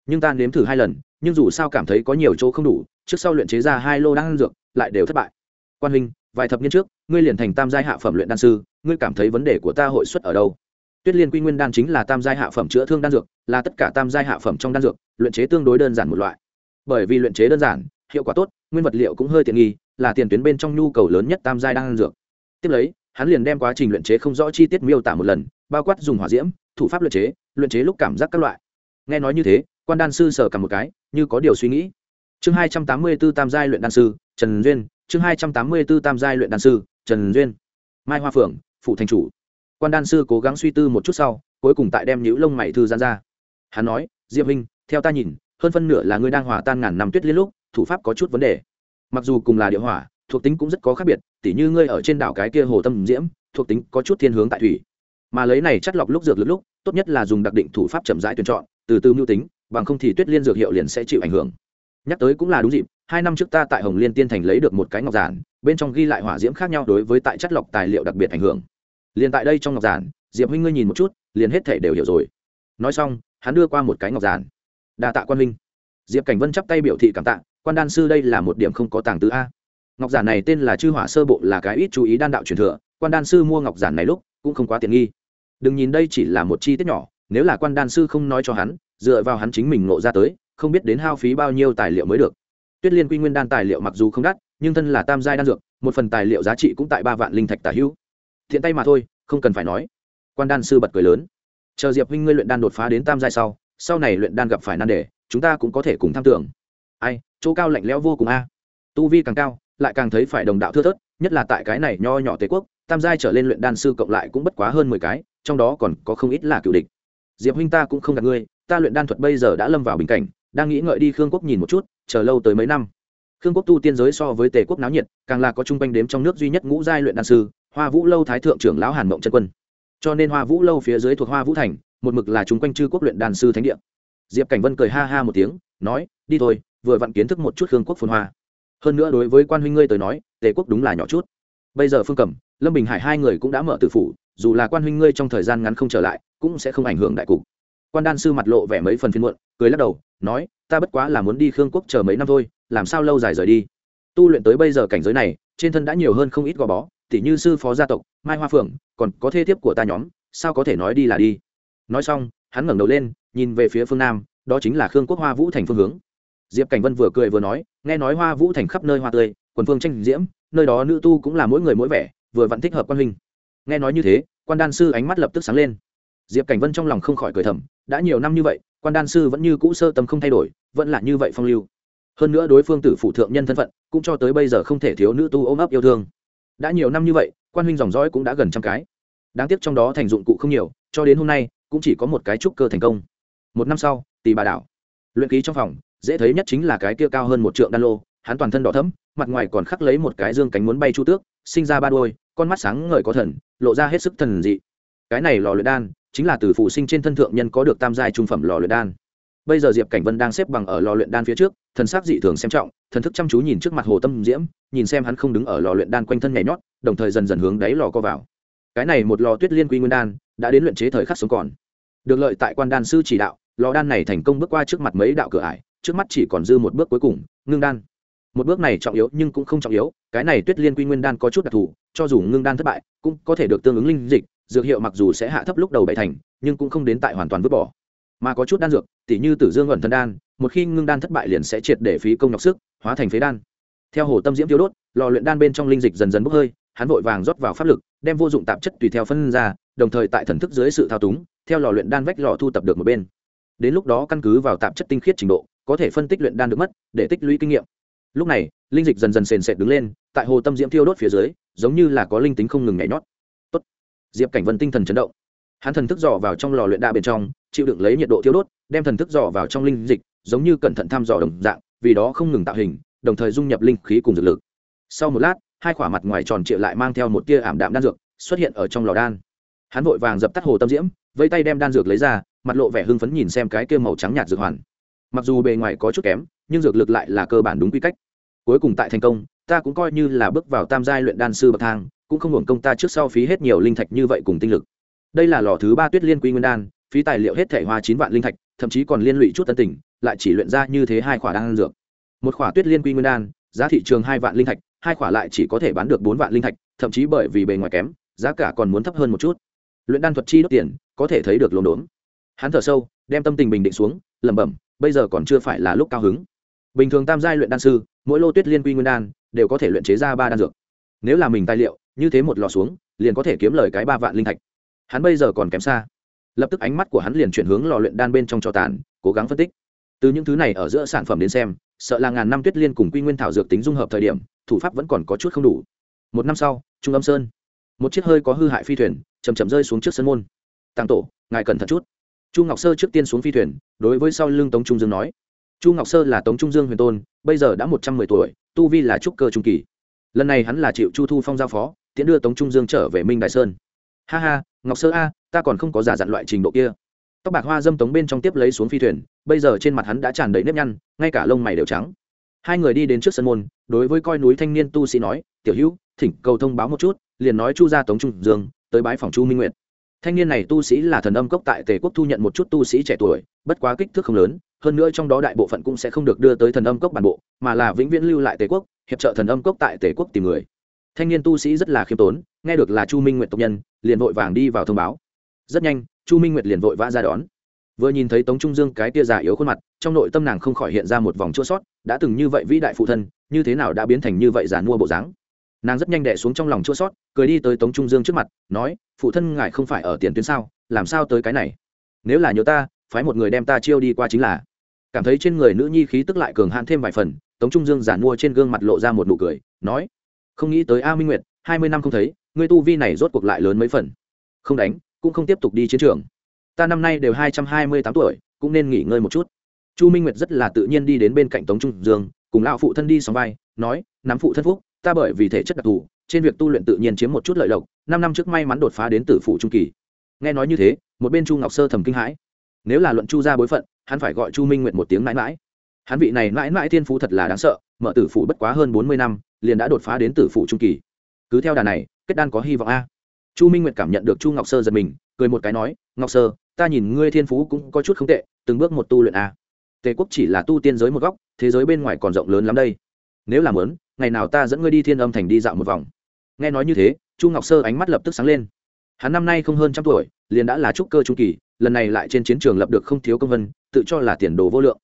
Nhưng ta nếm thử hai lần, nhưng dù sao cảm thấy có nhiều chỗ không đủ, trước sau luyện chế ra hai lô đan dược, lại đều thất bại. Quan huynh, vài thập niên trước, ngươi liền thành tam giai hạ phẩm luyện đan sư, ngươi cảm thấy vấn đề của ta hội xuất ở đâu? Tuyết liên quy nguyên đan chính là tam giai hạ phẩm chữa thương đan dược, là tất cả tam giai hạ phẩm trong đan dược, luyện chế tương đối đơn giản một loại. Bởi vì luyện chế đơn giản, hiệu quả tốt, nguyên vật liệu cũng hơi tiện nghi, là tiền tuyến bên trong nhu cầu lớn nhất tam giai đan dược. Tiếp lấy, hắn liền đem quá trình luyện chế không rõ chi tiết miêu tả một lần, bao quát dùng hỏa diễm, thủ pháp luyện chế luyện chế lúc cảm giác các loại. Nghe nói như thế, quan đan sư sờ cả một cái, như có điều suy nghĩ. Chương hai trăm tám mươi b ố tam giai luyện đan sư, trần duyên, chương hai trăm tám mươi b ố tam giai luyện đan sư, trần duyên. Mai hoa phượng, phụ thành chủ. Quan đan sư cố gắng suy tư một chút sau, cuối cùng tại đem nhũ lông mày thư gian ra. Hắn nói, diệp huynh, theo ta nhìn, hơn phân nửa là ngươi đang hòa tan ngàn năm tuyết liên lúc, thủ pháp có chút vấn đề. Mặc dù cùng là địa hỏa, thuộc tính cũng rất có khác biệt, tỉ như ngươi ở trên đảo cái kia hồ tâm diễm, thuộc tính có chút thiên hướng tại thủy. Mà lấy này chất lọc lúc dược lực lúc tốt nhất là dùng đặc định thủ pháp chậm rãi tuyển chọn, từ từ mưu tính, bằng không thì tuyết liên dược hiệu liền sẽ chịu ảnh hưởng. Nhắc tới cũng là đúng dịp, hai năm trước ta tại hồng liên tiên thành lấy được một cái ngọc giản, bên trong ghi lại hỏa diễm khác nhau đối với tại chất lọc tài liệu đặc biệt ảnh hưởng. Liền tại đây trong ngọc giản, diệp huynh ngươi nhìn một chút, liền hết thể đều hiểu rồi. Nói xong, hắn đưa qua một cái ngọc giản. Đa tạ quan huynh. Diệp cảnh vân chắp tay biểu thị cảm tạ, quan đan sư đây là một điểm không có tàng tứ a. Ngọc giản này tên là chư hỏa sơ bộ là cái ít chú ý đan đạo truyền thừa, quan đan sư mua ngọc giản này lúc cũng không quá tiện nghi đừng nhìn đây chỉ là một chi tiết nhỏ, nếu là quan đan sư không nói cho hắn, dựa vào hắn chính mình ngộ ra tới, không biết đến hao phí bao nhiêu tài liệu mới được. Tuyết liên quy nguyên đan tài liệu mặc dù không đắt, nhưng thân là tam giai đan dược, một phần tài liệu giá trị cũng tại ba vạn linh thạch tả hữu. Thiện tay mà thôi, không cần phải nói. Quan đan sư bật cười lớn. Chờ diệp huynh ngươi luyện đan đột phá đến tam giai sau sau này luyện đan gặp phải nan đề, chúng ta cũng có thể cùng tham tưởng. Ai, chỗ cao lạnh lẽo vô cùng a. Tu vi càng cao, lại càng thấy phải đồng đạo thưa thớt, nhất là tại cái này nho nhỏ tề quốc tam giai trở lên luyện đan sư cộng lại cũng bất quá hơn mười cái, trong đó còn có không ít là cựu địch. Diệp huynh ta cũng không gạt ngươi, ta luyện đan thuật bây giờ đã lâm vào bình cảnh, đang nghĩ ngợi đi khương quốc nhìn một chút, chờ lâu tới mấy năm. Khương quốc tu tiên giới so với tề quốc náo nhiệt, càng là có chung quanh đếm trong nước duy nhất ngũ giai luyện đan sư, hoa vũ lâu thái thượng trưởng lão hàn mộng chân quân. Cho nên hoa vũ lâu phía dưới thuộc hoa vũ thành, một mực là chung quanh chư quốc luyện đan sư thánh địa. Diệp cảnh vân cười ha ha một tiếng, nói, đi thôi, vừa vặn kiến thức một chút khương quốc phồn hoa. Hơn nữa đối với quan huynh ngươi tới nói, tề quốc đúng là nhỏ chút. Bây giờ phương cẩm lâm bình hải hai người cũng đã mở tử phủ, dù là quan huynh ngươi trong thời gian ngắn không trở lại, cũng sẽ không ảnh hưởng đại cục. Quan đan sư mặt lộ vẻ mấy phần phiên muộn, cười lắc đầu, nói, ta bất quá là muốn đi khương quốc chờ mấy năm thôi, làm sao lâu dài rời đi? Tu luyện tới bây giờ cảnh giới này, trên thân đã nhiều hơn không ít gò bó, tỉ như sư phó gia tộc, mai hoa phượng, còn có thê thiếp của ta nhóm, sao có thể nói đi là đi? Nói xong, hắn ngẩng đầu lên, nhìn về phía phương nam, đó chính là khương quốc hoa vũ thành phương hướng. Diệp cảnh vân vừa cười vừa nói, nghe nói hoa vũ thành khắp nơi hoa tươi, quần phương tranh diễm, nơi đó nữ tu cũng là mỗi người mỗi vẻ vừa vặn thích hợp quan huynh. Nghe nói như thế, quan đan sư ánh mắt lập tức sáng lên. Diệp cảnh vân trong lòng không khỏi cười thầm, đã nhiều năm như vậy, quan đan sư vẫn như cũ sơ tâm không thay đổi, vẫn là như vậy phong lưu. Hơn nữa đối phương tử phụ thượng nhân thân phận, cũng cho tới bây giờ không thể thiếu nữ tu ôm ấp yêu thương. Đã nhiều năm như vậy, quan huynh dòng dõi cũng đã gần trăm cái. Đáng tiếc trong đó thành dụng cụ không nhiều, cho đến hôm nay, cũng chỉ có một cái trúc cơ thành công. Một năm sau tỷ bà đảo. Luyện ký trong phòng, dễ thấy nhất chính là cái kia cao hơn một trượng đan lô, hắn toàn thân đỏ thấm mặt ngoài còn khắc lấy một cái dương cánh muốn bay chu tước sinh ra ba đôi, con mắt sáng ngời có thần, lộ ra hết sức thần dị. Cái này lò luyện đan, chính là từ phụ sinh trên thân thượng nhân có được tam giai trung phẩm lò luyện đan. Bây giờ diệp cảnh vân đang xếp bằng ở lò luyện đan phía trước, thần sắc dị thường xem trọng, thần thức chăm chú nhìn trước mặt hồ tâm diễm, nhìn xem hắn không đứng ở lò luyện đan quanh thân nhảy nhót, đồng thời dần dần hướng đáy lò co vào. Cái này một lò tuyết liên quy nguyên đan, đã đến luyện chế thời khắc sống còn. Được lợi tại quan đan sư chỉ đạo, lò đan này thành công bước qua trước mặt mấy đạo cửa ải, trước mắt chỉ còn dư một bước cuối cùng, ngưng đan một bước này trọng yếu nhưng cũng không trọng yếu, cái này tuyết liên quy nguyên đan có chút đặc thù, cho dù ngưng đan thất bại, cũng có thể được tương ứng linh dịch, dược hiệu mặc dù sẽ hạ thấp lúc đầu bảy thành, nhưng cũng không đến tại hoàn toàn vứt bỏ. Mà có chút đan dược, tỉ như tử dương ẩn thân đan, một khi ngưng đan thất bại liền sẽ triệt để phí công nhọc sức, hóa thành phế đan. Theo hồ tâm diễm tiêu đốt, lò luyện đan bên trong linh dịch dần dần bốc hơi, hắn vội vàng rót vào pháp lực, đem vô dụng tạp chất tùy theo phân ra, đồng thời tại thần thức dưới sự thao túng, theo lò luyện đan vách lò thu tập được một bên. Đến lúc đó căn cứ vào tạp chất tinh khiết trình độ, có thể phân tích luyện đan được mất, để tích lũy kinh nghiệm lúc này, linh dịch dần dần sền sệt đứng lên, tại hồ tâm diễm thiêu đốt phía dưới, giống như là có linh tính không ngừng nhảy nhót. Tốt. diệp cảnh vân tinh thần chấn động. Hắn thần thức dò vào trong lò luyện đa bên trong, chịu đựng lấy nhiệt độ thiêu đốt, đem thần thức dò vào trong linh dịch, giống như cẩn thận thăm dò đồng dạng, vì đó không ngừng tạo hình, đồng thời dung nhập linh khí cùng dược lực. Sau một lát, hai khỏa mặt ngoài tròn trịa lại mang theo một tia ảm đạm đan dược, xuất hiện ở trong lò đan. Hắn vội vàng dập tắt hồ tâm diễm vây tay đem đan dược lấy ra, mặt lộ vẻ hưng phấn nhìn xem cái kia màu trắng nhạt dược hoàn. Mặc dù bề ngoài có chút kém nhưng dược lực lại là cơ bản đúng quy cách. Cuối cùng tại thành công, ta cũng coi như là bước vào tam giai luyện đan sư bậc thang, cũng không hưởng công ta trước sau phí hết nhiều linh thạch như vậy cùng tinh lực. Đây là lò thứ ba tuyết liên quy nguyên đan, phí tài liệu hết thể hoa chín vạn linh thạch, thậm chí còn liên lụy chút tân tỉnh, lại chỉ luyện ra như thế hai khỏa đan dược. Một khỏa tuyết liên quy nguyên đan, giá thị trường hai vạn linh thạch, hai khỏa lại chỉ có thể bán được bốn vạn linh thạch, thậm chí bởi vì bề ngoài kém, giá cả còn muốn thấp hơn một chút. Luyện đan thuật chi đốt tiền, có thể thấy được lồn đốn. Hắn thở sâu, đem tâm tình bình định xuống, lẩm bẩm, bây giờ còn chưa phải là lúc cao hứng bình thường tam giai luyện đan sư, mỗi lô tuyết liên quy nguyên đan đều có thể luyện chế ra ba đan dược. Nếu là mình tài liệu, như thế một lò xuống, liền có thể kiếm lời cái ba vạn linh thạch. Hắn bây giờ còn kém xa. Lập tức ánh mắt của hắn liền chuyển hướng lò luyện đan bên trong trò tàn, cố gắng phân tích. Từ những thứ này ở giữa sản phẩm đến xem, sợ là ngàn năm tuyết liên cùng quy nguyên thảo dược tính dung hợp thời điểm, thủ pháp vẫn còn có chút không đủ. Một năm sau, trung âm sơn. Một chiếc hơi có hư hại phi thuyền chầm chầm rơi xuống trước sân môn. Tăng tổ, ngài cẩn thận chút. Chu ngọc sơ trước tiên xuống phi thuyền, đối với sau lưng tống trung dương nói chu ngọc sơ là tống trung dương huyền tôn, bây giờ đã một trăm mười tuổi, tu vi là trúc cơ trung kỳ. Lần này hắn là chịu chu thu phong giao phó, tiễn đưa tống trung dương trở về minh đại sơn. Ha ha, ngọc sơ a, ta còn không có giả dặn loại trình độ kia. Tóc bạc hoa dâm tống bên trong tiếp lấy xuống phi thuyền, bây giờ trên mặt hắn đã tràn đầy nếp nhăn, ngay cả lông mày đều trắng. Hai người đi đến trước sân môn, đối với coi núi thanh niên tu sĩ nói, tiểu hữu, thỉnh cầu thông báo một chút, liền nói chu gia tống trung dương, tới bái phòng chu minh nguyệt thanh niên này tu sĩ là thần âm cốc tại tề quốc thu nhận một chút tu sĩ trẻ tuổi, bất quá kích thước không lớn, hơn nữa trong đó đại bộ phận cũng sẽ không được đưa tới thần âm cốc bản bộ, mà là vĩnh viễn lưu lại tề quốc, hiệp trợ thần âm cốc tại tề quốc tìm người. Thanh niên tu sĩ rất là khiêm tốn, nghe được là chu minh nguyệt tộc nhân, liền vội vàng đi vào thông báo. Rất nhanh, chu minh nguyệt liền vội vã ra đón. Vừa nhìn thấy tống trung dương cái tia già yếu khuôn mặt, trong nội tâm nàng không khỏi hiện ra một vòng chua sót, đã từng như vậy vĩ đại phụ thân, như thế nào đã biến thành như vậy già mua bộ dáng? Nàng rất nhanh đẻ xuống trong lòng chua sót, cười đi tới tống trung dương trước mặt, nói, phụ thân ngài không phải ở tiền tuyến sao, làm sao tới cái này? Nếu là nhớ ta, phái một người đem ta chiêu đi qua chính là. Cảm thấy trên người nữ nhi khí tức lại cường hạn thêm vài phần, tống trung dương giản mua trên gương mặt lộ ra một nụ cười, nói, không nghĩ tới a minh nguyệt, hai mươi năm không thấy, ngươi tu vi này rốt cuộc lại lớn mấy phần. Không đánh, cũng không tiếp tục đi chiến trường. Ta năm nay đều hai trăm hai mươi tám tuổi, cũng nên nghỉ ngơi một chút. Chu minh nguyệt rất là tự nhiên đi đến bên cạnh tống trung dương, cùng lão phụ thân đi sóng vai, nói, nắm phụ thân phúc ta bởi vì thể chất đặc thù, trên việc tu luyện tự nhiên chiếm một chút lợi lộc, năm năm trước may mắn đột phá đến tử phụ trung kỳ. Nghe nói như thế, một bên chu ngọc sơ thầm kinh hãi. Nếu là luận chu ra bối phận, hắn phải gọi chu minh nguyện một tiếng mãi mãi. Hắn vị này mãi mãi thiên phú thật là đáng sợ, mở tử phụ bất quá hơn bốn mươi năm, liền đã đột phá đến tử phụ trung kỳ. Cứ theo đà này, kết đan có hy vọng a. Chu minh nguyệt cảm nhận được chu ngọc sơ giật mình, cười một cái nói, ngọc sơ, ta nhìn ngươi thiên phú cũng có chút không tệ, từng bước một tu luyện a. Tề quốc chỉ là tu tiên giới một góc, thế giới bên ngoài còn rộng lớn lắm đây nếu làm lớn, ngày nào ta dẫn ngươi đi thiên âm thành đi dạo một vòng. Nghe nói như thế, chu ngọc sơ ánh mắt lập tức sáng lên. Hắn năm nay không hơn trăm tuổi, liền đã là trúc cơ trung kỳ, lần này lại trên chiến trường lập được không thiếu công vân, tự cho là tiền đồ vô lượng.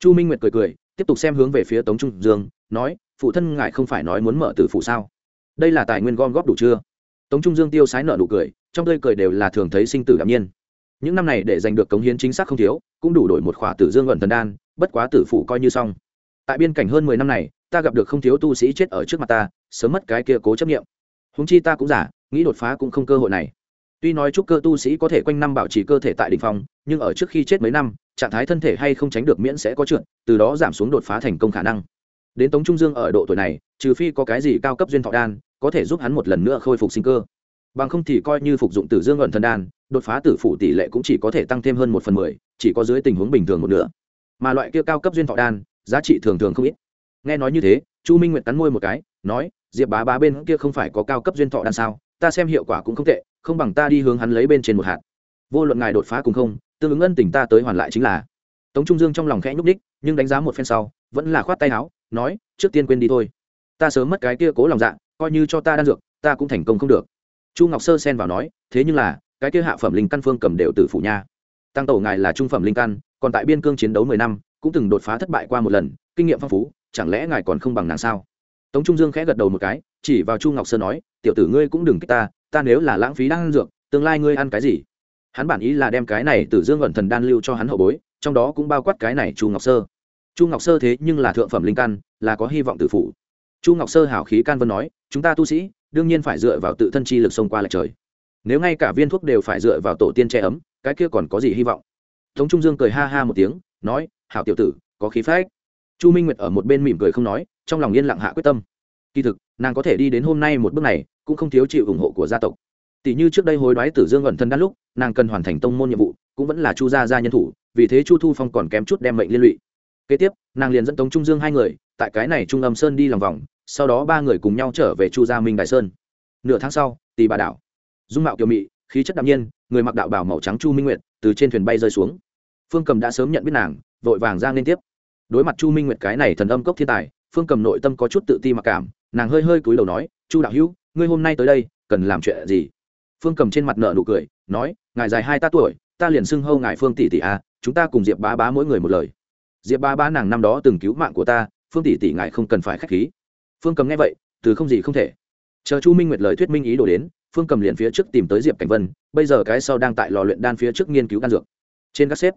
Chu minh nguyệt cười cười, tiếp tục xem hướng về phía tống trung dương, nói, phụ thân ngại không phải nói muốn mở từ phụ sao? Đây là tài nguyên gom góp đủ chưa? Tống trung dương tiêu sái nợ nụ cười, trong tươi cười đều là thường thấy sinh tử đạm nhiên. Những năm này để giành được cống hiến chính xác không thiếu, cũng đủ đổi một khỏa tử dương ẩn thần đan, bất quá tử phụ coi như xong. Tại biên cảnh hơn mười năm này ta gặp được không thiếu tu sĩ chết ở trước mặt ta, sớm mất cái kia cố chấp nghiệm húng chi ta cũng giả, nghĩ đột phá cũng không cơ hội này. Tuy nói chúc cơ tu sĩ có thể quanh năm bảo trì cơ thể tại đ ỉ n h phòng nhưng ở trước khi chết mấy năm, trạng thái thân thể hay không tránh được miễn sẽ có trượt, từ đó giảm xuống đột phá thành công khả năng. Đến tống trung dương ở độ tuổi này, trừ phi có cái gì cao cấp duyên thọ đan, có thể giúp hắn một lần nữa khôi phục sinh cơ. Bằng không thì coi như phục dụng tử dương ẩn thần đan, đột phá tử phủ tỷ lệ cũng chỉ có thể tăng thêm hơn một phần mười, chỉ có dưới tình huống bình thường một nửa. Mà loại kia cao cấp duyên thọ đan, giá trị thường thường không ít nghe nói như thế, chu minh nguyệt cắn môi một cái, nói, diệp bá bá bên kia không phải có cao cấp duyên thọ đan sao? Ta xem hiệu quả cũng không tệ, không bằng ta đi hướng hắn lấy bên trên một hạt. Vô luận ngài đột phá cùng không, tương ứng ân tình ta tới hoàn lại chính là. Tống trung dương trong lòng khẽ nhúc ních nhưng đánh giá một phen sau, vẫn là khoát tay áo, nói, trước tiên quên đi thôi. Ta sớm mất cái kia cố lòng dạ coi như cho ta đan dược, ta cũng thành công không được. Chu ngọc sơ xen vào nói, thế nhưng là, cái kia hạ phẩm linh căn phương cầm đều từ phủ nha. Tăng tổ ngài là trung phẩm linh căn, còn tại biên cương chiến đấu mười năm, cũng từng đột phá thất bại qua một lần, kinh nghiệm phong phú chẳng lẽ ngài còn không bằng nàng sao? Tống trung dương khẽ gật đầu một cái, chỉ vào chu ngọc sơ nói, tiểu tử ngươi cũng đừng kích ta ta nếu là lãng phí đang ăn dược, tương lai ngươi ăn cái gì? Hắn bản ý là đem cái này từ dương ẩn thần đan lưu cho hắn hậu bối, trong đó cũng bao quát cái này chu ngọc sơ. Chu ngọc sơ thế nhưng là thượng phẩm linh căn, là có hy vọng tự phụ. Chu ngọc sơ hảo khí can vân nói, chúng ta tu sĩ, đương nhiên phải dựa vào tự thân chi lực xông qua lại trời. Nếu ngay cả viên thuốc đều phải dựa vào tổ tiên che ấm, cái kia còn có gì hy vọng? Tống trung dương cười ha ha một tiếng, nói, hảo tiểu tử, có khí phách chu minh nguyệt ở một bên mỉm cười không nói, trong lòng yên lặng hạ quyết tâm. Kỳ thực, nàng có thể đi đến hôm nay một bước này, cũng không thiếu chịu ủng hộ của gia tộc. Tỷ như trước đây hối đoái tử dương ẩn thân đan lúc, nàng cần hoàn thành tông môn nhiệm vụ, cũng vẫn là chu gia gia nhân thủ, vì thế chu thu phong còn kém chút đem mệnh liên lụy. Kế tiếp, nàng liền dẫn tống trung dương hai người, tại cái này trung âm sơn đi lòng vòng, sau đó ba người cùng nhau trở về chu gia minh đại sơn. Nửa tháng sau tỷ bà đảo. Dung mạo kiều mị, khí chất đạm nhiên, người mặc đạo bảo màu trắng chu minh nguyệt từ trên thuyền bay rơi xuống. Phương cầm đã sớm nhận biết nàng, vội vàng ra liên tiếp đối mặt chu minh nguyệt cái này thần âm cốc thiên tài, phương cầm nội tâm có chút tự ti mặc cảm, nàng hơi hơi cúi đầu nói, chu đạo hữu, ngươi hôm nay tới đây, cần làm chuyện gì? Phương cầm trên mặt nợ nụ cười, nói, ngài dài hai ta tuổi, ta liền xưng hâu ngài phương tỷ tỷ a, chúng ta cùng diệp bá bá mỗi người một lời. Diệp bá bá nàng năm đó từng cứu mạng của ta, phương tỷ tỷ ngài không cần phải k h á c h khí. Phương cầm nghe vậy, từ không gì không thể. Chờ chu minh nguyệt lời thuyết minh ý đổ đến, phương cầm liền phía trước tìm tới diệp cảnh vân, bây giờ cái sau đang tại lò luyện đan phía trước nghiên cứu đan dược. Trên các xếp,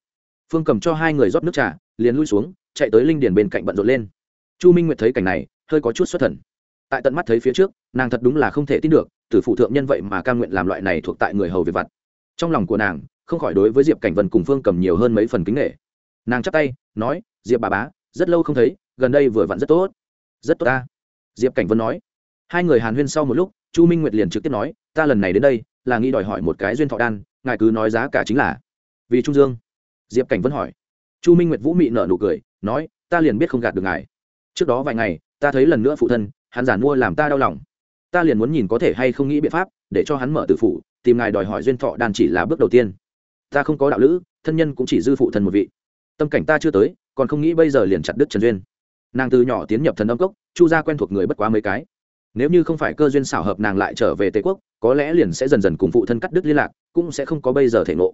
phương cầm cho hai người rót nước trà, liền lui xuống chạy tới linh điền bên cạnh bận rộn lên. Chu minh nguyệt thấy cảnh này, hơi có chút xuất thần. Tại tận mắt thấy phía trước, nàng thật đúng là không thể tin được, tử phụ thượng nhân vậy mà ca nguyện làm loại này thuộc tại người hầu về vặt. Trong lòng của nàng, không khỏi đối với diệp cảnh vân cùng phương cầm nhiều hơn mấy phần kính nghệ nàng chắp tay, nói, diệp bà bá, rất lâu không thấy, gần đây vừa vặn rất tốt. Rất tốt ta. Diệp cảnh vân nói. Hai người hàn huyên sau một lúc, chu minh nguyệt liền trực tiếp nói, ta lần này đến đây, là nghĩ đòi hỏi một cái duyên thọ đan, ngài cứ nói giá cả chính là. Vì trung dương? Diệp cảnh vân hỏi. Chu minh nguyệt vũ mị nở nụ cười nói ta liền biết không gạt được ngài. Trước đó vài ngày ta thấy lần nữa phụ thân hắn giản mua làm ta đau lòng. Ta liền muốn nhìn có thể hay không nghĩ biện pháp để cho hắn mở tự phủ, tìm ngài đòi hỏi duyên thọ đàn chỉ là bước đầu tiên. Ta không có đạo lữ thân nhân cũng chỉ dư phụ thân một vị. Tâm cảnh ta chưa tới còn không nghĩ bây giờ liền chặt đứt trần duyên. Nàng từ nhỏ tiến nhập thần âm cốc chu gia quen thuộc người bất quá mấy cái. Nếu như không phải cơ duyên xảo hợp nàng lại trở về tề quốc có lẽ liền sẽ dần dần cùng phụ thân cắt đứt liên lạc cũng sẽ không có bây giờ thể ngộ.